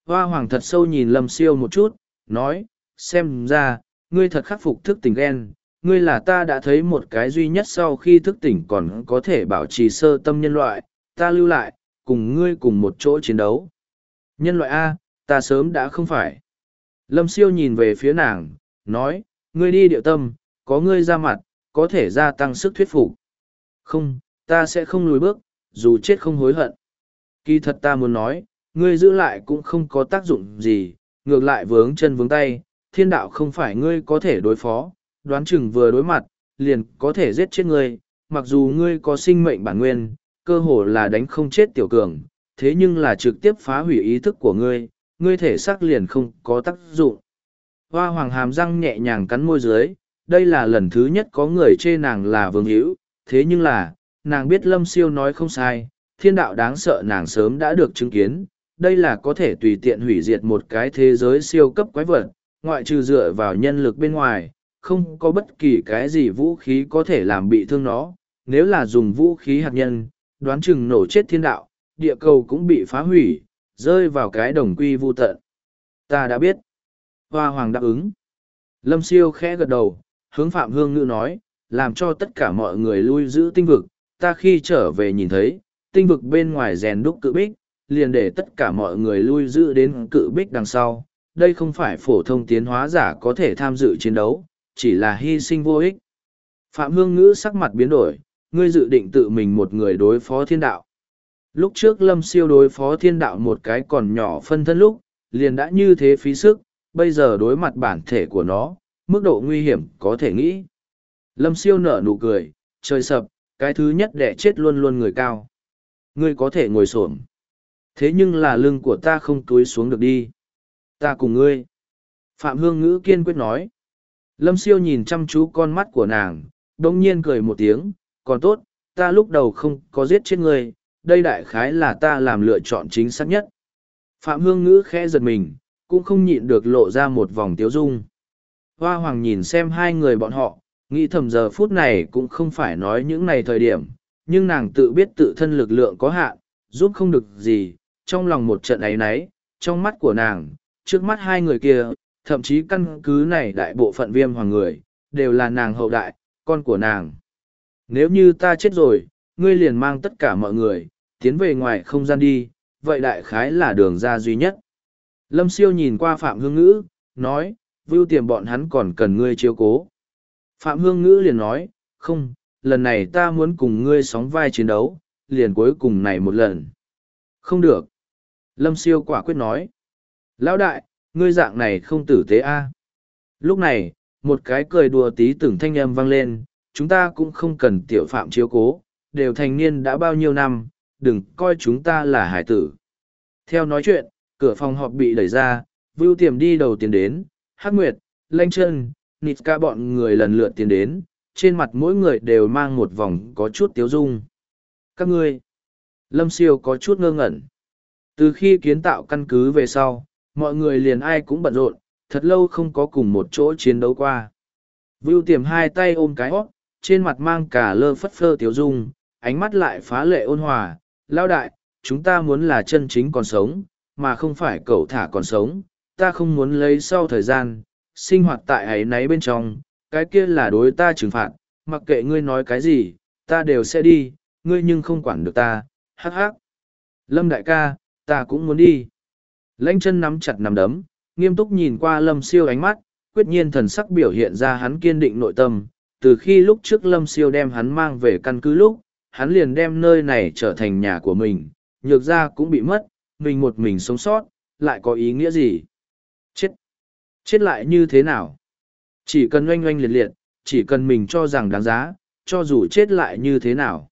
Hoa Hoàng thật sâu nhìn Lâm Siêu một chút, nói, xem ra, ngươi thật khắc phục thức tỉnh ghen, ngươi là ta đã thấy một cái duy nhất sau khi thức tỉnh còn có thể bảo trì sơ tâm nhân loại, ta lưu lại, cùng ngươi cùng một chỗ chiến đấu. Nhân loại A, ta sớm đã không phải. Lâm siêu nhìn về phía nàng, nói, ngươi đi điệu tâm, có ngươi ra mặt, có thể gia tăng sức thuyết phục. Không, ta sẽ không lùi bước, dù chết không hối hận. Kỳ thật ta muốn nói, ngươi giữ lại cũng không có tác dụng gì, ngược lại vướng chân vướng tay, thiên đạo không phải ngươi có thể đối phó, đoán chừng vừa đối mặt, liền có thể giết chết ngươi, mặc dù ngươi có sinh mệnh bản nguyên, cơ hồ là đánh không chết tiểu cường, thế nhưng là trực tiếp phá hủy ý thức của ngươi, ngươi thể xác liền không có tác dụng. Hoa hoàng hàm răng nhẹ nhàng cắn môi dưới, đây là lần thứ nhất có người chê nàng là vương hữu, thế nhưng là, nàng biết lâm siêu nói không sai, thiên đạo đáng sợ nàng sớm đã được chứng kiến, đây là có thể tùy tiện hủy diệt một cái thế giới siêu cấp quái vật, ngoại trừ dựa vào nhân lực bên ngoài, không có bất kỳ cái gì vũ khí có thể làm bị thương nó, nếu là dùng vũ khí hạt nhân, đoán chừng nổ chết thiên đạo, địa cầu cũng bị phá hủy, rơi vào cái đồng quy vô tận. Ta đã biết. Hoa Hoàng đáp ứng. Lâm Siêu khẽ gật đầu, hướng Phạm Hương Ngữ nói, làm cho tất cả mọi người lui giữ tinh vực. Ta khi trở về nhìn thấy, tinh vực bên ngoài rèn đúc cự bích, liền để tất cả mọi người lui giữ đến cự bích đằng sau. Đây không phải phổ thông tiến hóa giả có thể tham dự chiến đấu, chỉ là hy sinh vô ích. Phạm Hương Ngữ sắc mặt biến đổi, ngươi dự định tự mình một người đối phó thiên đạo. Lúc trước lâm siêu đối phó thiên đạo một cái còn nhỏ phân thân lúc, liền đã như thế phí sức, bây giờ đối mặt bản thể của nó, mức độ nguy hiểm có thể nghĩ. Lâm siêu nở nụ cười, trời sập, cái thứ nhất đẻ chết luôn luôn người cao. Ngươi có thể ngồi xổm Thế nhưng là lưng của ta không túi xuống được đi. Ta cùng ngươi. Phạm Hương Ngữ kiên quyết nói. Lâm siêu nhìn chăm chú con mắt của nàng, đông nhiên cười một tiếng, còn tốt, ta lúc đầu không có giết chết ngươi, đây đại khái là ta làm lựa chọn chính xác nhất. Phạm Hương Ngữ khẽ giật mình, cũng không nhịn được lộ ra một vòng tiếu dung. Hoa Hoàng nhìn xem hai người bọn họ, nghĩ thầm giờ phút này cũng không phải nói những này thời điểm, nhưng nàng tự biết tự thân lực lượng có hạn, giúp không được gì, trong lòng một trận ấy náy, trong mắt của nàng, trước mắt hai người kia, thậm chí căn cứ này đại bộ phận viêm hoàng người, đều là nàng hậu đại, con của nàng. Nếu như ta chết rồi, ngươi liền mang tất cả mọi người, tiến về ngoài không gian đi, vậy đại khái là đường ra duy nhất. Lâm siêu nhìn qua Phạm Hương Ngữ, nói, vưu tiềm bọn hắn còn cần ngươi chiếu cố. Phạm Hương Ngữ liền nói, không, lần này ta muốn cùng ngươi sóng vai chiến đấu, liền cuối cùng này một lần. Không được. Lâm siêu quả quyết nói. Lão đại, ngươi dạng này không tử tế a Lúc này, một cái cười đùa tí tưởng thanh âm vang lên, chúng ta cũng không cần tiểu phạm chiếu cố, đều thành niên đã bao nhiêu năm, đừng coi chúng ta là hải tử. Theo nói chuyện, cửa phòng họp bị đẩy ra, Vưu Tiềm đi đầu tiến đến, Hắc Nguyệt, Lanh Trân, Nịt ca bọn người lần lượt tiến đến, trên mặt mỗi người đều mang một vòng có chút tiếu dung. Các ngươi, Lâm Siêu có chút ngơ ngẩn. Từ khi kiến tạo căn cứ về sau, mọi người liền ai cũng bận rộn, thật lâu không có cùng một chỗ chiến đấu qua. Vưu tiềm hai tay ôm cái hót, trên mặt mang cả lơ phất phơ tiếu dung, ánh mắt lại phá lệ ôn hòa. Lao đại, chúng ta muốn là chân chính còn sống, mà không phải cậu thả còn sống. Ta không muốn lấy sau thời gian, sinh hoạt tại ấy náy bên trong, cái kia là đối ta trừng phạt, mặc kệ ngươi nói cái gì, ta đều sẽ đi, ngươi nhưng không quản được ta, hắc hắc. Lâm đại ca, ta cũng muốn đi. Lãnh chân nắm chặt nắm đấm, nghiêm túc nhìn qua lâm siêu ánh mắt, quyết nhiên thần sắc biểu hiện ra hắn kiên định nội tâm. Từ khi lúc trước lâm siêu đem hắn mang về căn cứ lúc, hắn liền đem nơi này trở thành nhà của mình, nhược ra cũng bị mất, mình một mình sống sót, lại có ý nghĩa gì? Chết! Chết lại như thế nào? Chỉ cần oanh oanh liệt liệt, chỉ cần mình cho rằng đáng giá, cho dù chết lại như thế nào.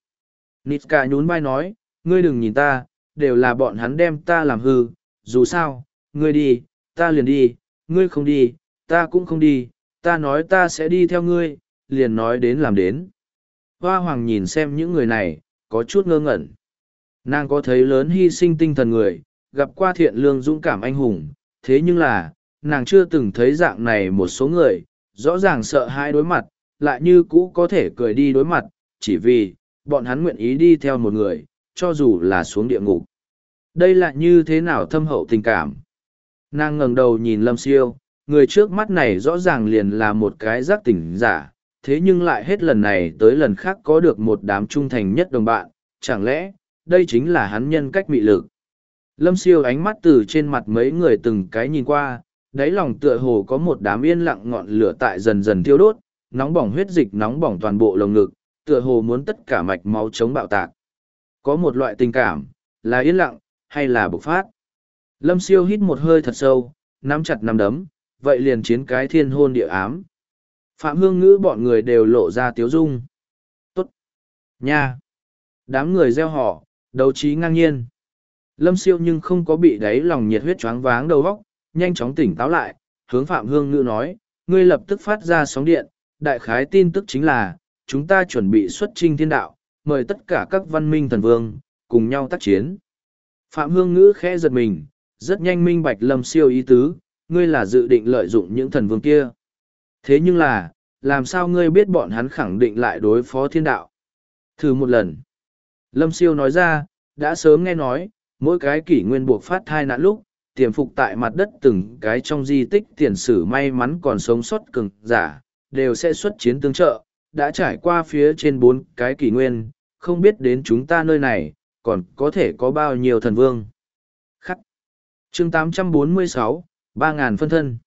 Nitska nhún vai nói, ngươi đừng nhìn ta, đều là bọn hắn đem ta làm hư, dù sao, ngươi đi, ta liền đi, ngươi không đi, ta cũng không đi, ta nói ta sẽ đi theo ngươi, liền nói đến làm đến. Hoa hoàng nhìn xem những người này, có chút ngơ ngẩn. Nàng có thấy lớn hy sinh tinh thần người, gặp qua thiện lương dũng cảm anh hùng, thế nhưng là, nàng chưa từng thấy dạng này một số người, rõ ràng sợ hãi đối mặt, lại như cũ có thể cười đi đối mặt, chỉ vì, bọn hắn nguyện ý đi theo một người, cho dù là xuống địa ngục. Đây là như thế nào thâm hậu tình cảm? Nàng ngẩng đầu nhìn Lâm Siêu, người trước mắt này rõ ràng liền là một cái giác tỉnh giả, thế nhưng lại hết lần này tới lần khác có được một đám trung thành nhất đồng bạn, chẳng lẽ, đây chính là hắn nhân cách mị lực. Lâm Siêu ánh mắt từ trên mặt mấy người từng cái nhìn qua, đáy lòng tựa hồ có một đám yên lặng ngọn lửa tại dần dần thiêu đốt, nóng bỏng huyết dịch nóng bỏng toàn bộ lồng ngực, tựa hồ muốn tất cả mạch máu chống bạo tạc. Có một loại tình cảm, là yên lặng, hay là bộc phát. Lâm siêu hít một hơi thật sâu, nắm chặt nắm đấm, vậy liền chiến cái thiên hôn địa ám. Phạm hương ngữ bọn người đều lộ ra tiếu dung. Tốt! Nha! Đám người gieo họ, đấu trí ngang nhiên. Lâm siêu nhưng không có bị đáy lòng nhiệt huyết choáng váng đầu óc, nhanh chóng tỉnh táo lại, hướng Phạm hương ngữ nói, ngươi lập tức phát ra sóng điện, đại khái tin tức chính là, chúng ta chuẩn bị xuất trinh thiên đạo, mời tất cả các văn minh thần vương, cùng nhau tác chiến. Phạm Hương Ngữ khẽ giật mình, rất nhanh minh bạch lâm siêu ý tứ, ngươi là dự định lợi dụng những thần vương kia. Thế nhưng là, làm sao ngươi biết bọn hắn khẳng định lại đối phó thiên đạo? Thử một lần. Lâm siêu nói ra, đã sớm nghe nói, mỗi cái kỷ nguyên buộc phát thai nạn lúc, tiềm phục tại mặt đất từng cái trong di tích tiền sử may mắn còn sống sót cường giả, đều sẽ xuất chiến tương trợ, đã trải qua phía trên bốn cái kỷ nguyên, không biết đến chúng ta nơi này, còn có thể có bao nhiêu thần vương. Khắc. chương 846, 3.000 phân thân.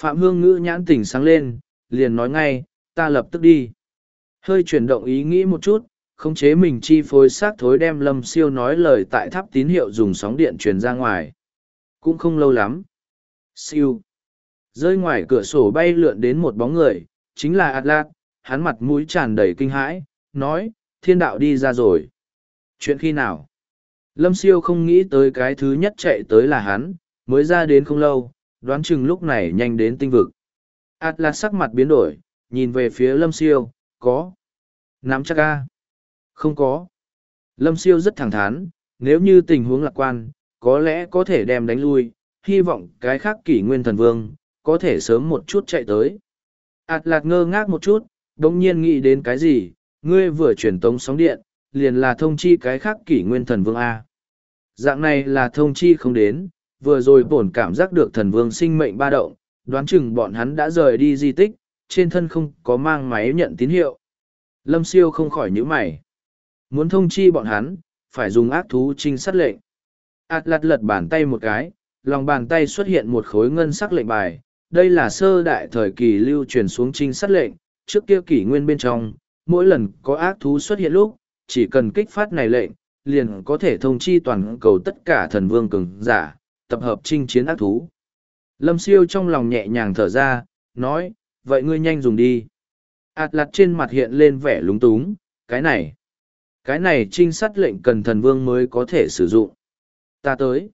Phạm Hương Ngữ nhãn tỉnh sáng lên, liền nói ngay, ta lập tức đi. Hơi chuyển động ý nghĩ một chút, khống chế mình chi phối xác thối đem lâm siêu nói lời tại tháp tín hiệu dùng sóng điện truyền ra ngoài. Cũng không lâu lắm. Siêu. Rơi ngoài cửa sổ bay lượn đến một bóng người, chính là Atlas, hắn mặt mũi tràn đầy kinh hãi, nói, thiên đạo đi ra rồi. Chuyện khi nào? Lâm siêu không nghĩ tới cái thứ nhất chạy tới là hắn, mới ra đến không lâu, đoán chừng lúc này nhanh đến tinh vực. Atlas sắc mặt biến đổi, nhìn về phía lâm siêu, có. Nắm chắc ca. Không có. Lâm siêu rất thẳng thắn, nếu như tình huống lạc quan, có lẽ có thể đem đánh lui, hy vọng cái khác kỷ nguyên thần vương, có thể sớm một chút chạy tới. Atlas ngơ ngác một chút, đồng nhiên nghĩ đến cái gì, ngươi vừa truyền tống sóng điện, liền là thông chi cái khác kỷ nguyên thần vương A. Dạng này là thông chi không đến, vừa rồi bổn cảm giác được thần vương sinh mệnh ba động, đoán chừng bọn hắn đã rời đi di tích, trên thân không có mang máy nhận tín hiệu. Lâm siêu không khỏi nhíu mày. Muốn thông chi bọn hắn, phải dùng ác thú trinh sát lệnh. Át lật lật bàn tay một cái, lòng bàn tay xuất hiện một khối ngân sắc lệnh bài. Đây là sơ đại thời kỳ lưu truyền xuống trinh sát lệnh, trước kia kỷ nguyên bên trong, mỗi lần có ác thú xuất hiện lúc, chỉ cần kích phát này lệnh, liền có thể thông chi toàn cầu tất cả thần vương cường giả, tập hợp chinh chiến ác thú. Lâm siêu trong lòng nhẹ nhàng thở ra, nói, vậy ngươi nhanh dùng đi. Ảt lặt trên mặt hiện lên vẻ lúng túng, cái này, cái này trinh sát lệnh cần thần vương mới có thể sử dụng. Ta tới.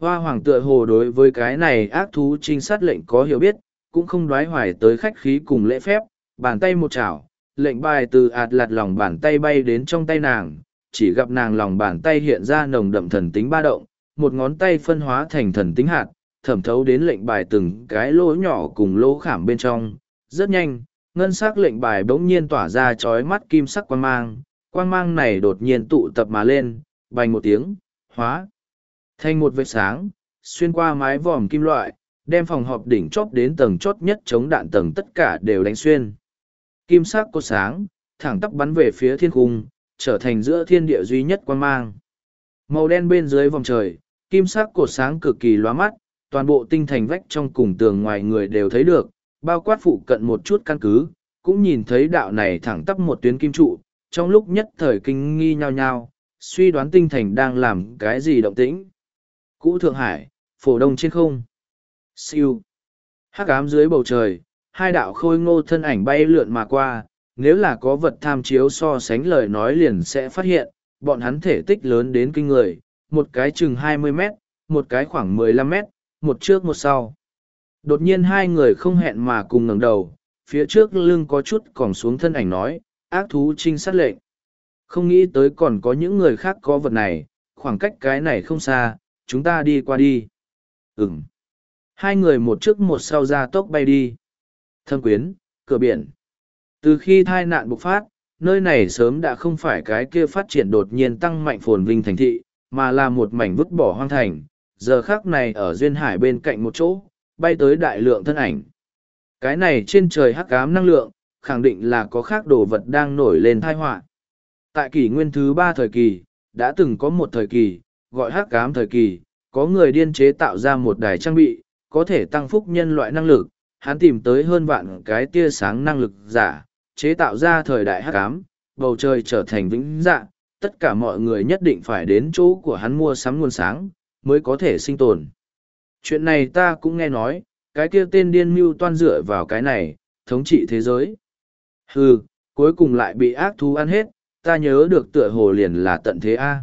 Hoa hoàng tựa hồ đối với cái này ác thú trinh sát lệnh có hiểu biết, cũng không đoái hoài tới khách khí cùng lễ phép, bàn tay một chảo, lệnh bài từ ạt lạt lòng bàn tay bay đến trong tay nàng, chỉ gặp nàng lòng bàn tay hiện ra nồng đậm thần tính ba động, một ngón tay phân hóa thành thần tính hạt, thẩm thấu đến lệnh bài từng cái lỗ nhỏ cùng lỗ khảm bên trong. Rất nhanh, ngân sắc lệnh bài bỗng nhiên tỏa ra chói mắt kim sắc quang mang, quang mang này đột nhiên tụ tập mà lên, bành một tiếng, hóa. Thành một vệt sáng, xuyên qua mái vòm kim loại, đem phòng họp đỉnh chóp đến tầng chót nhất chống đạn tầng tất cả đều đánh xuyên. Kim sắc cột sáng, thẳng tắp bắn về phía thiên cung, trở thành giữa thiên địa duy nhất quan mang. Màu đen bên dưới vòng trời, kim sắc cột sáng cực kỳ lóa mắt, toàn bộ tinh thành vách trong cùng tường ngoài người đều thấy được, bao quát phụ cận một chút căn cứ, cũng nhìn thấy đạo này thẳng tắp một tuyến kim trụ, trong lúc nhất thời kinh nghi nhau nhau, suy đoán tinh thành đang làm cái gì động tĩnh. Cũ Thượng Hải, phổ đông trên không. Siêu. Hắc ám dưới bầu trời, hai đạo khôi ngô thân ảnh bay lượn mà qua, nếu là có vật tham chiếu so sánh lời nói liền sẽ phát hiện, bọn hắn thể tích lớn đến kinh người, một cái chừng 20 mét, một cái khoảng 15 mét, một trước một sau. Đột nhiên hai người không hẹn mà cùng ngẩng đầu, phía trước lưng có chút còn xuống thân ảnh nói, ác thú trinh sát lệnh. Không nghĩ tới còn có những người khác có vật này, khoảng cách cái này không xa, chúng ta đi qua đi. Ừm. Hai người một trước một sau ra tốc bay đi. Thâm quyến, cửa biển. Từ khi thai nạn bộc phát, nơi này sớm đã không phải cái kia phát triển đột nhiên tăng mạnh phồn vinh thành thị, mà là một mảnh vứt bỏ hoang thành. Giờ khác này ở Duyên Hải bên cạnh một chỗ, bay tới đại lượng thân ảnh. Cái này trên trời hắc ám năng lượng, khẳng định là có khác đồ vật đang nổi lên thai họa Tại kỷ nguyên thứ ba thời kỳ, đã từng có một thời kỳ, gọi hắc ám thời kỳ, có người điên chế tạo ra một đài trang bị, có thể tăng phúc nhân loại năng lực, hắn tìm tới hơn vạn cái tia sáng năng lực giả, chế tạo ra thời đại hắc ám, bầu trời trở thành vĩnh dạ, tất cả mọi người nhất định phải đến chỗ của hắn mua sắm nguồn sáng, mới có thể sinh tồn. Chuyện này ta cũng nghe nói, cái kia tên điên mưu toan dựa vào cái này, thống trị thế giới. Hừ, cuối cùng lại bị ác thú ăn hết, ta nhớ được tựa hồ liền là tận thế A.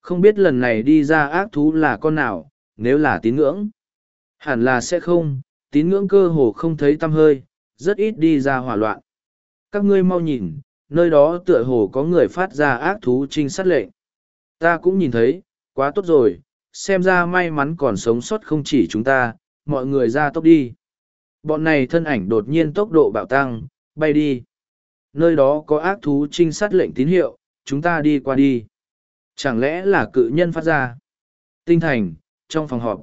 Không biết lần này đi ra ác thú là con nào, nếu là tín ngưỡng. Hẳn là sẽ không, tín ngưỡng cơ hồ không thấy tâm hơi, rất ít đi ra hỏa loạn. Các ngươi mau nhìn, nơi đó tựa hồ có người phát ra ác thú trinh sát lệnh. Ta cũng nhìn thấy, quá tốt rồi, xem ra may mắn còn sống sót không chỉ chúng ta, mọi người ra tốc đi. Bọn này thân ảnh đột nhiên tốc độ bạo tăng, bay đi. Nơi đó có ác thú trinh sát lệnh tín hiệu, chúng ta đi qua đi. Chẳng lẽ là cự nhân phát ra? Tinh thành, trong phòng họp.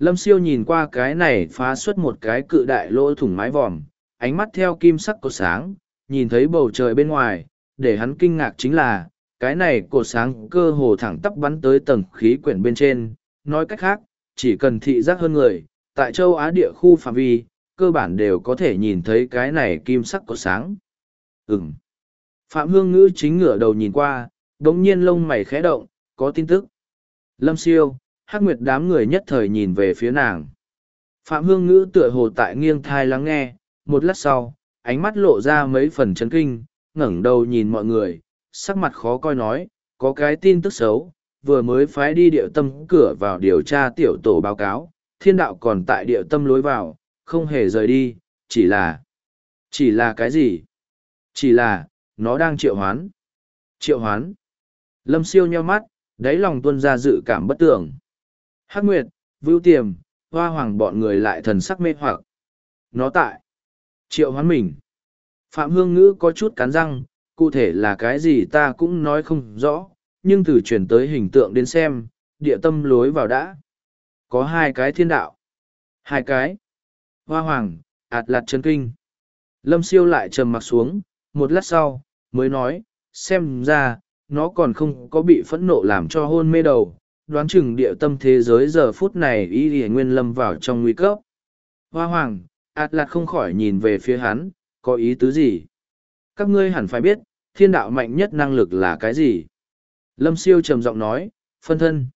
Lâm siêu nhìn qua cái này phá xuất một cái cự đại lỗ thủng mái vòm, ánh mắt theo kim sắc cột sáng, nhìn thấy bầu trời bên ngoài, để hắn kinh ngạc chính là, cái này cột sáng cơ hồ thẳng tắp bắn tới tầng khí quyển bên trên. Nói cách khác, chỉ cần thị giác hơn người, tại châu Á địa khu phạm vi, cơ bản đều có thể nhìn thấy cái này kim sắc cột sáng. Ừm. Phạm Hương Ngữ chính ngửa đầu nhìn qua, đống nhiên lông mày khẽ động, có tin tức. Lâm siêu, hắc nguyệt đám người nhất thời nhìn về phía nàng. Phạm Hương Ngữ tựa hồ tại nghiêng thai lắng nghe, một lát sau, ánh mắt lộ ra mấy phần chấn kinh, ngẩng đầu nhìn mọi người, sắc mặt khó coi nói, có cái tin tức xấu, vừa mới phái đi địa tâm cửa vào điều tra tiểu tổ báo cáo, thiên đạo còn tại địa tâm lối vào, không hề rời đi, chỉ là... Chỉ là cái gì? Chỉ là, nó đang triệu hoán. Triệu hoán. Lâm siêu nheo mắt, đáy lòng tuân ra dự cảm bất tưởng. Hắc Nguyệt, Vưu Tiềm, Hoa Hoàng bọn người lại thần sắc mê hoặc. Nó tại. Triệu hoán mình. Phạm Hương Ngữ có chút cắn răng, cụ thể là cái gì ta cũng nói không rõ, nhưng từ chuyển tới hình tượng đến xem, địa tâm lối vào đã. Có hai cái thiên đạo. Hai cái. Hoa Hoàng, ạt lạt chân kinh. Lâm siêu lại trầm mặc xuống, một lát sau, mới nói, xem ra, nó còn không có bị phẫn nộ làm cho hôn mê đầu, đoán chừng địa tâm thế giới giờ phút này y y nguyên lâm vào trong nguy cấp. Hoa hoàng, ạt lạc không khỏi nhìn về phía hắn, có ý tứ gì? Các ngươi hẳn phải biết, thiên đạo mạnh nhất năng lực là cái gì? Lâm siêu trầm giọng nói, phân thân.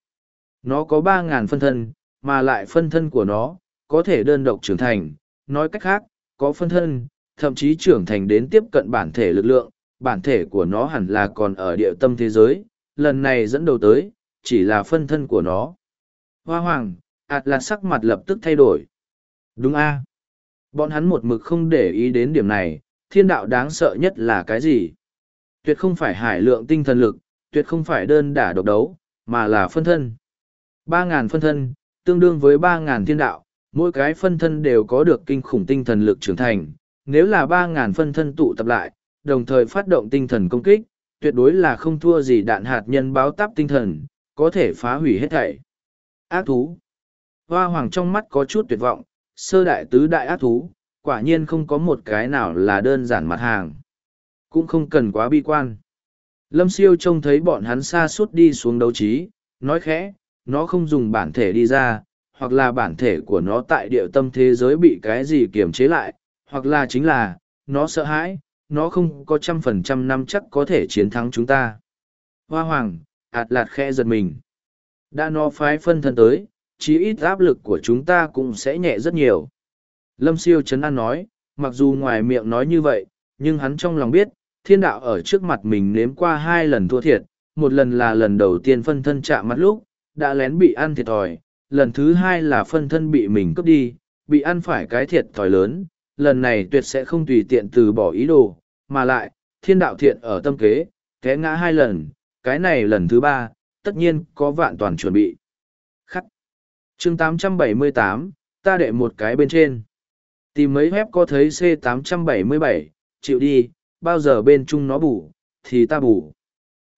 Nó có ba ngàn phân thân, mà lại phân thân của nó, có thể đơn độc trưởng thành. Nói cách khác, có phân thân, thậm chí trưởng thành đến tiếp cận bản thể lực lượng, bản thể của nó hẳn là còn ở địa tâm thế giới, lần này dẫn đầu tới, chỉ là phân thân của nó. Hoa hoàng, ạt là sắc mặt lập tức thay đổi. Đúng a Bọn hắn một mực không để ý đến điểm này, thiên đạo đáng sợ nhất là cái gì? Tuyệt không phải hải lượng tinh thần lực, tuyệt không phải đơn đả độc đấu, mà là phân thân. ba ngàn phân thân, tương đương với ba ngàn thiên đạo, mỗi cái phân thân đều có được kinh khủng tinh thần lực trưởng thành. Nếu là ba ngàn phân thân tụ tập lại, đồng thời phát động tinh thần công kích, tuyệt đối là không thua gì đạn hạt nhân báo táp tinh thần, có thể phá hủy hết thảy. Ác thú. Hoa hoàng trong mắt có chút tuyệt vọng, sơ đại tứ đại ác thú, quả nhiên không có một cái nào là đơn giản mặt hàng. Cũng không cần quá bi quan. Lâm siêu trông thấy bọn hắn xa suốt đi xuống đấu trí, nói khẽ, nó không dùng bản thể đi ra, hoặc là bản thể của nó tại địa tâm thế giới bị cái gì kiềm chế lại, hoặc là chính là, nó sợ hãi, nó không có trăm phần trăm năm chắc có thể chiến thắng chúng ta. Hoa hoàng, ạt lạt khe giật mình. Đã nó phái phân thân tới, chí ít áp lực của chúng ta cũng sẽ nhẹ rất nhiều. Lâm siêu chấn an nói, mặc dù ngoài miệng nói như vậy, nhưng hắn trong lòng biết, thiên đạo ở trước mặt mình nếm qua hai lần thua thiệt, một lần là lần đầu tiên phân thân chạm mặt lúc, đã lén bị ăn thiệt thòi, lần thứ hai là phân thân bị mình cướp đi, bị ăn phải cái thiệt thòi lớn, lần này tuyệt sẽ không tùy tiện từ bỏ ý đồ, mà lại, thiên đạo thiện ở tâm kế, té ngã hai lần, cái này lần thứ ba, tất nhiên có vạn toàn chuẩn bị. Khắc. chương 878, ta đệ một cái bên trên. Tìm mấy web có thấy C877, chịu đi, bao giờ bên chung nó bù, thì ta bù.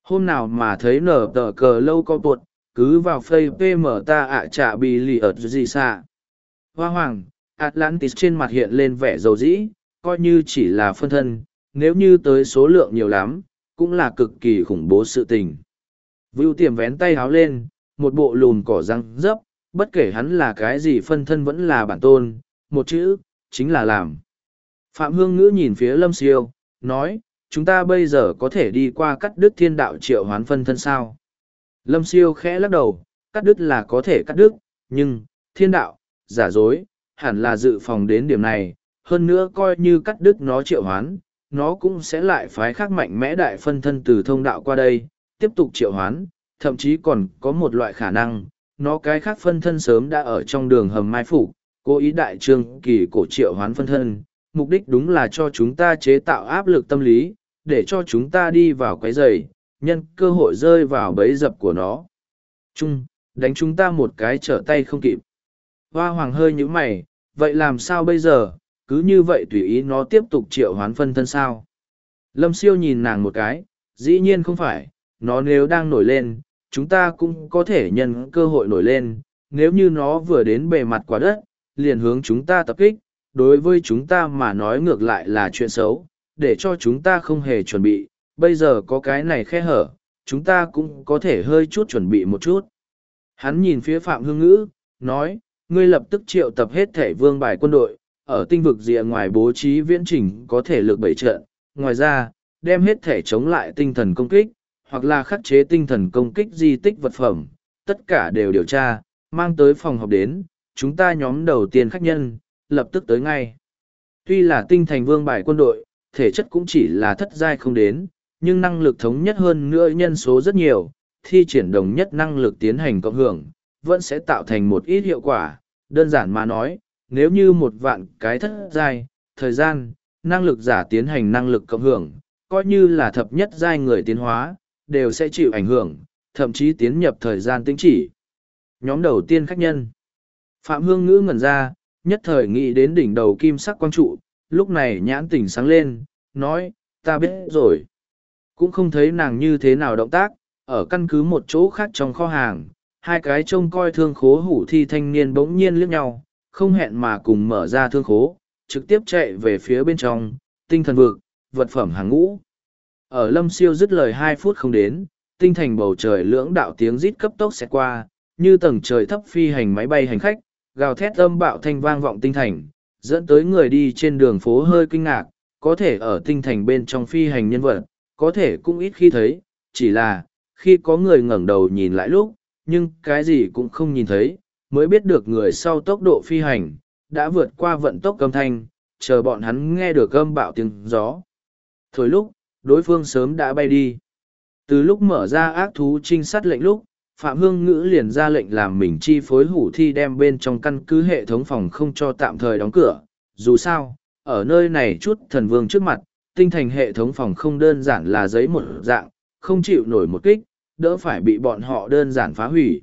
Hôm nào mà thấy nở tờ cờ lâu co tuột, cứ vào phây pm ta ạ trả bị lì ở gì xa. Hoa hoàng, Atlantis trên mặt hiện lên vẻ dầu dĩ, coi như chỉ là phân thân, nếu như tới số lượng nhiều lắm, cũng là cực kỳ khủng bố sự tình. Vưu tiềm vén tay háo lên, một bộ lùn cỏ răng dấp, bất kể hắn là cái gì phân thân vẫn là bản tôn, một chữ, chính là làm. Phạm Hương Ngữ nhìn phía Lâm Siêu, nói, chúng ta bây giờ có thể đi qua cắt đứt thiên đạo triệu hoán phân thân sao. Lâm Siêu khẽ lắc đầu, cắt đứt là có thể cắt đứt, nhưng, thiên đạo, giả dối, hẳn là dự phòng đến điểm này, hơn nữa coi như cắt đứt nó triệu hoán, nó cũng sẽ lại phái khác mạnh mẽ đại phân thân từ thông đạo qua đây, tiếp tục triệu hoán, thậm chí còn có một loại khả năng, nó cái khác phân thân sớm đã ở trong đường hầm mai phủ, cố ý đại trương kỳ cổ triệu hoán phân thân, mục đích đúng là cho chúng ta chế tạo áp lực tâm lý, để cho chúng ta đi vào cái giày, nhân cơ hội rơi vào bẫy dập của nó. Chung, đánh chúng ta một cái trở tay không kịp. Hoa hoàng hơi như mày, vậy làm sao bây giờ, cứ như vậy tùy ý nó tiếp tục triệu hoán phân thân sao. Lâm siêu nhìn nàng một cái, dĩ nhiên không phải, nó nếu đang nổi lên, chúng ta cũng có thể nhân cơ hội nổi lên, nếu như nó vừa đến bề mặt quả đất, liền hướng chúng ta tập kích, đối với chúng ta mà nói ngược lại là chuyện xấu, để cho chúng ta không hề chuẩn bị, bây giờ có cái này khe hở, chúng ta cũng có thể hơi chút chuẩn bị một chút. Hắn nhìn phía Phạm Hương Ngữ, nói, ngươi lập tức triệu tập hết thể vương bài quân đội, ở tinh vực rìa ngoài bố trí viễn trình có thể lực bảy trận, ngoài ra, đem hết thể chống lại tinh thần công kích, hoặc là khắc chế tinh thần công kích di tích vật phẩm, tất cả đều điều tra, mang tới phòng họp đến, chúng ta nhóm đầu tiên khách nhân, lập tức tới ngay. Tuy là tinh thành vương bài quân đội, thể chất cũng chỉ là thất giai không đến, nhưng năng lực thống nhất hơn nữa nhân số rất nhiều, thi triển đồng nhất năng lực tiến hành cộng hưởng, vẫn sẽ tạo thành một ít hiệu quả. Đơn giản mà nói, nếu như một vạn cái thất giai, thời gian, năng lực giả tiến hành năng lực cộng hưởng, coi như là thập nhất giai người tiến hóa, đều sẽ chịu ảnh hưởng, thậm chí tiến nhập thời gian tính chỉ. Nhóm đầu tiên khách nhân. Phạm Hương Ngữ ngẩn ra, nhất thời nghĩ đến đỉnh đầu kim sắc quang trụ, lúc này nhãn tỉnh sáng lên, nói, ta biết rồi. Cũng không thấy nàng như thế nào động tác, ở căn cứ một chỗ khác trong kho hàng, hai cái trông coi thương khố hủ thi thanh niên bỗng nhiên liếc nhau, không hẹn mà cùng mở ra thương khố, trực tiếp chạy về phía bên trong, tinh thần vực, vật phẩm hàng ngũ. Ở lâm siêu dứt lời hai phút không đến, tinh thành bầu trời lưỡng đạo tiếng rít cấp tốc sẽ qua, như tầng trời thấp phi hành máy bay hành khách, gào thét âm bạo thanh vang vọng tinh thành, dẫn tới người đi trên đường phố hơi kinh ngạc, có thể ở tinh thành bên trong phi hành nhân vật, có thể cũng ít khi thấy, chỉ là, khi có người ngẩng đầu nhìn lại lúc, nhưng cái gì cũng không nhìn thấy, mới biết được người sau tốc độ phi hành, đã vượt qua vận tốc âm thanh, chờ bọn hắn nghe được âm bạo tiếng gió. Thôi lúc, đối phương sớm đã bay đi. Từ lúc mở ra ác thú trinh sát lệnh lúc, Phạm Hương Ngữ liền ra lệnh làm mình chi phối hủ thi đem bên trong căn cứ hệ thống phòng không cho tạm thời đóng cửa. Dù sao, ở nơi này chút thần vương trước mặt, tinh thành hệ thống phòng không đơn giản là giấy một dạng, không chịu nổi một kích, đỡ phải bị bọn họ đơn giản phá hủy.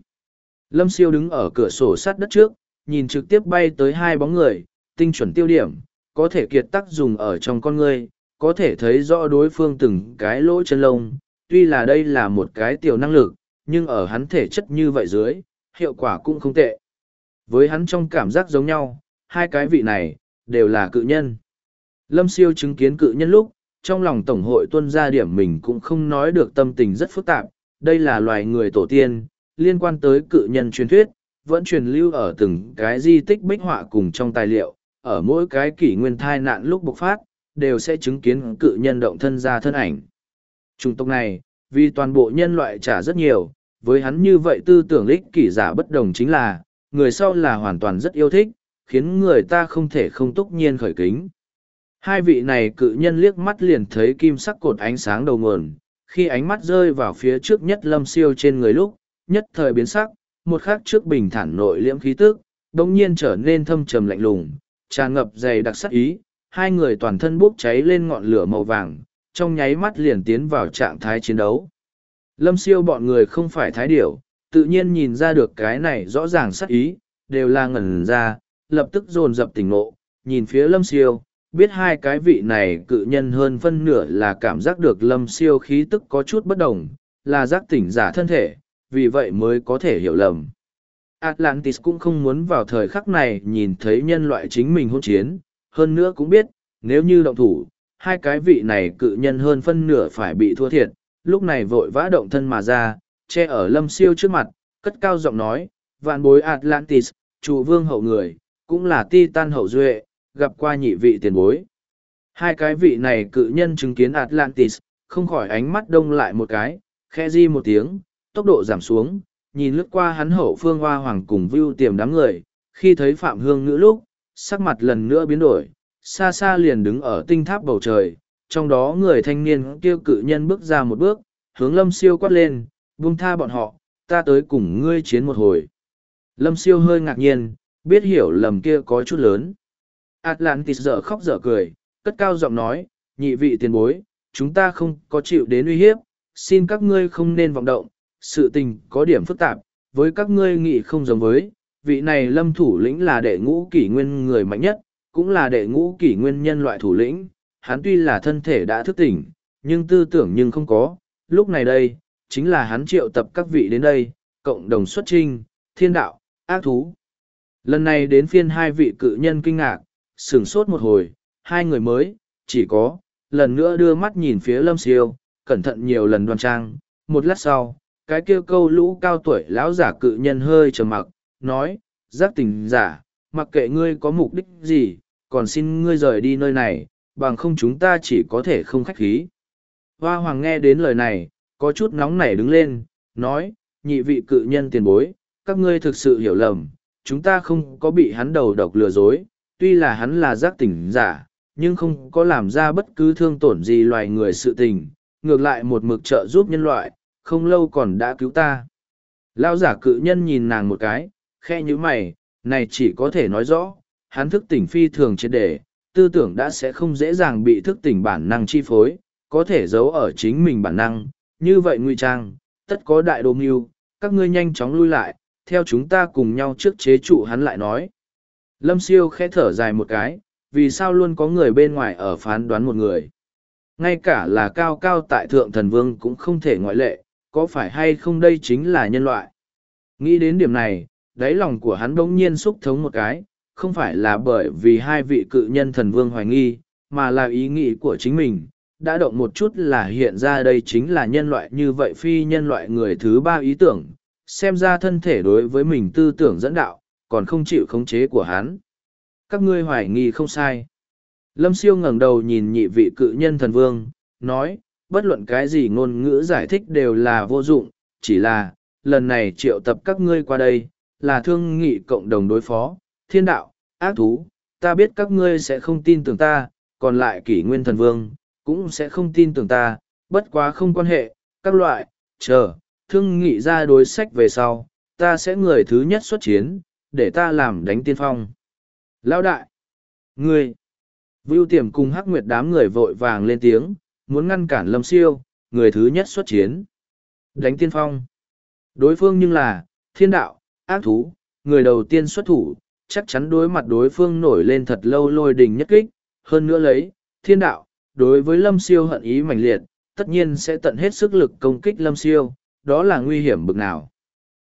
Lâm siêu đứng ở cửa sổ sát đất trước, nhìn trực tiếp bay tới hai bóng người, tinh chuẩn tiêu điểm, có thể kiệt tác dùng ở trong con người, có thể thấy rõ đối phương từng cái lỗ chân lông. Tuy là đây là một cái tiểu năng lực, nhưng ở hắn thể chất như vậy dưới, hiệu quả cũng không tệ. Với hắn trong cảm giác giống nhau, hai cái vị này, đều là cự nhân. Lâm siêu chứng kiến cự nhân lúc, trong lòng Tổng hội tuân ra điểm mình cũng không nói được tâm tình rất phức tạp. Đây là loài người tổ tiên, liên quan tới cự nhân truyền thuyết, vẫn truyền lưu ở từng cái di tích bích họa cùng trong tài liệu, ở mỗi cái kỷ nguyên thai nạn lúc bộc phát, đều sẽ chứng kiến cự nhân động thân ra thân ảnh. Trung tộc này, vì toàn bộ nhân loại trả rất nhiều, với hắn như vậy tư tưởng lích kỷ giả bất đồng chính là, người sau là hoàn toàn rất yêu thích, khiến người ta không thể không túc nhiên khởi kính. Hai vị này cự nhân liếc mắt liền thấy kim sắc cột ánh sáng đầu nguồn, khi ánh mắt rơi vào phía trước nhất lâm siêu trên người lúc, nhất thời biến sắc, một khắc trước bình thản nội liễm khí tức, đồng nhiên trở nên thâm trầm lạnh lùng, tràn ngập dày đặc sắc ý, hai người toàn thân bốc cháy lên ngọn lửa màu vàng, trong nháy mắt liền tiến vào trạng thái chiến đấu. Lâm siêu bọn người không phải thái điểu, tự nhiên nhìn ra được cái này rõ ràng sắc ý, đều là ngẩn ra, lập tức dồn dập tỉnh ngộ, nhìn phía lâm siêu, biết hai cái vị này cự nhân hơn phân nửa là cảm giác được lâm siêu khí tức có chút bất đồng, là giác tỉnh giả thân thể, vì vậy mới có thể hiểu lầm. Atlantis cũng không muốn vào thời khắc này nhìn thấy nhân loại chính mình hôn chiến, hơn nữa cũng biết, nếu như động thủ, hai cái vị này cự nhân hơn phân nửa phải bị thua thiệt, lúc này vội vã động thân mà ra, che ở lâm siêu trước mặt, cất cao giọng nói, vạn bối Atlantis, chủ vương hậu người, cũng là titan hậu duệ, gặp qua nhị vị tiền bối. Hai cái vị này cự nhân chứng kiến Atlantis, không khỏi ánh mắt đông lại một cái, khe di một tiếng, tốc độ giảm xuống, nhìn lướt qua hắn hậu phương hoa hoàng cùng view tiềm đám người, khi thấy Phạm Hương ngữ lúc, sắc mặt lần nữa biến đổi, xa xa liền đứng ở tinh tháp bầu trời, trong đó người thanh niên kêu cự nhân bước ra một bước, hướng lâm siêu quát lên, buông tha bọn họ, ta tới cùng ngươi chiến một hồi. Lâm siêu hơi ngạc nhiên, biết hiểu lầm kia có chút lớn. Atlantis dở khóc dở cười, cất cao giọng nói, nhị vị tiền bối, chúng ta không có chịu đến uy hiếp, xin các ngươi không nên vọng động, sự tình có điểm phức tạp, với các ngươi nghĩ không giống với, vị này lâm thủ lĩnh là đệ ngũ kỷ nguyên người mạnh nhất, cũng là đệ ngũ kỷ nguyên nhân loại thủ lĩnh, hắn tuy là thân thể đã thức tỉnh, nhưng tư tưởng nhưng không có, lúc này đây, chính là hắn triệu tập các vị đến đây, cộng đồng xuất trinh, thiên đạo, ác thú. Lần này đến phiên hai vị cự nhân kinh ngạc, sửng sốt một hồi, hai người mới, chỉ có, lần nữa đưa mắt nhìn phía lâm siêu, cẩn thận nhiều lần đoan trang, một lát sau, cái kia câu lũ cao tuổi lão giả cự nhân hơi trầm mặc, nói, giác tình giả, mặc kệ ngươi có mục đích gì, còn xin ngươi rời đi nơi này, bằng không chúng ta chỉ có thể không khách khí. Hoa hoàng nghe đến lời này, có chút nóng nảy đứng lên, nói, nhị vị cự nhân tiền bối, các ngươi thực sự hiểu lầm, chúng ta không có bị hắn đầu độc lừa dối, tuy là hắn là giác tỉnh giả, nhưng không có làm ra bất cứ thương tổn gì loài người sự tình, ngược lại một mực trợ giúp nhân loại, không lâu còn đã cứu ta. Lao giả cự nhân nhìn nàng một cái, khe như mày, này chỉ có thể nói rõ, hắn thức tỉnh phi thường chết để, tư tưởng đã sẽ không dễ dàng bị thức tỉnh bản năng chi phối, có thể giấu ở chính mình bản năng, như vậy nguy trang, tất có đại đồ mưu, các ngươi nhanh chóng lui lại, theo chúng ta cùng nhau trước chế trụ hắn lại nói. Lâm siêu khẽ thở dài một cái, vì sao luôn có người bên ngoài ở phán đoán một người. Ngay cả là cao cao tại thượng thần vương cũng không thể ngoại lệ, có phải hay không đây chính là nhân loại. Nghĩ đến điểm này, đáy lòng của hắn bỗng nhiên xúc thống một cái, không phải là bởi vì hai vị cự nhân thần vương hoài nghi, mà là ý nghĩ của chính mình, đã động một chút là hiện ra đây chính là nhân loại như vậy phi nhân loại người thứ ba ý tưởng, xem ra thân thể đối với mình tư tưởng dẫn đạo, còn không chịu khống chế của hắn. Các ngươi hoài nghi không sai. Lâm siêu ngẩng đầu nhìn nhị vị cự nhân thần vương, nói, bất luận cái gì ngôn ngữ giải thích đều là vô dụng, chỉ là, lần này triệu tập các ngươi qua đây, là thương nghị cộng đồng đối phó, thiên đạo, ác thú, ta biết các ngươi sẽ không tin tưởng ta, còn lại kỷ nguyên thần vương, cũng sẽ không tin tưởng ta, bất quá không quan hệ, các loại, chờ, thương nghị ra đối sách về sau, ta sẽ người thứ nhất xuất chiến, để ta làm đánh tiên phong. Lão đại, ngươi, Vưu tiềm cùng hắc nguyệt đám người vội vàng lên tiếng, muốn ngăn cản lâm siêu, người thứ nhất xuất chiến. Đánh tiên phong. Đối phương nhưng là, thiên đạo, ác thú, người đầu tiên xuất thủ, chắc chắn đối mặt đối phương nổi lên thật lâu lôi đình nhất kích, hơn nữa lấy, thiên đạo, đối với lâm siêu hận ý mạnh liệt, tất nhiên sẽ tận hết sức lực công kích lâm siêu, đó là nguy hiểm bực nào.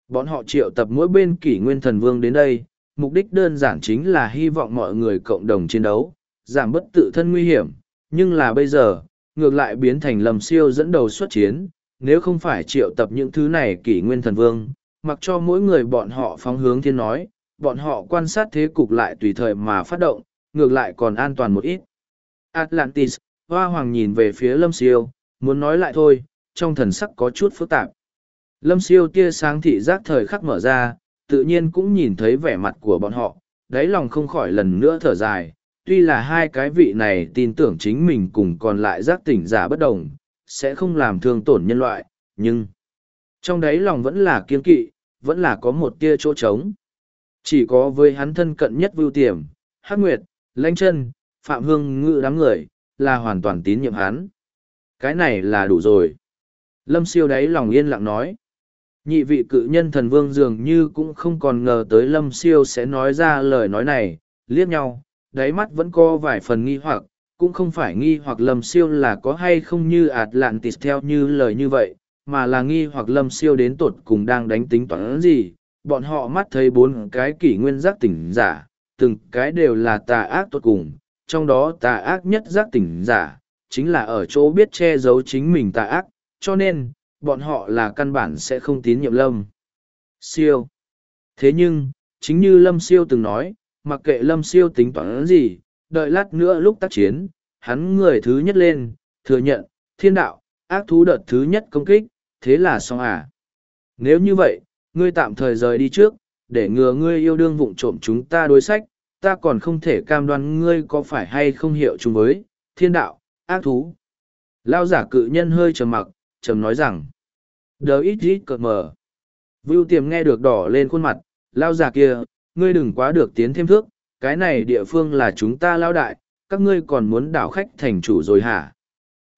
Bọn họ triệu tập mỗi bên kỷ nguyên thần vương đến đây, mục đích đơn giản chính là hy vọng mọi người cộng đồng chiến đấu, giảm bất tự thân nguy hiểm, nhưng là bây giờ, ngược lại biến thành lâm siêu dẫn đầu xuất chiến, nếu không phải triệu tập những thứ này kỷ nguyên thần vương, mặc cho mỗi người bọn họ phóng hướng thiên nói, bọn họ quan sát thế cục lại tùy thời mà phát động, ngược lại còn an toàn một ít. Atlantis, Hoa Hoàng nhìn về phía Lâm Siêu, muốn nói lại thôi, trong thần sắc có chút phức tạp. Lâm Siêu tia sáng thị giác thời khắc mở ra, tự nhiên cũng nhìn thấy vẻ mặt của bọn họ, đáy lòng không khỏi lần nữa thở dài. Tuy là hai cái vị này tin tưởng chính mình cùng còn lại giác tỉnh giả bất đồng, sẽ không làm thương tổn nhân loại, nhưng trong đấy lòng vẫn là kiên kỵ, vẫn là có một tia chỗ trống. Chỉ có với hắn thân cận nhất vưu tiềm, hắc nguyệt, lãnh chân, phạm hương ngự đám người, là hoàn toàn tín nhiệm hắn. Cái này là đủ rồi. Lâm siêu đáy lòng yên lặng nói. Nhị vị cự nhân thần vương dường như cũng không còn ngờ tới lâm siêu sẽ nói ra lời nói này, liếc nhau, đáy mắt vẫn có vài phần nghi hoặc, cũng không phải nghi hoặc lâm siêu là có hay không như Atlantis theo như lời như vậy, mà là nghi hoặc lâm siêu đến tột cùng đang đánh tính toán gì. Bọn họ mắt thấy bốn cái kỷ nguyên giác tỉnh giả, từng cái đều là tà ác tột cùng, trong đó tà ác nhất giác tỉnh giả, chính là ở chỗ biết che giấu chính mình tà ác, cho nên, bọn họ là căn bản sẽ không tín nhiệm lâm. Siêu. Thế nhưng, chính như lâm siêu từng nói, mặc kệ lâm siêu tính toán gì, đợi lát nữa lúc tác chiến, hắn người thứ nhất lên, thừa nhận, thiên đạo, ác thú đợt thứ nhất công kích, thế là xong à. Nếu như vậy, ngươi tạm thời rời đi trước, để ngừa ngươi yêu đương vụng trộm chúng ta đối sách, ta còn không thể cam đoan ngươi có phải hay không hiệu chung với, thiên đạo, ác thú. Lao giả cự nhân hơi trầm mặc, trầm nói rằng, đờ ít ít cợt mờ. Vưu tiềm nghe được đỏ lên khuôn mặt, lao giả kia, ngươi đừng quá được tiến thêm thước, cái này địa phương là chúng ta lao đại, các ngươi còn muốn đảo khách thành chủ rồi hả?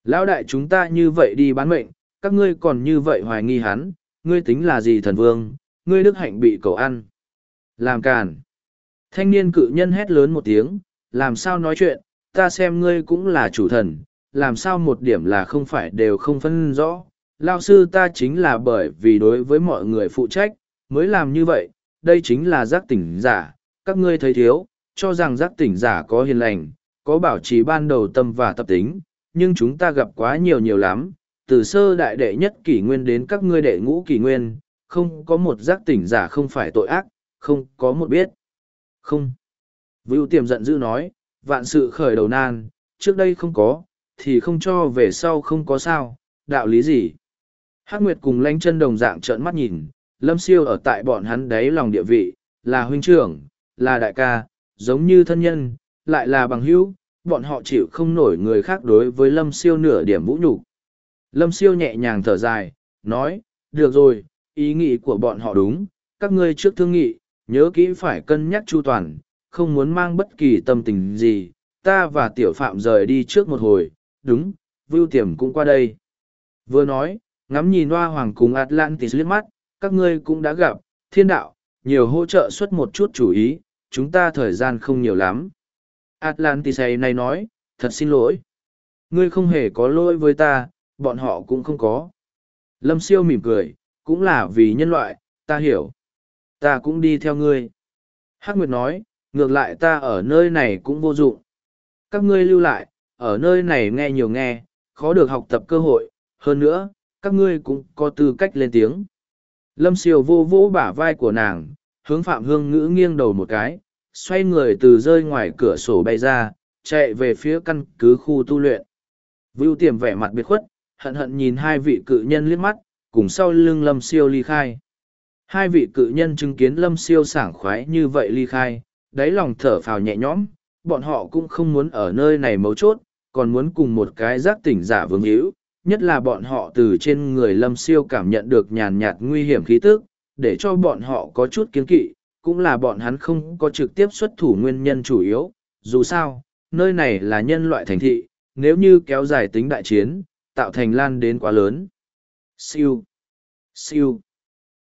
Lao đại chúng ta như vậy đi bán mệnh, các ngươi còn như vậy hoài nghi hắn, ngươi tính là gì thần vương, ngươi đức hạnh bị cầu ăn. Làm càn. Thanh niên cự nhân hét lớn một tiếng, làm sao nói chuyện, ta xem ngươi cũng là chủ thần, làm sao một điểm là không phải đều không phân rõ. Lao sư ta chính là bởi vì đối với mọi người phụ trách, mới làm như vậy, đây chính là giác tỉnh giả, các ngươi thấy thiếu, cho rằng giác tỉnh giả có hiền lành, có bảo trì ban đầu tâm và tập tính, nhưng chúng ta gặp quá nhiều nhiều lắm, từ sơ đại đệ nhất kỷ nguyên đến các ngươi đệ ngũ kỷ nguyên, không có một giác tỉnh giả không phải tội ác, không có một biết. Không. Vưu tiềm giận dữ nói, vạn sự khởi đầu nan, trước đây không có, thì không cho về sau không có sao, đạo lý gì. Hắc Nguyệt cùng lanh chân đồng dạng trợn mắt nhìn, lâm siêu ở tại bọn hắn đấy lòng địa vị, là huynh trưởng, là đại ca, giống như thân nhân, lại là bằng hữu, bọn họ chịu không nổi người khác đối với lâm siêu nửa điểm vũ nhục. Lâm siêu nhẹ nhàng thở dài nói được rồi ý nghĩ của bọn họ đúng các ngươi trước thương nghị nhớ kỹ phải cân nhắc chu toàn không muốn mang bất kỳ tâm tình gì ta và tiểu phạm rời đi trước một hồi đúng vưu tiềm cũng qua đây. Vừa nói ngắm nhìn hoa hoàng cùng atlantis liếc mắt các ngươi cũng đã gặp, thiên đạo, nhiều hỗ trợ xuất một chút chủ ý, chúng ta thời gian không nhiều lắm. Atlantis này nói, thật xin lỗi. Ngươi không hề có lỗi với ta, bọn họ cũng không có. Lâm siêu mỉm cười, cũng là vì nhân loại, ta hiểu. Ta cũng đi theo ngươi. Hắc nguyệt nói, ngược lại ta ở nơi này cũng vô dụng. Các ngươi lưu lại, ở nơi này nghe nhiều nghe, khó được học tập cơ hội. Hơn nữa, các ngươi cũng có tư cách lên tiếng lâm siêu vô vỗ bả vai của nàng, hướng phạm hương ngữ nghiêng đầu một cái, xoay người từ rơi ngoài cửa sổ bay ra, chạy về phía căn cứ khu tu luyện. Vưu tiềm vẻ mặt biệt khuất, hận hận nhìn hai vị cự nhân liếc mắt, cùng sau lưng lâm siêu ly khai. Hai vị cự nhân chứng kiến lâm siêu sảng khoái như vậy ly khai, đáy lòng thở phào nhẹ nhõm, bọn họ cũng không muốn ở nơi này mấu chốt, còn muốn cùng một cái giác tỉnh giả vương hữu nhất là bọn họ từ trên người lâm siêu cảm nhận được nhàn nhạt nguy hiểm khí tức để cho bọn họ có chút kiến kỵ cũng là bọn hắn không có trực tiếp xuất thủ nguyên nhân chủ yếu. Dù sao nơi này là nhân loại thành thị nếu như kéo dài tính đại chiến tạo thành lan đến quá lớn. Siêu. Siêu.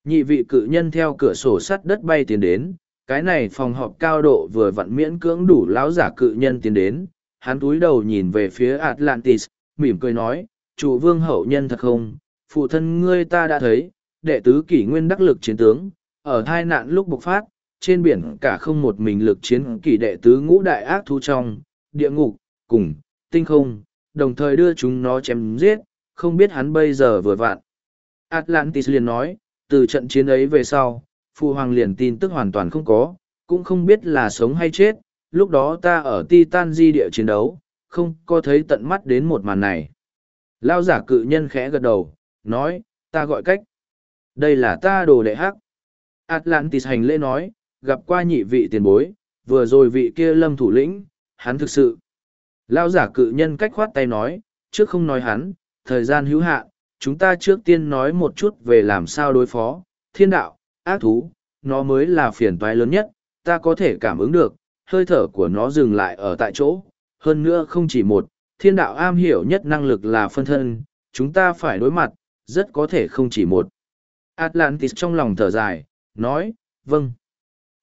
Nhị vị cự nhân theo cửa sổ sắt đất bay tiến đến, cái này phòng họp cao độ vừa vặn miễn cưỡng đủ lão giả cự nhân tiến đến, hắn túi đầu nhìn về phía Atlantis, mỉm cười nói, chủ vương hậu nhân thật không, phụ thân ngươi ta đã thấy, đệ tứ kỷ nguyên đắc lực chiến tướng, ở hai nạn lúc bộc phát, trên biển cả không một mình lực chiến kỷ đệ tứ ngũ đại ác thú trong, địa ngục, cùng, tinh không, đồng thời đưa chúng nó chém giết, không biết hắn bây giờ vừa vặn. Atlantis liền nói, từ trận chiến ấy về sau, Phu Hoàng liền tin tức hoàn toàn không có, cũng không biết là sống hay chết, lúc đó ta ở Titan di địa chiến đấu, không có thấy tận mắt đến một màn này. Lao giả cự nhân khẽ gật đầu, nói, ta gọi cách. Đây là ta đồ đệ hắc. Atlantis hành lễ nói, gặp qua nhị vị tiền bối, vừa rồi vị kia lâm thủ lĩnh, hắn thực sự. Lao giả cự nhân cách khoát tay nói, trước không nói hắn, thời gian hữu hạn, chúng ta trước tiên nói một chút về làm sao đối phó, thiên đạo, ác thú, nó mới là phiền toái lớn nhất, ta có thể cảm ứng được, hơi thở của nó dừng lại ở tại chỗ, hơn nữa không chỉ một, thiên đạo am hiểu nhất năng lực là phân thân, chúng ta phải đối mặt, rất có thể không chỉ một. Atlantis trong lòng thở dài, nói, vâng.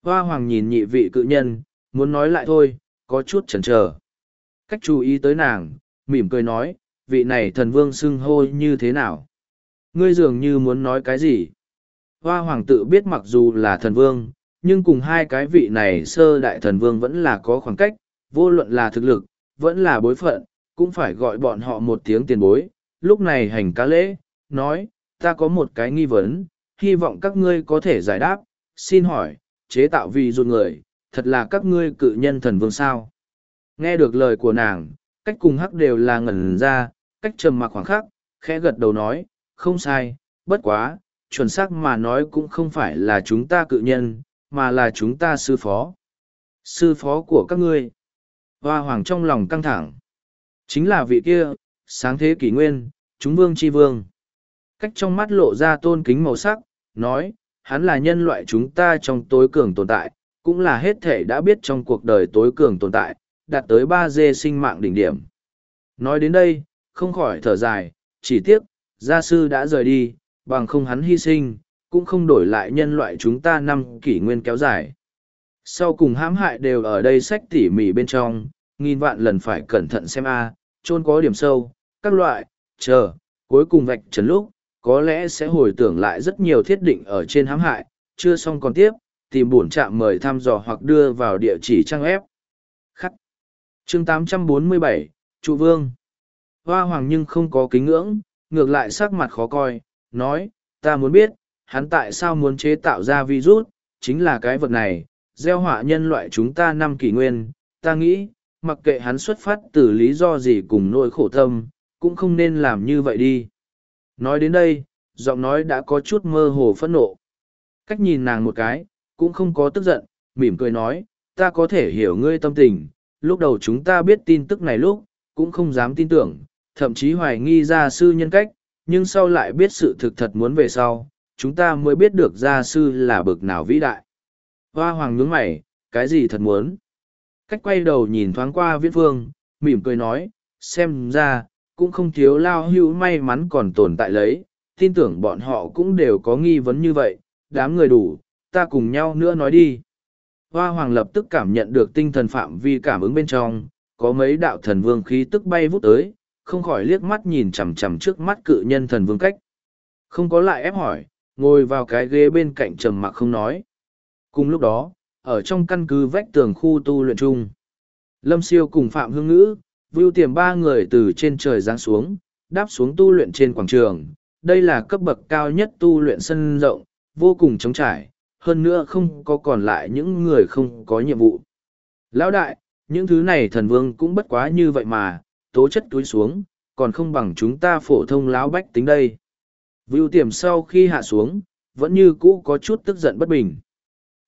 Hoa hoàng nhìn nhị vị cự nhân, muốn nói lại thôi, có chút chần chờ. Cách chú ý tới nàng, mỉm cười nói, vị này thần vương xưng hô như thế nào? Ngươi dường như muốn nói cái gì? Hoa hoàng tự biết mặc dù là thần vương, nhưng cùng hai cái vị này sơ đại thần vương vẫn là có khoảng cách, vô luận là thực lực, vẫn là bối phận, cũng phải gọi bọn họ một tiếng tiền bối. Lúc này hành cá lễ, nói, ta có một cái nghi vấn, hy vọng các ngươi có thể giải đáp, xin hỏi, chế tạo vì ruột người, thật là các ngươi cự nhân thần vương sao? Nghe được lời của nàng, cách cùng hắc đều là ngẩn ra, cách trầm mặc khoảng khắc, khẽ gật đầu nói, không sai, bất quá, chuẩn xác mà nói cũng không phải là chúng ta cự nhân, mà là chúng ta sư phó. Sư phó của các ngươi. Hoa hoàng trong lòng căng thẳng. Chính là vị kia, sáng thế kỷ nguyên, chúng vương chi vương. Cách trong mắt lộ ra tôn kính màu sắc, nói, hắn là nhân loại chúng ta trong tối cường tồn tại, cũng là hết thể đã biết trong cuộc đời tối cường tồn tại, đạt tới ba dê sinh mạng đỉnh điểm. Nói đến đây, không khỏi thở dài, chỉ tiếc, gia sư đã rời đi, bằng không hắn hy sinh, cũng không đổi lại nhân loại chúng ta năm kỷ nguyên kéo dài. Sau cùng hãm hại đều ở đây sách tỉ mỉ bên trong, nghìn vạn lần phải cẩn thận xem a, trôn có điểm sâu, các loại, chờ, cuối cùng vạch trần lúc, có lẽ sẽ hồi tưởng lại rất nhiều thiết định ở trên hãm hại, chưa xong còn tiếp, tìm bổn trạm mời thăm dò hoặc đưa vào địa chỉ trang web. Khắc. Chương 847, Trụ Vương. Hoa Hoàng nhưng không có kính ngưỡng, ngược lại sắc mặt khó coi, nói, ta muốn biết, hắn tại sao muốn chế tạo ra virus, chính là cái vật này, gieo họa nhân loại chúng ta năm kỷ nguyên, ta nghĩ, mặc kệ hắn xuất phát từ lý do gì cùng nỗi khổ tâm, cũng không nên làm như vậy đi. Nói đến đây, giọng nói đã có chút mơ hồ phẫn nộ. Cách nhìn nàng một cái, cũng không có tức giận, mỉm cười nói, ta có thể hiểu ngươi tâm tình, lúc đầu chúng ta biết tin tức này lúc, cũng không dám tin tưởng, thậm chí hoài nghi gia sư nhân cách, nhưng sau lại biết sự thực thật muốn về sau, chúng ta mới biết được gia sư là bực nào vĩ đại. Hoa hoàng nhướng mày, cái gì thật muốn? Cách quay đầu nhìn thoáng qua viễn phương, mỉm cười nói, xem ra, cũng không thiếu lao hữu may mắn còn tồn tại lấy, tin tưởng bọn họ cũng đều có nghi vấn như vậy, đám người đủ, ta cùng nhau nữa nói đi. Hoa hoàng lập tức cảm nhận được tinh thần phạm vi cảm ứng bên trong, có mấy đạo thần vương khí tức bay vút tới, không khỏi liếc mắt nhìn chằm chằm trước mắt cự nhân thần vương cách. Không có lại ép hỏi, ngồi vào cái ghế bên cạnh trầm mặc không nói. Cùng lúc đó, ở trong căn cứ vách tường khu tu luyện chung, Lâm Siêu cùng Phạm Hương Ngữ, vưu tiềm ba người từ trên trời giáng xuống, đáp xuống tu luyện trên quảng trường. Đây là cấp bậc cao nhất tu luyện sân rộng, vô cùng trống trải, hơn nữa không có còn lại những người không có nhiệm vụ. Lão đại, những thứ này thần vương cũng bất quá như vậy mà, tố chất túi xuống, còn không bằng chúng ta phổ thông lão bách tính đây. Vưu tiềm sau khi hạ xuống, vẫn như cũ có chút tức giận bất bình.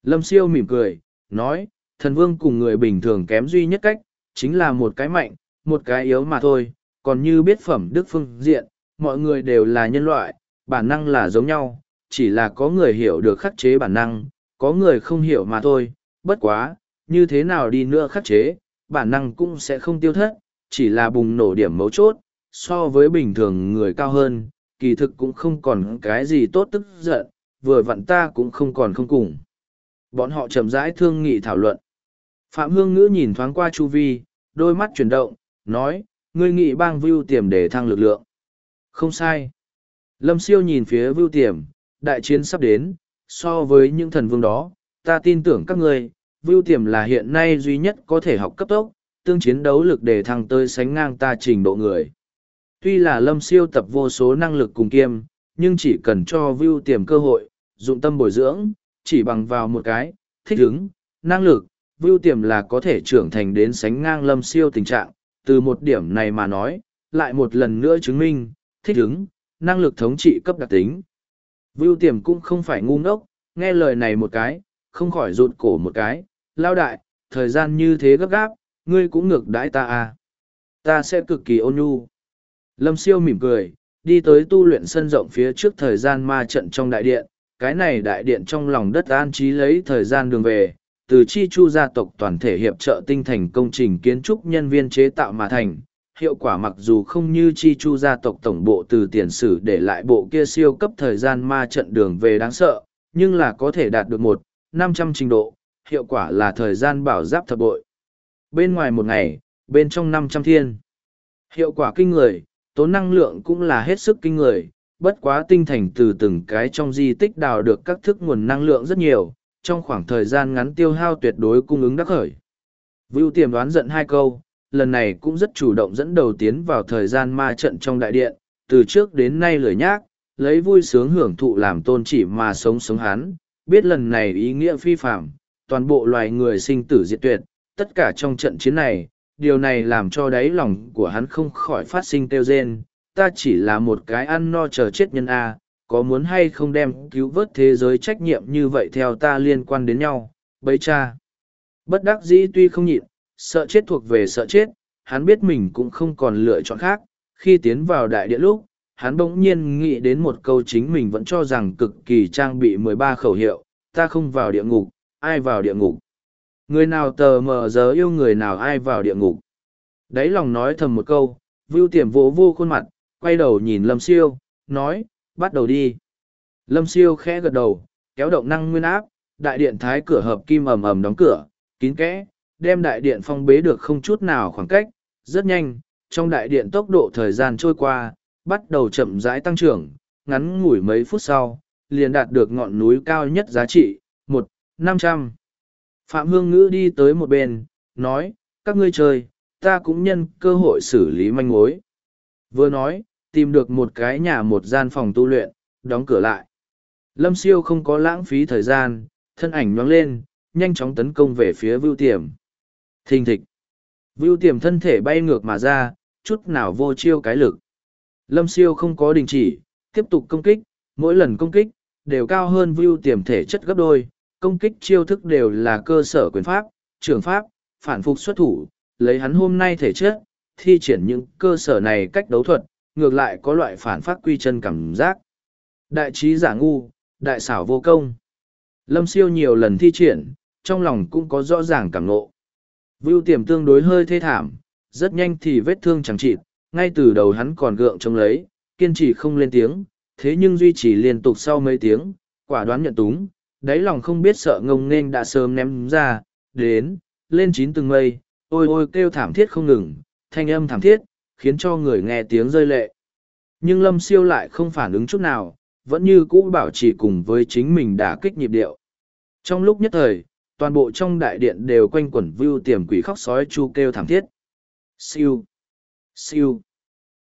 Lâm siêu mỉm cười, nói, thần vương cùng người bình thường kém duy nhất cách, chính là một cái mạnh, một cái yếu mà thôi, còn như biết phẩm đức phương diện, mọi người đều là nhân loại, bản năng là giống nhau, chỉ là có người hiểu được khắc chế bản năng, có người không hiểu mà thôi, bất quá, như thế nào đi nữa khắc chế, bản năng cũng sẽ không tiêu thất, chỉ là bùng nổ điểm mấu chốt, so với bình thường người cao hơn, kỳ thực cũng không còn cái gì tốt tức giận, vừa vặn ta cũng không còn không cùng. Bọn họ chậm rãi thương nghị thảo luận. Phạm Hương Ngữ nhìn thoáng qua Chu Vi, đôi mắt chuyển động, nói, ngươi nghị bang vưu tiềm để thăng lực lượng. Không sai. Lâm siêu nhìn phía vưu tiềm, đại chiến sắp đến, so với những thần vương đó, ta tin tưởng các ngươi, vưu tiềm là hiện nay duy nhất có thể học cấp tốc, tương chiến đấu lực để thăng tới sánh ngang ta trình độ người. Tuy là lâm siêu tập vô số năng lực cùng kiêm, nhưng chỉ cần cho vưu tiềm cơ hội, dụng tâm bồi dưỡng, chỉ bằng vào một cái, thích ứng, năng lực, vưu tiềm là có thể trưởng thành đến sánh ngang lâm siêu tình trạng. Từ một điểm này mà nói, lại một lần nữa chứng minh, thích ứng, năng lực thống trị cấp đặc tính. Vưu tiềm cũng không phải ngu ngốc, nghe lời này một cái, không khỏi rụt cổ một cái, lao đại, thời gian như thế gấp gáp, ngươi cũng ngược đãi ta à. Ta sẽ cực kỳ ôn nhu. Lâm siêu mỉm cười, đi tới tu luyện sân rộng phía trước thời gian ma trận trong đại điện, cái này đại điện trong lòng đất an trí lấy thời gian đường về, từ chi chu gia tộc toàn thể hiệp trợ tinh thành công trình kiến trúc nhân viên chế tạo mà thành, hiệu quả mặc dù không như chi chu gia tộc tổng bộ từ tiền sử để lại bộ kia siêu cấp thời gian ma trận đường về đáng sợ, nhưng là có thể đạt được một, năm trăm trình độ, hiệu quả là thời gian bảo giáp thập bội. Bên ngoài một ngày, bên trong năm trăm thiên. Hiệu quả kinh người, tốn năng lượng cũng là hết sức kinh người, bất quá tinh thành từ từng cái trong di tích đào được các thức nguồn năng lượng rất nhiều, trong khoảng thời gian ngắn tiêu hao tuyệt đối cung ứng đắc khởi. Vưu tiềm đoán giận hai câu, lần này cũng rất chủ động dẫn đầu tiến vào thời gian ma trận trong đại điện, từ trước đến nay lười nhác, lấy vui sướng hưởng thụ làm tôn chỉ mà sống sống hắn, biết lần này ý nghĩa phi phạm, toàn bộ loài người sinh tử diệt tuyệt, tất cả trong trận chiến này, điều này làm cho đáy lòng của hắn không khỏi phát sinh tiêu rên, ta chỉ là một cái ăn no chờ chết nhân A, có muốn hay không đem cứu vớt thế giới trách nhiệm như vậy theo ta liên quan đến nhau, bấy cha. Bất đắc dĩ tuy không nhịn, sợ chết thuộc về sợ chết, hắn biết mình cũng không còn lựa chọn khác. Khi tiến vào đại địa lúc, hắn bỗng nhiên nghĩ đến một câu chính mình vẫn cho rằng cực kỳ trang bị mười ba khẩu hiệu, ta không vào địa ngục, ai vào địa ngục. Người nào tờ mờ giờ yêu người nào ai vào địa ngục. Đấy lòng nói thầm một câu, vưu tiềm vỗ vô khuôn mặt, quay đầu nhìn lâm siêu, nói, bắt đầu đi. Lâm siêu khẽ gật đầu, kéo động năng nguyên áp, đại điện thái cửa hợp kim ầm ầm đóng cửa, kín kẽ, đem đại điện phong bế được không chút nào khoảng cách, rất nhanh, trong đại điện tốc độ thời gian trôi qua, bắt đầu chậm rãi tăng trưởng, ngắn ngủi mấy phút sau, liền đạt được ngọn núi cao nhất giá trị, một năm trăm Phạm Hương Ngữ đi tới một bên, nói, các ngươi chơi, ta cũng nhân cơ hội xử lý manh mối. Vừa nói, tìm được một cái nhà một gian phòng tu luyện, đóng cửa lại. Lâm siêu không có lãng phí thời gian, thân ảnh nhoáng lên, nhanh chóng tấn công về phía vưu tiềm. Thình thịch. Vưu tiềm thân thể bay ngược mà ra, chút nào vô chiêu cái lực. Lâm siêu không có đình chỉ, tiếp tục công kích, mỗi lần công kích, đều cao hơn vưu tiềm thể chất gấp đôi, công kích chiêu thức đều là cơ sở quyền pháp, trường pháp, phản phục xuất thủ, lấy hắn hôm nay thể chất, thi triển những cơ sở này cách đấu thuật, ngược lại có loại phản phát quy chân cảm giác. Đại trí giả ngu, đại xảo vô công. Lâm siêu nhiều lần thi triển, trong lòng cũng có rõ ràng cảm ngộ. Vưu tiềm tương đối hơi thê thảm, rất nhanh thì vết thương chẳng chịt, ngay từ đầu hắn còn gượng trông lấy, kiên trì không lên tiếng, thế nhưng duy trì liên tục sau mấy tiếng, quả đoán nhận túng, đáy lòng không biết sợ ngông nên đã sớm ném ra, đến, lên chín từng mây, ôi ôi kêu thảm thiết không ngừng, thanh âm thảm thiết, khiến cho người nghe tiếng rơi lệ. Nhưng lâm siêu lại không phản ứng chút nào, vẫn như cũ bảo trì cùng với chính mình đã kích nhịp điệu. Trong lúc nhất thời, toàn bộ trong đại điện đều quanh quẩn view tiềm quỷ khóc sói chu kêu thảm thiết. Siêu! Siêu!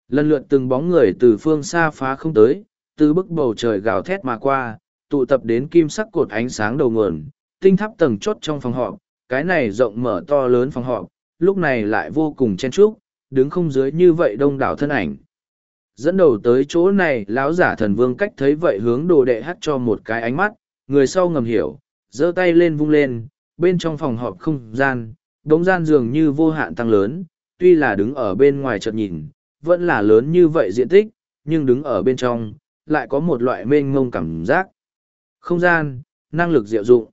Lần lượt từng bóng người từ phương xa phá không tới, từ bức bầu trời gào thét mà qua, tụ tập đến kim sắc cột ánh sáng đầu nguồn, tinh tháp tầng chốt trong phòng họp, cái này rộng mở to lớn phòng họp, lúc này lại vô cùng chen chúc, đứng không dưới như vậy đông đảo thân ảnh. Dẫn đầu tới chỗ này, lão giả thần vương cách thấy vậy hướng đồ đệ hắt cho một cái ánh mắt, người sau ngầm hiểu, giơ tay lên vung lên, bên trong phòng họp không gian, đống gian dường như vô hạn tăng lớn, tuy là đứng ở bên ngoài chợt nhìn, vẫn là lớn như vậy diện tích, nhưng đứng ở bên trong, lại có một loại mênh mông cảm giác. Không gian, năng lực diệu dụng.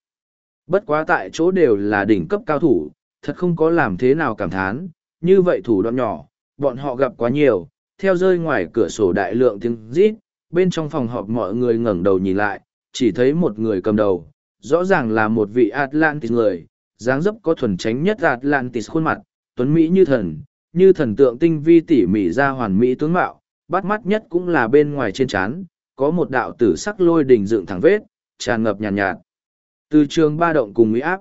Bất quá tại chỗ đều là đỉnh cấp cao thủ, thật không có làm thế nào cảm thán, như vậy thủ đoạn nhỏ, bọn họ gặp quá nhiều, theo rơi ngoài cửa sổ đại lượng tiếng rít, bên trong phòng họp mọi người ngẩng đầu nhìn lại, chỉ thấy một người cầm đầu, rõ ràng là một vị Atlantis người, dáng dấp có thuần tránh nhất Atlantis khuôn mặt, tuấn Mỹ như thần, như thần tượng tinh vi tỉ mỉ ra hoàn mỹ tướng mạo, bắt mắt nhất cũng là bên ngoài trên trán có một đạo tử sắc lôi đỉnh dựng thẳng vết, tràn ngập nhàn nhạt, nhạt. Từ trường ba động cùng mỹ áp.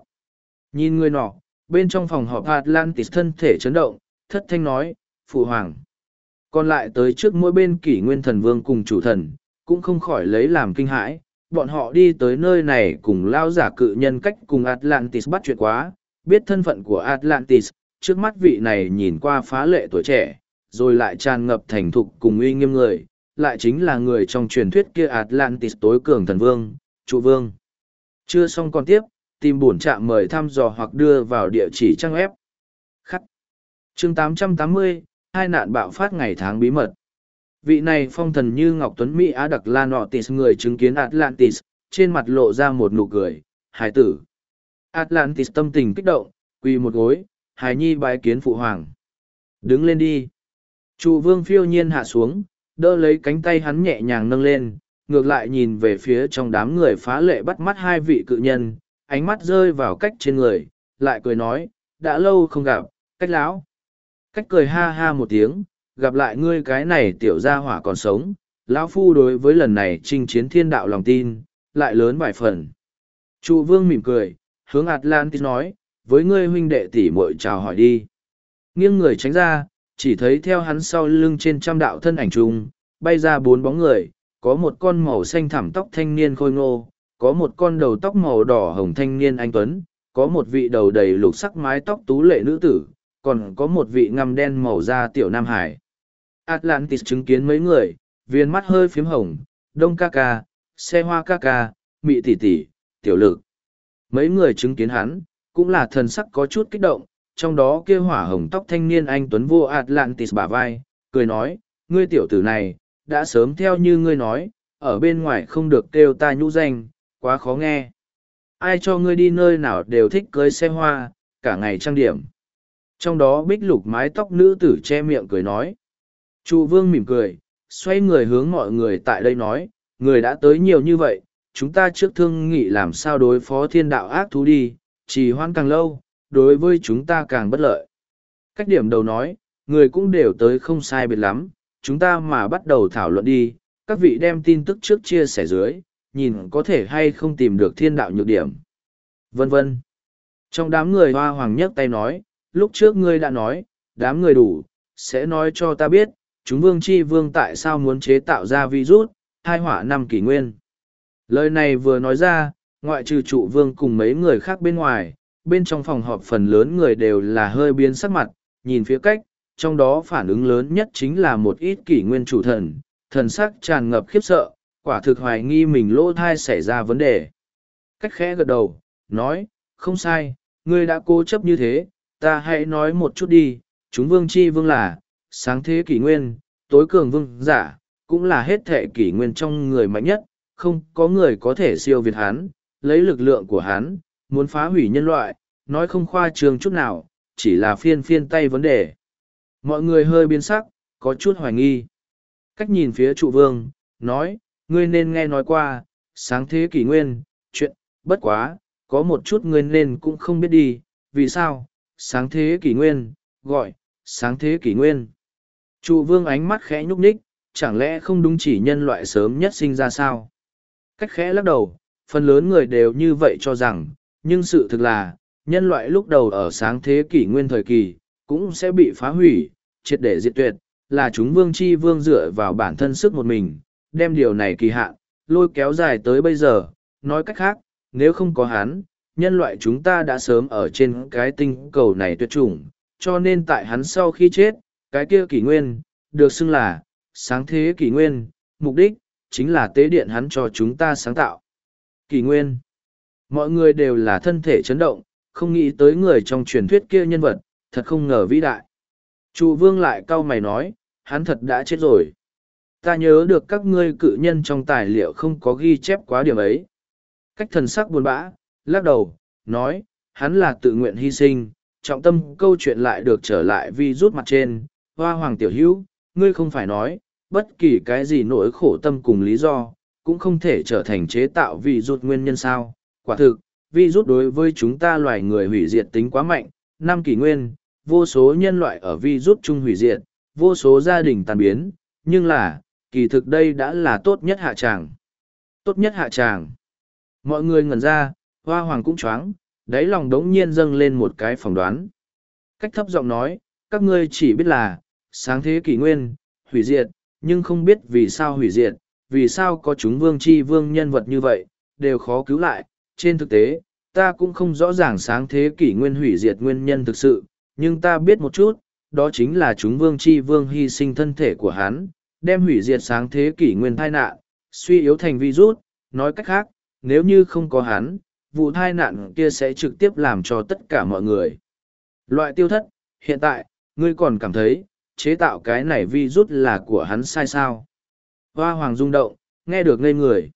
Nhìn người nọ, bên trong phòng họp Atlantis thân thể chấn động, thất thanh nói, phụ hoàng. Còn lại tới trước mỗi bên kỷ nguyên thần vương cùng chủ thần, cũng không khỏi lấy làm kinh hãi. Bọn họ đi tới nơi này cùng lao giả cự nhân cách cùng Atlantis bắt chuyện quá, biết thân phận của Atlantis, trước mắt vị này nhìn qua phá lệ tuổi trẻ, rồi lại tràn ngập thành thục cùng uy nghiêm người, lại chính là người trong truyền thuyết kia Atlantis tối cường thần vương, trụ vương. Chưa xong còn tiếp, tìm bổn trạm mời thăm dò hoặc đưa vào địa chỉ trang web. Khắc. chương 880, hai nạn bạo phát ngày tháng bí mật. Vị này phong thần như Ngọc Tuấn Mỹ Á Đặc Lan Otis người chứng kiến Atlantis, trên mặt lộ ra một nụ cười, hài tử. Atlantis tâm tình kích động, quỳ một gối, hài nhi bái kiến phụ hoàng. Đứng lên đi. Trụ vương phiêu nhiên hạ xuống, đỡ lấy cánh tay hắn nhẹ nhàng nâng lên, ngược lại nhìn về phía trong đám người phá lệ bắt mắt hai vị cự nhân, ánh mắt rơi vào cách trên người, lại cười nói, đã lâu không gặp, cách lão. Cách cười ha ha một tiếng, gặp lại ngươi cái này tiểu gia hỏa còn sống, lão phu đối với lần này chinh chiến thiên đạo lòng tin, lại lớn vài phần. Trụ vương mỉm cười, hướng Atlantis nói, với ngươi huynh đệ tỷ muội chào hỏi đi. Nghiêng người tránh ra, chỉ thấy theo hắn sau lưng trên trăm đạo thân ảnh trùng, bay ra bốn bóng người, có một con màu xanh thẳm tóc thanh niên khôi ngô, có một con đầu tóc màu đỏ hồng thanh niên anh Tuấn, có một vị đầu đầy lục sắc mái tóc tú lệ nữ tử, còn có một vị ngăm đen màu da tiểu Nam Hải. Atlantis chứng kiến mấy người, viên mắt hơi phím hồng, đông ca ca, xe hoa ca ca, mị tỷ tỷ, tiểu lực. Mấy người chứng kiến hắn, cũng là thần sắc có chút kích động, trong đó kia hỏa hồng tóc thanh niên anh Tuấn vô Atlantis bả vai, cười nói, ngươi tiểu tử này, đã sớm theo như ngươi nói, ở bên ngoài không được kêu ta nhũ danh, quá khó nghe. Ai cho ngươi đi nơi nào đều thích cưới xe hoa, cả ngày trang điểm. Trong đó bích lục mái tóc nữ tử che miệng cười nói. Trụ vương mỉm cười, xoay người hướng mọi người tại đây nói, người đã tới nhiều như vậy, chúng ta trước thương nghị làm sao đối phó thiên đạo ác thú đi, chỉ hoan càng lâu, đối với chúng ta càng bất lợi. Cách điểm đầu nói, người cũng đều tới không sai biệt lắm, chúng ta mà bắt đầu thảo luận đi, các vị đem tin tức trước chia sẻ dưới, nhìn có thể hay không tìm được thiên đạo nhược điểm. Vân vân. Trong đám người hoa hoàng nhấc tay nói, lúc trước ngươi đã nói, đám người đủ, sẽ nói cho ta biết, chúng vương chi vương tại sao muốn chế tạo ra virus, hai hỏa năm kỷ nguyên. Lời này vừa nói ra, ngoại trừ trụ vương cùng mấy người khác bên ngoài, bên trong phòng họp phần lớn người đều là hơi biến sắc mặt, nhìn phía cách, trong đó phản ứng lớn nhất chính là một ít kỷ nguyên chủ thần, thần sắc tràn ngập khiếp sợ, quả thực hoài nghi mình lỗ thai xảy ra vấn đề. Cách khẽ gật đầu, nói, không sai, ngươi đã cố chấp như thế, ta hãy nói một chút đi, chúng vương chi vương là, sáng thế kỷ nguyên, tối cường vương giả, cũng là hết thệ kỷ nguyên trong người mạnh nhất, không có người có thể siêu việt hắn, lấy lực lượng của hắn, muốn phá hủy nhân loại, nói không khoa trương chút nào, chỉ là phiên phiên tay vấn đề. Mọi người hơi biến sắc, có chút hoài nghi. Cách nhìn phía trụ vương, nói, ngươi nên nghe nói qua, sáng thế kỷ nguyên, chuyện, bất quá, có một chút ngươi nên cũng không biết đi, vì sao, sáng thế kỷ nguyên, gọi, sáng thế kỷ nguyên. Trụ vương ánh mắt khẽ nhúc nhích, chẳng lẽ không đúng chỉ nhân loại sớm nhất sinh ra sao? Cách khẽ lắc đầu, phần lớn người đều như vậy cho rằng, nhưng sự thực là, nhân loại lúc đầu ở sáng thế kỷ nguyên thời kỳ, cũng sẽ bị phá hủy, triệt để diệt tuyệt, là chúng vương chi vương dựa vào bản thân sức một mình, đem điều này kỳ hạn, lôi kéo dài tới bây giờ, nói cách khác, nếu không có hắn, nhân loại chúng ta đã sớm ở trên cái tinh cầu này tuyệt chủng, cho nên tại hắn sau khi chết, cái kia kỷ nguyên, được xưng là, sáng thế kỷ nguyên, mục đích, chính là tế điện hắn cho chúng ta sáng tạo. Kỷ nguyên Mọi người đều là thân thể chấn động, không nghĩ tới người trong truyền thuyết kia nhân vật, thật không ngờ vĩ đại. Trụ vương lại cau mày nói, hắn thật đã chết rồi. Ta nhớ được các ngươi cự nhân trong tài liệu không có ghi chép quá điểm ấy. Cách thần sắc buồn bã, lắc đầu, nói, hắn là tự nguyện hy sinh, trọng tâm câu chuyện lại được trở lại vi rút mặt trên. Hoa hoàng tiểu hữu, ngươi không phải nói, bất kỳ cái gì nỗi khổ tâm cùng lý do, cũng không thể trở thành chế tạo vi rút nguyên nhân sao. Quả thực, vi rút đối với chúng ta loài người hủy diệt tính quá mạnh, năm kỷ nguyên, vô số nhân loại ở vi rút chung hủy diệt, vô số gia đình tàn biến, nhưng là, kỳ thực đây đã là tốt nhất hạ tràng. Tốt nhất hạ tràng. Mọi người ngẩn ra, hoa hoàng cũng choáng, đáy lòng đống nhiên dâng lên một cái phỏng đoán. Cách thấp giọng nói, các ngươi chỉ biết là, sáng thế kỷ nguyên, hủy diệt, nhưng không biết vì sao hủy diệt, vì sao có chúng vương chi vương nhân vật như vậy, đều khó cứu lại. Trên thực tế, ta cũng không rõ ràng sáng thế kỷ nguyên hủy diệt nguyên nhân thực sự, nhưng ta biết một chút, đó chính là chúng vương chi vương hy sinh thân thể của hắn, đem hủy diệt sáng thế kỷ nguyên thai nạn, suy yếu thành virus, nói cách khác, nếu như không có hắn, vụ thai nạn kia sẽ trực tiếp làm cho tất cả mọi người. Loại tiêu thất, hiện tại, ngươi còn cảm thấy, chế tạo cái này virus là của hắn sai sao. Hoa hoàng rung động, nghe được ngây người.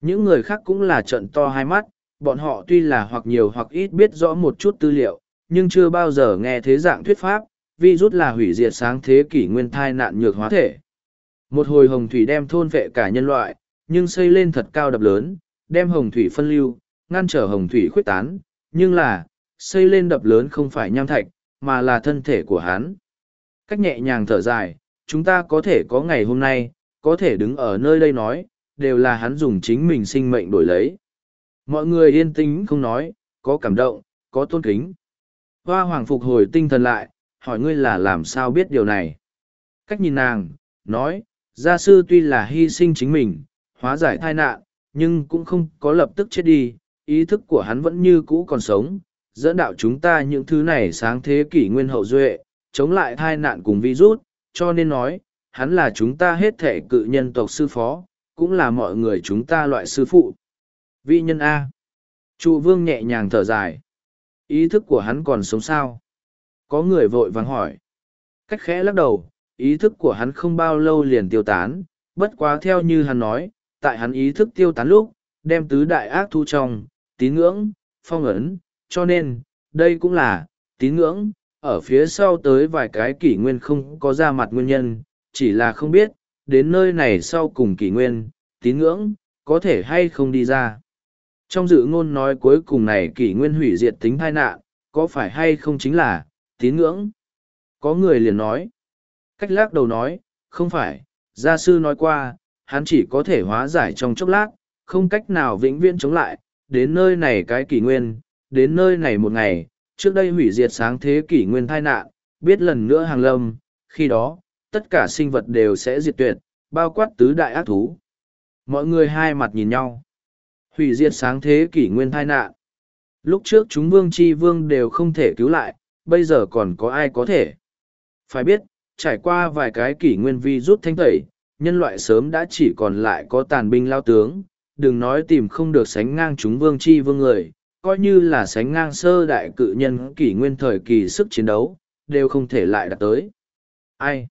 Những người khác cũng là trận to hai mắt, bọn họ tuy là hoặc nhiều hoặc ít biết rõ một chút tư liệu, nhưng chưa bao giờ nghe thế dạng thuyết pháp, virus là hủy diệt sáng thế kỷ nguyên thai nạn nhược hóa thể. Một hồi hồng thủy đem thôn vệ cả nhân loại, nhưng xây lên thật cao đập lớn, đem hồng thủy phân lưu, ngăn trở hồng thủy khuyết tán, nhưng là, xây lên đập lớn không phải nham thạch, mà là thân thể của hắn. Cách nhẹ nhàng thở dài, chúng ta có thể có ngày hôm nay, có thể đứng ở nơi đây nói, đều là hắn dùng chính mình sinh mệnh đổi lấy. Mọi người yên tĩnh không nói, có cảm động, có tôn kính. Hoa hoàng phục hồi tinh thần lại, hỏi ngươi là làm sao biết điều này. Cách nhìn nàng, nói, gia sư tuy là hy sinh chính mình, hóa giải tai nạn, nhưng cũng không có lập tức chết đi, ý thức của hắn vẫn như cũ còn sống, dẫn đạo chúng ta những thứ này sáng thế kỷ nguyên hậu duệ, chống lại tai nạn cùng virus, cho nên nói, hắn là chúng ta hết thể cự nhân tộc sư phó, cũng là mọi người chúng ta loại sư phụ. Vi nhân A. Trụ vương nhẹ nhàng thở dài. Ý thức của hắn còn sống sao? Có người vội vàng hỏi. Cách khẽ lắc đầu, ý thức của hắn không bao lâu liền tiêu tán, bất quá theo như hắn nói, tại hắn ý thức tiêu tán lúc, đem tứ đại ác thu trong, tín ngưỡng, phong ấn, cho nên, đây cũng là, tín ngưỡng, ở phía sau tới vài cái kỷ nguyên không có ra mặt nguyên nhân, chỉ là không biết, đến nơi này sau cùng kỷ nguyên, tín ngưỡng, có thể hay không đi ra. Trong dự ngôn nói cuối cùng này kỷ nguyên hủy diệt tính tai nạn, có phải hay không chính là, tín ngưỡng. Có người liền nói, cách lắc đầu nói, không phải, gia sư nói qua, hắn chỉ có thể hóa giải trong chốc lát, không cách nào vĩnh viễn chống lại, đến nơi này cái kỷ nguyên, đến nơi này một ngày, trước đây hủy diệt sáng thế kỷ nguyên tai nạn, biết lần nữa hàng lâm, khi đó, tất cả sinh vật đều sẽ diệt tuyệt, bao quát tứ đại ác thú. Mọi người hai mặt nhìn nhau. Hủy diệt sáng thế kỷ nguyên tai nạn. Lúc trước chúng vương chi vương đều không thể cứu lại, bây giờ còn có ai có thể. Phải biết, trải qua vài cái kỷ nguyên vi rút thanh tẩy, nhân loại sớm đã chỉ còn lại có tàn binh lao tướng, đừng nói tìm không được sánh ngang chúng vương chi vương người, coi như là sánh ngang sơ đại cự nhân kỷ nguyên thời kỳ sức chiến đấu, đều không thể lại đạt tới. Ai?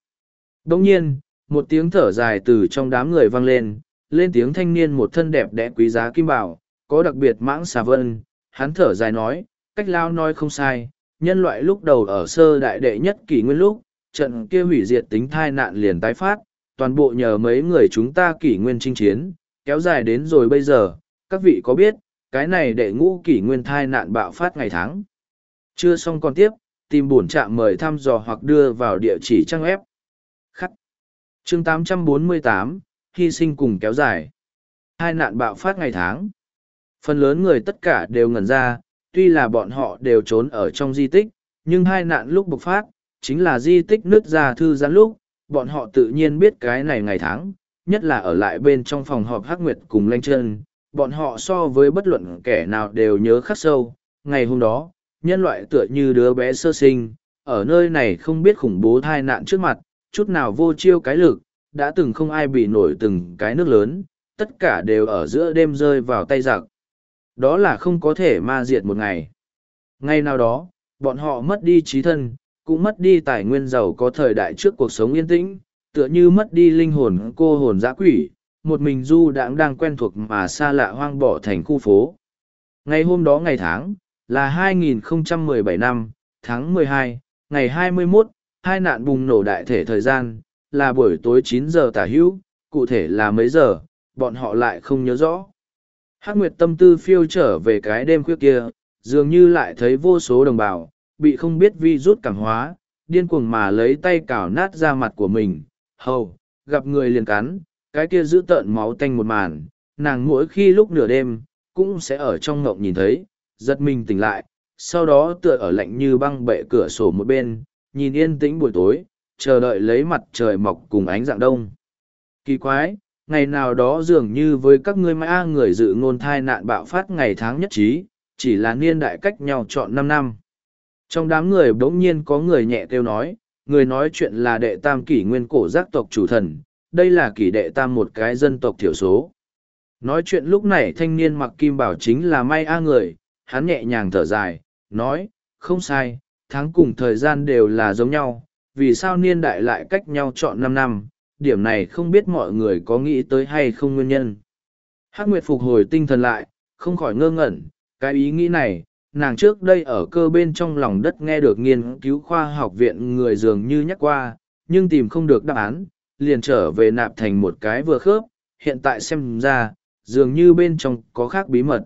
Đồng nhiên, một tiếng thở dài từ trong đám người vang lên, lên tiếng thanh niên một thân đẹp đẽ quý giá kim bảo, có đặc biệt mãng xà vân, hắn thở dài nói, cách lao nói không sai, nhân loại lúc đầu ở sơ đại đệ nhất kỷ nguyên lúc, trận kia hủy diệt tính thai nạn liền tái phát, toàn bộ nhờ mấy người chúng ta kỷ nguyên chinh chiến, kéo dài đến rồi bây giờ, các vị có biết, cái này đệ ngũ kỷ nguyên thai nạn bạo phát ngày tháng. Chưa xong còn tiếp, tìm bổn trạm mời thăm dò hoặc đưa vào địa chỉ trang web. Khắc. Chương 848, hy sinh cùng kéo dài. Hai nạn bạo phát ngày tháng. Phần lớn người tất cả đều ngẩn ra, tuy là bọn họ đều trốn ở trong di tích, nhưng hai nạn lúc bộc phát, chính là di tích nước ra thư giãn lúc, bọn họ tự nhiên biết cái này ngày tháng, nhất là ở lại bên trong phòng họp Hắc Nguyệt cùng Lanh Chân, bọn họ so với bất luận kẻ nào đều nhớ khắc sâu. Ngày hôm đó, nhân loại tựa như đứa bé sơ sinh, ở nơi này không biết khủng bố thai nạn trước mặt, chút nào vô chiêu cái lực, đã từng không ai bị nổi từng cái nước lớn, tất cả đều ở giữa đêm rơi vào tay giặc. Đó là không có thể ma diệt một ngày. Ngày nào đó, bọn họ mất đi trí thân, cũng mất đi tài nguyên giàu có thời đại trước cuộc sống yên tĩnh, tựa như mất đi linh hồn cô hồn dã quỷ, một mình du đãng đang quen thuộc mà xa lạ hoang bỏ thành khu phố. Ngày hôm đó ngày tháng, là 2017 năm, tháng 12, ngày 21, hai nạn bùng nổ đại thể thời gian, là buổi tối 9 giờ tả hữu, cụ thể là mấy giờ, bọn họ lại không nhớ rõ. Hắc Nguyệt tâm tư phiêu trở về cái đêm khuya kia, dường như lại thấy vô số đồng bào, bị không biết vi rút cảm hóa, điên cuồng mà lấy tay cào nát ra mặt của mình. Hầu, gặp người liền cắn, cái kia giữ tợn máu tanh một màn, nàng mỗi khi lúc nửa đêm, cũng sẽ ở trong ngộng nhìn thấy, giật mình tỉnh lại, sau đó tựa ở lạnh như băng bệ cửa sổ một bên, nhìn yên tĩnh buổi tối, chờ đợi lấy mặt trời mọc cùng ánh dạng đông. Kỳ quái, ngày nào đó dường như với các ngươi mã người dự ngôn thai nạn bạo phát ngày tháng nhất trí, chỉ là niên đại cách nhau chọn năm năm. Trong đám người bỗng nhiên có người nhẹ kêu nói, người nói chuyện là đệ tam kỷ nguyên cổ giác tộc chủ thần, đây là kỷ đệ tam một cái dân tộc thiểu số. Nói chuyện lúc này thanh niên mặc kim bảo chính là may a người, hắn nhẹ nhàng thở dài, nói, không sai, tháng cùng thời gian đều là giống nhau, vì sao niên đại lại cách nhau chọn năm năm, điểm này không biết mọi người có nghĩ tới hay không nguyên nhân. Hắc Nguyệt phục hồi tinh thần lại, không khỏi ngơ ngẩn, cái ý nghĩ này, nàng trước đây ở cơ bên trong lòng đất nghe được nghiên cứu khoa học viện người dường như nhắc qua, nhưng tìm không được đáp án, liền trở về nạp thành một cái vừa khớp, hiện tại xem ra, dường như bên trong có khác bí mật.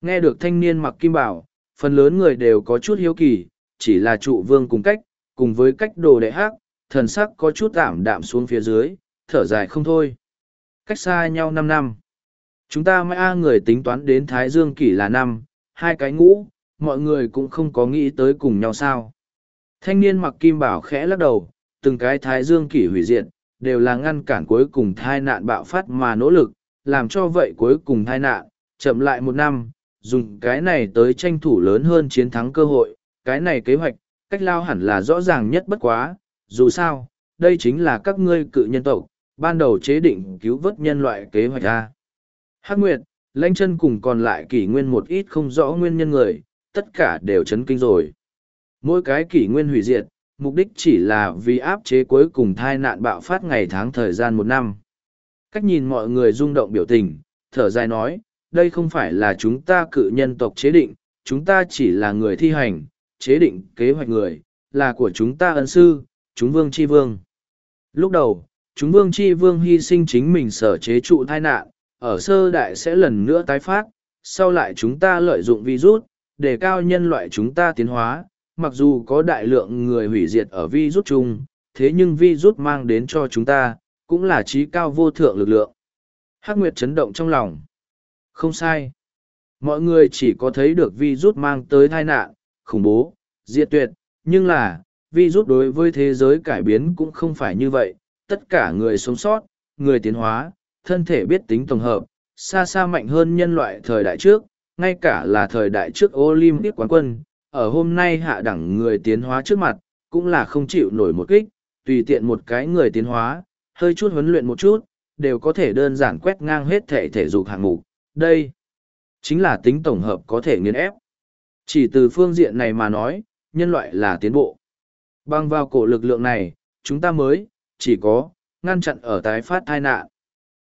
Nghe được thanh niên mặc kim bảo, phần lớn người đều có chút hiếu kỳ, chỉ là trụ vương cùng cách, cùng với cách đồ đệ hát, thần sắc có chút ảm đạm xuống phía dưới, thở dài không thôi. Cách xa nhau năm năm. Chúng ta mai a người tính toán đến Thái Dương kỷ là năm, hai cái ngũ, mọi người cũng không có nghĩ tới cùng nhau sao. Thanh niên mặc kim bảo khẽ lắc đầu, từng cái Thái Dương kỷ hủy diệt, đều là ngăn cản cuối cùng thai nạn bạo phát mà nỗ lực, làm cho vậy cuối cùng thai nạn, chậm lại một năm, dùng cái này tới tranh thủ lớn hơn chiến thắng cơ hội, cái này kế hoạch, cách lao hẳn là rõ ràng nhất bất quá, dù sao, đây chính là các ngươi cự nhân tộc, ban đầu chế định cứu vớt nhân loại kế hoạch A. Hắc Nguyệt, Lanh chân cùng còn lại kỷ nguyên một ít không rõ nguyên nhân người, tất cả đều chấn kinh rồi. Mỗi cái kỷ nguyên hủy diệt, mục đích chỉ là vì áp chế cuối cùng thai nạn bạo phát ngày tháng thời gian một năm. Cách nhìn mọi người rung động biểu tình, thở dài nói, đây không phải là chúng ta cự nhân tộc chế định, chúng ta chỉ là người thi hành, chế định kế hoạch người, là của chúng ta ân sư, chúng vương chi vương. Lúc đầu, chúng vương chi vương hy sinh chính mình sở chế trụ thai nạn, ở sơ đại sẽ lần nữa tái phát, sau lại chúng ta lợi dụng virus, để cao nhân loại chúng ta tiến hóa, mặc dù có đại lượng người hủy diệt ở virus chung, thế nhưng virus mang đến cho chúng ta, cũng là trí cao vô thượng lực lượng. Hắc Nguyệt chấn động trong lòng. Không sai. Mọi người chỉ có thấy được virus mang tới tai nạn, khủng bố, diệt tuyệt, nhưng là, virus đối với thế giới cải biến cũng không phải như vậy. Tất cả người sống sót, người tiến hóa, thân thể biết tính tổng hợp, xa xa mạnh hơn nhân loại thời đại trước, ngay cả là thời đại trước Olympic quán quân, ở hôm nay hạ đẳng người tiến hóa trước mặt, cũng là không chịu nổi một kích, tùy tiện một cái người tiến hóa, hơi chút huấn luyện một chút, đều có thể đơn giản quét ngang hết thể thể dục hạng mục. Đây, chính là tính tổng hợp có thể nghiên ép. Chỉ từ phương diện này mà nói, nhân loại là tiến bộ. Bằng vào cổ lực lượng này, chúng ta mới, chỉ có, ngăn chặn ở tái phát tai nạn.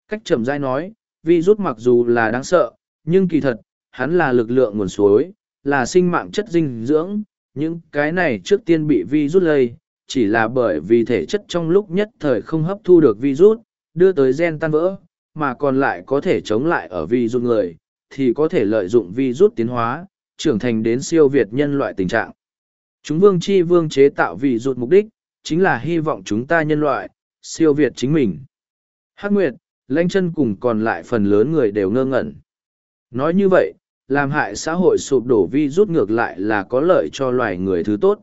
Cách chậm rãi nói, virus mặc dù là đáng sợ, nhưng kỳ thật, hắn là lực lượng nguồn suối, là sinh mạng chất dinh dưỡng, những cái này trước tiên bị virus lây, chỉ là bởi vì thể chất trong lúc nhất thời không hấp thu được virus, đưa tới gen tan vỡ, mà còn lại có thể chống lại ở virus người, thì có thể lợi dụng virus tiến hóa, trưởng thành đến siêu việt nhân loại tình trạng. Chúng vương chi vương chế tạo virus mục đích, chính là hy vọng chúng ta nhân loại, siêu việt chính mình. Hắc Nguyệt, lãnh chân cùng còn lại phần lớn người đều ngơ ngẩn. Nói như vậy, làm hại xã hội sụp đổ vi rút ngược lại là có lợi cho loài người thứ tốt.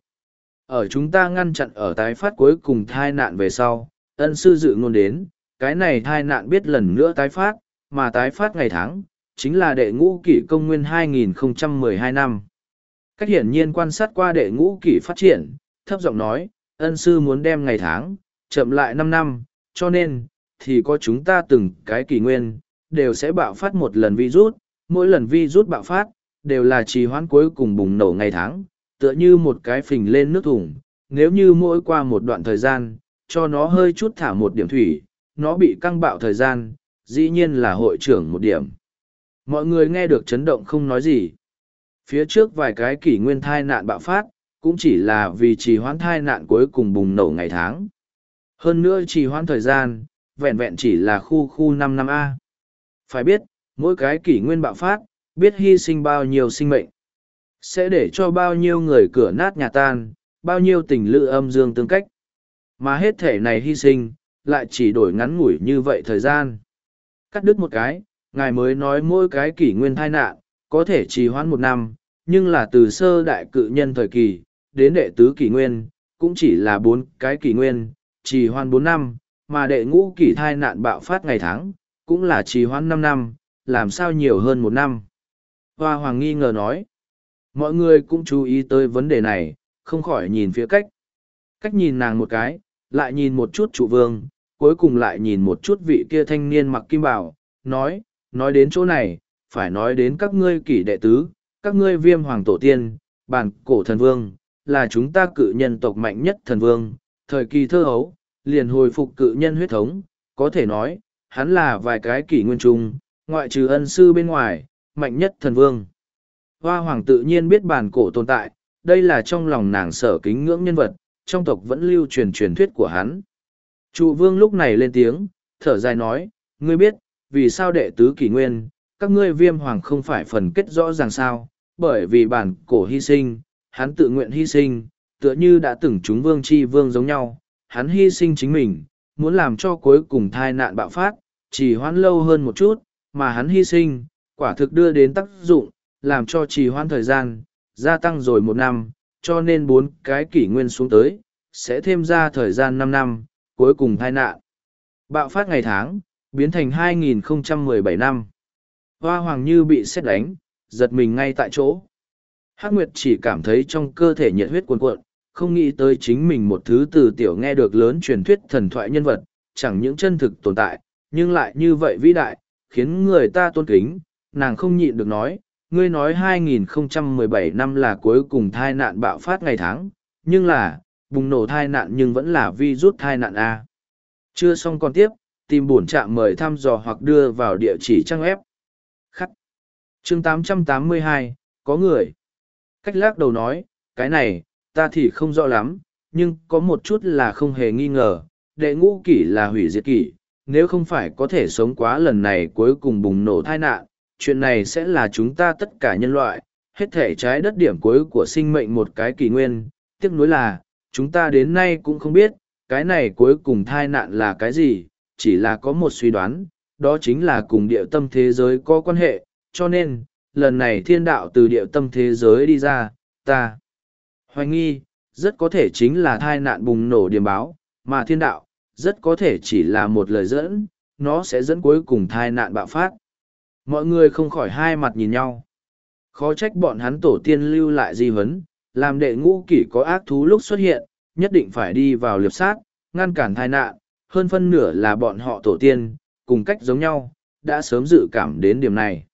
Ở chúng ta ngăn chặn ở tái phát cuối cùng thai nạn về sau, ân sư dự ngôn đến, cái này thai nạn biết lần nữa tái phát, mà tái phát ngày tháng, chính là đệ ngũ kỷ công nguyên 2012 năm. Cách hiển nhiên quan sát qua đệ ngũ kỷ phát triển, thấp giọng nói, ân sư muốn đem ngày tháng, chậm lại năm năm, cho nên, thì có chúng ta từng cái kỷ nguyên, đều sẽ bạo phát một lần virus, mỗi lần virus bạo phát, đều là trì hoãn cuối cùng bùng nổ ngày tháng, tựa như một cái phình lên nước thùng, nếu như mỗi qua một đoạn thời gian, cho nó hơi chút thả một điểm thủy, nó bị căng bạo thời gian, dĩ nhiên là hội trưởng một điểm. Mọi người nghe được chấn động không nói gì. Phía trước vài cái kỷ nguyên thai nạn bạo phát, cũng chỉ là vì trì hoãn thai nạn cuối cùng bùng nổ ngày tháng. Hơn nữa trì hoãn thời gian, vẹn vẹn chỉ là khu khu năm năm A. Phải biết, mỗi cái kỷ nguyên bạo phát, biết hy sinh bao nhiêu sinh mệnh. Sẽ để cho bao nhiêu người cửa nát nhà tan, bao nhiêu tình lự âm dương tương cách. Mà hết thể này hy sinh, lại chỉ đổi ngắn ngủi như vậy thời gian. Cắt đứt một cái, ngài mới nói mỗi cái kỷ nguyên thai nạn, có thể trì hoãn một năm, nhưng là từ sơ đại cự nhân thời kỳ, đến đệ tứ kỷ nguyên, cũng chỉ là bốn cái kỷ nguyên, trì hoãn bốn năm, mà đệ ngũ kỷ thai nạn bạo phát ngày tháng, cũng là trì hoãn năm năm, làm sao nhiều hơn một năm. Hoa Hoàng nghi ngờ nói, mọi người cũng chú ý tới vấn đề này, không khỏi nhìn phía cách. Cách nhìn nàng một cái, lại nhìn một chút trụ vương, cuối cùng lại nhìn một chút vị kia thanh niên mặc kim bảo, nói, nói đến chỗ này, phải nói đến các ngươi kỷ đệ tứ, các ngươi viêm hoàng tổ tiên, bản cổ thần vương, là chúng ta cự nhân tộc mạnh nhất thần vương, thời kỳ thơ hấu, liền hồi phục cự nhân huyết thống, có thể nói, hắn là vài cái kỷ nguyên trung, ngoại trừ ân sư bên ngoài, mạnh nhất thần vương. Hoa hoàng tự nhiên biết bản cổ tồn tại, đây là trong lòng nàng sở kính ngưỡng nhân vật, trong tộc vẫn lưu truyền truyền thuyết của hắn. Trụ vương lúc này lên tiếng, thở dài nói, ngươi biết, vì sao đệ tứ kỷ nguyên, các ngươi viêm hoàng không phải phần kết rõ ràng sao, bởi vì bản cổ hy sinh, hắn tự nguyện hy sinh, tựa như đã từng chúng vương chi vương giống nhau, hắn hy sinh chính mình, muốn làm cho cuối cùng thai nạn bạo phát, chỉ hoãn lâu hơn một chút, mà hắn hy sinh, quả thực đưa đến tác dụng, làm cho trì hoãn thời gian, gia tăng rồi một năm, cho nên bốn cái kỷ nguyên xuống tới, sẽ thêm ra thời gian năm năm, cuối cùng thai nạn. Bạo phát ngày tháng, biến thành 2017 năm. Hoa hoàng như bị xét đánh, giật mình ngay tại chỗ. Hắc Nguyệt chỉ cảm thấy trong cơ thể nhiệt huyết cuồn cuộn, không nghĩ tới chính mình một thứ từ tiểu nghe được lớn truyền thuyết thần thoại nhân vật, chẳng những chân thực tồn tại, nhưng lại như vậy vĩ đại, khiến người ta tôn kính, nàng không nhịn được nói, ngươi nói 2017 năm là cuối cùng thai nạn bạo phát ngày tháng, nhưng là, bùng nổ thai nạn nhưng vẫn là vi rút thai nạn A. Chưa xong còn tiếp, tìm bổn trạm mời thăm dò hoặc đưa vào địa chỉ trang web. Khắc. chương 882, có người. Cách lắc đầu nói, cái này, ta thì không rõ lắm, nhưng có một chút là không hề nghi ngờ, đệ ngũ kỷ là hủy diệt kỷ, nếu không phải có thể sống quá lần này cuối cùng bùng nổ thai nạn, chuyện này sẽ là chúng ta tất cả nhân loại, hết thể trái đất điểm cuối của sinh mệnh một cái kỷ nguyên, tiếc nuối là, chúng ta đến nay cũng không biết, cái này cuối cùng thai nạn là cái gì, chỉ là có một suy đoán, đó chính là cùng địa tâm thế giới có quan hệ, cho nên, lần này thiên đạo từ địa tâm thế giới đi ra, ta hoài nghi, rất có thể chính là thai nạn bùng nổ điểm báo, mà thiên đạo, rất có thể chỉ là một lời dẫn, nó sẽ dẫn cuối cùng thai nạn bạo phát. Mọi người không khỏi hai mặt nhìn nhau. Khó trách bọn hắn tổ tiên lưu lại di vấn, làm đệ ngũ kỷ có ác thú lúc xuất hiện, nhất định phải đi vào liệp sát, ngăn cản thai nạn, hơn phân nửa là bọn họ tổ tiên, cùng cách giống nhau, đã sớm dự cảm đến điểm này.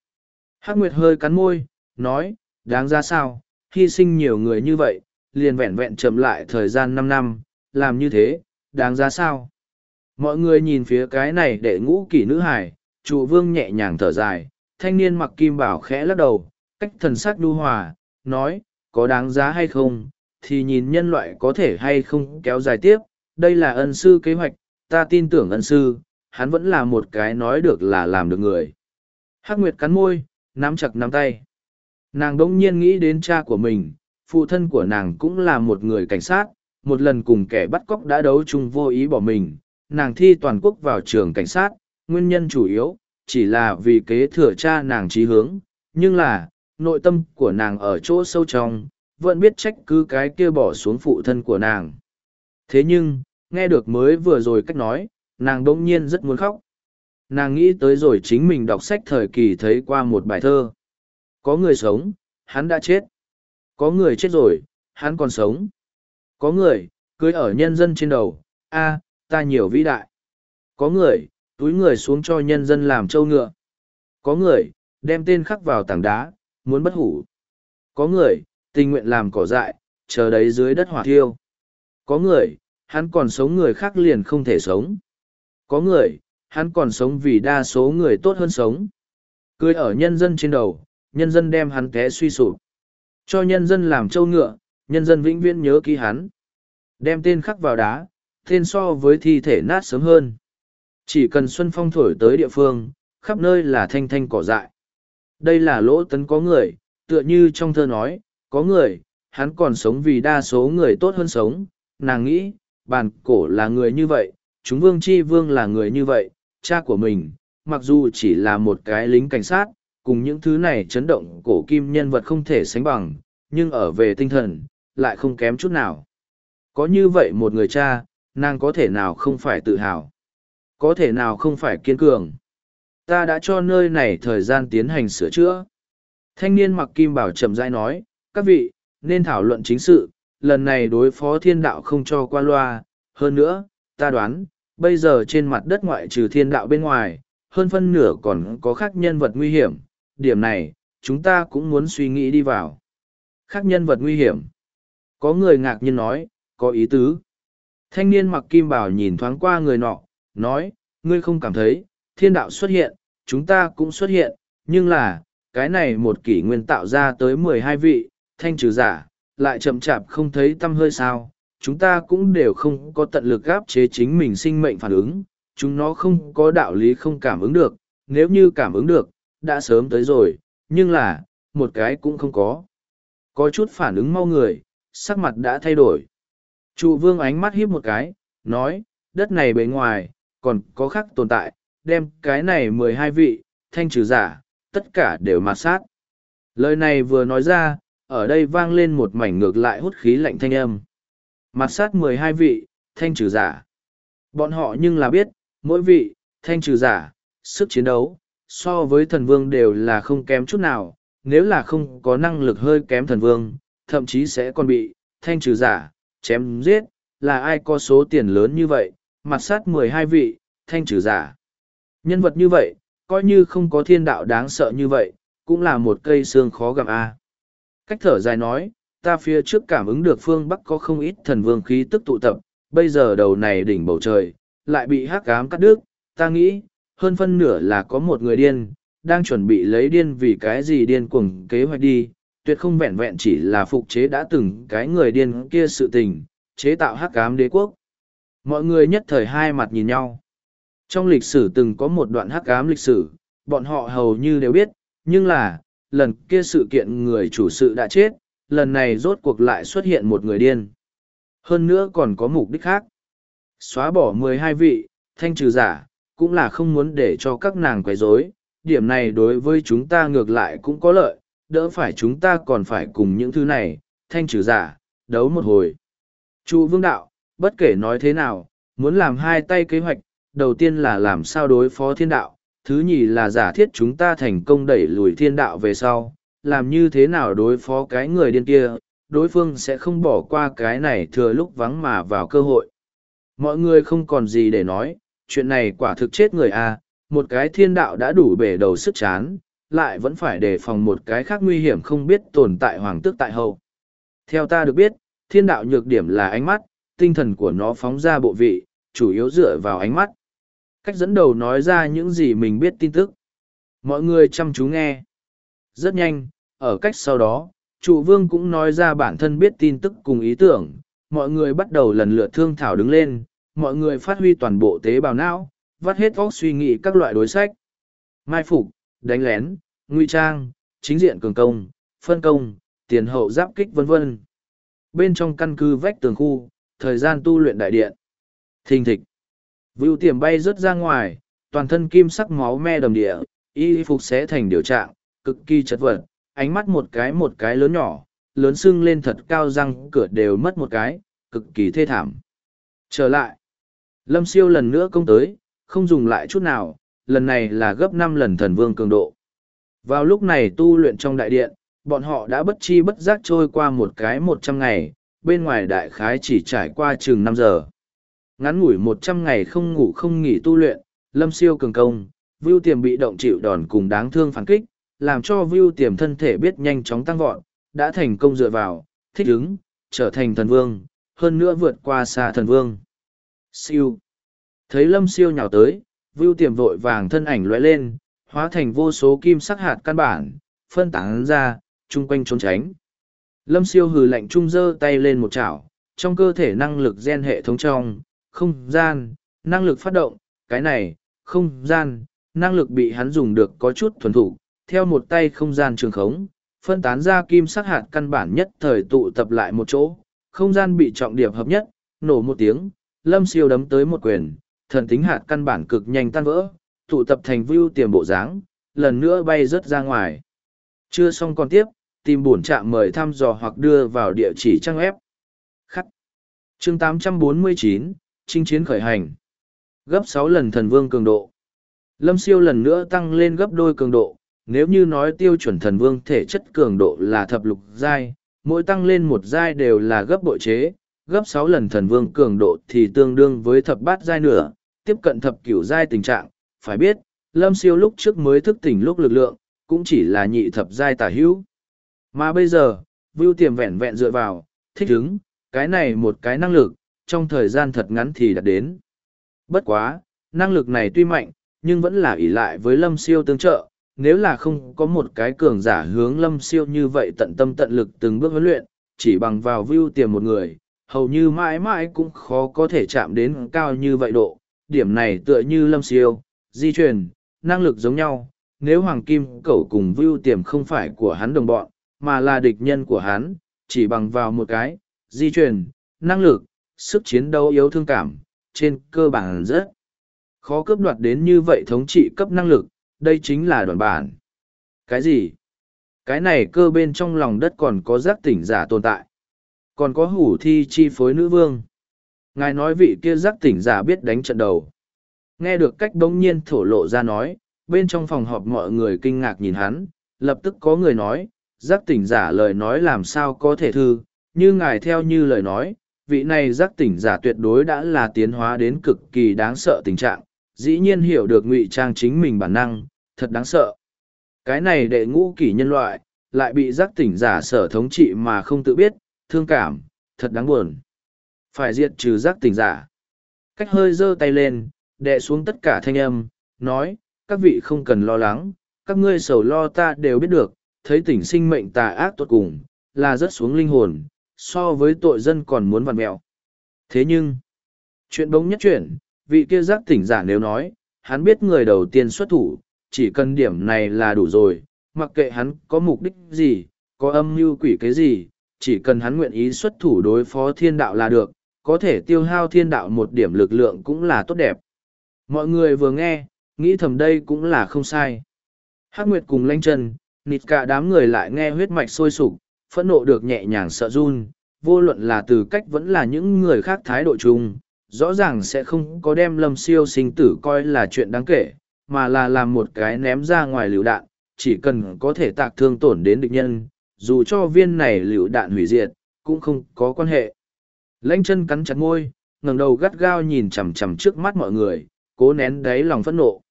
Hắc Nguyệt hơi cắn môi, nói, đáng ra sao, hy sinh nhiều người như vậy, liền vẹn vẹn chậm lại thời gian năm năm, làm như thế, đáng ra sao. Mọi người nhìn phía cái này để ngũ kỷ nữ hải, trụ vương nhẹ nhàng thở dài, thanh niên mặc kim bảo khẽ lắc đầu, cách thần sắc đu hòa, nói, có đáng giá hay không, thì nhìn nhân loại có thể hay không kéo dài tiếp, đây là ân sư kế hoạch, ta tin tưởng ân sư, hắn vẫn là một cái nói được là làm được người. Hắc Nguyệt cắn môi, nắm chặt nắm tay. Nàng đông nhiên nghĩ đến cha của mình, phụ thân của nàng cũng là một người cảnh sát, một lần cùng kẻ bắt cóc đã đấu chung vô ý bỏ mình, nàng thi toàn quốc vào trường cảnh sát, nguyên nhân chủ yếu, chỉ là vì kế thừa cha nàng trí hướng, nhưng là, nội tâm của nàng ở chỗ sâu trong, vẫn biết trách cứ cái kia bỏ xuống phụ thân của nàng. Thế nhưng, nghe được mới vừa rồi cách nói, nàng đỗng nhiên rất muốn khóc. Nàng nghĩ tới rồi chính mình đọc sách thời kỳ thấy qua một bài thơ. Có người sống, hắn đã chết. Có người chết rồi, hắn còn sống. Có người, cưới ở nhân dân trên đầu, a ta nhiều vĩ đại. Có người, túi người xuống cho nhân dân làm trâu ngựa. Có người, đem tên khắc vào tảng đá, muốn bất hủ. Có người, tình nguyện làm cỏ dại, chờ đấy dưới đất hỏa thiêu. Có người, hắn còn sống người khác liền không thể sống. Có người, hắn còn sống vì đa số người tốt hơn sống. Cười ở nhân dân trên đầu, nhân dân đem hắn té suy sụp. Cho nhân dân làm trâu ngựa, nhân dân vĩnh viễn nhớ ký hắn. Đem tên khắc vào đá, tên so với thi thể nát sớm hơn. Chỉ cần Xuân Phong thổi tới địa phương, khắp nơi là thanh thanh cỏ dại. Đây là lỗ tấn có người, tựa như trong thơ nói, có người, hắn còn sống vì đa số người tốt hơn sống, nàng nghĩ, bàn cổ là người như vậy, chúng vương chi vương là người như vậy, cha của mình, mặc dù chỉ là một cái lính cảnh sát, cùng những thứ này chấn động cổ kim nhân vật không thể sánh bằng, nhưng ở về tinh thần, lại không kém chút nào. Có như vậy một người cha, nàng có thể nào không phải tự hào, có thể nào không phải kiên cường. Ta đã cho nơi này thời gian tiến hành sửa chữa. Thanh niên mặc kim bảo chậm rãi nói, các vị, nên thảo luận chính sự, lần này đối phó thiên đạo không cho qua loa, hơn nữa, ta đoán, bây giờ trên mặt đất ngoại trừ thiên đạo bên ngoài, hơn phân nửa còn có khác nhân vật nguy hiểm, điểm này, chúng ta cũng muốn suy nghĩ đi vào. Khác nhân vật nguy hiểm. Có người ngạc nhiên nói, có ý tứ. Thanh niên mặc kim bảo nhìn thoáng qua người nọ, nói, ngươi không cảm thấy, thiên đạo xuất hiện, chúng ta cũng xuất hiện, nhưng là, cái này một kỷ nguyên tạo ra tới mười hai vị, thanh trừ giả, lại chậm chạp không thấy tâm hơi sao, chúng ta cũng đều không có tận lực gáp chế chính mình sinh mệnh phản ứng, chúng nó không có đạo lý không cảm ứng được, nếu như cảm ứng được, đã sớm tới rồi, nhưng là, một cái cũng không có. Có chút phản ứng mau người, sắc mặt đã thay đổi. Trụ vương ánh mắt hiếp một cái, nói, đất này bề ngoài, còn có khác tồn tại, đem cái này mười hai vị, thanh trừ giả, tất cả đều mặt sát. Lời này vừa nói ra, ở đây vang lên một mảnh ngược lại hút khí lạnh thanh âm. Mặt sát mười hai vị, thanh trừ giả. Bọn họ nhưng là biết, mỗi vị, thanh trừ giả, sức chiến đấu, so với thần vương đều là không kém chút nào, nếu là không có năng lực hơi kém thần vương, thậm chí sẽ còn bị, thanh trừ giả, chém giết, là ai có số tiền lớn như vậy, mặt sát mười hai vị, thanh trừ giả. Nhân vật như vậy, coi như không có thiên đạo đáng sợ như vậy, cũng là một cây xương khó gặp a. Cách thở dài nói, ta phía trước cảm ứng được phương Bắc có không ít thần vương khí tức tụ tập, bây giờ đầu này đỉnh bầu trời, lại bị hắc ám cắt đứt, ta nghĩ, hơn phân nửa là có một người điên, đang chuẩn bị lấy điên vì cái gì điên cuồng kế hoạch đi, tuyệt không vẹn vẹn chỉ là phục chế đã từng cái người điên kia sự tình, chế tạo hắc ám đế quốc. Mọi người nhất thời hai mặt nhìn nhau. Trong lịch sử từng có một đoạn hắc ám lịch sử, bọn họ hầu như đều biết, nhưng là, lần kia sự kiện người chủ sự đã chết, lần này rốt cuộc lại xuất hiện một người điên. Hơn nữa còn có mục đích khác. Xóa bỏ mười hai vị, thanh trừ giả, cũng là không muốn để cho các nàng quấy rối. điểm này đối với chúng ta ngược lại cũng có lợi, đỡ phải chúng ta còn phải cùng những thứ này, thanh trừ giả, đấu một hồi. Chu vương đạo, bất kể nói thế nào, muốn làm hai tay kế hoạch, đầu tiên là làm sao đối phó thiên đạo, thứ nhì là giả thiết chúng ta thành công đẩy lùi thiên đạo về sau, làm như thế nào đối phó cái người điên kia, đối phương sẽ không bỏ qua cái này thừa lúc vắng mà vào cơ hội. Mọi người không còn gì để nói, chuyện này quả thực chết người a một cái thiên đạo đã đủ bể đầu sức chán, lại vẫn phải đề phòng một cái khác nguy hiểm không biết tồn tại hoàng tước tại hậu. Theo ta được biết, thiên đạo nhược điểm là ánh mắt, tinh thần của nó phóng ra bộ vị, chủ yếu dựa vào ánh mắt. Cách dẫn đầu nói ra những gì mình biết tin tức. Mọi người chăm chú nghe. Rất nhanh, ở cách sau đó, trụ vương cũng nói ra bản thân biết tin tức cùng ý tưởng. Mọi người bắt đầu lần lượt thương thảo đứng lên, mọi người phát huy toàn bộ tế bào não, vắt hết óc suy nghĩ các loại đối sách. Mai phục, đánh lén, nguy trang, chính diện cường công, phân công, tiền hậu giáp kích vân vân. Bên trong căn cứ vách tường khu, thời gian tu luyện đại điện. Thình thịch. Vưu tiềm bay rớt ra ngoài, toàn thân kim sắc máu me đầm địa, y phục xé thành điều trạng, cực kỳ chật vật, ánh mắt một cái một cái lớn nhỏ, lớn sưng lên thật cao răng cửa đều mất một cái, cực kỳ thê thảm. Trở lại. Lâm siêu lần nữa công tới, không dùng lại chút nào, lần này là gấp năm lần thần vương cường độ. Vào lúc này tu luyện trong đại điện, bọn họ đã bất chi bất giác trôi qua một cái một trăm ngày, bên ngoài đại khái chỉ trải qua chừng năm giờ. Ngắn ngủi một trăm ngày không ngủ không nghỉ tu luyện, lâm siêu cường công, vưu tiềm bị động chịu đòn cùng đáng thương phản kích, làm cho vưu tiềm thân thể biết nhanh chóng tăng vọt, đã thành công dựa vào, thích ứng, trở thành thần vương, hơn nữa vượt qua xa thần vương. Siêu. Thấy lâm siêu nhào tới, vưu tiềm vội vàng thân ảnh lóe lên, hóa thành vô số kim sắc hạt căn bản, phân tán ra, chung quanh trốn tránh. Lâm siêu hừ lạnh trung giơ tay lên một chảo, trong cơ thể năng lực gen hệ thống trong, không gian, năng lực phát động, cái này, không gian, năng lực bị hắn dùng được có chút thuần thủ, theo một tay không gian trường khống, phân tán ra kim sắc hạt căn bản nhất thời tụ tập lại một chỗ, không gian bị trọng điệp hợp nhất, nổ một tiếng, lâm siêu đấm tới một quyền, thần tính hạt căn bản cực nhanh tan vỡ, tụ tập thành view tiềm bộ dáng, lần nữa bay rớt ra ngoài. Chưa xong còn tiếp, tìm bổn trạm mời thăm dò hoặc đưa vào địa chỉ trang web. Khắc. Chương 849, Chinh chiến khởi hành. Gấp sáu lần thần vương cường độ. Lâm siêu lần nữa tăng lên gấp đôi cường độ, nếu như nói tiêu chuẩn thần vương thể chất cường độ là thập lục giai, mỗi tăng lên một giai đều là gấp bội chế, gấp sáu lần thần vương cường độ thì tương đương với thập bát giai nửa tiếp cận thập cửu giai tình trạng, phải biết, lâm siêu lúc trước mới thức tỉnh lúc lực lượng, cũng chỉ là nhị thập giai tả hữu. Mà bây giờ, vưu tiềm vẹn vẹn dựa vào, thích ứng, cái này một cái năng lực, trong thời gian thật ngắn thì đã đến. Bất quá, năng lực này tuy mạnh, nhưng vẫn là ỷ lại với lâm siêu tương trợ, nếu là không có một cái cường giả hướng lâm siêu như vậy tận tâm tận lực từng bước huấn luyện, chỉ bằng vào view tiềm một người, hầu như mãi mãi cũng khó có thể chạm đến cao như vậy độ. Điểm này tựa như lâm siêu, di chuyển, năng lực giống nhau, nếu Hoàng Kim Cẩu cùng view tiềm không phải của hắn đồng bọn, mà là địch nhân của hắn, chỉ bằng vào một cái, di chuyển, năng lực, sức chiến đấu yếu thương cảm, trên cơ bản rất khó cướp đoạt đến như vậy thống trị cấp năng lực, đây chính là đoàn bản. Cái gì? Cái này cơ bên trong lòng đất còn có giác tỉnh giả tồn tại. Còn có hủ thi chi phối nữ vương. Ngài nói vị kia giác tỉnh giả biết đánh trận đầu. Nghe được cách bỗng nhiên thổ lộ ra nói, bên trong phòng họp mọi người kinh ngạc nhìn hắn, lập tức có người nói, giác tỉnh giả lời nói làm sao có thể thư, như ngài theo như lời nói, vị này giác tỉnh giả tuyệt đối đã là tiến hóa đến cực kỳ đáng sợ tình trạng, dĩ nhiên hiểu được ngụy trang chính mình bản năng, thật đáng sợ. Cái này đệ ngũ kỷ nhân loại, lại bị giác tỉnh giả sở thống trị mà không tự biết, thương cảm, thật đáng buồn. Phải diệt trừ giác tỉnh giả. Cách hơi giơ tay lên, đệ xuống tất cả thanh âm, nói, các vị không cần lo lắng, các ngươi sầu lo ta đều biết được, thấy tỉnh sinh mệnh tà ác tuột cùng, là rất xuống linh hồn, so với tội dân còn muốn vặn mẹo. Thế nhưng, chuyện bỗng nhất chuyển, vị kia giác tỉnh giả nếu nói, hắn biết người đầu tiên xuất thủ, chỉ cần điểm này là đủ rồi, mặc kệ hắn có mục đích gì, có âm mưu quỷ cái gì, chỉ cần hắn nguyện ý xuất thủ đối phó thiên đạo là được, có thể tiêu hao thiên đạo một điểm lực lượng cũng là tốt đẹp. Mọi người vừa nghe, nghĩ thầm đây cũng là không sai. Hắc Nguyệt cùng lanh chân, nịt cả đám người lại nghe huyết mạch sôi sục, phẫn nộ được nhẹ nhàng sợ run, vô luận là từ cách vẫn là những người khác thái độ chung, rõ ràng sẽ không có đem lâm siêu sinh tử coi là chuyện đáng kể, mà là làm một cái ném ra ngoài lựu đạn, chỉ cần có thể tạc thương tổn đến địch nhân, dù cho viên này lựu đạn hủy diệt, cũng không có quan hệ. Lãnh chân cắn chặt môi, ngẩng đầu gắt gao nhìn chằm chằm trước mắt mọi người, cố nén đáy lòng phẫn nộ.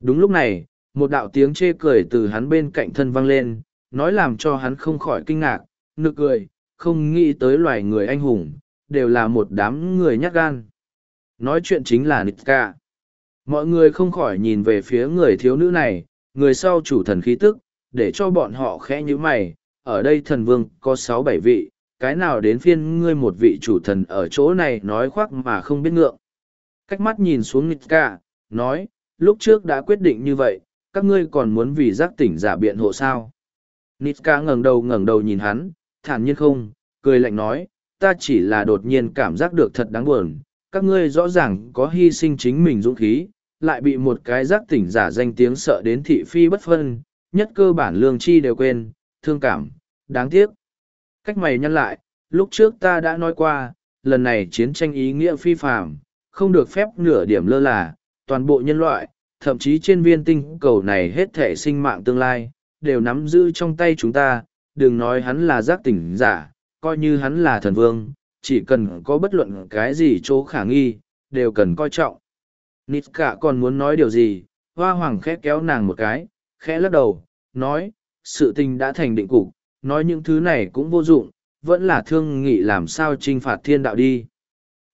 Đúng lúc này, một đạo tiếng chê cười từ hắn bên cạnh thân vang lên, nói làm cho hắn không khỏi kinh ngạc, nực cười, không nghĩ tới loài người anh hùng, đều là một đám người nhát gan. Nói chuyện chính là Nitka. Mọi người không khỏi nhìn về phía người thiếu nữ này, người sau chủ thần khí tức, để cho bọn họ khẽ như mày, ở đây thần vương có sáu bảy vị, cái nào đến phiên ngươi một vị chủ thần ở chỗ này nói khoác mà không biết ngượng. Cách mắt nhìn xuống Nitka, nói, lúc trước đã quyết định như vậy, các ngươi còn muốn vì giác tỉnh giả biện hộ sao. Nitka ngẩng đầu ngẩng đầu nhìn hắn, thản nhiên không, cười lạnh nói, ta chỉ là đột nhiên cảm giác được thật đáng buồn, các ngươi rõ ràng có hy sinh chính mình dũng khí, lại bị một cái giác tỉnh giả danh tiếng sợ đến thị phi bất phân, nhất cơ bản lương chi đều quên, thương cảm, đáng tiếc. Cách mày nhăn lại, lúc trước ta đã nói qua, lần này chiến tranh ý nghĩa phi phạm, không được phép nửa điểm lơ là, toàn bộ nhân loại, thậm chí trên viên tinh cầu này hết thể sinh mạng tương lai, đều nắm giữ trong tay chúng ta, đừng nói hắn là giác tỉnh giả, coi như hắn là thần vương, chỉ cần có bất luận cái gì chỗ khả nghi, đều cần coi trọng. Nít cả còn muốn nói điều gì, hoa hoàng khẽ kéo nàng một cái, khẽ lắc đầu, nói, sự tình đã thành định cục, nói những thứ này cũng vô dụng, vẫn là thương nghị làm sao trinh phạt thiên đạo đi.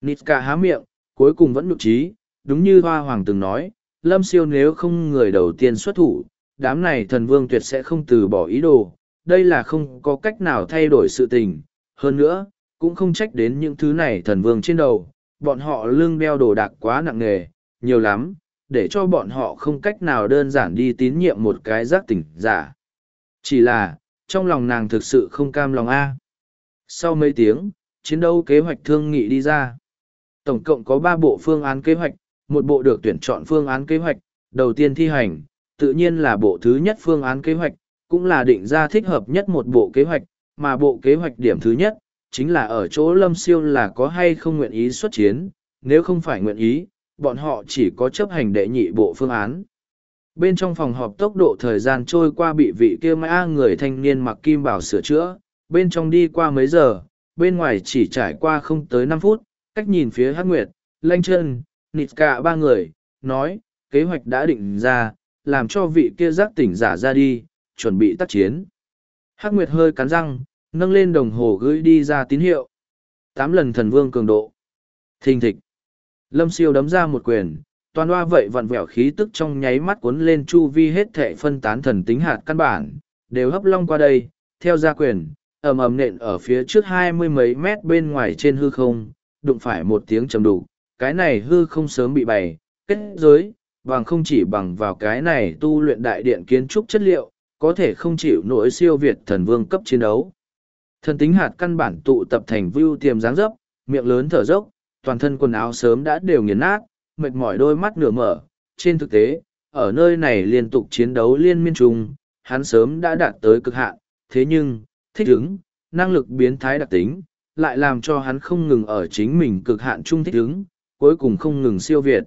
Nitka há miệng, cuối cùng vẫn nhục trí, đúng như hoa hoàng từng nói, lâm siêu nếu không người đầu tiên xuất thủ, đám này thần vương tuyệt sẽ không từ bỏ ý đồ, đây là không có cách nào thay đổi sự tình. Hơn nữa, cũng không trách đến những thứ này thần vương trên đầu, bọn họ lưng đeo đồ đạc quá nặng nề, nhiều lắm, để cho bọn họ không cách nào đơn giản đi tín nhiệm một cái giác tỉnh giả. Chỉ là, trong lòng nàng thực sự không cam lòng A. Sau mấy tiếng, chiến đấu kế hoạch thương nghị đi ra. Tổng cộng có ba bộ phương án kế hoạch, một bộ được tuyển chọn phương án kế hoạch, đầu tiên thi hành, tự nhiên là bộ thứ nhất phương án kế hoạch, cũng là định ra thích hợp nhất một bộ kế hoạch, mà bộ kế hoạch điểm thứ nhất, chính là ở chỗ lâm siêu là có hay không nguyện ý xuất chiến, nếu không phải nguyện ý, bọn họ chỉ có chấp hành đệ nhị bộ phương án. Bên trong phòng họp tốc độ thời gian trôi qua bị vị kia mã người thanh niên mặc kim bảo sửa chữa, bên trong đi qua mấy giờ, bên ngoài chỉ trải qua không tới năm phút, cách nhìn phía hát nguyệt, lanh chân, nịt cả ba người, nói, kế hoạch đã định ra, làm cho vị kia giác tỉnh giả ra đi, chuẩn bị tác chiến. Hắc Nguyệt hơi cắn răng, nâng lên đồng hồ gửi đi ra tín hiệu. Tám lần thần vương cường độ. Thình thịch. Lâm siêu đấm ra một quyền, toàn hoa vậy vặn vẹo khí tức trong nháy mắt cuốn lên chu vi hết thệ phân tán thần tính hạt căn bản, đều hấp long qua đây, theo gia quyền, ầm ầm nện ở phía trước hai mươi mấy mét bên ngoài trên hư không, đụng phải một tiếng trầm đủ, cái này hư không sớm bị bày, kết giới, bằng không chỉ bằng vào cái này tu luyện đại điện kiến trúc chất liệu, có thể không chịu nổi siêu việt thần vương cấp chiến đấu. Thần tính hạt căn bản tụ tập thành view tiềm dáng dấp, miệng lớn thở dốc, toàn thân quần áo sớm đã đều nghiền nát, mệt mỏi đôi mắt nửa mở. Trên thực tế, ở nơi này liên tục chiến đấu liên miên trùng, hắn sớm đã đạt tới cực hạn, thế nhưng, thích ứng, năng lực biến thái đặc tính, lại làm cho hắn không ngừng ở chính mình cực hạn trung thích ứng, cuối cùng không ngừng siêu việt.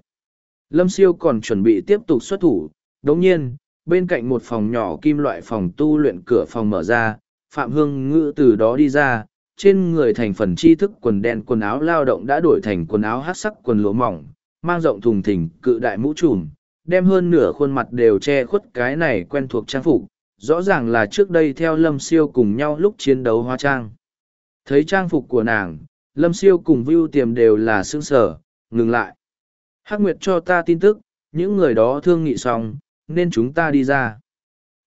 Lâm siêu còn chuẩn bị tiếp tục xuất thủ, đồng nhiên, bên cạnh một phòng nhỏ kim loại phòng tu luyện cửa phòng mở ra, Phạm Hương Ngữ từ đó đi ra, trên người thành phần tri thức quần đen quần áo lao động đã đổi thành quần áo hát sắc quần lụa mỏng, mang rộng thùng thình cự đại mũ trùm, đem hơn nửa khuôn mặt đều che khuất cái này quen thuộc trang phục, rõ ràng là trước đây theo Lâm Siêu cùng nhau lúc chiến đấu hóa trang. Thấy trang phục của nàng, Lâm Siêu cùng Vưu Tiềm đều là sương sở, ngừng lại. Hắc Nguyệt cho ta tin tức, những người đó thương nghị xong, nên chúng ta đi ra.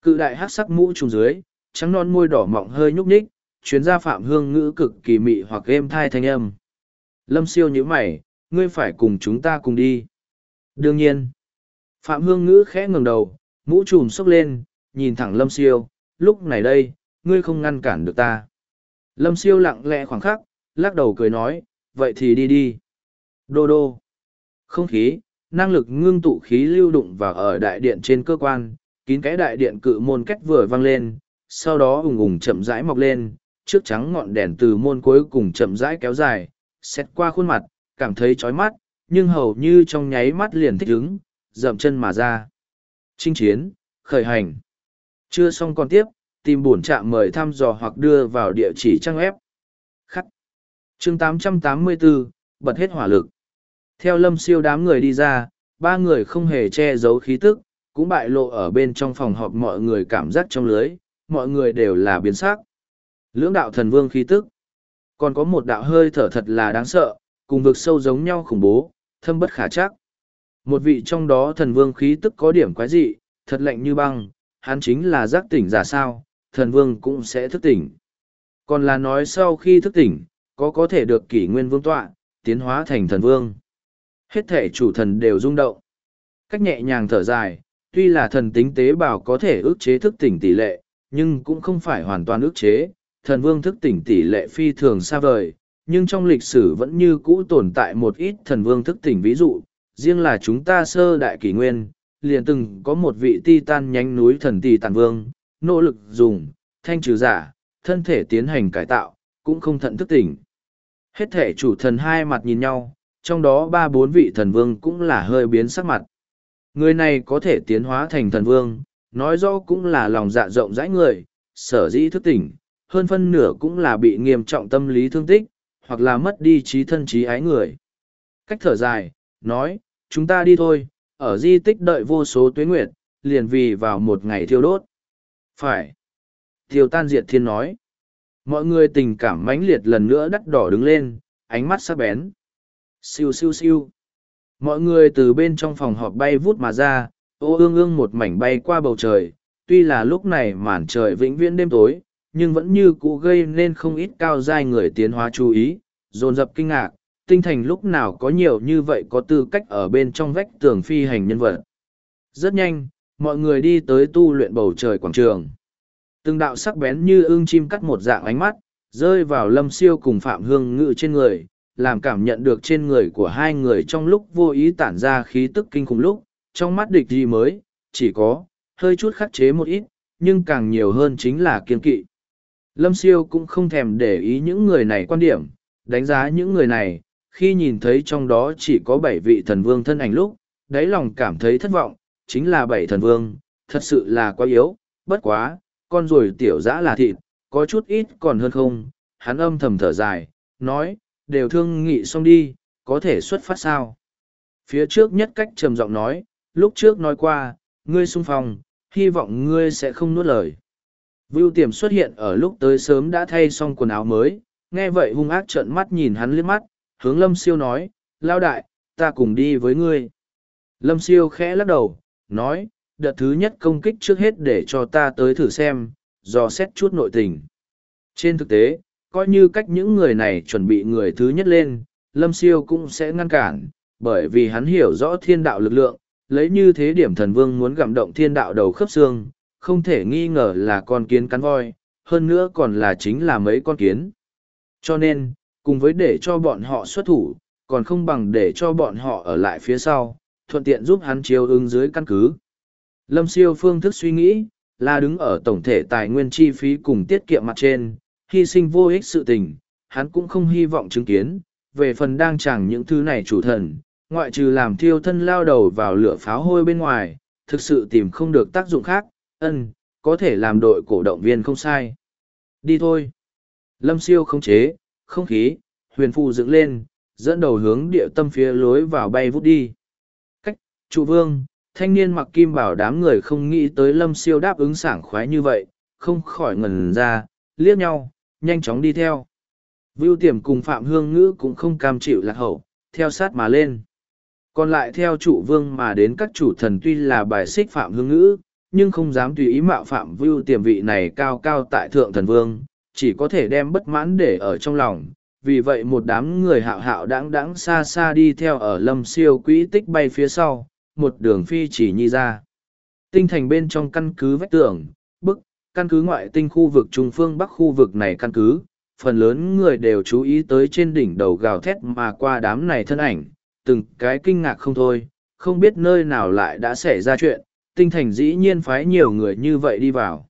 Cự đại hắc sắc mũ trùng dưới, trắng non môi đỏ mọng hơi nhúc nhích, chuyến ra phạm hương ngữ cực kỳ mị hoặc êm thai thanh âm. Lâm siêu nhíu mày, ngươi phải cùng chúng ta cùng đi. Đương nhiên. Phạm hương ngữ khẽ ngừng đầu, mũ trùm sốc lên, nhìn thẳng lâm siêu, lúc này đây, ngươi không ngăn cản được ta. Lâm siêu lặng lẽ khoảng khắc, lắc đầu cười nói, vậy thì đi đi. Đô đô. Không khí, năng lực ngưng tụ khí lưu đụng vào ở đại điện trên cơ quan, kín cái đại điện cự môn cách vừa vang lên, sau đó ùng ùng chậm rãi mọc lên, trước trắng ngọn đèn từ môn cuối cùng chậm rãi kéo dài, xét qua khuôn mặt, cảm thấy chói mắt, nhưng hầu như trong nháy mắt liền thích ứng, dậm chân mà ra. Chinh chiến, khởi hành. Chưa xong còn tiếp, tìm bổn trạm mời thăm dò hoặc đưa vào địa chỉ trang web. Khắc. chương 884, bật hết hỏa lực. Theo lâm siêu đám người đi ra, ba người không hề che giấu khí tức, cũng bại lộ ở bên trong phòng họp mọi người cảm giác trong lưới, mọi người đều là biến sắc. Lưỡng đạo thần vương khí tức. Còn có một đạo hơi thở thật là đáng sợ, cùng vực sâu giống nhau khủng bố, thâm bất khả chắc. Một vị trong đó thần vương khí tức có điểm quái dị, thật lạnh như băng, hắn chính là giác tỉnh giả sao, thần vương cũng sẽ thức tỉnh. Còn là nói sau khi thức tỉnh, có có thể được kỷ nguyên vương tọa, tiến hóa thành thần vương. Hết thể chủ thần đều rung động. Cách nhẹ nhàng thở dài, tuy là thần tính tế bào có thể ước chế thức tỉnh tỷ lệ, nhưng cũng không phải hoàn toàn ước chế. Thần vương thức tỉnh tỷ lệ phi thường xa vời, nhưng trong lịch sử vẫn như cũ tồn tại một ít thần vương thức tỉnh ví dụ, riêng là chúng ta sơ đại kỷ nguyên, liền từng có một vị ti tan nhánh núi thần tỷ tàn vương, nỗ lực dùng, thanh trừ giả, thân thể tiến hành cải tạo, cũng không thận thức tỉnh. Hết thể chủ thần hai mặt nhìn nhau, trong đó ba bốn vị thần vương cũng là hơi biến sắc mặt. Người này có thể tiến hóa thành thần vương, nói rõ cũng là lòng dạ rộng rãi người, sở dĩ thức tỉnh, hơn phân nửa cũng là bị nghiêm trọng tâm lý thương tích, hoặc là mất đi trí thân trí ái người. Cách thở dài, nói, chúng ta đi thôi, ở di tích đợi vô số tuế nguyệt, liền vì vào một ngày thiêu đốt. Phải. Tiêu tan diệt thiên nói. Mọi người tình cảm mãnh liệt lần nữa đắt đỏ đứng lên, ánh mắt sắc bén. Siêu siêu siêu. Mọi người từ bên trong phòng họp bay vút mà ra, ô ương ương một mảnh bay qua bầu trời. Tuy là lúc này màn trời vĩnh viễn đêm tối, nhưng vẫn như cũ gây nên không ít cao giai người tiến hóa chú ý, dồn dập kinh ngạc, tinh thành lúc nào có nhiều như vậy có tư cách ở bên trong vách tường phi hành nhân vật. Rất nhanh, mọi người đi tới tu luyện bầu trời quảng trường. Từng đạo sắc bén như ương chim cắt một dạng ánh mắt, rơi vào lâm siêu cùng Phạm Hương Ngự trên người, làm cảm nhận được trên người của hai người trong lúc vô ý tản ra khí tức kinh khủng lúc, trong mắt địch gì mới, chỉ có, hơi chút khắc chế một ít, nhưng càng nhiều hơn chính là kiên kỵ. Lâm siêu cũng không thèm để ý những người này quan điểm, đánh giá những người này, khi nhìn thấy trong đó chỉ có bảy vị thần vương thân ảnh lúc, đáy lòng cảm thấy thất vọng, chính là bảy thần vương, thật sự là quá yếu, bất quá, con rồi tiểu dã là thịt, có chút ít còn hơn không, hắn âm thầm thở dài, nói, đều thương nghị xong đi, có thể xuất phát sao. Phía trước nhất cách trầm giọng nói, lúc trước nói qua, ngươi sung phong, hy vọng ngươi sẽ không nuốt lời. Vưu tiềm xuất hiện ở lúc tới sớm đã thay xong quần áo mới, nghe vậy hung ác trợn mắt nhìn hắn liếc mắt, hướng lâm siêu nói, lao đại, ta cùng đi với ngươi. Lâm siêu khẽ lắc đầu, nói, đợt thứ nhất công kích trước hết để cho ta tới thử xem, dò xét chút nội tình. Trên thực tế, coi như cách những người này chuẩn bị người thứ nhất lên, Lâm Siêu cũng sẽ ngăn cản, bởi vì hắn hiểu rõ thiên đạo lực lượng, lấy như thế điểm thần vương muốn gặm động thiên đạo đầu khớp xương, không thể nghi ngờ là con kiến cắn voi, hơn nữa còn là chính là mấy con kiến. Cho nên, cùng với để cho bọn họ xuất thủ, còn không bằng để cho bọn họ ở lại phía sau, thuận tiện giúp hắn chiếu ứng dưới căn cứ. Lâm siêu phương thức suy nghĩ, là đứng ở tổng thể tài nguyên chi phí cùng tiết kiệm mặt trên, hy sinh vô ích sự tình, hắn cũng không hy vọng chứng kiến, về phần đang chẳng những thứ này chủ thần, ngoại trừ làm thiêu thân lao đầu vào lửa pháo hôi bên ngoài, thực sự tìm không được tác dụng khác, ân, có thể làm đội cổ động viên không sai. Đi thôi. Lâm siêu không chế, không khí, huyền phù dựng lên, dẫn đầu hướng địa tâm phía lối vào bay vút đi. Cách, trụ vương, thanh niên mặc kim bảo đám người không nghĩ tới lâm siêu đáp ứng sảng khoái như vậy, không khỏi ngẩn ra, liếc nhau, nhanh chóng đi theo. Vưu tiềm cùng Phạm Hương Ngữ cũng không cam chịu lạc hậu, theo sát mà lên. Còn lại theo trụ vương mà đến các chủ thần tuy là bài xích Phạm Hương Ngữ, nhưng không dám tùy ý mạo phạm Vưu tiềm vị này cao cao tại thượng thần vương, chỉ có thể đem bất mãn để ở trong lòng. Vì vậy một đám người hạo hạo đáng đáng xa xa đi theo ở lâm siêu quỹ tích bay phía sau, một đường phi chỉ nhi ra. Tinh thành bên trong căn cứ vách tường, bức, căn cứ ngoại tinh khu vực trung phương bắc khu vực này căn cứ, phần lớn người đều chú ý tới trên đỉnh đầu gào thét mà qua đám này thân ảnh, từng cái kinh ngạc không thôi, không biết nơi nào lại đã xảy ra chuyện, tinh thành dĩ nhiên phái nhiều người như vậy đi vào.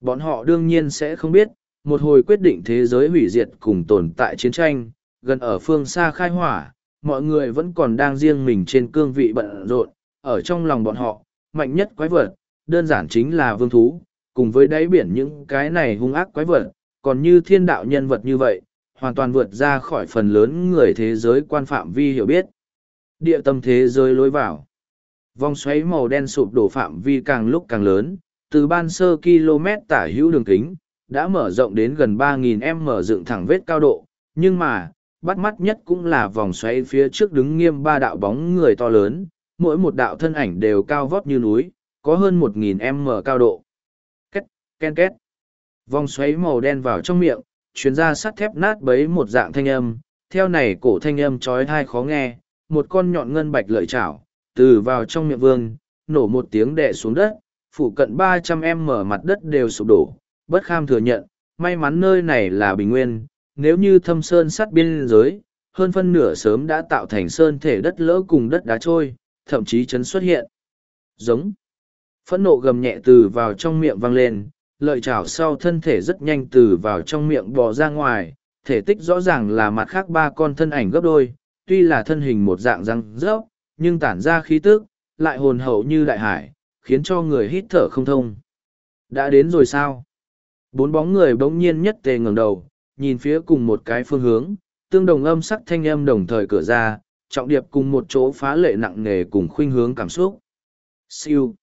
Bọn họ đương nhiên sẽ không biết, một hồi quyết định thế giới hủy diệt cùng tồn tại chiến tranh, gần ở phương xa khai hỏa, mọi người vẫn còn đang riêng mình trên cương vị bận rộn, ở trong lòng bọn họ, mạnh nhất quái vật, đơn giản chính là vương thú, cùng với đáy biển những cái này hung ác quái vật, còn như thiên đạo nhân vật như vậy, hoàn toàn vượt ra khỏi phần lớn người thế giới quan phạm vi hiểu biết. Địa tâm thế giới lối vào. Vòng xoáy màu đen sụp đổ phạm vi càng lúc càng lớn, từ ban sơ km tả hữu đường kính, đã mở rộng đến gần 3.000 m dựng thẳng vết cao độ, nhưng mà, bắt mắt nhất cũng là vòng xoáy phía trước đứng nghiêm ba đạo bóng người to lớn, mỗi một đạo thân ảnh đều cao vót như núi, có hơn 1.000 m cao độ. Két, ken két. Vòng xoáy màu đen vào trong miệng, chuyến ra sắt thép nát bấy một dạng thanh âm, theo này cổ thanh âm trói thai khó nghe, một con nhọn ngân bạch lợi chảo, từ vào trong miệng vương, nổ một tiếng đè xuống đất, phụ cận 300 em mở mặt đất đều sụp đổ, bất kham thừa nhận, may mắn nơi này là bình nguyên, nếu như thâm sơn sắt biên giới, hơn phân nửa sớm đã tạo thành sơn thể đất lỡ cùng đất đá trôi, thậm chí chấn xuất hiện. Giống. Phẫn nộ gầm nhẹ từ vào trong miệng vang lên, lợi chảo sau thân thể rất nhanh từ vào trong miệng bò ra ngoài, thể tích rõ ràng là mặt khác ba con thân ảnh gấp đôi, tuy là thân hình một dạng răng rớp, nhưng tản ra khí tức, lại hồn hậu như đại hải, khiến cho người hít thở không thông. Đã đến rồi sao? Bốn bóng người bỗng nhiên nhất tề ngẩng đầu, nhìn phía cùng một cái phương hướng, tương đồng âm sắc thanh âm đồng thời cửa ra, trọng điệp cùng một chỗ phá lệ nặng nề cùng khuynh hướng cảm xúc. Siêu.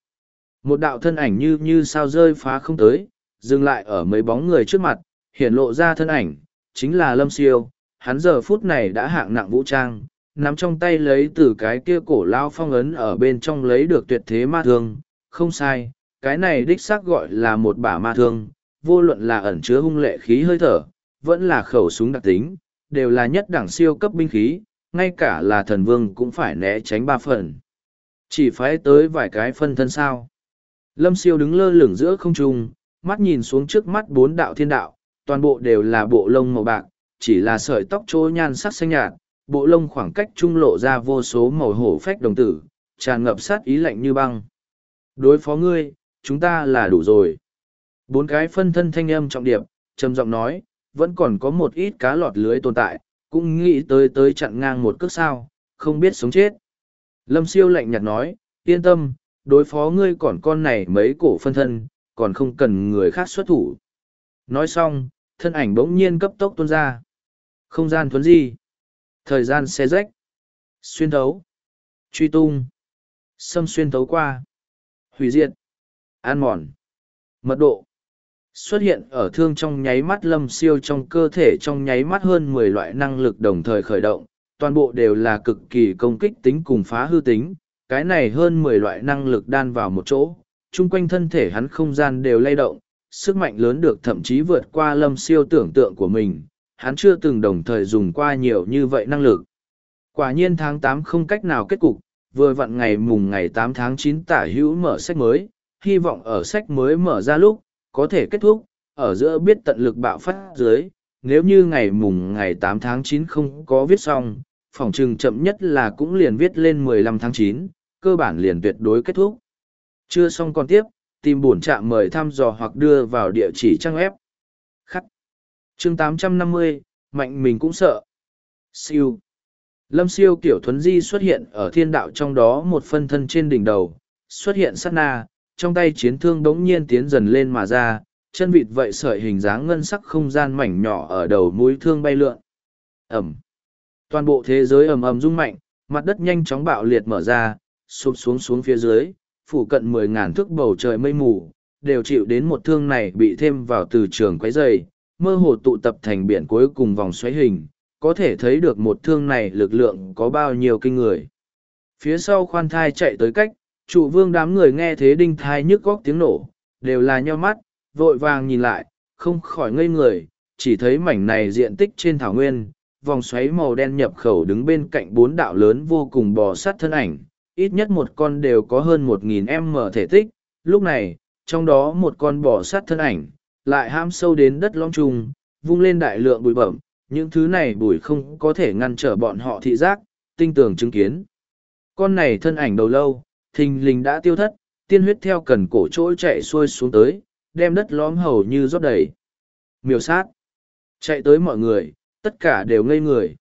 Một đạo thân ảnh như như sao rơi phá không tới, dừng lại ở mấy bóng người trước mặt, hiện lộ ra thân ảnh, chính là Lâm Siêu. Hắn giờ phút này đã hạng nặng vũ trang, nắm trong tay lấy từ cái kia cổ lao phong ấn ở bên trong lấy được tuyệt thế ma thương. Không sai, cái này đích xác gọi là một bả ma thương, vô luận là ẩn chứa hung lệ khí hơi thở, vẫn là khẩu súng đặc tính, đều là nhất đẳng siêu cấp binh khí, ngay cả là thần vương cũng phải né tránh ba phần. Chỉ phải tới vài cái phân thân sao. Lâm siêu đứng lơ lửng giữa không trung, mắt nhìn xuống trước mắt bốn đạo thiên đạo, toàn bộ đều là bộ lông màu bạc, chỉ là sợi tóc trôi nhan sắc xanh nhạt, bộ lông khoảng cách trung lộ ra vô số màu hổ phách đồng tử, tràn ngập sát ý lạnh như băng. Đối phó ngươi, chúng ta là đủ rồi. Bốn cái phân thân thanh âm trọng điệp, trầm giọng nói, vẫn còn có một ít cá lọt lưới tồn tại, cũng nghĩ tới tới chặn ngang một cước sao, không biết sống chết. Lâm siêu lạnh nhạt nói, yên tâm, đối phó ngươi còn con này mấy cổ phân thân, còn không cần người khác xuất thủ. Nói xong, thân ảnh bỗng nhiên cấp tốc tuôn ra. Không gian thuấn di. Thời gian xe rách. Xuyên thấu. Truy tung. Xâm xuyên thấu qua. Hủy diệt. An mòn. Mật độ. Xuất hiện ở thương trong nháy mắt lâm siêu trong cơ thể trong nháy mắt hơn mười loại năng lực đồng thời khởi động. Toàn bộ đều là cực kỳ công kích tính cùng phá hư tính. Cái này hơn mười loại năng lực đan vào một chỗ. chung quanh thân thể hắn không gian đều lay động. Sức mạnh lớn được thậm chí vượt qua lâm siêu tưởng tượng của mình hắn chưa từng đồng thời dùng qua nhiều như vậy năng lực. Quả nhiên tháng tám không cách nào kết cục, vừa vặn ngày mùng ngày tám tháng chín tả hữu mở sách mới, hy vọng ở sách mới mở ra lúc, có thể kết thúc, ở giữa biết tận lực bạo phát dưới, nếu như ngày mùng ngày tám tháng chín không có viết xong, phòng trừng chậm nhất là cũng liền viết lên mười lăm tháng chín, cơ bản liền tuyệt đối kết thúc. Chưa xong còn tiếp, tìm bổn trạm mời thăm dò hoặc đưa vào địa chỉ trang web. Khắc chương 850, mạnh mình cũng sợ. Siêu. Lâm siêu kiểu thuấn di xuất hiện ở thiên đạo trong đó một phân thân trên đỉnh đầu, xuất hiện sát na, trong tay chiến thương đống nhiên tiến dần lên mà ra, chân vịt vậy sợi hình dáng ngân sắc không gian mảnh nhỏ ở đầu mũi thương bay lượn. Ẩm. Toàn bộ thế giới ầm ầm rung mạnh, mặt đất nhanh chóng bạo liệt mở ra, sụp xuống xuống phía dưới, phủ cận mười ngàn thước bầu trời mây mù, đều chịu đến một thương này bị thêm vào từ trường quấy dày, mơ hồ tụ tập thành biển cuối cùng vòng xoáy hình, có thể thấy được một thương này lực lượng có bao nhiêu kinh người. Phía sau khoan thai chạy tới cách, trụ vương đám người nghe thế đinh thai nhức góc tiếng nổ, đều là nheo mắt, vội vàng nhìn lại, không khỏi ngây người, chỉ thấy mảnh này diện tích trên thảo nguyên, vòng xoáy màu đen nhập khẩu đứng bên cạnh bốn đạo lớn vô cùng bò sát thân ảnh, ít nhất một con đều có hơn một nghìn m thể tích, lúc này, trong đó một con bò sát thân ảnh, lại ham sâu đến đất long trùng, vung lên đại lượng bụi bẩm, những thứ này bụi không có thể ngăn trở bọn họ thị giác, tinh tường chứng kiến. Con này thân ảnh đầu lâu, thình lình đã tiêu thất, tiên huyết theo cần cổ trỗi chạy xuôi xuống tới, đem đất lõm hầu như rót đầy. Miêu sát. Chạy tới mọi người, tất cả đều ngây người.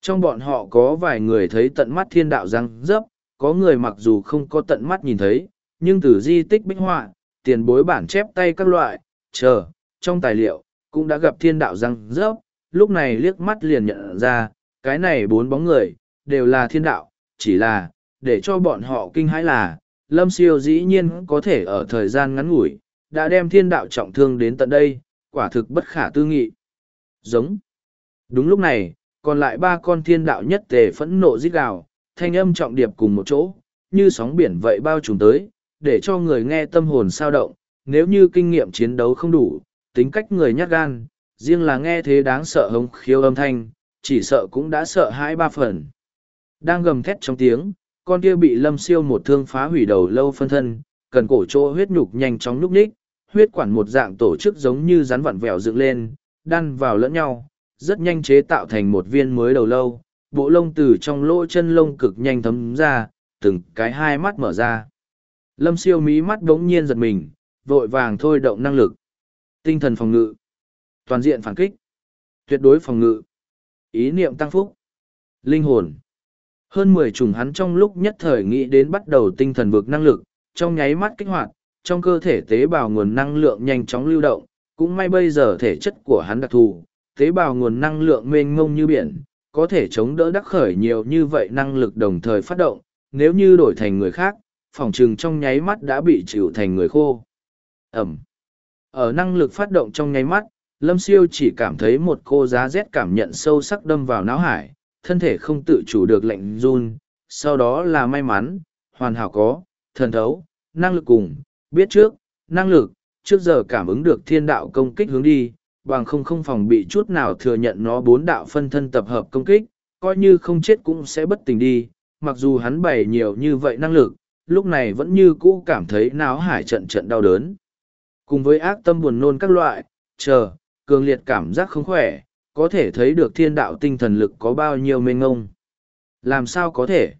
Trong bọn họ có vài người thấy tận mắt thiên đạo răng dấp, có người mặc dù không có tận mắt nhìn thấy, nhưng từ di tích bích họa, tiền bối bản chép tay các loại, chờ, trong tài liệu, cũng đã gặp thiên đạo răng rớp, lúc này liếc mắt liền nhận ra, cái này bốn bóng người, đều là thiên đạo, chỉ là, để cho bọn họ kinh hãi là, lâm siêu dĩ nhiên có thể ở thời gian ngắn ngủi, đã đem thiên đạo trọng thương đến tận đây, quả thực bất khả tư nghị. Giống. Đúng lúc này, còn lại ba con thiên đạo nhất tề phẫn nộ rít gào, thanh âm trọng điệp cùng một chỗ, như sóng biển vậy bao trùm tới, để cho người nghe tâm hồn sao động, nếu như kinh nghiệm chiến đấu không đủ, tính cách người nhát gan, riêng là nghe thế đáng sợ hống khiêu âm thanh, chỉ sợ cũng đã sợ hãi ba phần. Đang gầm thét trong tiếng, con kia bị lâm siêu một thương phá hủy đầu lâu phân thân, cần cổ chỗ huyết nhục nhanh chóng núp ních, huyết quản một dạng tổ chức giống như rắn vặn vẹo dựng lên, đan vào lẫn nhau, rất nhanh chế tạo thành một viên mới đầu lâu, bộ lông từ trong lỗ chân lông cực nhanh thấm ra, từng cái hai mắt mở ra. Lâm siêu mí mắt đống nhiên giật mình, vội vàng thôi động năng lực. Tinh thần phòng ngự. Toàn diện phản kích. Tuyệt đối phòng ngự. Ý niệm tăng phúc. Linh hồn. Hơn mười trùng hắn trong lúc nhất thời nghĩ đến bắt đầu tinh thần vực năng lực, trong nháy mắt kích hoạt, trong cơ thể tế bào nguồn năng lượng nhanh chóng lưu động, cũng may bây giờ thể chất của hắn đặc thù, tế bào nguồn năng lượng mênh mông như biển, có thể chống đỡ đắc khởi nhiều như vậy năng lực đồng thời phát động, nếu như đổi thành người khác, phòng trừng trong nháy mắt đã bị chịu thành người khô. Ẩm. Ở năng lực phát động trong nháy mắt, Lâm Siêu chỉ cảm thấy một cô giá rét cảm nhận sâu sắc đâm vào não hải, thân thể không tự chủ được lệnh run, sau đó là may mắn, hoàn hảo có, thần thấu, năng lực cùng, biết trước, năng lực, trước giờ cảm ứng được thiên đạo công kích hướng đi, bằng không không phòng bị chút nào thừa nhận nó bốn đạo phân thân tập hợp công kích, coi như không chết cũng sẽ bất tỉnh đi, mặc dù hắn bày nhiều như vậy năng lực, lúc này vẫn như cũ cảm thấy náo hải trận trận đau đớn. Cùng với ác tâm buồn nôn các loại, chờ, cường liệt cảm giác không khỏe, có thể thấy được thiên đạo tinh thần lực có bao nhiêu mênh ngông. Làm sao có thể?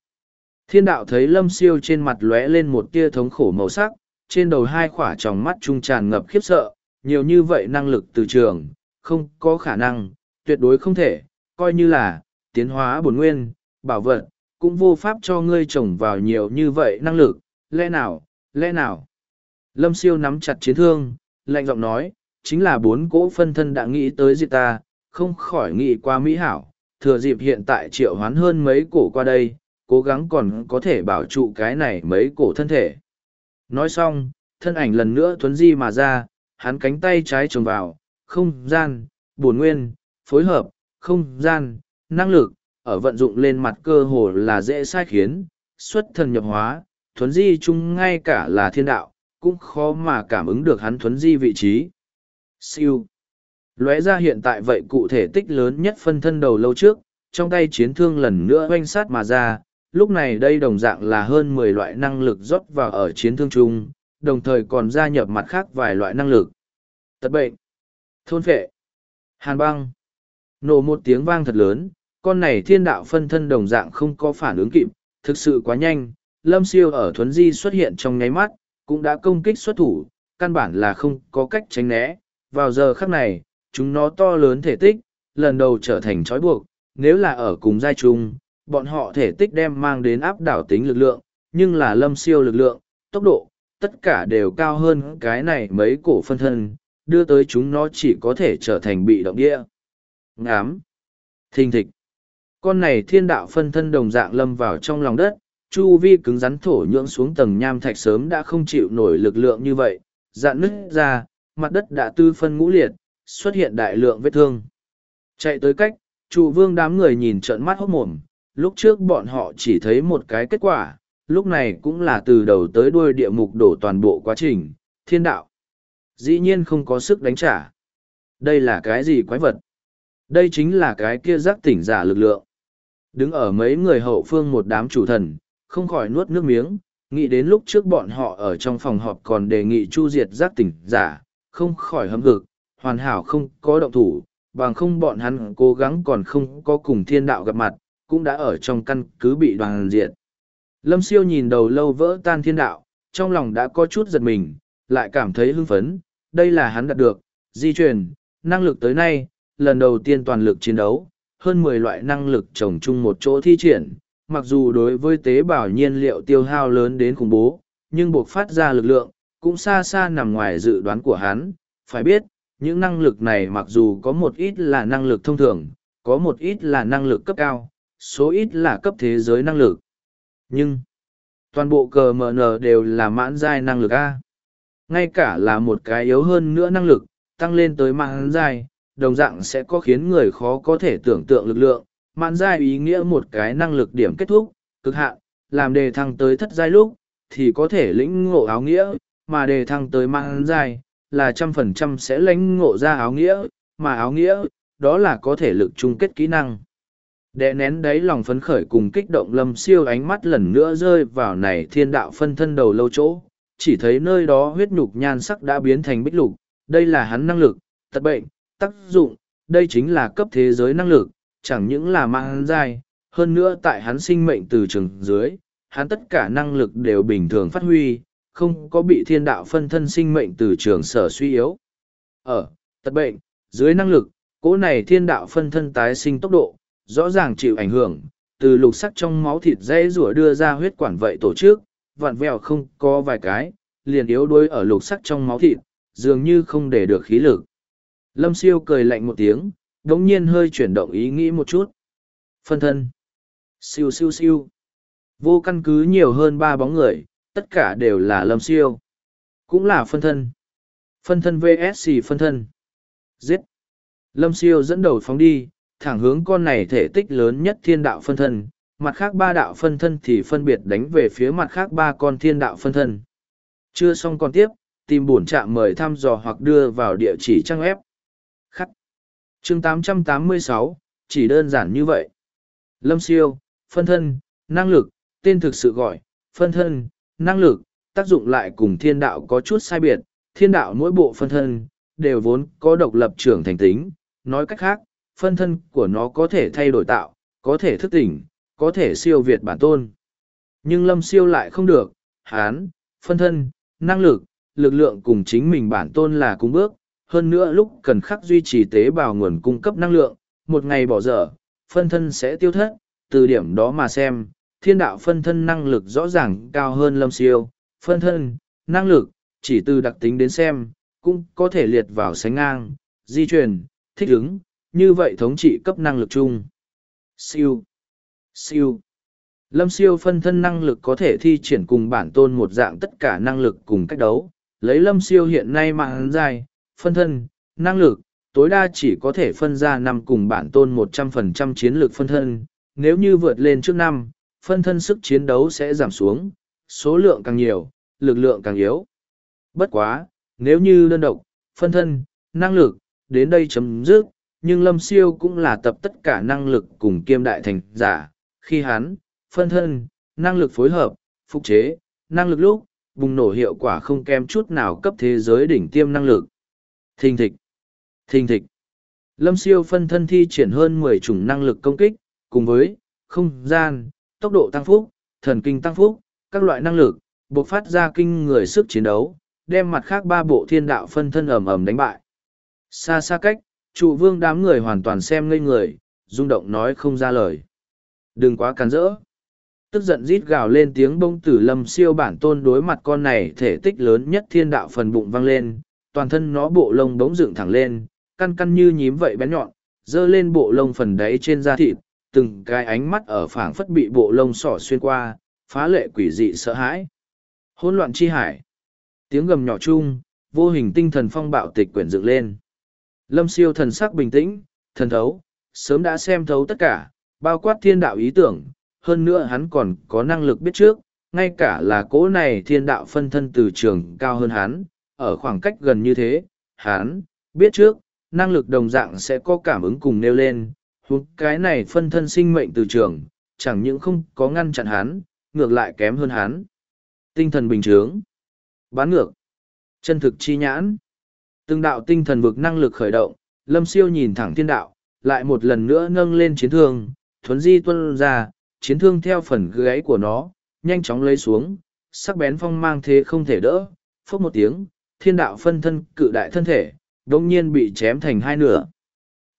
Thiên đạo thấy lâm siêu trên mặt lóe lên một tia thống khổ màu sắc, trên đầu hai khỏa tròng mắt trung tràn ngập khiếp sợ, nhiều như vậy năng lực từ trường, không có khả năng, tuyệt đối không thể, coi như là, tiến hóa bổn nguyên, bảo vật, cũng vô pháp cho ngươi trồng vào nhiều như vậy năng lực, lẽ nào, lẽ nào. Lâm siêu nắm chặt chiến thương, lạnh giọng nói, chính là bốn cỗ phân thân đã nghĩ tới diệt ta, không khỏi nghĩ qua mỹ hảo, thừa dịp hiện tại triệu hoán hơn mấy cổ qua đây, cố gắng còn có thể bảo trụ cái này mấy cổ thân thể. Nói xong, thân ảnh lần nữa thuấn di mà ra, hắn cánh tay trái trồng vào, không gian, buồn nguyên, phối hợp, không gian, năng lực, ở vận dụng lên mặt cơ hồ là dễ sai khiến, xuất thần nhập hóa, thuấn di chung ngay cả là thiên đạo, cũng khó mà cảm ứng được hắn thuấn di vị trí. Siêu. Lóe ra hiện tại vậy cụ thể tích lớn nhất phân thân đầu lâu trước, trong tay chiến thương lần nữa oanh sát mà ra, lúc này đây đồng dạng là hơn mười loại năng lực rót vào ở chiến thương chung, đồng thời còn gia nhập mặt khác vài loại năng lực. Tật bệnh, thôn phệ, hàn băng, nổ một tiếng vang thật lớn, con này thiên đạo phân thân đồng dạng không có phản ứng kịp, thực sự quá nhanh, lâm siêu ở thuấn di xuất hiện trong nháy mắt, cũng đã công kích xuất thủ, căn bản là không có cách tránh né. Vào giờ khắc này, chúng nó to lớn thể tích, lần đầu trở thành trói buộc, nếu là ở cùng giai chung, bọn họ thể tích đem mang đến áp đảo tính lực lượng, nhưng là lâm siêu lực lượng, tốc độ, tất cả đều cao hơn cái này mấy cổ phân thân, đưa tới chúng nó chỉ có thể trở thành bị động địa. Ngám, thình thịch. Con này thiên đạo phân thân đồng dạng lâm vào trong lòng đất, chu vi cứng rắn thổ nhưỡng xuống tầng nham thạch sớm đã không chịu nổi lực lượng như vậy, dạn nứt ra, mặt đất đã tư phân ngũ liệt, xuất hiện đại lượng vết thương. Chạy tới cách, trụ vương đám người nhìn trợn mắt hốt mồm, lúc trước bọn họ chỉ thấy một cái kết quả, lúc này cũng là từ đầu tới đuôi địa mục đổ toàn bộ quá trình, thiên đạo. Dĩ nhiên không có sức đánh trả. Đây là cái gì quái vật? Đây chính là cái kia giác tỉnh giả lực lượng. Đứng ở mấy người hậu phương một đám chủ thần, không khỏi nuốt nước miếng, nghĩ đến lúc trước bọn họ ở trong phòng họp còn đề nghị chu diệt giác tỉnh giả, không khỏi hâm hực, hoàn hảo không có động thủ, bằng không bọn hắn cố gắng còn không có cùng thiên đạo gặp mặt, cũng đã ở trong căn cứ bị đoàn diệt. Lâm siêu nhìn đầu lâu vỡ tan thiên đạo, trong lòng đã có chút giật mình, lại cảm thấy hưng phấn, đây là hắn đạt được, di truyền, năng lực tới nay, lần đầu tiên toàn lực chiến đấu, hơn mười loại năng lực trồng chung một chỗ thi triển, mặc dù đối với tế bào nhiên liệu tiêu hao lớn đến khủng bố, nhưng buộc phát ra lực lượng, cũng xa xa nằm ngoài dự đoán của hắn. Phải biết, những năng lực này mặc dù có một ít là năng lực thông thường, có một ít là năng lực cấp cao, số ít là cấp thế giới năng lực. Nhưng, toàn bộ cờ MN đều là mãn giai năng lực A. Ngay cả là một cái yếu hơn nữa năng lực, tăng lên tới mãn giai, đồng dạng sẽ có khiến người khó có thể tưởng tượng lực lượng. Mãn giai ý nghĩa một cái năng lực điểm kết thúc, cực hạn, làm đề thăng tới thất giai lúc, thì có thể lĩnh ngộ áo nghĩa, mà đề thăng tới mãn giai, là trăm phần trăm sẽ lĩnh ngộ ra áo nghĩa, mà áo nghĩa, đó là có thể lực chung kết kỹ năng. Đệ nén đáy lòng phấn khởi cùng kích động lâm siêu ánh mắt lần nữa rơi vào này thiên đạo phân thân đầu lâu chỗ, chỉ thấy nơi đó huyết nhục nhan sắc đã biến thành bích lục, đây là hắn năng lực, tật bệnh, tác dụng, đây chính là cấp thế giới năng lực, chẳng những là mang dai, hơn nữa tại hắn sinh mệnh từ trường dưới, hắn tất cả năng lực đều bình thường phát huy, không có bị thiên đạo phân thân sinh mệnh từ trường sở suy yếu. Ở, tật bệnh, dưới năng lực, cỗ này thiên đạo phân thân tái sinh tốc độ, rõ ràng chịu ảnh hưởng, từ lục sắc trong máu thịt dây rủa đưa ra huyết quản vậy tổ chức, vặn vẹo không có vài cái, liền yếu đuối ở lục sắc trong máu thịt, dường như không để được khí lực. Lâm siêu cười lạnh một tiếng, đống nhiên hơi chuyển động ý nghĩ một chút. Phân thân. Siêu siêu siêu. Vô căn cứ nhiều hơn ba bóng người, tất cả đều là lâm siêu. Cũng là phân thân. Phân thân VSC phân thân. Giết. Lâm siêu dẫn đầu phóng đi, thẳng hướng con này thể tích lớn nhất thiên đạo phân thân, mặt khác ba đạo phân thân thì phân biệt đánh về phía mặt khác ba con thiên đạo phân thân. Chưa xong còn tiếp, tìm bổn trạm mời thăm dò hoặc đưa vào địa chỉ trang web chương 886, chỉ đơn giản như vậy. Lâm siêu, phân thân, năng lực, tên thực sự gọi, phân thân, năng lực, tác dụng lại cùng thiên đạo có chút sai biệt, thiên đạo mỗi bộ phân thân, đều vốn có độc lập trưởng thành tính, nói cách khác, phân thân của nó có thể thay đổi tạo, có thể thức tỉnh, có thể siêu việt bản tôn. Nhưng lâm siêu lại không được, hán, phân thân, năng lực, lực lượng cùng chính mình bản tôn là cùng bước, hơn nữa lúc cần khắc duy trì tế bào nguồn cung cấp năng lượng, một ngày bỏ dở, phân thân sẽ tiêu thất, từ điểm đó mà xem, thiên đạo phân thân năng lực rõ ràng cao hơn lâm siêu, phân thân, năng lực, chỉ từ đặc tính đến xem, cũng có thể liệt vào sánh ngang, di chuyển thích ứng, như vậy thống trị cấp năng lực chung. Siêu, siêu, lâm siêu phân thân năng lực có thể thi triển cùng bản tôn một dạng tất cả năng lực cùng cách đấu, lấy lâm siêu hiện nay mạng dài, phân thân, năng lực, tối đa chỉ có thể phân ra năm cùng bản tôn một trăm phần trăm chiến lược phân thân, nếu như vượt lên trước năm, phân thân sức chiến đấu sẽ giảm xuống, số lượng càng nhiều, lực lượng càng yếu. Bất quá, nếu như đơn độc, phân thân, năng lực, đến đây chấm dứt, nhưng Lâm Siêu cũng là tập tất cả năng lực cùng kiêm đại thành giả, khi hắn, phân thân, năng lực phối hợp, phục chế, năng lực lúc, bùng nổ hiệu quả không kém chút nào cấp thế giới đỉnh tiêm năng lực. Thình thịch, thình thịch. Lâm Siêu phân thân thi triển hơn mười chủng năng lực công kích, cùng với không gian, tốc độ tăng phúc, thần kinh tăng phúc, các loại năng lực, buộc phát ra kinh người sức chiến đấu, đem mặt khác ba bộ thiên đạo phân thân ầm ầm đánh bại. Xa xa cách, trụ vương đám người hoàn toàn xem ngây người, rung động nói không ra lời. Đừng quá cắn rỡ. Tức giận rít gào lên tiếng bông tử lâm siêu bản tôn đối mặt con này thể tích lớn nhất thiên đạo phần bụng vang lên, toàn thân nó bộ lông bỗng dựng thẳng lên, căn căn như nhím vậy bén nhọn, dơ lên bộ lông phần đáy trên da thịt, từng cái ánh mắt ở phảng phất bị bộ lông sỏ xuyên qua, phá lệ quỷ dị sợ hãi. Hỗn loạn chi hải. Tiếng gầm nhỏ chung, vô hình tinh thần phong bạo tịch quyển dựng lên. Lâm siêu thần sắc bình tĩnh, thần thấu, sớm đã xem thấu tất cả, bao quát thiên đạo ý tưởng, hơn nữa hắn còn có năng lực biết trước, ngay cả là cố này thiên đạo phân thân từ trường cao hơn hắn, ở khoảng cách gần như thế, hắn, biết trước, năng lực đồng dạng sẽ có cảm ứng cùng nêu lên, huống cái này phân thân sinh mệnh từ trường, chẳng những không có ngăn chặn hắn, ngược lại kém hơn hắn. Tinh thần bình thường, bán ngược, chân thực chi nhãn, từng đạo tinh thần vực năng lực khởi động, lâm siêu nhìn thẳng thiên đạo, lại một lần nữa nâng lên chiến thương, thuấn di tuân ra, chiến thương theo phần gáy của nó, nhanh chóng lấy xuống, sắc bén phong mang thế không thể đỡ, phốc một tiếng, thiên đạo phân thân cự đại thân thể, đồng nhiên bị chém thành hai nửa.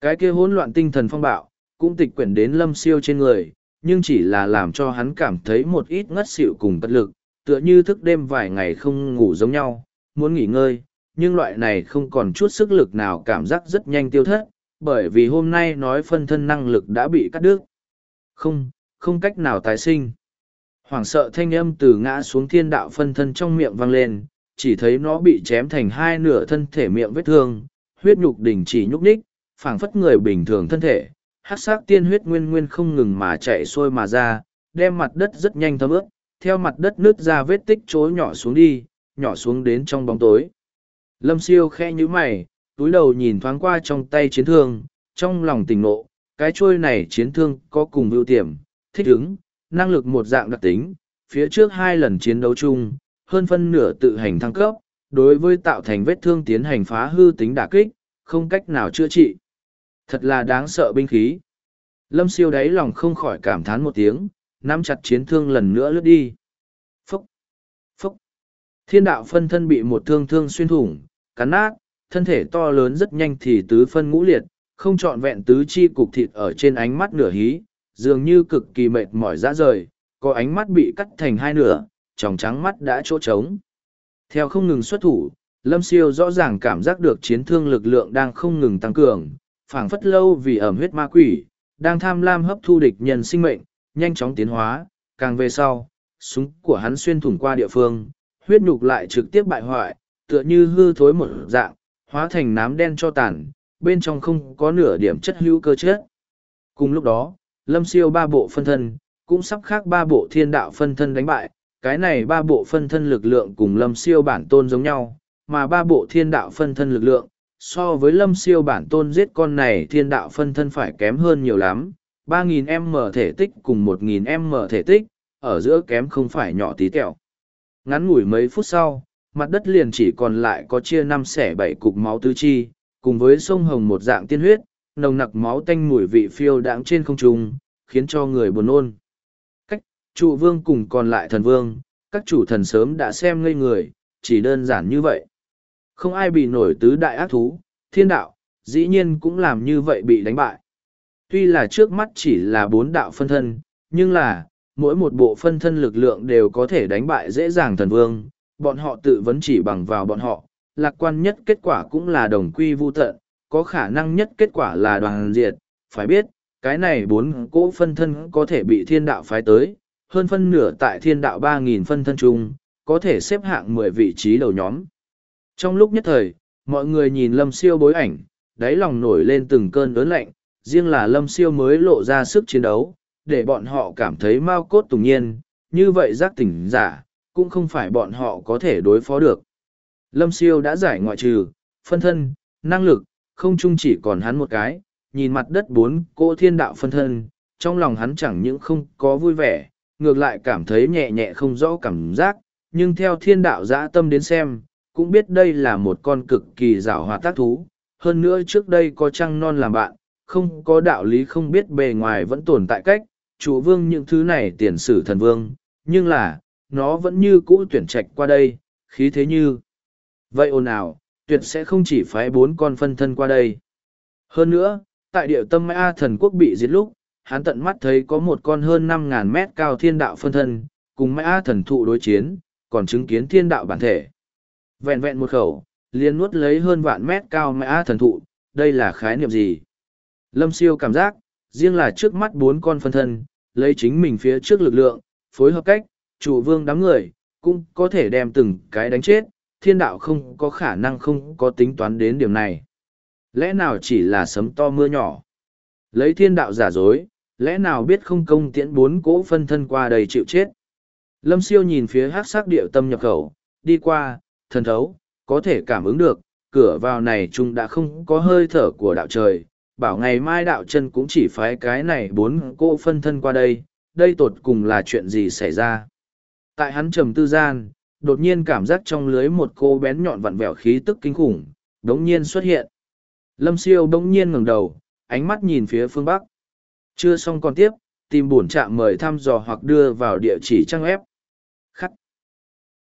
Cái kia hỗn loạn tinh thần phong bạo, cũng tịch quyển đến lâm siêu trên người, nhưng chỉ là làm cho hắn cảm thấy một ít ngất xỉu cùng bất lực, tựa như thức đêm vài ngày không ngủ giống nhau, muốn nghỉ ngơi, nhưng loại này không còn chút sức lực nào cảm giác rất nhanh tiêu thất, bởi vì hôm nay nói phân thân năng lực đã bị cắt đứt. Không, không cách nào tái sinh. Hoảng sợ thanh âm từ ngã xuống thiên đạo phân thân trong miệng vang lên, chỉ thấy nó bị chém thành hai nửa thân thể miệng vết thương, huyết nhục đỉnh chỉ nhúc nhích, phảng phất người bình thường thân thể, hát sắc tiên huyết nguyên nguyên không ngừng mà chạy xuôi mà ra, đem mặt đất rất nhanh thấm ướt, theo mặt đất nứt ra vết tích chối nhỏ xuống đi, nhỏ xuống đến trong bóng tối. Lâm siêu khe như mày, túi đầu nhìn thoáng qua trong tay chiến thương, trong lòng tỉnh nộ, cái trôi này chiến thương có cùng ưu tiềm, thích ứng, năng lực một dạng đặc tính, phía trước hai lần chiến đấu chung, hơn phân nửa tự hành thăng cấp, đối với tạo thành vết thương tiến hành phá hư tính đả kích, không cách nào chữa trị. Thật là đáng sợ binh khí. Lâm siêu đáy lòng không khỏi cảm thán một tiếng, nắm chặt chiến thương lần nữa lướt đi. Phúc! Phúc! Thiên đạo phân thân bị một thương thương xuyên thủng, cắn nát, thân thể to lớn rất nhanh thì tứ phân ngũ liệt, không trọn vẹn tứ chi cục thịt ở trên ánh mắt nửa hí, dường như cực kỳ mệt mỏi ra rời, có ánh mắt bị cắt thành hai nửa, tròng trắng mắt đã chỗ trống. Theo không ngừng xuất thủ, Lâm Siêu rõ ràng cảm giác được chiến thương lực lượng đang không ngừng tăng cường, phảng phất lâu vì ẩm huyết ma quỷ, đang tham lam hấp thu địch nhân sinh mệnh, nhanh chóng tiến hóa, càng về sau, súng của hắn xuyên thủng qua địa phương, huyết nhục lại trực tiếp bại hoại, tựa như hư thối một dạng, hóa thành nám đen cho tàn, bên trong không có nửa điểm chất hữu cơ chết. Cùng lúc đó, lâm siêu ba bộ phân thân, cũng sắp khác ba bộ thiên đạo phân thân đánh bại, cái này ba bộ phân thân lực lượng cùng lâm siêu bản tôn giống nhau, mà ba bộ thiên đạo phân thân lực lượng, so với lâm siêu bản tôn giết con này thiên đạo phân thân phải kém hơn nhiều lắm, 3.000 m thể tích cùng 1.000 m thể tích, ở giữa kém không phải nhỏ tí tẹo. Ngắn ngủi mấy phút sau, mặt đất liền chỉ còn lại có chia năm xẻ bảy cục máu tứ chi, cùng với sông hồng một dạng tiên huyết, nồng nặc máu tanh mùi vị phiêu đãng trên không trung, khiến cho người buồn nôn. Trụ vương cùng còn lại thần vương, các chủ thần sớm đã xem ngây người, chỉ đơn giản như vậy. Không ai bị nổi tứ đại ác thú, thiên đạo, dĩ nhiên cũng làm như vậy bị đánh bại. Tuy là trước mắt chỉ là bốn đạo phân thân, nhưng là, mỗi một bộ phân thân lực lượng đều có thể đánh bại dễ dàng thần vương, bọn họ tự vấn chỉ bằng vào bọn họ, lạc quan nhất kết quả cũng là đồng quy vu tận, có khả năng nhất kết quả là đoàn diệt, phải biết, cái này bốn cỗ phân thân có thể bị thiên đạo phái tới, hơn phân nửa tại thiên đạo ba nghìn phân thân chung, có thể xếp hạng mười vị trí đầu nhóm. Trong lúc nhất thời, mọi người nhìn lâm siêu bối ảnh, đáy lòng nổi lên từng cơn ớn lạnh, riêng là lâm siêu mới lộ ra sức chiến đấu, để bọn họ cảm thấy mau cốt tùng nhiên, như vậy giác tỉnh giả, cũng không phải bọn họ có thể đối phó được. Lâm siêu đã giải ngoại trừ, phân thân, năng lực, không chung chỉ còn hắn một cái, nhìn mặt đất bốn cô thiên đạo phân thân, trong lòng hắn chẳng những không có vui vẻ, ngược lại cảm thấy nhẹ nhẹ không rõ cảm giác, nhưng theo thiên đạo dã tâm đến xem, cũng biết đây là một con cực kỳ rảo hoạt tác thú, hơn nữa trước đây có trăng non làm bạn, không có đạo lý không biết bề ngoài vẫn tồn tại cách, chủ vương những thứ này tiền sử thần vương, nhưng là, nó vẫn như cũ tuyển trạch qua đây, khí thế như. Vậy ồn ào, tuyệt sẽ không chỉ phái bốn con phân thân qua đây. Hơn nữa, tại địa tâm A thần quốc bị giết lúc, hắn tận mắt thấy có một con hơn năm ngàn mét cao thiên đạo phân thân, cùng mã thần thụ đối chiến, còn chứng kiến thiên đạo bản thể. Vẹn vẹn một khẩu, liền nuốt lấy hơn vạn mét cao mã thần thụ, đây là khái niệm gì? Lâm siêu cảm giác, riêng là trước mắt bốn con phân thân, lấy chính mình phía trước lực lượng, phối hợp cách, chủ vương đám người, cũng có thể đem từng cái đánh chết, thiên đạo không có khả năng không có tính toán đến điểm này. Lẽ nào chỉ là sấm to mưa nhỏ? Lấy thiên đạo giả dối, lẽ nào biết không công tiễn bốn cỗ phân thân qua đầy chịu chết? Lâm siêu nhìn phía hát sắc địa tâm nhập khẩu, đi qua, thần thấu, có thể cảm ứng được, cửa vào này chúng đã không có hơi thở của đạo trời, bảo ngày mai đạo chân cũng chỉ phái cái này bốn cỗ phân thân qua đây, đây tột cùng là chuyện gì xảy ra. Tại hắn trầm tư gian, đột nhiên cảm giác trong lưới một cô bén nhọn vặn vẹo khí tức kinh khủng, đống nhiên xuất hiện. Lâm siêu đống nhiên ngẩng đầu, ánh mắt nhìn phía phương Bắc. Chưa xong còn tiếp, tìm bổn trạm mời thăm dò hoặc đưa vào địa chỉ trang web.